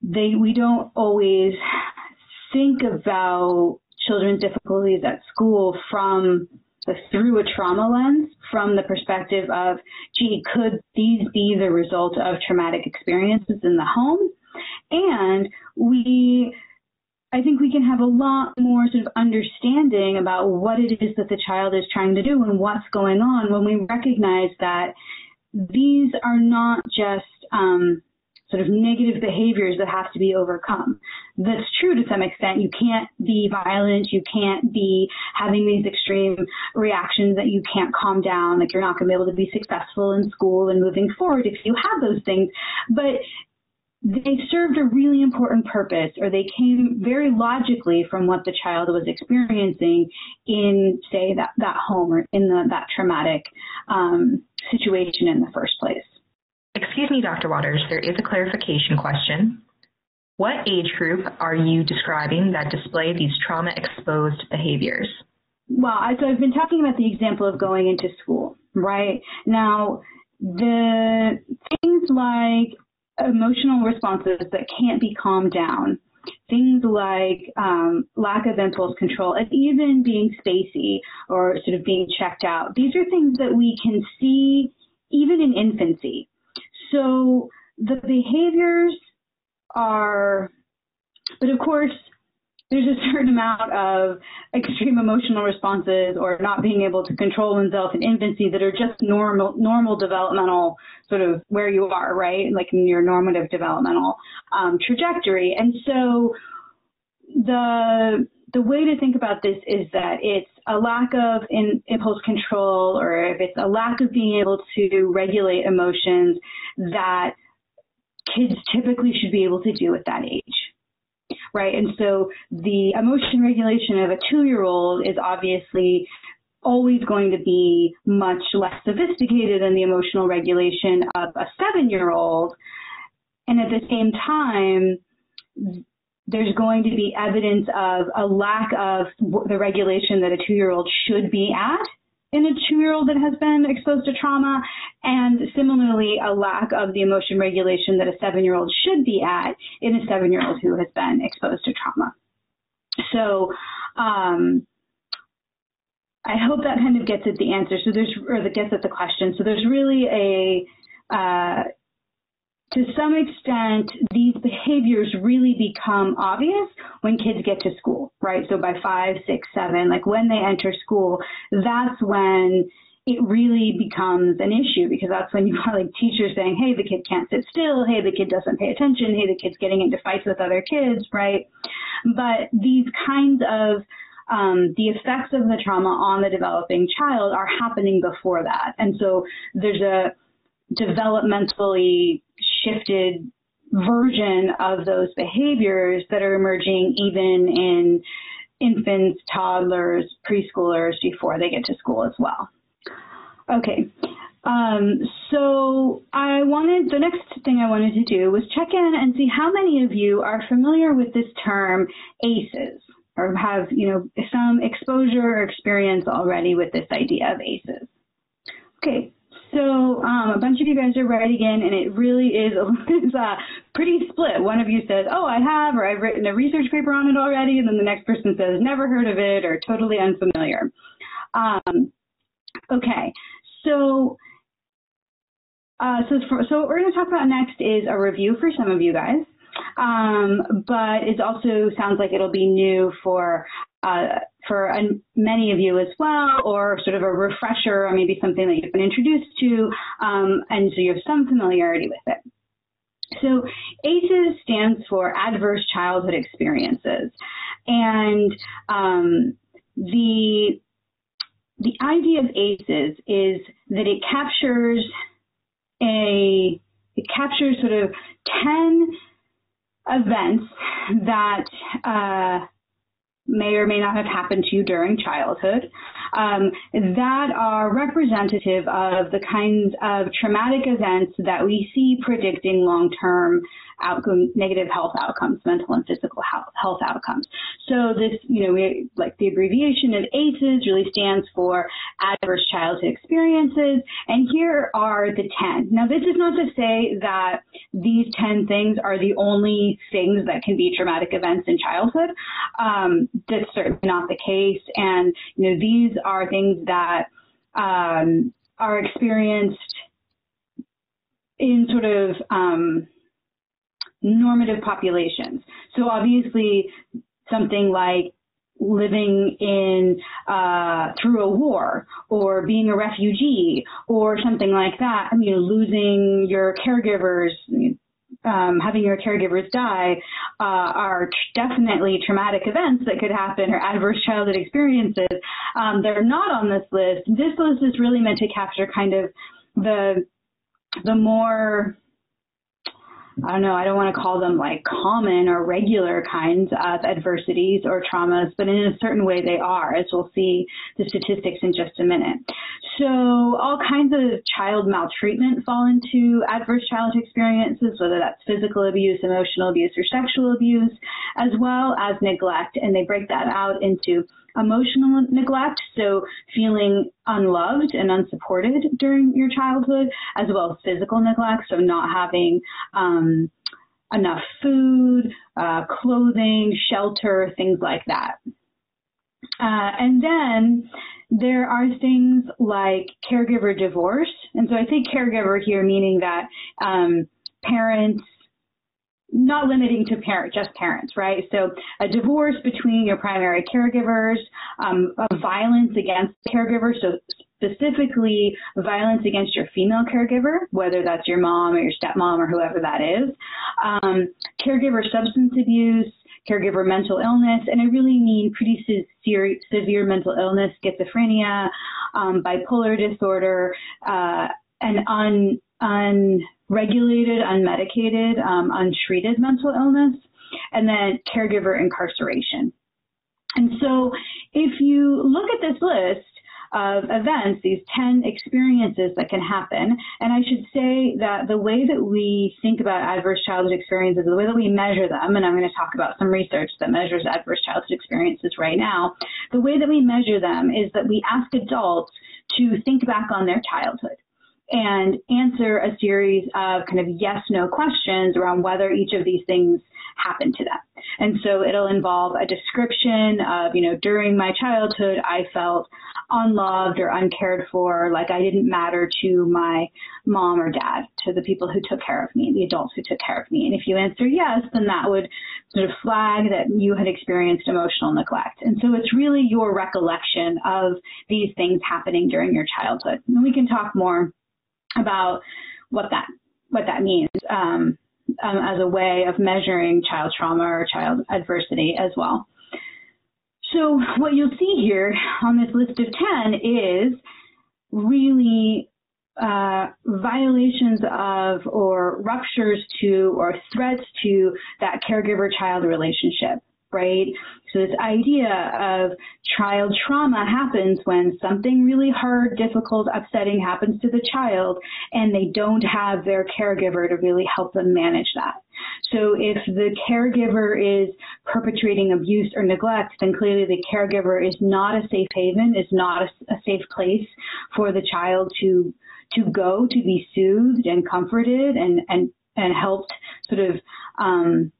they we don't always think about children's difficulties at school from the, through a trauma lens from the perspective of, gee, could these be the result of traumatic experiences in the home? And we, I think we can have a lot more sort of understanding about what it is that the child is trying to do and what's going on when we recognize that these are not just um, sort of negative behaviors that have to be overcome. That's true to some extent. You can't be violent. You can't be having these extreme reactions that you can't calm down. Like you're not going to be able to be successful in school and moving forward if you have those things. But they served a really important purpose or they came very logically from what the child was experiencing in say that, that home or in the, that traumatic um, situation in the first place. Excuse me, Dr. Waters, there is a clarification question. What age group are you describing that display these trauma exposed behaviors? Well, so I've been talking about the example of going into school, right? Now, the things like emotional responses that can't be calmed down, things like um, lack of impulse control, and even being spacey or sort of being checked out, these are things that we can see even in infancy. So the behaviors are, but of course, there's a certain amount of extreme emotional responses or not being able to control oneself in infancy that are just normal normal developmental sort of where you are right? Like in your normative developmental um, trajectory. And so the the way to think about this is that it's a lack of in, impulse control or if it's a lack of being able to regulate emotions that kids typically should be able to do at that age. Right. And so the emotion regulation of a two year old is obviously always going to be much less sophisticated than the emotional regulation of a seven year old. And at the same time, there's going to be evidence of a lack of the regulation that a two year old should be at in a two year old that has been exposed to trauma, and similarly, a lack of the emotion regulation that a seven year old should be at in a seven year old who has been exposed to trauma. So, um, I hope that kind of gets at the answer. So there's, or that gets at the question. So there's really a, uh, to some extent, these behaviors really become obvious when kids get to school, right? So by five, six, seven, like when they enter school, that's when it really becomes an issue because that's when you have like teachers saying, hey, the kid can't sit still. Hey, the kid doesn't pay attention. Hey, the kid's getting into fights with other kids, right? But these kinds of um, the effects of the trauma on the developing child are happening before that. And so there's a developmentally shifted version of those behaviors that are emerging even in infants, toddlers, preschoolers before they get to school as well. Okay. Um, so I wanted, the next thing I wanted to do was check in and see how many of you are familiar with this term ACEs or have, you know, some exposure or experience already with this idea of ACEs. Okay, so um, a bunch of you guys are writing in, and it really is pretty split. One of you says, "Oh, I have," or "I've written a research paper on it already," and then the next person says, "Never heard of it," or "Totally unfamiliar." Um, okay, so. Uh, so, for, so what we're going to talk about next is a review for some of you guys. Um, but it also sounds like it'll be new for uh, for many of you as well, or sort of a refresher, or maybe something that you've been introduced to, um, and so you have some familiarity with it. So ACEs stands for Adverse Childhood Experiences, and um, the the idea of ACEs is that it captures a it captures sort of ten events that uh, may or may not have happened to you during childhood. Um, that are representative of the kinds of traumatic events that we see predicting long-term outcome, negative health outcomes, mental and physical health, health outcomes. So this, you know, we, like the abbreviation of ACEs really stands for adverse childhood experiences. And here are the 10. Now, this is not to say that these 10 things are the only things that can be traumatic events in childhood. Um, that's certainly not the case. And, you know, these are things that um, are experienced in sort of um, normative populations. So obviously something like living in uh, through a war or being a refugee or something like that. I mean, losing your caregivers, um, having your caregivers die uh, are definitely traumatic events that could happen or adverse childhood experiences. Um, they're not on this list. This list is really meant to capture kind of the the more I don't know, I don't want to call them like common or regular kinds of adversities or traumas, but in a certain way they are, as we'll see the statistics in just a minute. So all kinds of child maltreatment fall into adverse childhood experiences, whether that's physical abuse, emotional abuse, or sexual abuse, as well as neglect. And they break that out into emotional neglect, so feeling unloved and unsupported during your childhood, as well as physical neglect, so not having um, enough food, uh, clothing, shelter, things like that. Uh, and then there are things like caregiver divorce. And so I say caregiver here, meaning that um, parents not limiting to parent, just parents, right? So a divorce between your primary caregivers, um, violence against caregivers, so specifically violence against your female caregiver, whether that's your mom or your stepmom or whoever that is, um, caregiver substance abuse, caregiver mental illness, and I really mean pretty severe, severe mental illness, schizophrenia, um, bipolar disorder, uh, and un, unregulated, unmedicated, um, untreated mental illness, and then caregiver incarceration. And so if you look at this list, of events, these 10 experiences that can happen. And I should say that the way that we think about adverse childhood experiences, the way that we measure them, and I'm going to talk about some research that measures adverse childhood experiences right now, the way that we measure them is that we ask adults to think back on their childhood and answer a series of kind of yes no questions around whether each of these things happened to them. And so it'll involve a description of, you know, during my childhood, I felt unloved or uncared for, like I didn't matter to my mom or dad, to the people who took care of me, the adults who took care of me. And if you answer yes, then that would sort of flag that you had experienced emotional neglect. And so it's really your recollection of these things happening during your childhood. And we can talk more about what that what that means um, um, as a way of measuring child trauma or child adversity as well. So what you'll see here on this list of 10 is really uh, violations of or ruptures to or threats to that caregiver child relationship right? So this idea of child trauma happens when something really hard, difficult, upsetting happens to the child and they don't have their caregiver to really help them manage that. So if the caregiver is perpetrating abuse or neglect, then clearly the caregiver is not a safe haven, is not a, a safe place for the child to to go to be soothed and comforted and and and helped sort of um,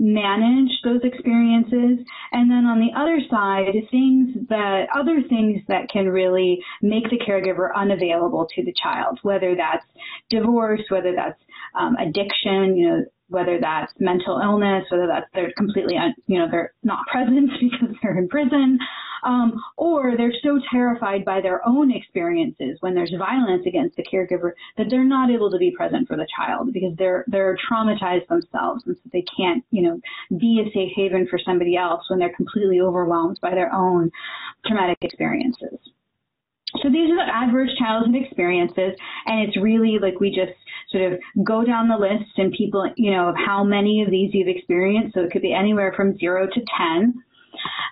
manage those experiences. And then on the other side, things that, other things that can really make the caregiver unavailable to the child, whether that's divorce, whether that's um, addiction, you know, whether that's mental illness, whether that's they're completely, un, you know, they're not present because they're in prison, um, or they're so terrified by their own experiences when there's violence against the caregiver that they're not able to be present for the child because they're they're traumatized themselves and so they can't, you know, be a safe haven for somebody else when they're completely overwhelmed by their own traumatic experiences. So these are the adverse childhood experiences, and it's really like we just sort of go down the list and people, you know, of how many of these you've experienced. So it could be anywhere from zero to 10.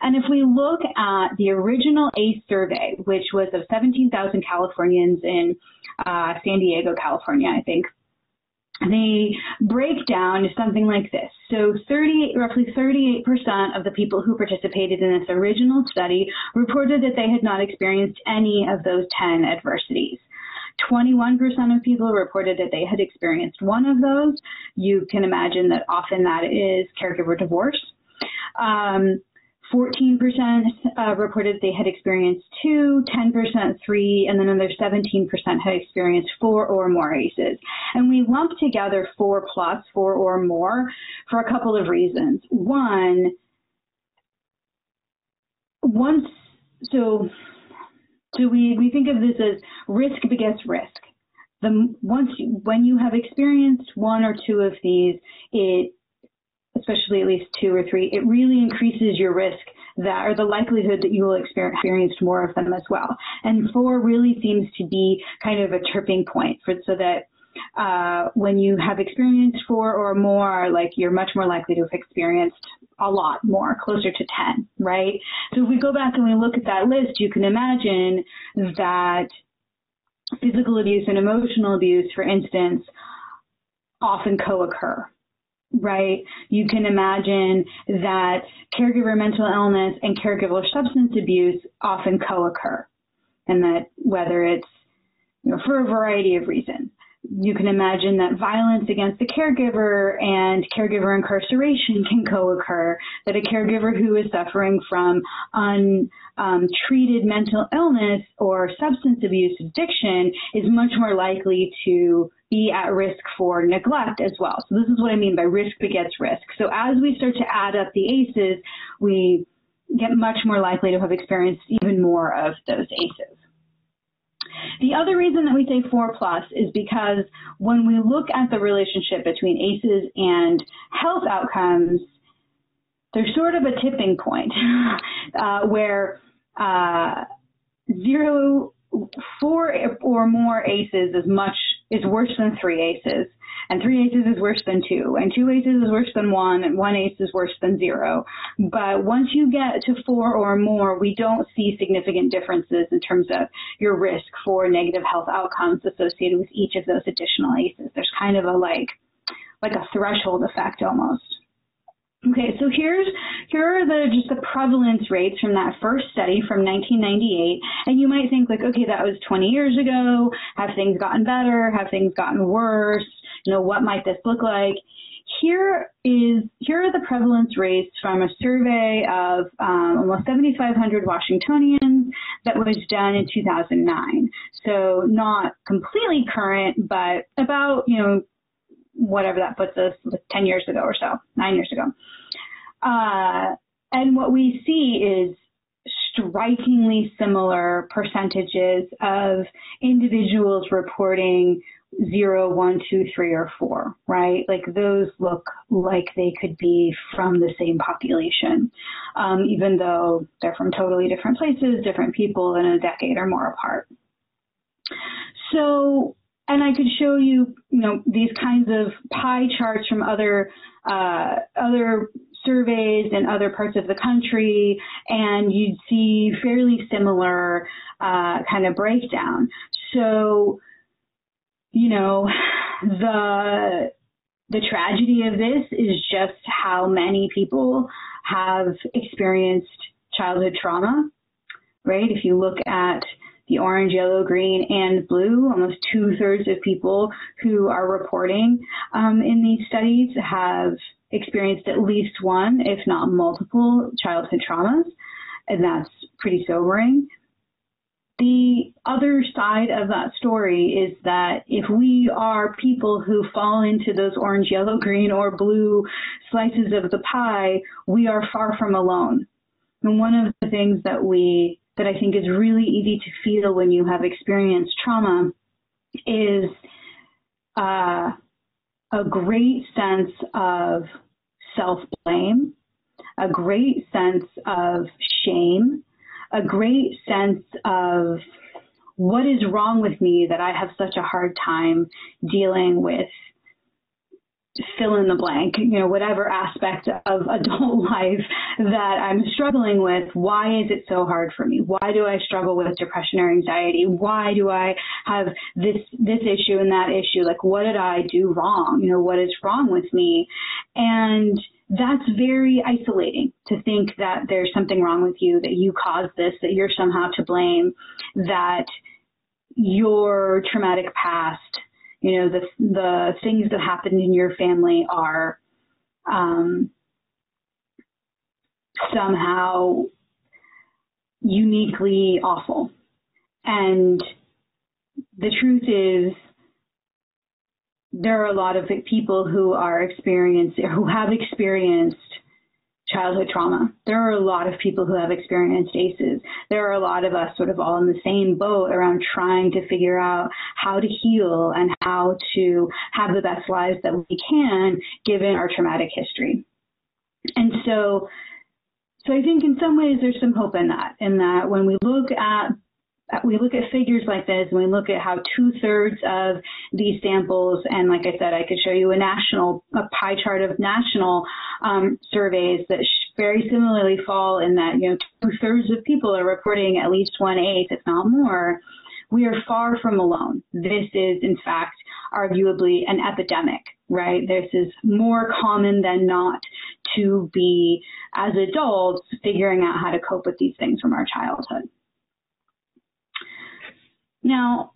And if we look at the original ACE survey, which was of 17,000 Californians in uh, San Diego, California, I think, the breakdown is something like this. So 30, roughly 38% of the people who participated in this original study reported that they had not experienced any of those 10 adversities. 21% of people reported that they had experienced one of those. You can imagine that often that is caregiver divorce. Um, 14% uh, reported they had experienced two, 10% three, and then another 17% had experienced four or more ACEs. And we lump together four plus, four or more, for a couple of reasons. One, once, so, so we, we think of this as risk begets risk. The once when you have experienced one or two of these, it especially at least two or three, it really increases your risk that or the likelihood that you will experience more of them as well. And four really seems to be kind of a tripping point for so that uh, when you have experienced four or more, like you're much more likely to have experienced a lot more, closer to 10, right? So if we go back and we look at that list, you can imagine that physical abuse and emotional abuse, for instance, often co-occur right? You can imagine that caregiver mental illness and caregiver substance abuse often co-occur and that whether it's you know, for a variety of reasons. You can imagine that violence against the caregiver and caregiver incarceration can co-occur, that a caregiver who is suffering from untreated um, mental illness or substance abuse addiction is much more likely to be at risk for neglect as well. So this is what I mean by risk begets risk. So as we start to add up the ACEs, we get much more likely to have experienced even more of those ACEs. The other reason that we say 4 plus is because when we look at the relationship between ACEs and health outcomes, there's sort of a tipping point uh, where uh, zero, four or more ACEs is much is worse than three aces, and three aces is worse than two, and two aces is worse than one, and one ace is worse than zero. But once you get to four or more, we don't see significant differences in terms of your risk for negative health outcomes associated with each of those additional aces. There's kind of a like, like a threshold effect almost. Okay, so here's here are the just the prevalence rates from that first study from 1998, and you might think like, okay, that was 20 years ago. Have things gotten better? Have things gotten worse? You know, what might this look like? here is here are the prevalence rates from a survey of um, almost 7,500 Washingtonians that was done in 2009. So not completely current, but about you know whatever that puts us 10 years ago or so, nine years ago. Uh, and what we see is strikingly similar percentages of individuals reporting zero, one, two, three, or four, right? Like those look like they could be from the same population, um, even though they're from totally different places, different people, and a decade or more apart. So, and I could show you, you know, these kinds of pie charts from other uh, other surveys in other parts of the country, and you'd see fairly similar uh, kind of breakdown. So you know, the the tragedy of this is just how many people have experienced childhood trauma, right? If you look at the orange, yellow, green, and blue, almost two thirds of people who are reporting um, in these studies have experienced at least one, if not multiple, childhood traumas. And that's pretty sobering. The other side of that story is that if we are people who fall into those orange, yellow, green, or blue slices of the pie, we are far from alone. And one of the things that we that I think is really easy to feel when you have experienced trauma is uh, a great sense of self blame, a great sense of shame, a great sense of what is wrong with me that I have such a hard time dealing with fill in the blank, you know, whatever aspect of adult life that I'm struggling with, why is it so hard for me? Why do I struggle with depression or anxiety? Why do I have this this issue and that issue? Like what did I do wrong? You know, what is wrong with me? And that's very isolating to think that there's something wrong with you, that you caused this, that you're somehow to blame, that your traumatic past, you know, the the things that happened in your family are um, somehow uniquely awful. And the truth is there are a lot of people who are experienced who have experienced childhood trauma. There are a lot of people who have experienced ACEs. There are a lot of us sort of all in the same boat around trying to figure out how to heal and how to have the best lives that we can given our traumatic history. And so so I think in some ways there's some hope in that, in that when we look at we look at figures like this and we look at how two thirds of these samples, and like I said, I could show you a national a pie chart of national um, surveys that very similarly fall in that you know two thirds of people are reporting at least one ACE, if not more. We are far from alone. This is, in fact, arguably an epidemic, right? This is more common than not to be, as adults, figuring out how to cope with these things from our childhood. Now,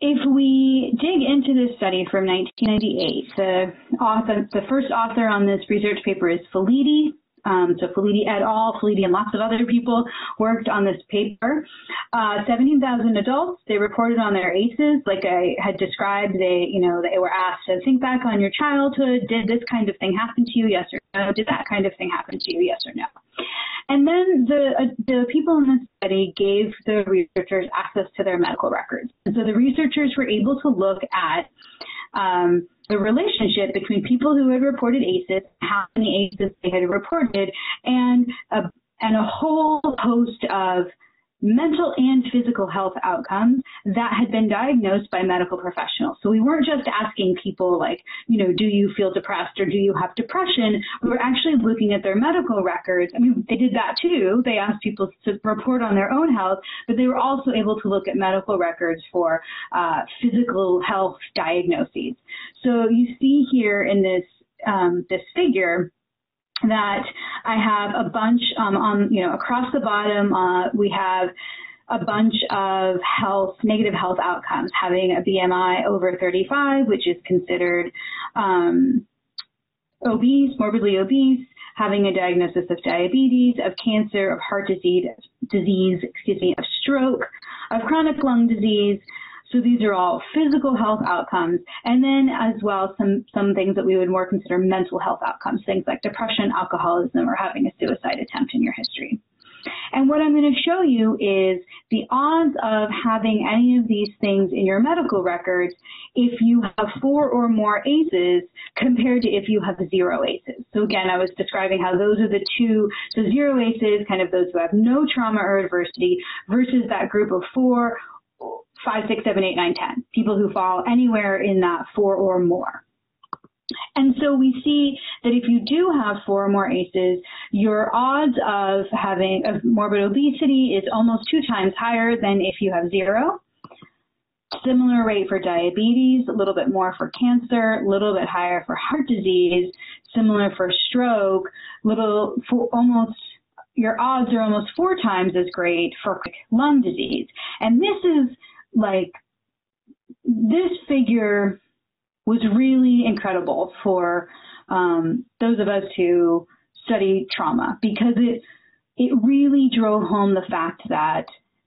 if we dig into this study from 1998, the author, the first author on this research paper is Felitti. Um, so Felitti et al., Felitti and lots of other people worked on this paper. Uh, 17,000 adults, they reported on their ACEs. Like I had described, they, you know, they were asked to think back on your childhood. Did this kind of thing happen to you? Yes or no. Did that kind of thing happen to you? Yes or no. And then the uh, the people in this study gave the researchers access to their medical records. And so the researchers were able to look at um, the relationship between people who had reported ACEs, how many ACEs they had reported, and a, and a whole host of mental and physical health outcomes that had been diagnosed by medical professionals. So we weren't just asking people like, you know, do you feel depressed or do you have depression? We were actually looking at their medical records. I mean, they did that too. They asked people to report on their own health, but they were also able to look at medical records for uh, physical health diagnoses. So you see here in this um, this figure that I have a bunch um, on, you know, across the bottom, uh, we have a bunch of health, negative health outcomes, having a BMI over 35, which is considered um, obese, morbidly obese, having a diagnosis of diabetes, of cancer, of heart disease, disease, excuse me, of stroke, of chronic lung disease. So these are all physical health outcomes, and then as well some some things that we would more consider mental health outcomes, things like depression, alcoholism, or having a suicide attempt in your history. And what I'm going to show you is the odds of having any of these things in your medical records if you have four or more ACEs compared to if you have zero ACEs. So again, I was describing how those are the two, so zero ACEs, kind of those who have no trauma or adversity versus that group of four, five, six, seven, eight, nine, ten, people who fall anywhere in that four or more. And so we see that if you do have four or more ACEs, your odds of having of morbid obesity is almost two times higher than if you have zero. Similar rate for diabetes, a little bit more for cancer, a little bit higher for heart disease, similar for stroke, little for almost your odds are almost four times as great for lung disease. And this is like this figure was really incredible for um, those of us who study trauma because it it really drove home the fact that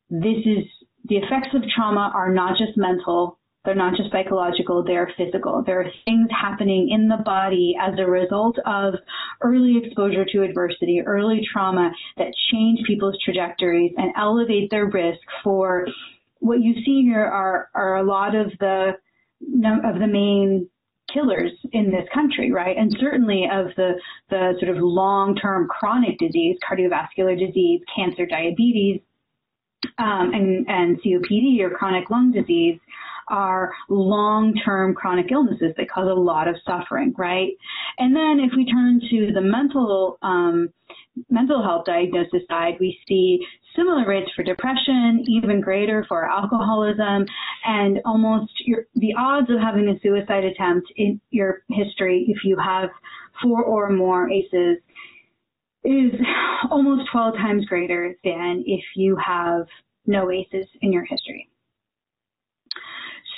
this is the effects of trauma are not just mental they're not just psychological they're physical. There are things happening in the body as a result of early exposure to adversity early trauma that change people's trajectories and elevate their risk for what you see here are are a lot of the of the main killers in this country, right? And certainly of the the sort of long-term chronic disease, cardiovascular disease, cancer, diabetes, um, and and COPD or chronic lung disease are long-term chronic illnesses that cause a lot of suffering, right? And then if we turn to the mental um, mental health diagnosis side, we see similar rates for depression, even greater for alcoholism, and almost your, the odds of having a suicide attempt in your history, if you have four or more ACEs, is almost 12 times greater than if you have no ACEs in your history.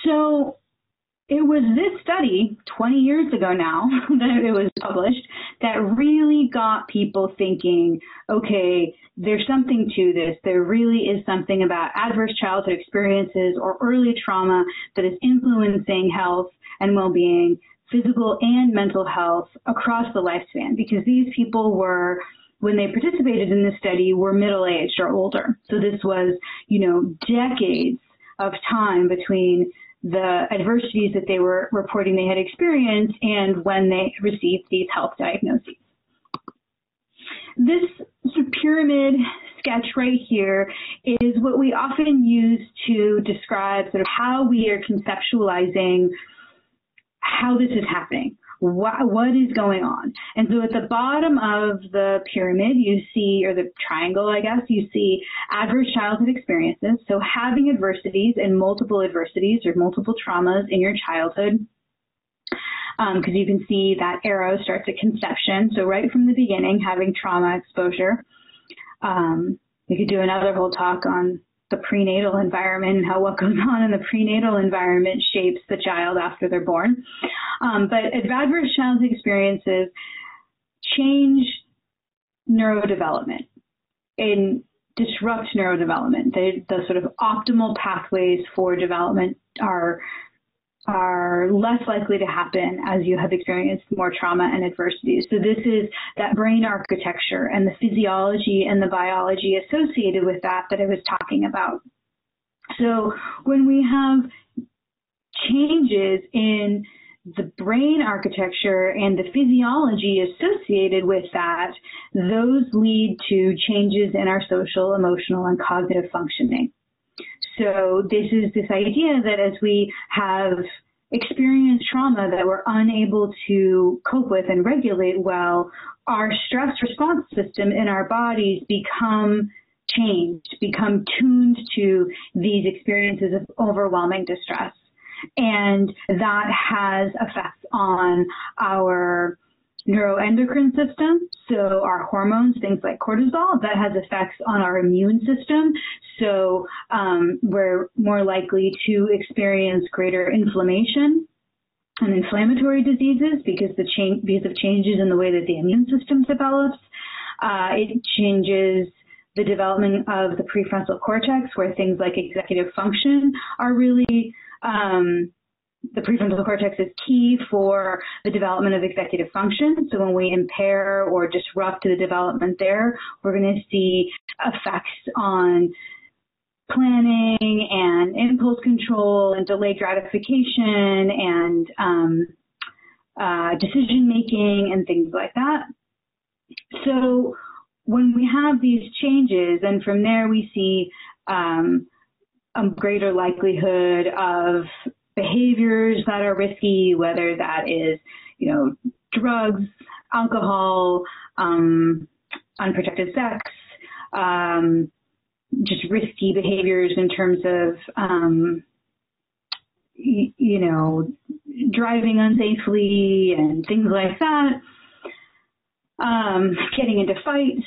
So it was this study 20 years ago now that it was published that really got people thinking, okay, there's something to this. There really is something about adverse childhood experiences or early trauma that is influencing health and well-being, physical and mental health across the lifespan because these people were when they participated in this study were middle-aged or older. So this was, you know, decades of time between the adversities that they were reporting they had experienced and when they received these health diagnoses. This pyramid sketch right here is what we often use to describe sort of how we are conceptualizing how this is happening what, what is going on. And so at the bottom of the pyramid, you see, or the triangle, I guess, you see adverse childhood experiences. So having adversities and multiple adversities or multiple traumas in your childhood because um, you can see that arrow starts at conception. So right from the beginning, having trauma exposure. Um, we could do another whole talk on the prenatal environment and how what goes on in the prenatal environment shapes the child after they're born. Um, but adverse childhood experiences change neurodevelopment and disrupt neurodevelopment. The, the sort of optimal pathways for development are are less likely to happen as you have experienced more trauma and adversity. So this is that brain architecture and the physiology and the biology associated with that that I was talking about. So when we have changes in the brain architecture and the physiology associated with that, those lead to changes in our social, emotional, and cognitive functioning. So this is this idea that as we have experienced trauma that we're unable to cope with and regulate well, our stress response system in our bodies become changed, become tuned to these experiences of overwhelming distress. And that has effects on our neuroendocrine system, so our hormones, things like cortisol, that has effects on our immune system. So um, we're more likely to experience greater inflammation and inflammatory diseases because the change because of changes in the way that the immune system develops. Uh, it changes the development of the prefrontal cortex, where things like executive function are really um, the prefrontal cortex is key for the development of executive function. So when we impair or disrupt the development there, we're going to see effects on planning and impulse control and delayed gratification and um, uh, decision making and things like that. So when we have these changes, and from there we see um, a greater likelihood of behaviors that are risky, whether that is, you know, drugs, alcohol, um, unprotected sex, um, just risky behaviors in terms of, um, y- you know, driving unsafely and things like that, um, getting into fights,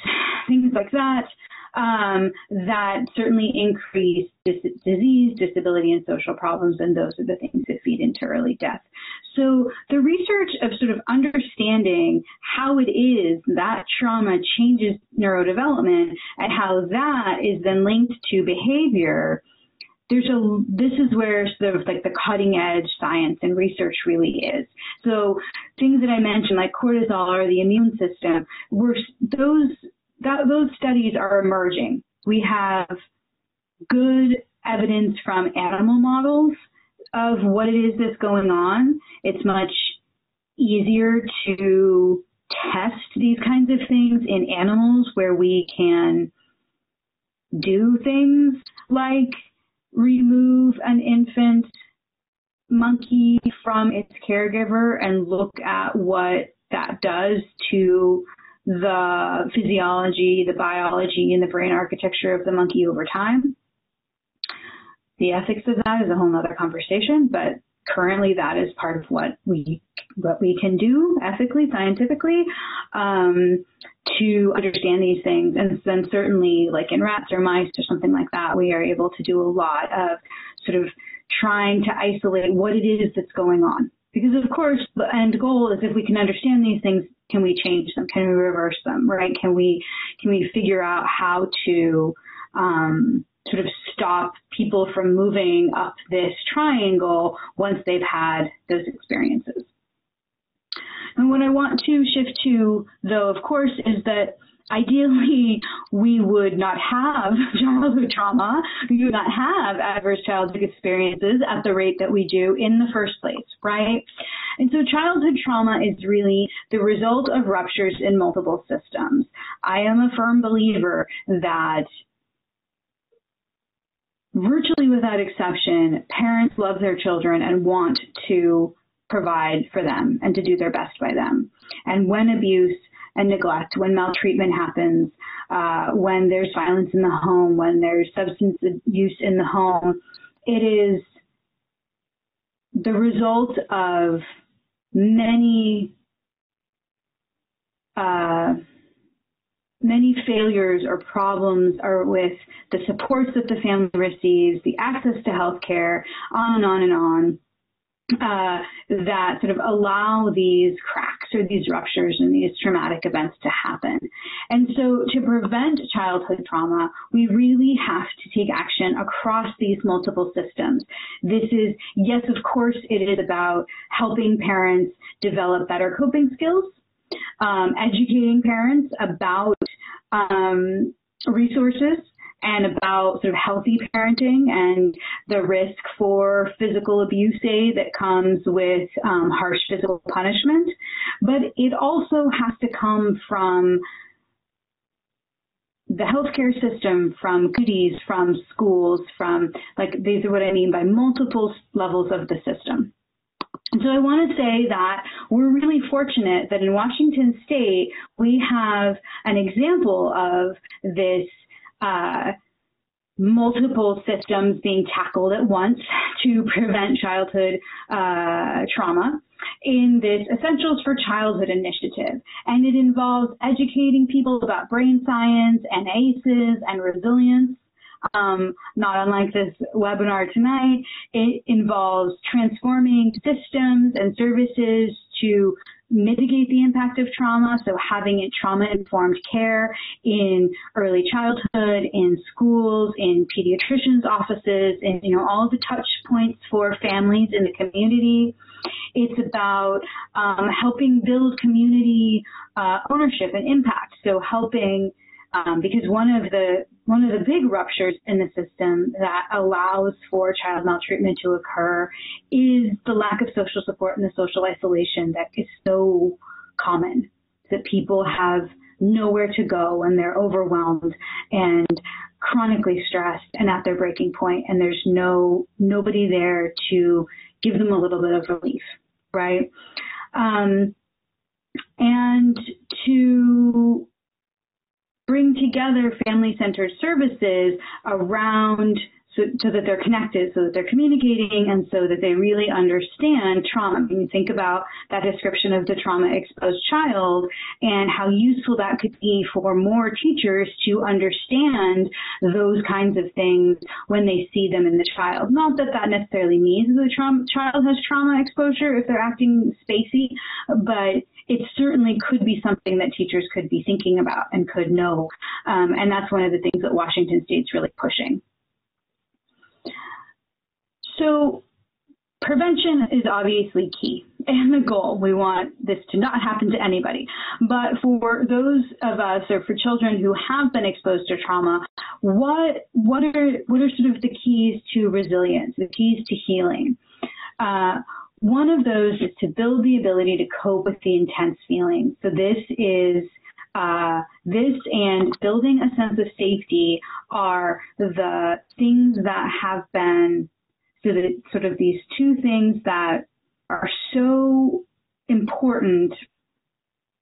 things like that um, that certainly increase dis- disease, disability, and social problems, and those are the things that feed into early death. So the research of sort of understanding how it is that trauma changes neurodevelopment and how that is then linked to behavior there's a this is where sort of like the cutting edge science and research really is. So things that I mentioned like cortisol or the immune system, were those that, those studies are emerging. We have good evidence from animal models of what it is that's going on. It's much easier to test these kinds of things in animals where we can do things like remove an infant monkey from its caregiver and look at what that does to the physiology, the biology, and the brain architecture of the monkey over time. The ethics of that is a whole other conversation, but currently that is part of what we what we can do ethically, scientifically, um, to understand these things. And then certainly, like in rats or mice or something like that, we are able to do a lot of sort of trying to isolate what it is that's going on. Because of course, the end goal is if we can understand these things, can we change them? Can we reverse them? Right? Can we can we figure out how to um, sort of stop people from moving up this triangle once they've had those experiences? And what I want to shift to, though, of course, is that ideally we would not have childhood trauma, we would not have adverse childhood experiences at the rate that we do in the first place, right? And so childhood trauma is really the result of ruptures in multiple systems. I am a firm believer that virtually without exception, parents love their children and want to provide for them and to do their best by them. And when abuse and neglect, when maltreatment happens, uh, when there's violence in the home, when there's substance abuse in the home, it is the result of many uh, many failures or problems are with the supports that the family receives, the access to health care, on and on and on uh, that sort of allow these cracks or these ruptures and these traumatic events to happen. And so to prevent childhood trauma, we really have to take action across these multiple systems. This is, yes, of course, it is about helping parents develop better coping skills, um, educating parents about um, resources and about sort of healthy parenting and the risk for physical abuse say that comes with um, harsh physical punishment. But it also has to come from the healthcare system, from goodies, from schools, from like these are what I mean by multiple levels of the system. So I want to say that we're really fortunate that in Washington state, we have an example of this uh, multiple systems being tackled at once to prevent childhood uh, trauma in this Essentials for Childhood initiative. And it involves educating people about brain science and ACEs and resilience. um, not unlike this webinar tonight. It involves transforming systems and services to mitigate the impact of trauma, so having it trauma-informed care in early childhood, in schools, in pediatricians' offices, and you know all the touch points for families in the community. It's about um, helping build community uh, ownership and impact, so helping um, because one of the one of the big ruptures in the system that allows for child maltreatment to occur is the lack of social support and the social isolation that is so common. That people have nowhere to go when they're overwhelmed and chronically stressed and at their breaking point and there's no nobody there to give them a little bit of relief right? Um, and to bring together family centered services around so, so, that they're connected, so that they're communicating, and so that they really understand trauma. When you think about that description of the trauma exposed child and how useful that could be for more teachers to understand those kinds of things when they see them in the child. Not that that necessarily means the child has trauma exposure if they're acting spacey, but it certainly could be something that teachers could be thinking about and could know. Um, and that's one of the things that Washington State's really pushing. So prevention is obviously key and the goal. We want this to not happen to anybody. But for those of us or for children who have been exposed to trauma, what what are what are sort of the keys to resilience, the keys to healing? Uh, one of those is to build the ability to cope with the intense feelings. So this is uh, this and building a sense of safety are the things that have been so that sort of these two things that are so important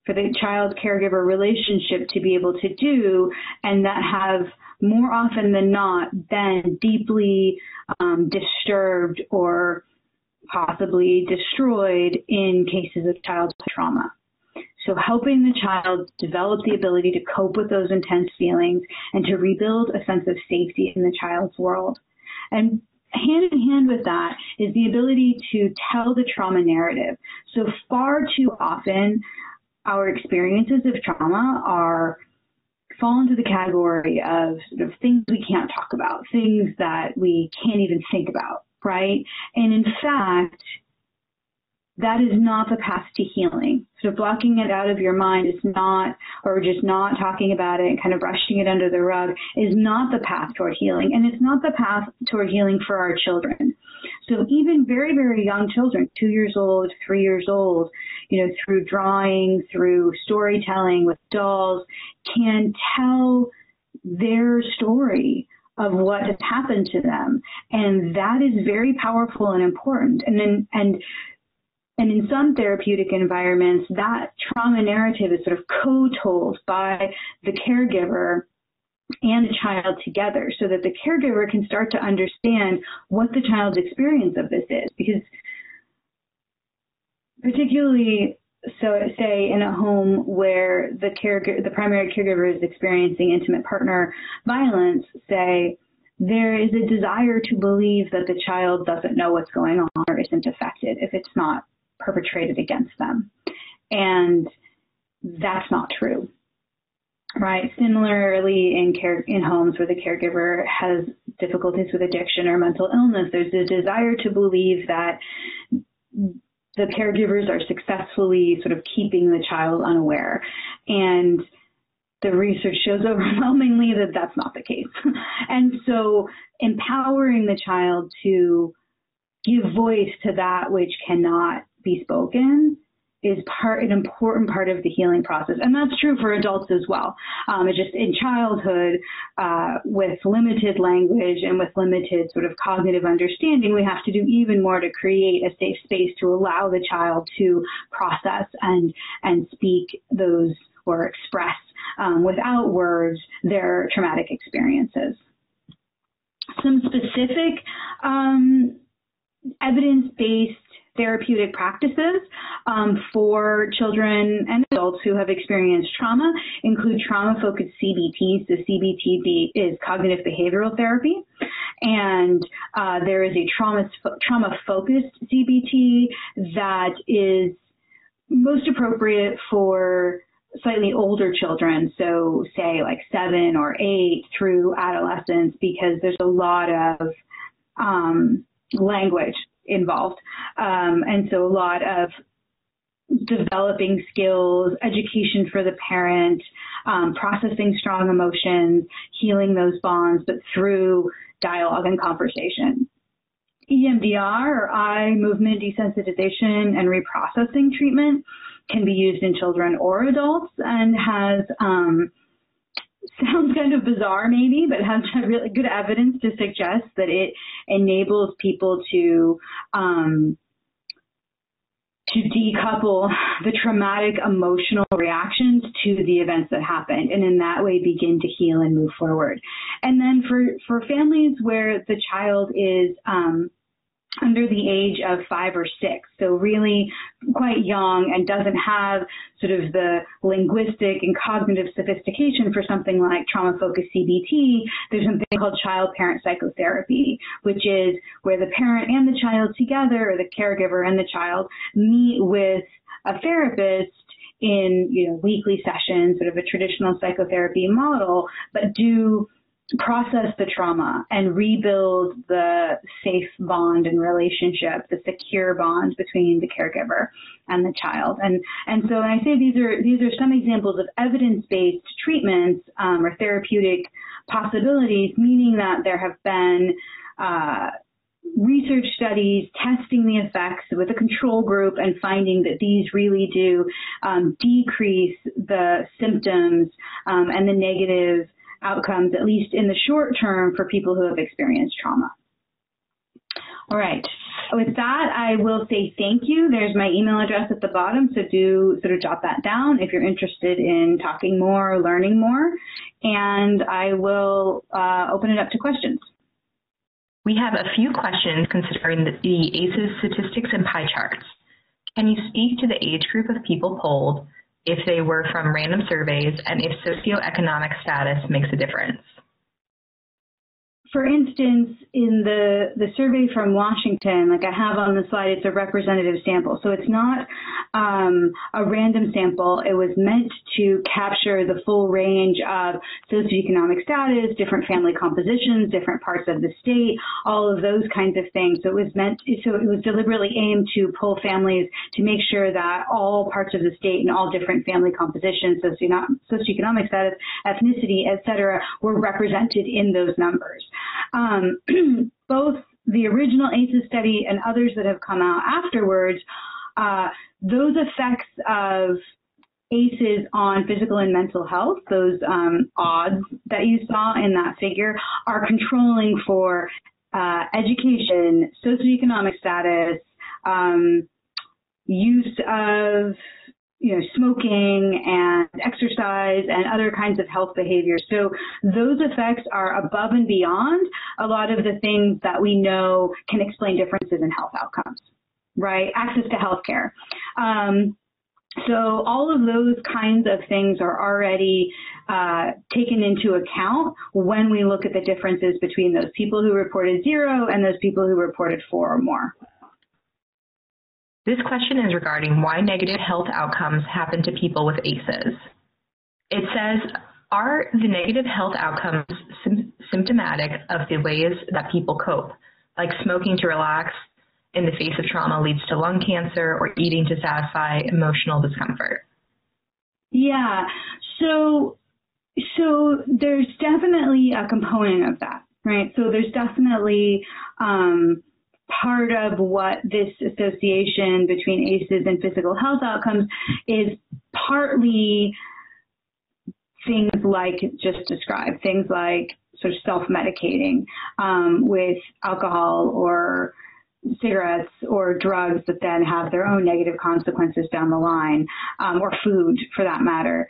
for the child caregiver relationship to be able to do and that have more often than not been deeply um, disturbed or possibly destroyed in cases of childhood trauma. So helping the child develop the ability to cope with those intense feelings and to rebuild a sense of safety in the child's world. And hand in hand with that is the ability to tell the trauma narrative. So far too often, our experiences of trauma are fall into the category of sort of things we can't talk about, things that we can't even think about, right? And in fact, that is not the path to healing. So blocking it out of your mind is not, or just not talking about it and kind of brushing it under the rug is not the path toward healing. And it's not the path toward healing for our children. So even very, very young children, two years old, three years old, you know, through drawing, through storytelling with dolls, can tell their story of what has happened to them. And that is very powerful and important. And then, and and in some therapeutic environments, that trauma narrative is sort of co-told by the caregiver and the child together so that the caregiver can start to understand what the child's experience of this is. Because particularly so say in a home where the caregiver, the primary caregiver is experiencing intimate partner violence, say there is a desire to believe that the child doesn't know what's going on or isn't affected if it's not perpetrated against them. And that's not true. Right. Similarly, in care in homes where the caregiver has difficulties with addiction or mental illness, there's a desire to believe that the caregivers are successfully sort of keeping the child unaware. And the research shows overwhelmingly that that's not the case. and so empowering the child to give voice to that which cannot be spoken is part an important part of the healing process, and that's true for adults as well. Um, just in childhood, uh, with limited language and with limited sort of cognitive understanding, we have to do even more to create a safe space to allow the child to process and and speak those or express um, without words their traumatic experiences. Some specific um, evidence-based therapeutic practices um, for children and adults who have experienced trauma include trauma-focused CBT. So CBT is cognitive behavioral therapy, and uh, there is a trauma trauma-focused CBT that is most appropriate for slightly older children, so say like seven or eight through adolescence, because there's a lot of um, language involved. Um, and so a lot of developing skills, education for the parent, um, processing strong emotions, healing those bonds, but through dialogue and conversation. EMDR or eye movement desensitization and reprocessing treatment can be used in children or adults and has um, sounds kind of bizarre maybe, but has really good evidence to suggest that it enables people to um, to decouple the traumatic emotional reactions to the events that happened and in that way begin to heal and move forward. And then for, for families where the child is um, under the age of five or six, so really quite young and doesn't have sort of the linguistic and cognitive sophistication for something like trauma focused CBT, there's something called child parent psychotherapy, which is where the parent and the child together, or the caregiver and the child, meet with a therapist in you know weekly sessions, sort of a traditional psychotherapy model, but do process the trauma and rebuild the safe bond and relationship, the secure bond between the caregiver and the child. And and so I say these are these are some examples of evidence-based treatments um, or therapeutic possibilities, meaning that there have been uh, research studies testing the effects with a control group and finding that these really do um, decrease the symptoms um, and the negative outcomes, at least in the short term, for people who have experienced trauma. All right. With that, I will say thank you. There's my email address at the bottom, so do sort of jot that down if you're interested in talking more or learning more. And I will uh, open it up to questions. We have a few questions considering the, the ACEs statistics and pie charts. Can you speak to the age group of people polled, if they were from random surveys, and if socioeconomic status makes a difference for instance, in the, the survey from Washington, like I have on the slide, it's a representative sample. So it's not um, a random sample. It was meant to capture the full range of socioeconomic status, different family compositions, different parts of the state, all of those kinds of things. So it was meant, so it was deliberately aimed to pull families to make sure that all parts of the state and all different family compositions, socioeconomic status, ethnicity, et cetera, were represented in those numbers. Um, both the original ACEs study and others that have come out afterwards, uh, those effects of ACEs on physical and mental health, those um, odds that you saw in that figure, are controlling for uh, education, socioeconomic status, um, use of you know, smoking and exercise and other kinds of health behaviors. So those effects are above and beyond a lot of the things that we know can explain differences in health outcomes, right? Access to health care. Um, so all of those kinds of things are already uh, taken into account when we look at the differences between those people who reported zero and those people who reported four or more. This question is regarding why negative health outcomes happen to people with ACEs. It says, are the negative health outcomes symptomatic of the ways that people cope, like smoking to relax in the face of trauma leads to lung cancer or eating to satisfy emotional discomfort? Yeah. So so there's definitely a component of that, right? So there's definitely um, part of what this association between ACEs and physical health outcomes is partly things like just described, things like sort of self-medicating um, with alcohol or cigarettes or drugs that then have their own negative consequences down the line, um, or food for that matter.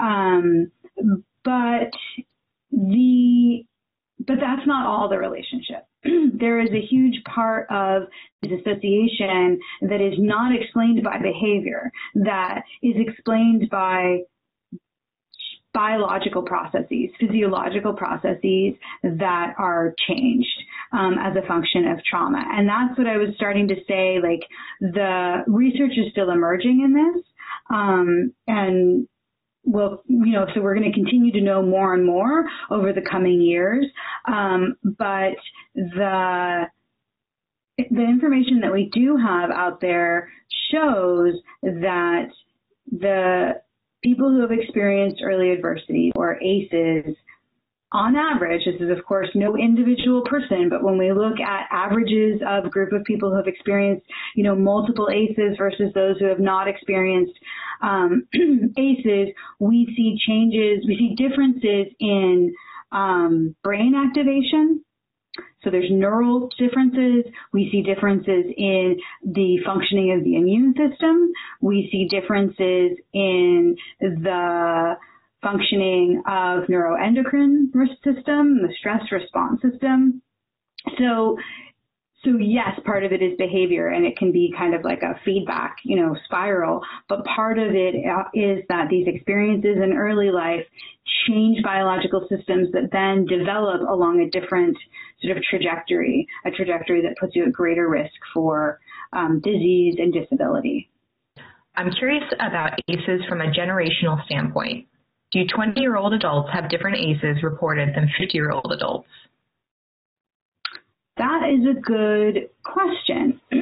Um, but the but that's not all the relationship there is a huge part of dissociation that is not explained by behavior, that is explained by biological processes, physiological processes that are changed um, as a function of trauma. And that's what I was starting to say. Like the research is still emerging in this. Um, and well, you know, so we're going to continue to know more and more over the coming years. Um, but the the information that we do have out there shows that the people who have experienced early adversity or ACEs on average, this is of course no individual person, but when we look at averages of a group of people who have experienced, you know, multiple ACEs versus those who have not experienced um, ACEs, we see changes, we see differences in um, brain activation, so there's neural differences. We see differences in the functioning of the immune system. We see differences in the functioning of neuroendocrine system, the stress response system. So so yes, part of it is behavior and it can be kind of like a feedback, you know, spiral, but part of it uh, that these experiences in early life change biological systems that then develop along a different sort of trajectory, a trajectory that puts you at greater risk for um, disease and disability. I'm curious about ACEs from a generational standpoint. Do 20 year old adults have different ACEs reported than 50 year old adults? That is a good question.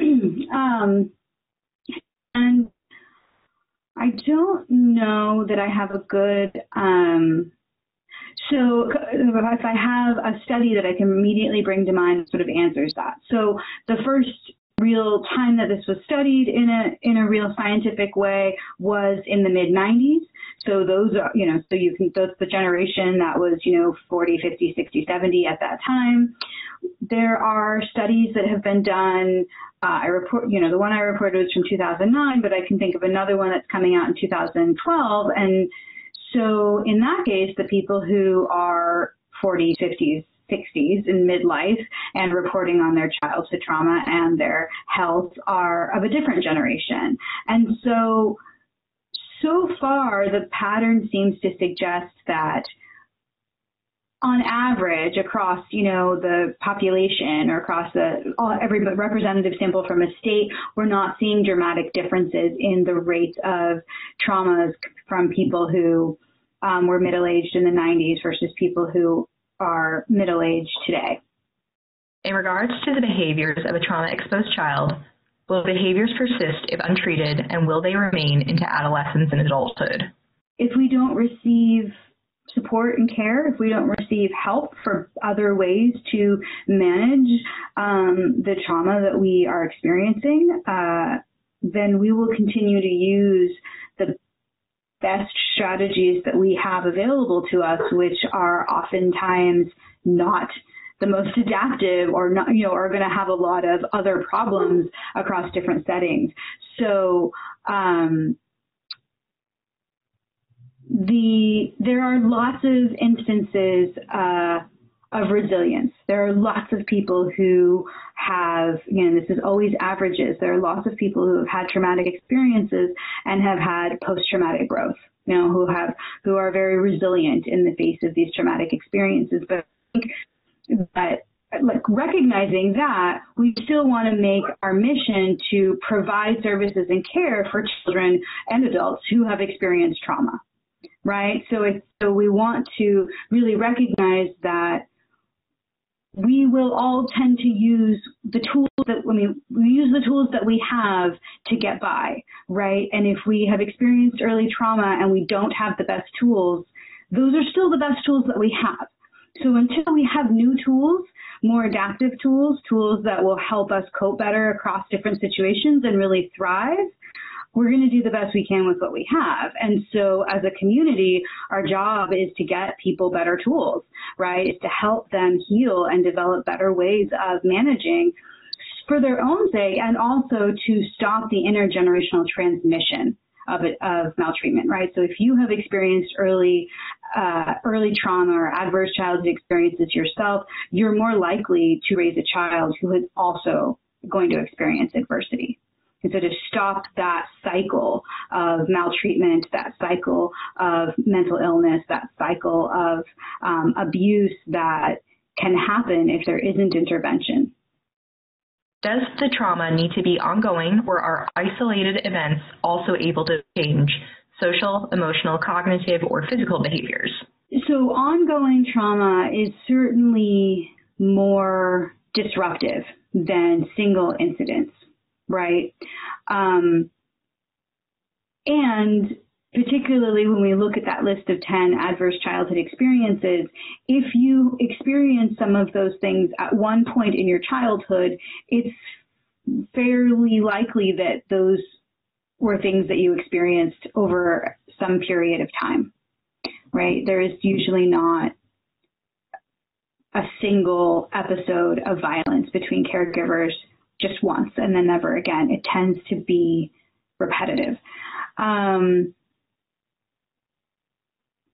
um, and I don't know that I have a good um, so if I have a study that I can immediately bring to mind sort of answers that. So the first real time that this was studied in a in a real scientific way was in the mid 90s. So those are, you know, so you can that's the generation that was, you know, 40, 50, 60, 70 at that time. There are studies that have been done uh, I report, you know, the one I reported was from 2009, but I can think of another one that's coming out in 2012 and so in that case, the people who are 40s, 50s, 60s in midlife and reporting on their childhood trauma and their health are of a different generation. And so, so far, the pattern seems to suggest that on average across you know the population or across the all, every representative sample from a state we're not seeing dramatic differences in the rates of traumas from people who um, were middle aged in the 90s versus people who are middle aged today. In regards to the behaviors of a trauma exposed child, will behaviors persist if untreated and will they remain into adolescence and adulthood? If we don't receive support and care, if we don't receive help for other ways to manage um, the trauma that we are experiencing, uh, then we will continue to use the best strategies that we have available to us, which are oftentimes not the most adaptive or not, you know, are going to have a lot of other problems across different settings. So, um, the there are lots of instances uh, of resilience. There are lots of people who have, again, this is always averages. There are lots of people who have had traumatic experiences and have had post-traumatic growth. You know, who have who are very resilient in the face of these traumatic experiences. But I think that like recognizing that we still want to make our mission to provide services and care for children and adults who have experienced trauma right so it's so we want to really recognize that we will all tend to use the tools that when we, we use the tools that we have to get by, right? And if we have experienced early trauma and we don't have the best tools, those are still the best tools that we have. So until we have new tools, more adaptive tools, tools that will help us cope better across different situations and really thrive, we're going to do the best we can with what we have. And so as a community, our job is to get people better tools, right? Is to help them heal and develop better ways of managing for their own sake and also to stop the intergenerational transmission of it, of maltreatment, right? So if you have experienced early uh, early trauma or adverse childhood experiences yourself, you're more likely to raise a child who is also going to experience adversity. And so to stop that cycle of maltreatment, that cycle of mental illness, that cycle of um, abuse that can happen if there isn't intervention. Does the trauma need to be ongoing or are isolated events also able to change social, emotional, cognitive, or physical behaviors? So ongoing trauma is certainly more disruptive than single incidents, right? Um, and particularly when we look at that list of 10 adverse childhood experiences, if you experience some of those things at one point in your childhood, it's fairly likely that those were things that you experienced over some period of time, right? There is usually not a single episode of violence between caregivers just once and then never again. It tends to be repetitive. Um,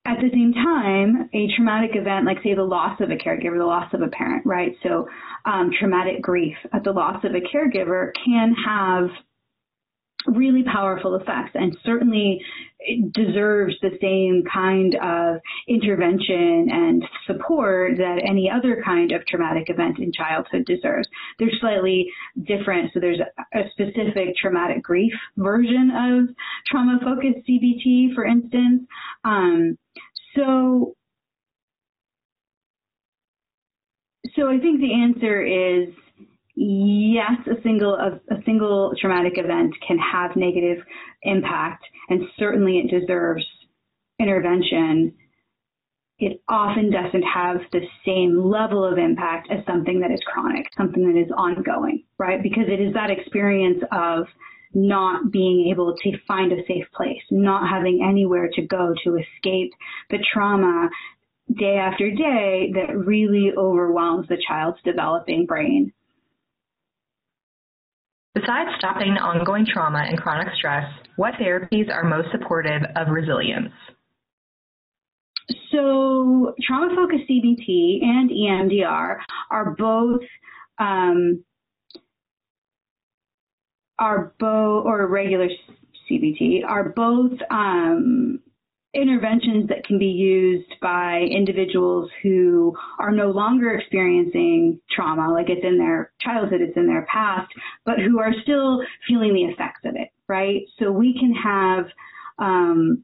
at the same time, a traumatic event, like say the loss of a caregiver, the loss of a parent, right? So, um, traumatic grief at the loss of a caregiver can have really powerful effects and certainly deserves the same kind of intervention and support that any other kind of traumatic event in childhood deserves. They're slightly different. So there's a specific traumatic grief version of trauma focused CBT, for instance. Um, so, so I think the answer is yes, a single a, a single traumatic event can have negative impact, and certainly it deserves intervention. It often doesn't have the same level of impact as something that is chronic, something that is ongoing, right? Because it is that experience of not being able to find a safe place, not having anywhere to go to escape the trauma day after day that really overwhelms the child's developing brain. Besides stopping ongoing trauma and chronic stress, what therapies are most supportive of resilience? So, trauma focused CBT and EMDR are both um, are both or regular CBT are both um, interventions that can be used by individuals who are no longer experiencing trauma, like it's in their childhood, it's in their past, but who are still feeling the effects of it, right? So we can have um,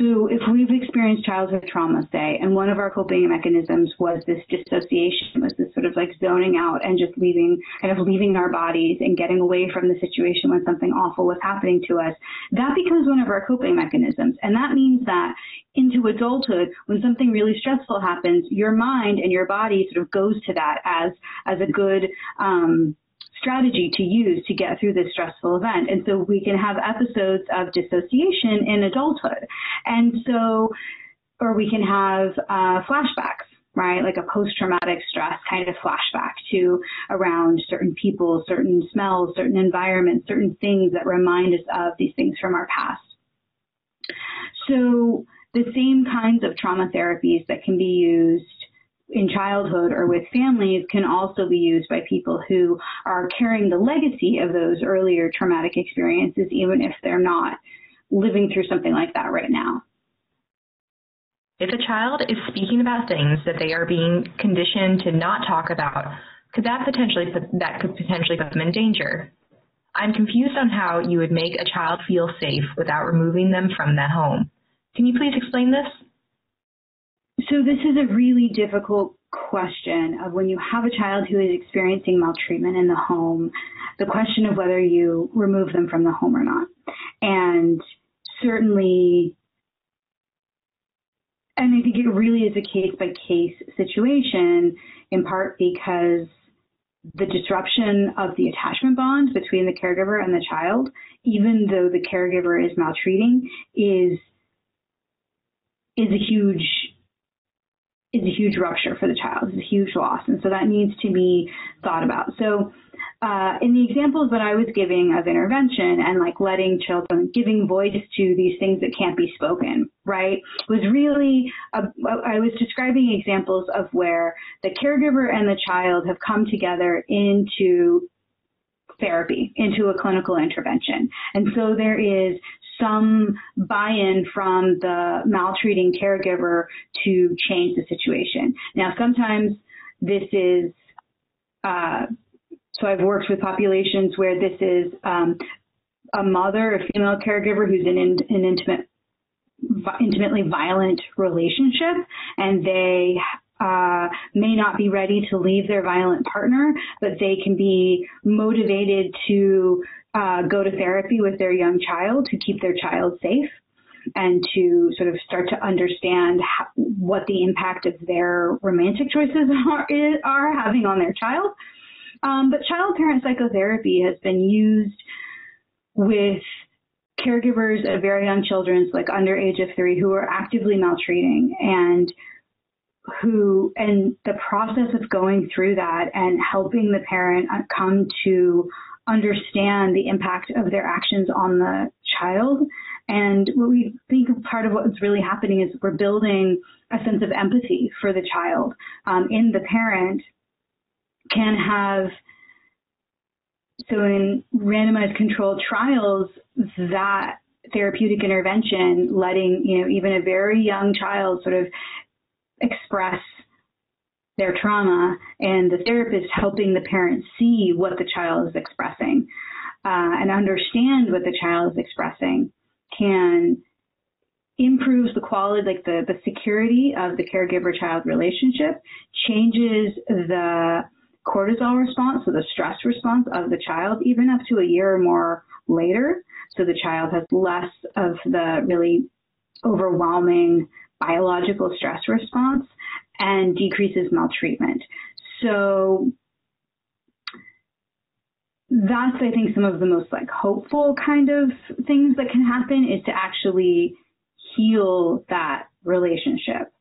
so if we've experienced childhood trauma, say, and one of our coping mechanisms was this dissociation, was this sort of like zoning out and just leaving, kind of leaving our bodies and getting away from the situation when something awful was happening to us, that becomes one of our coping mechanisms. And that means that into adulthood, when something really stressful happens, your mind and your body sort of goes to that as, as a good, um, strategy to use to get through this stressful event. And so we can have episodes of dissociation in adulthood. And so, or we can have uh, flashbacks right? Like a post traumatic stress kind of flashback to around certain people, certain smells, certain environments, certain things that remind us of these things from our past. So the same kinds of trauma therapies that can be used in childhood or with families can also be used by people who are carrying the legacy of those earlier traumatic experiences, even if they're not living through something like that right now. If a child is speaking about things that they are being conditioned to not talk about, could that potentially put, that could potentially put them in danger? I'm confused on how you would make a child feel safe without removing them from the home. Can you please explain this? So this is a really difficult question of when you have a child who is experiencing maltreatment in the home, the question of whether you remove them from the home or not. And certainly and I think it really is a case by case situation in part because the disruption of the attachment bond between the caregiver and the child, even though the caregiver is maltreating, is is a huge is a huge rupture for the child. It's a huge loss. And so that needs to be thought about. So uh, in the examples that I was giving of intervention and like letting children, giving voice to these things that can't be spoken, right, was really, a, I was describing examples of where the caregiver and the child have come together into therapy, into a clinical intervention. And so there is some buy-in from the maltreating caregiver to change the situation. Now, sometimes this is, uh, so I've worked with populations where this is um, a mother, a female caregiver who's in an intimate, intimately violent relationship, and they uh, may not be ready to leave their violent partner, but they can be motivated to uh, go to therapy with their young child to keep their child safe and to sort of start to understand how, what the impact of their romantic choices are, are having on their child. Um, but child parent psychotherapy has been used with caregivers of very young children, like under age of three, who are actively maltreating and who, and the process of going through that and helping the parent come to understand the impact of their actions on the child. And what we think part of what's really happening is we're building a sense of empathy for the child um, in the parent can have so in randomized controlled trials that therapeutic intervention letting you know even a very young child sort of express their trauma and the therapist helping the parent see what the child is expressing uh, and understand what the child is expressing can improves the quality, like the, the security of the caregiver child relationship, changes the cortisol response, so the stress response of the child, even up to a year or more later. So the child has less of the really overwhelming biological stress response and decreases maltreatment. So that's I think some of the most like hopeful kind of things that can happen is to actually heal that relationship.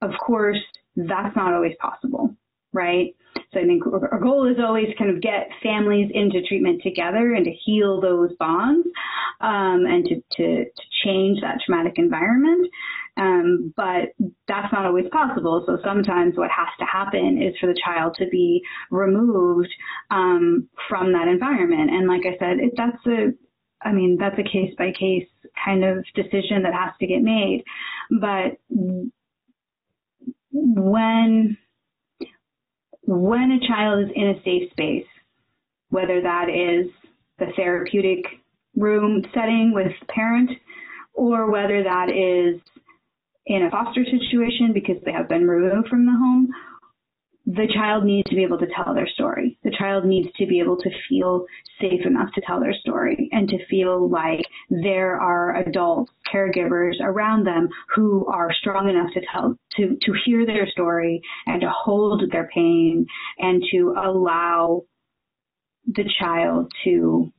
Of course, that's not always possible, right? So I think our goal is always kind of get families into treatment together and to heal those bonds um, and to, to, to change that traumatic environment. Um, but that's not always possible. So sometimes what has to happen is for the child to be removed um, from that environment. And like I said, it, that's a, I mean, that's a case by case kind of decision that has to get made. But when when a child is in a safe space, whether that is the therapeutic room setting with parent or whether that is in a foster situation because they have been removed from the home, the child needs to be able to tell their story. The child needs to be able to feel safe enough to tell their story and to feel like there are adult caregivers around them who are strong enough to tell, to, to hear their story and to hold their pain and to allow the child to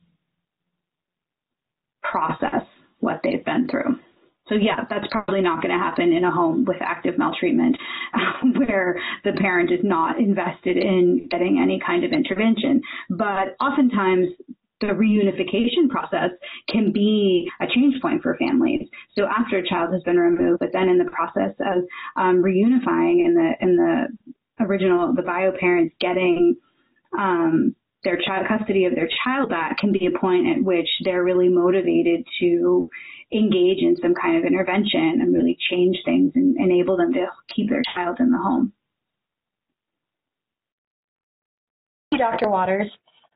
process what they've been through. So yeah, that's probably not going to happen in a home with active maltreatment where the parent is not invested in getting any kind of intervention. But oftentimes the reunification process can be a change point for families. So after a child has been removed, but then in the process of um, reunifying and the in the original the bio parents getting um, their child custody of their child back can be a point at which they're really motivated to engage in some kind of intervention and really change things and enable them to keep their child in the home. Thank you, Dr. Waters.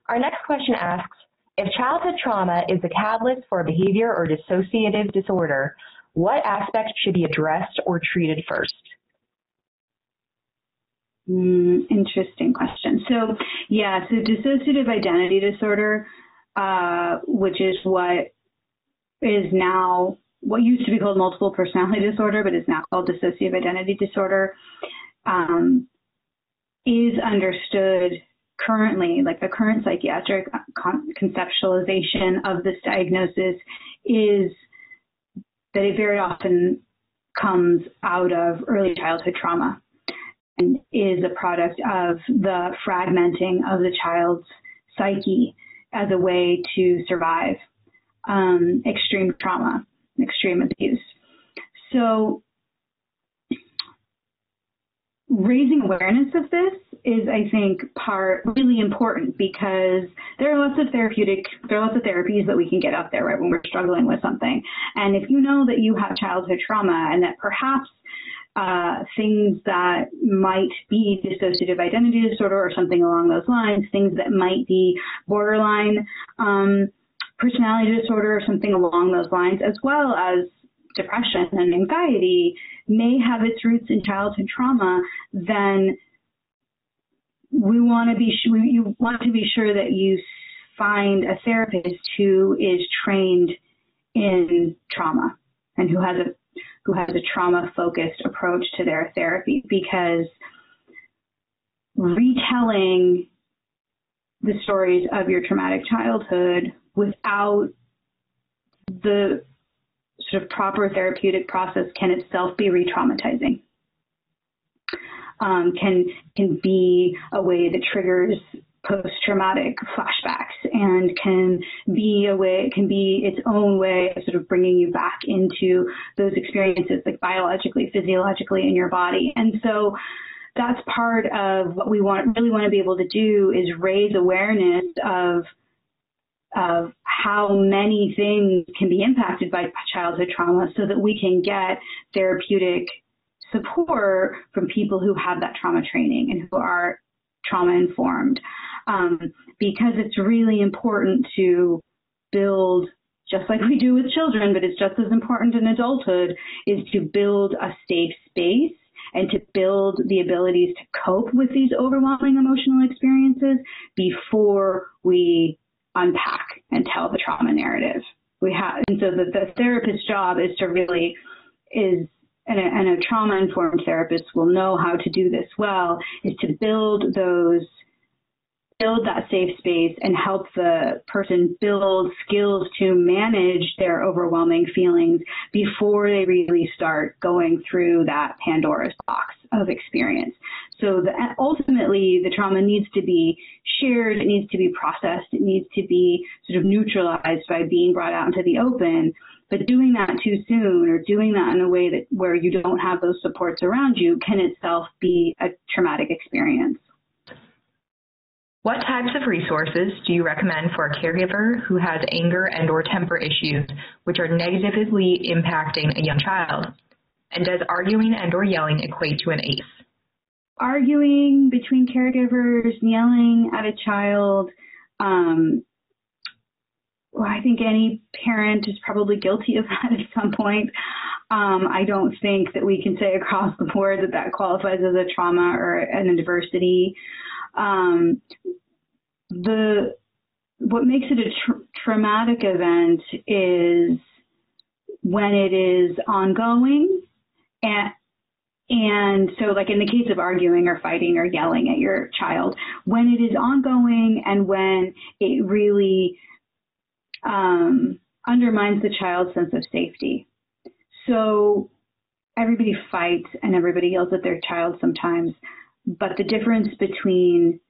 Our next question asks, if childhood trauma is the catalyst for a behavior or dissociative disorder, what aspects should be addressed or treated first? Mm, interesting question. So, yeah, so dissociative identity disorder, uh, which is what is now what used to be called multiple personality disorder, but is now called dissociative identity disorder, um, is understood currently, like the current psychiatric con- conceptualization of this diagnosis is that it very often comes out of early childhood trauma and is a product of the fragmenting of the child's psyche as a way to survive um, extreme trauma, extreme abuse. So raising awareness of this is I think part really important because there are lots of therapeutic there are lots of therapies that we can get out there right when we're struggling with something. And if you know that you have childhood trauma and that perhaps uh, things that might be dissociative identity disorder or something along those lines, things that might be borderline um, personality disorder or something along those lines, as well as depression and anxiety may have its roots in childhood trauma, then we want to be you want to be sure that you find a therapist who is trained in trauma and who has a who has a trauma focused approach to their therapy because retelling the stories of your traumatic childhood without the sort of proper therapeutic process can itself be re-traumatizing. Um, can can be a way that triggers post-traumatic flashbacks and can be a way can be its own way of sort of bringing you back into those experiences like biologically physiologically in your body. And so that's part of what we want really want to be able to do is raise awareness of of how many things can be impacted by childhood trauma so that we can get therapeutic support from people who have that trauma training and who are trauma informed. Um, because it's really important to build, just like we do with children, but it's just as important in adulthood, is to build a safe space and to build the abilities to cope with these overwhelming emotional experiences before we unpack and tell the trauma narrative. We have, and so the, the therapist's job is to really is and a, and a trauma informed therapist will know how to do this well is to build those build that safe space and help the person build skills to manage their overwhelming feelings before they really start going through that Pandora's box of experience. So the, ultimately, the trauma needs to be shared, it needs to be processed, it needs to be sort of neutralized by being brought out into the open. But doing that too soon or doing that in a way that where you don't have those supports around you can itself be a traumatic experience. What types of resources do you recommend for a caregiver who has anger and or temper issues which are negatively impacting a young child? And does arguing and or yelling equate to an ACE? Arguing between caregivers, yelling at a child, um, well, I think any parent is probably guilty of that at some point. Um, I don't think that we can say across the board that that qualifies as a trauma or an adversity. Um, the what makes it a tra traumatic event is when it is ongoing and and so like in the case of arguing or fighting or yelling at your child when it is ongoing and when it really um, undermines the child's sense of safety. So everybody fights and everybody yells at their child sometimes but the difference between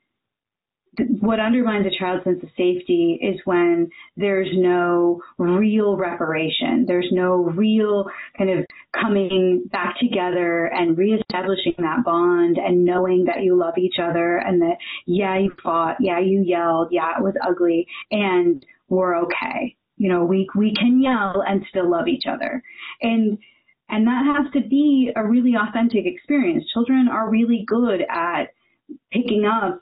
what undermines a child's sense of safety is when there's no real reparation. There's no real kind of coming back together and reestablishing that bond and knowing that you love each other and that, yeah, you fought, yeah, you yelled, yeah, it was ugly, and we're okay. You know, we, we can yell and still love each other. And and that has to be a really authentic experience. Children are really good at picking up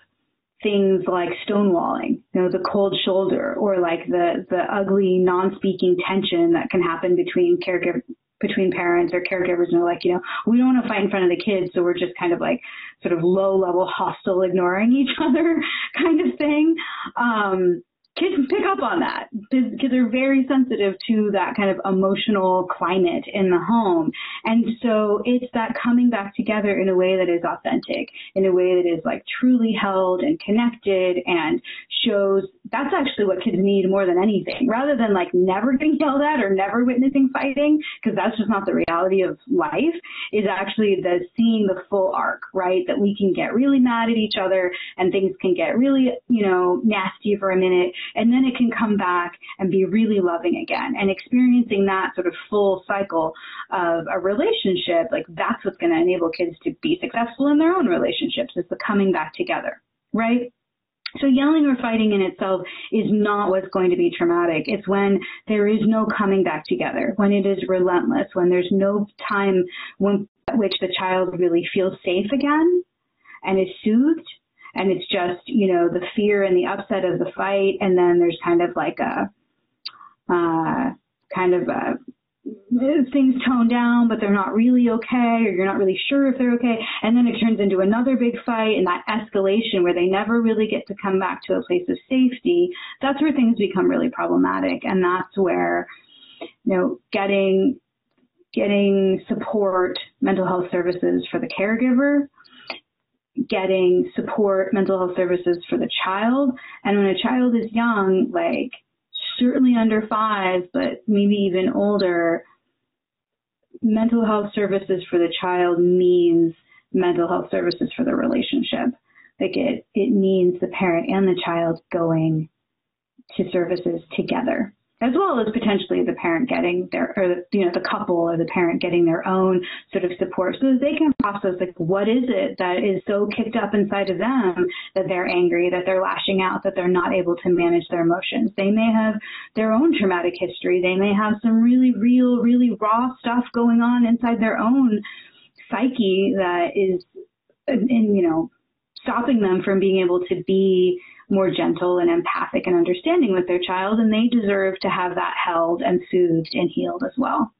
things like stonewalling, you know, the cold shoulder or like the the ugly non-speaking tension that can happen between caregiver between parents or caregivers and they're like, you know, we don't want to fight in front of the kids, so we're just kind of like sort of low level hostile ignoring each other kind of thing. Um, kids pick up on that because they're very sensitive to that kind of emotional climate in the home. And so it's that coming back together in a way that is authentic, in a way that is like truly held and connected and shows that's actually what kids need more than anything rather than like never getting yelled at or never witnessing fighting because that's just not the reality of life is actually the seeing the full arc right that we can get really mad at each other and things can get really you know nasty for a minute and then it can come back and be really loving again and experiencing that sort of full cycle of a relationship like that's what's going to enable kids to be successful in their own relationships is the coming back together right so yelling or fighting in itself is not what's going to be traumatic. It's when there is no coming back together, when it is relentless, when there's no time when which the child really feels safe again and is soothed and it's just, you know, the fear and the upset of the fight and then there's kind of like a uh kind of a things tone down, but they're not really okay, or you're not really sure if they're okay. And then it turns into another big fight and that escalation where they never really get to come back to a place of safety. That's where things become really problematic. And that's where, you know, getting, getting support, mental health services for the caregiver, getting support, mental health services for the child. And when a child is young, like, certainly under five, but maybe even older, mental health services for the child means mental health services for the relationship. Like it, it means the parent and the child going to services together as well as potentially the parent getting their or you know the couple or the parent getting their own sort of support so that they can process like what is it that is so kicked up inside of them that they're angry that they're lashing out that they're not able to manage their emotions. They may have their own traumatic history. They may have some really real really raw stuff going on inside their own psyche that is in you know stopping them from being able to be more gentle and empathic and understanding with their child and they deserve to have that held and soothed and healed as well.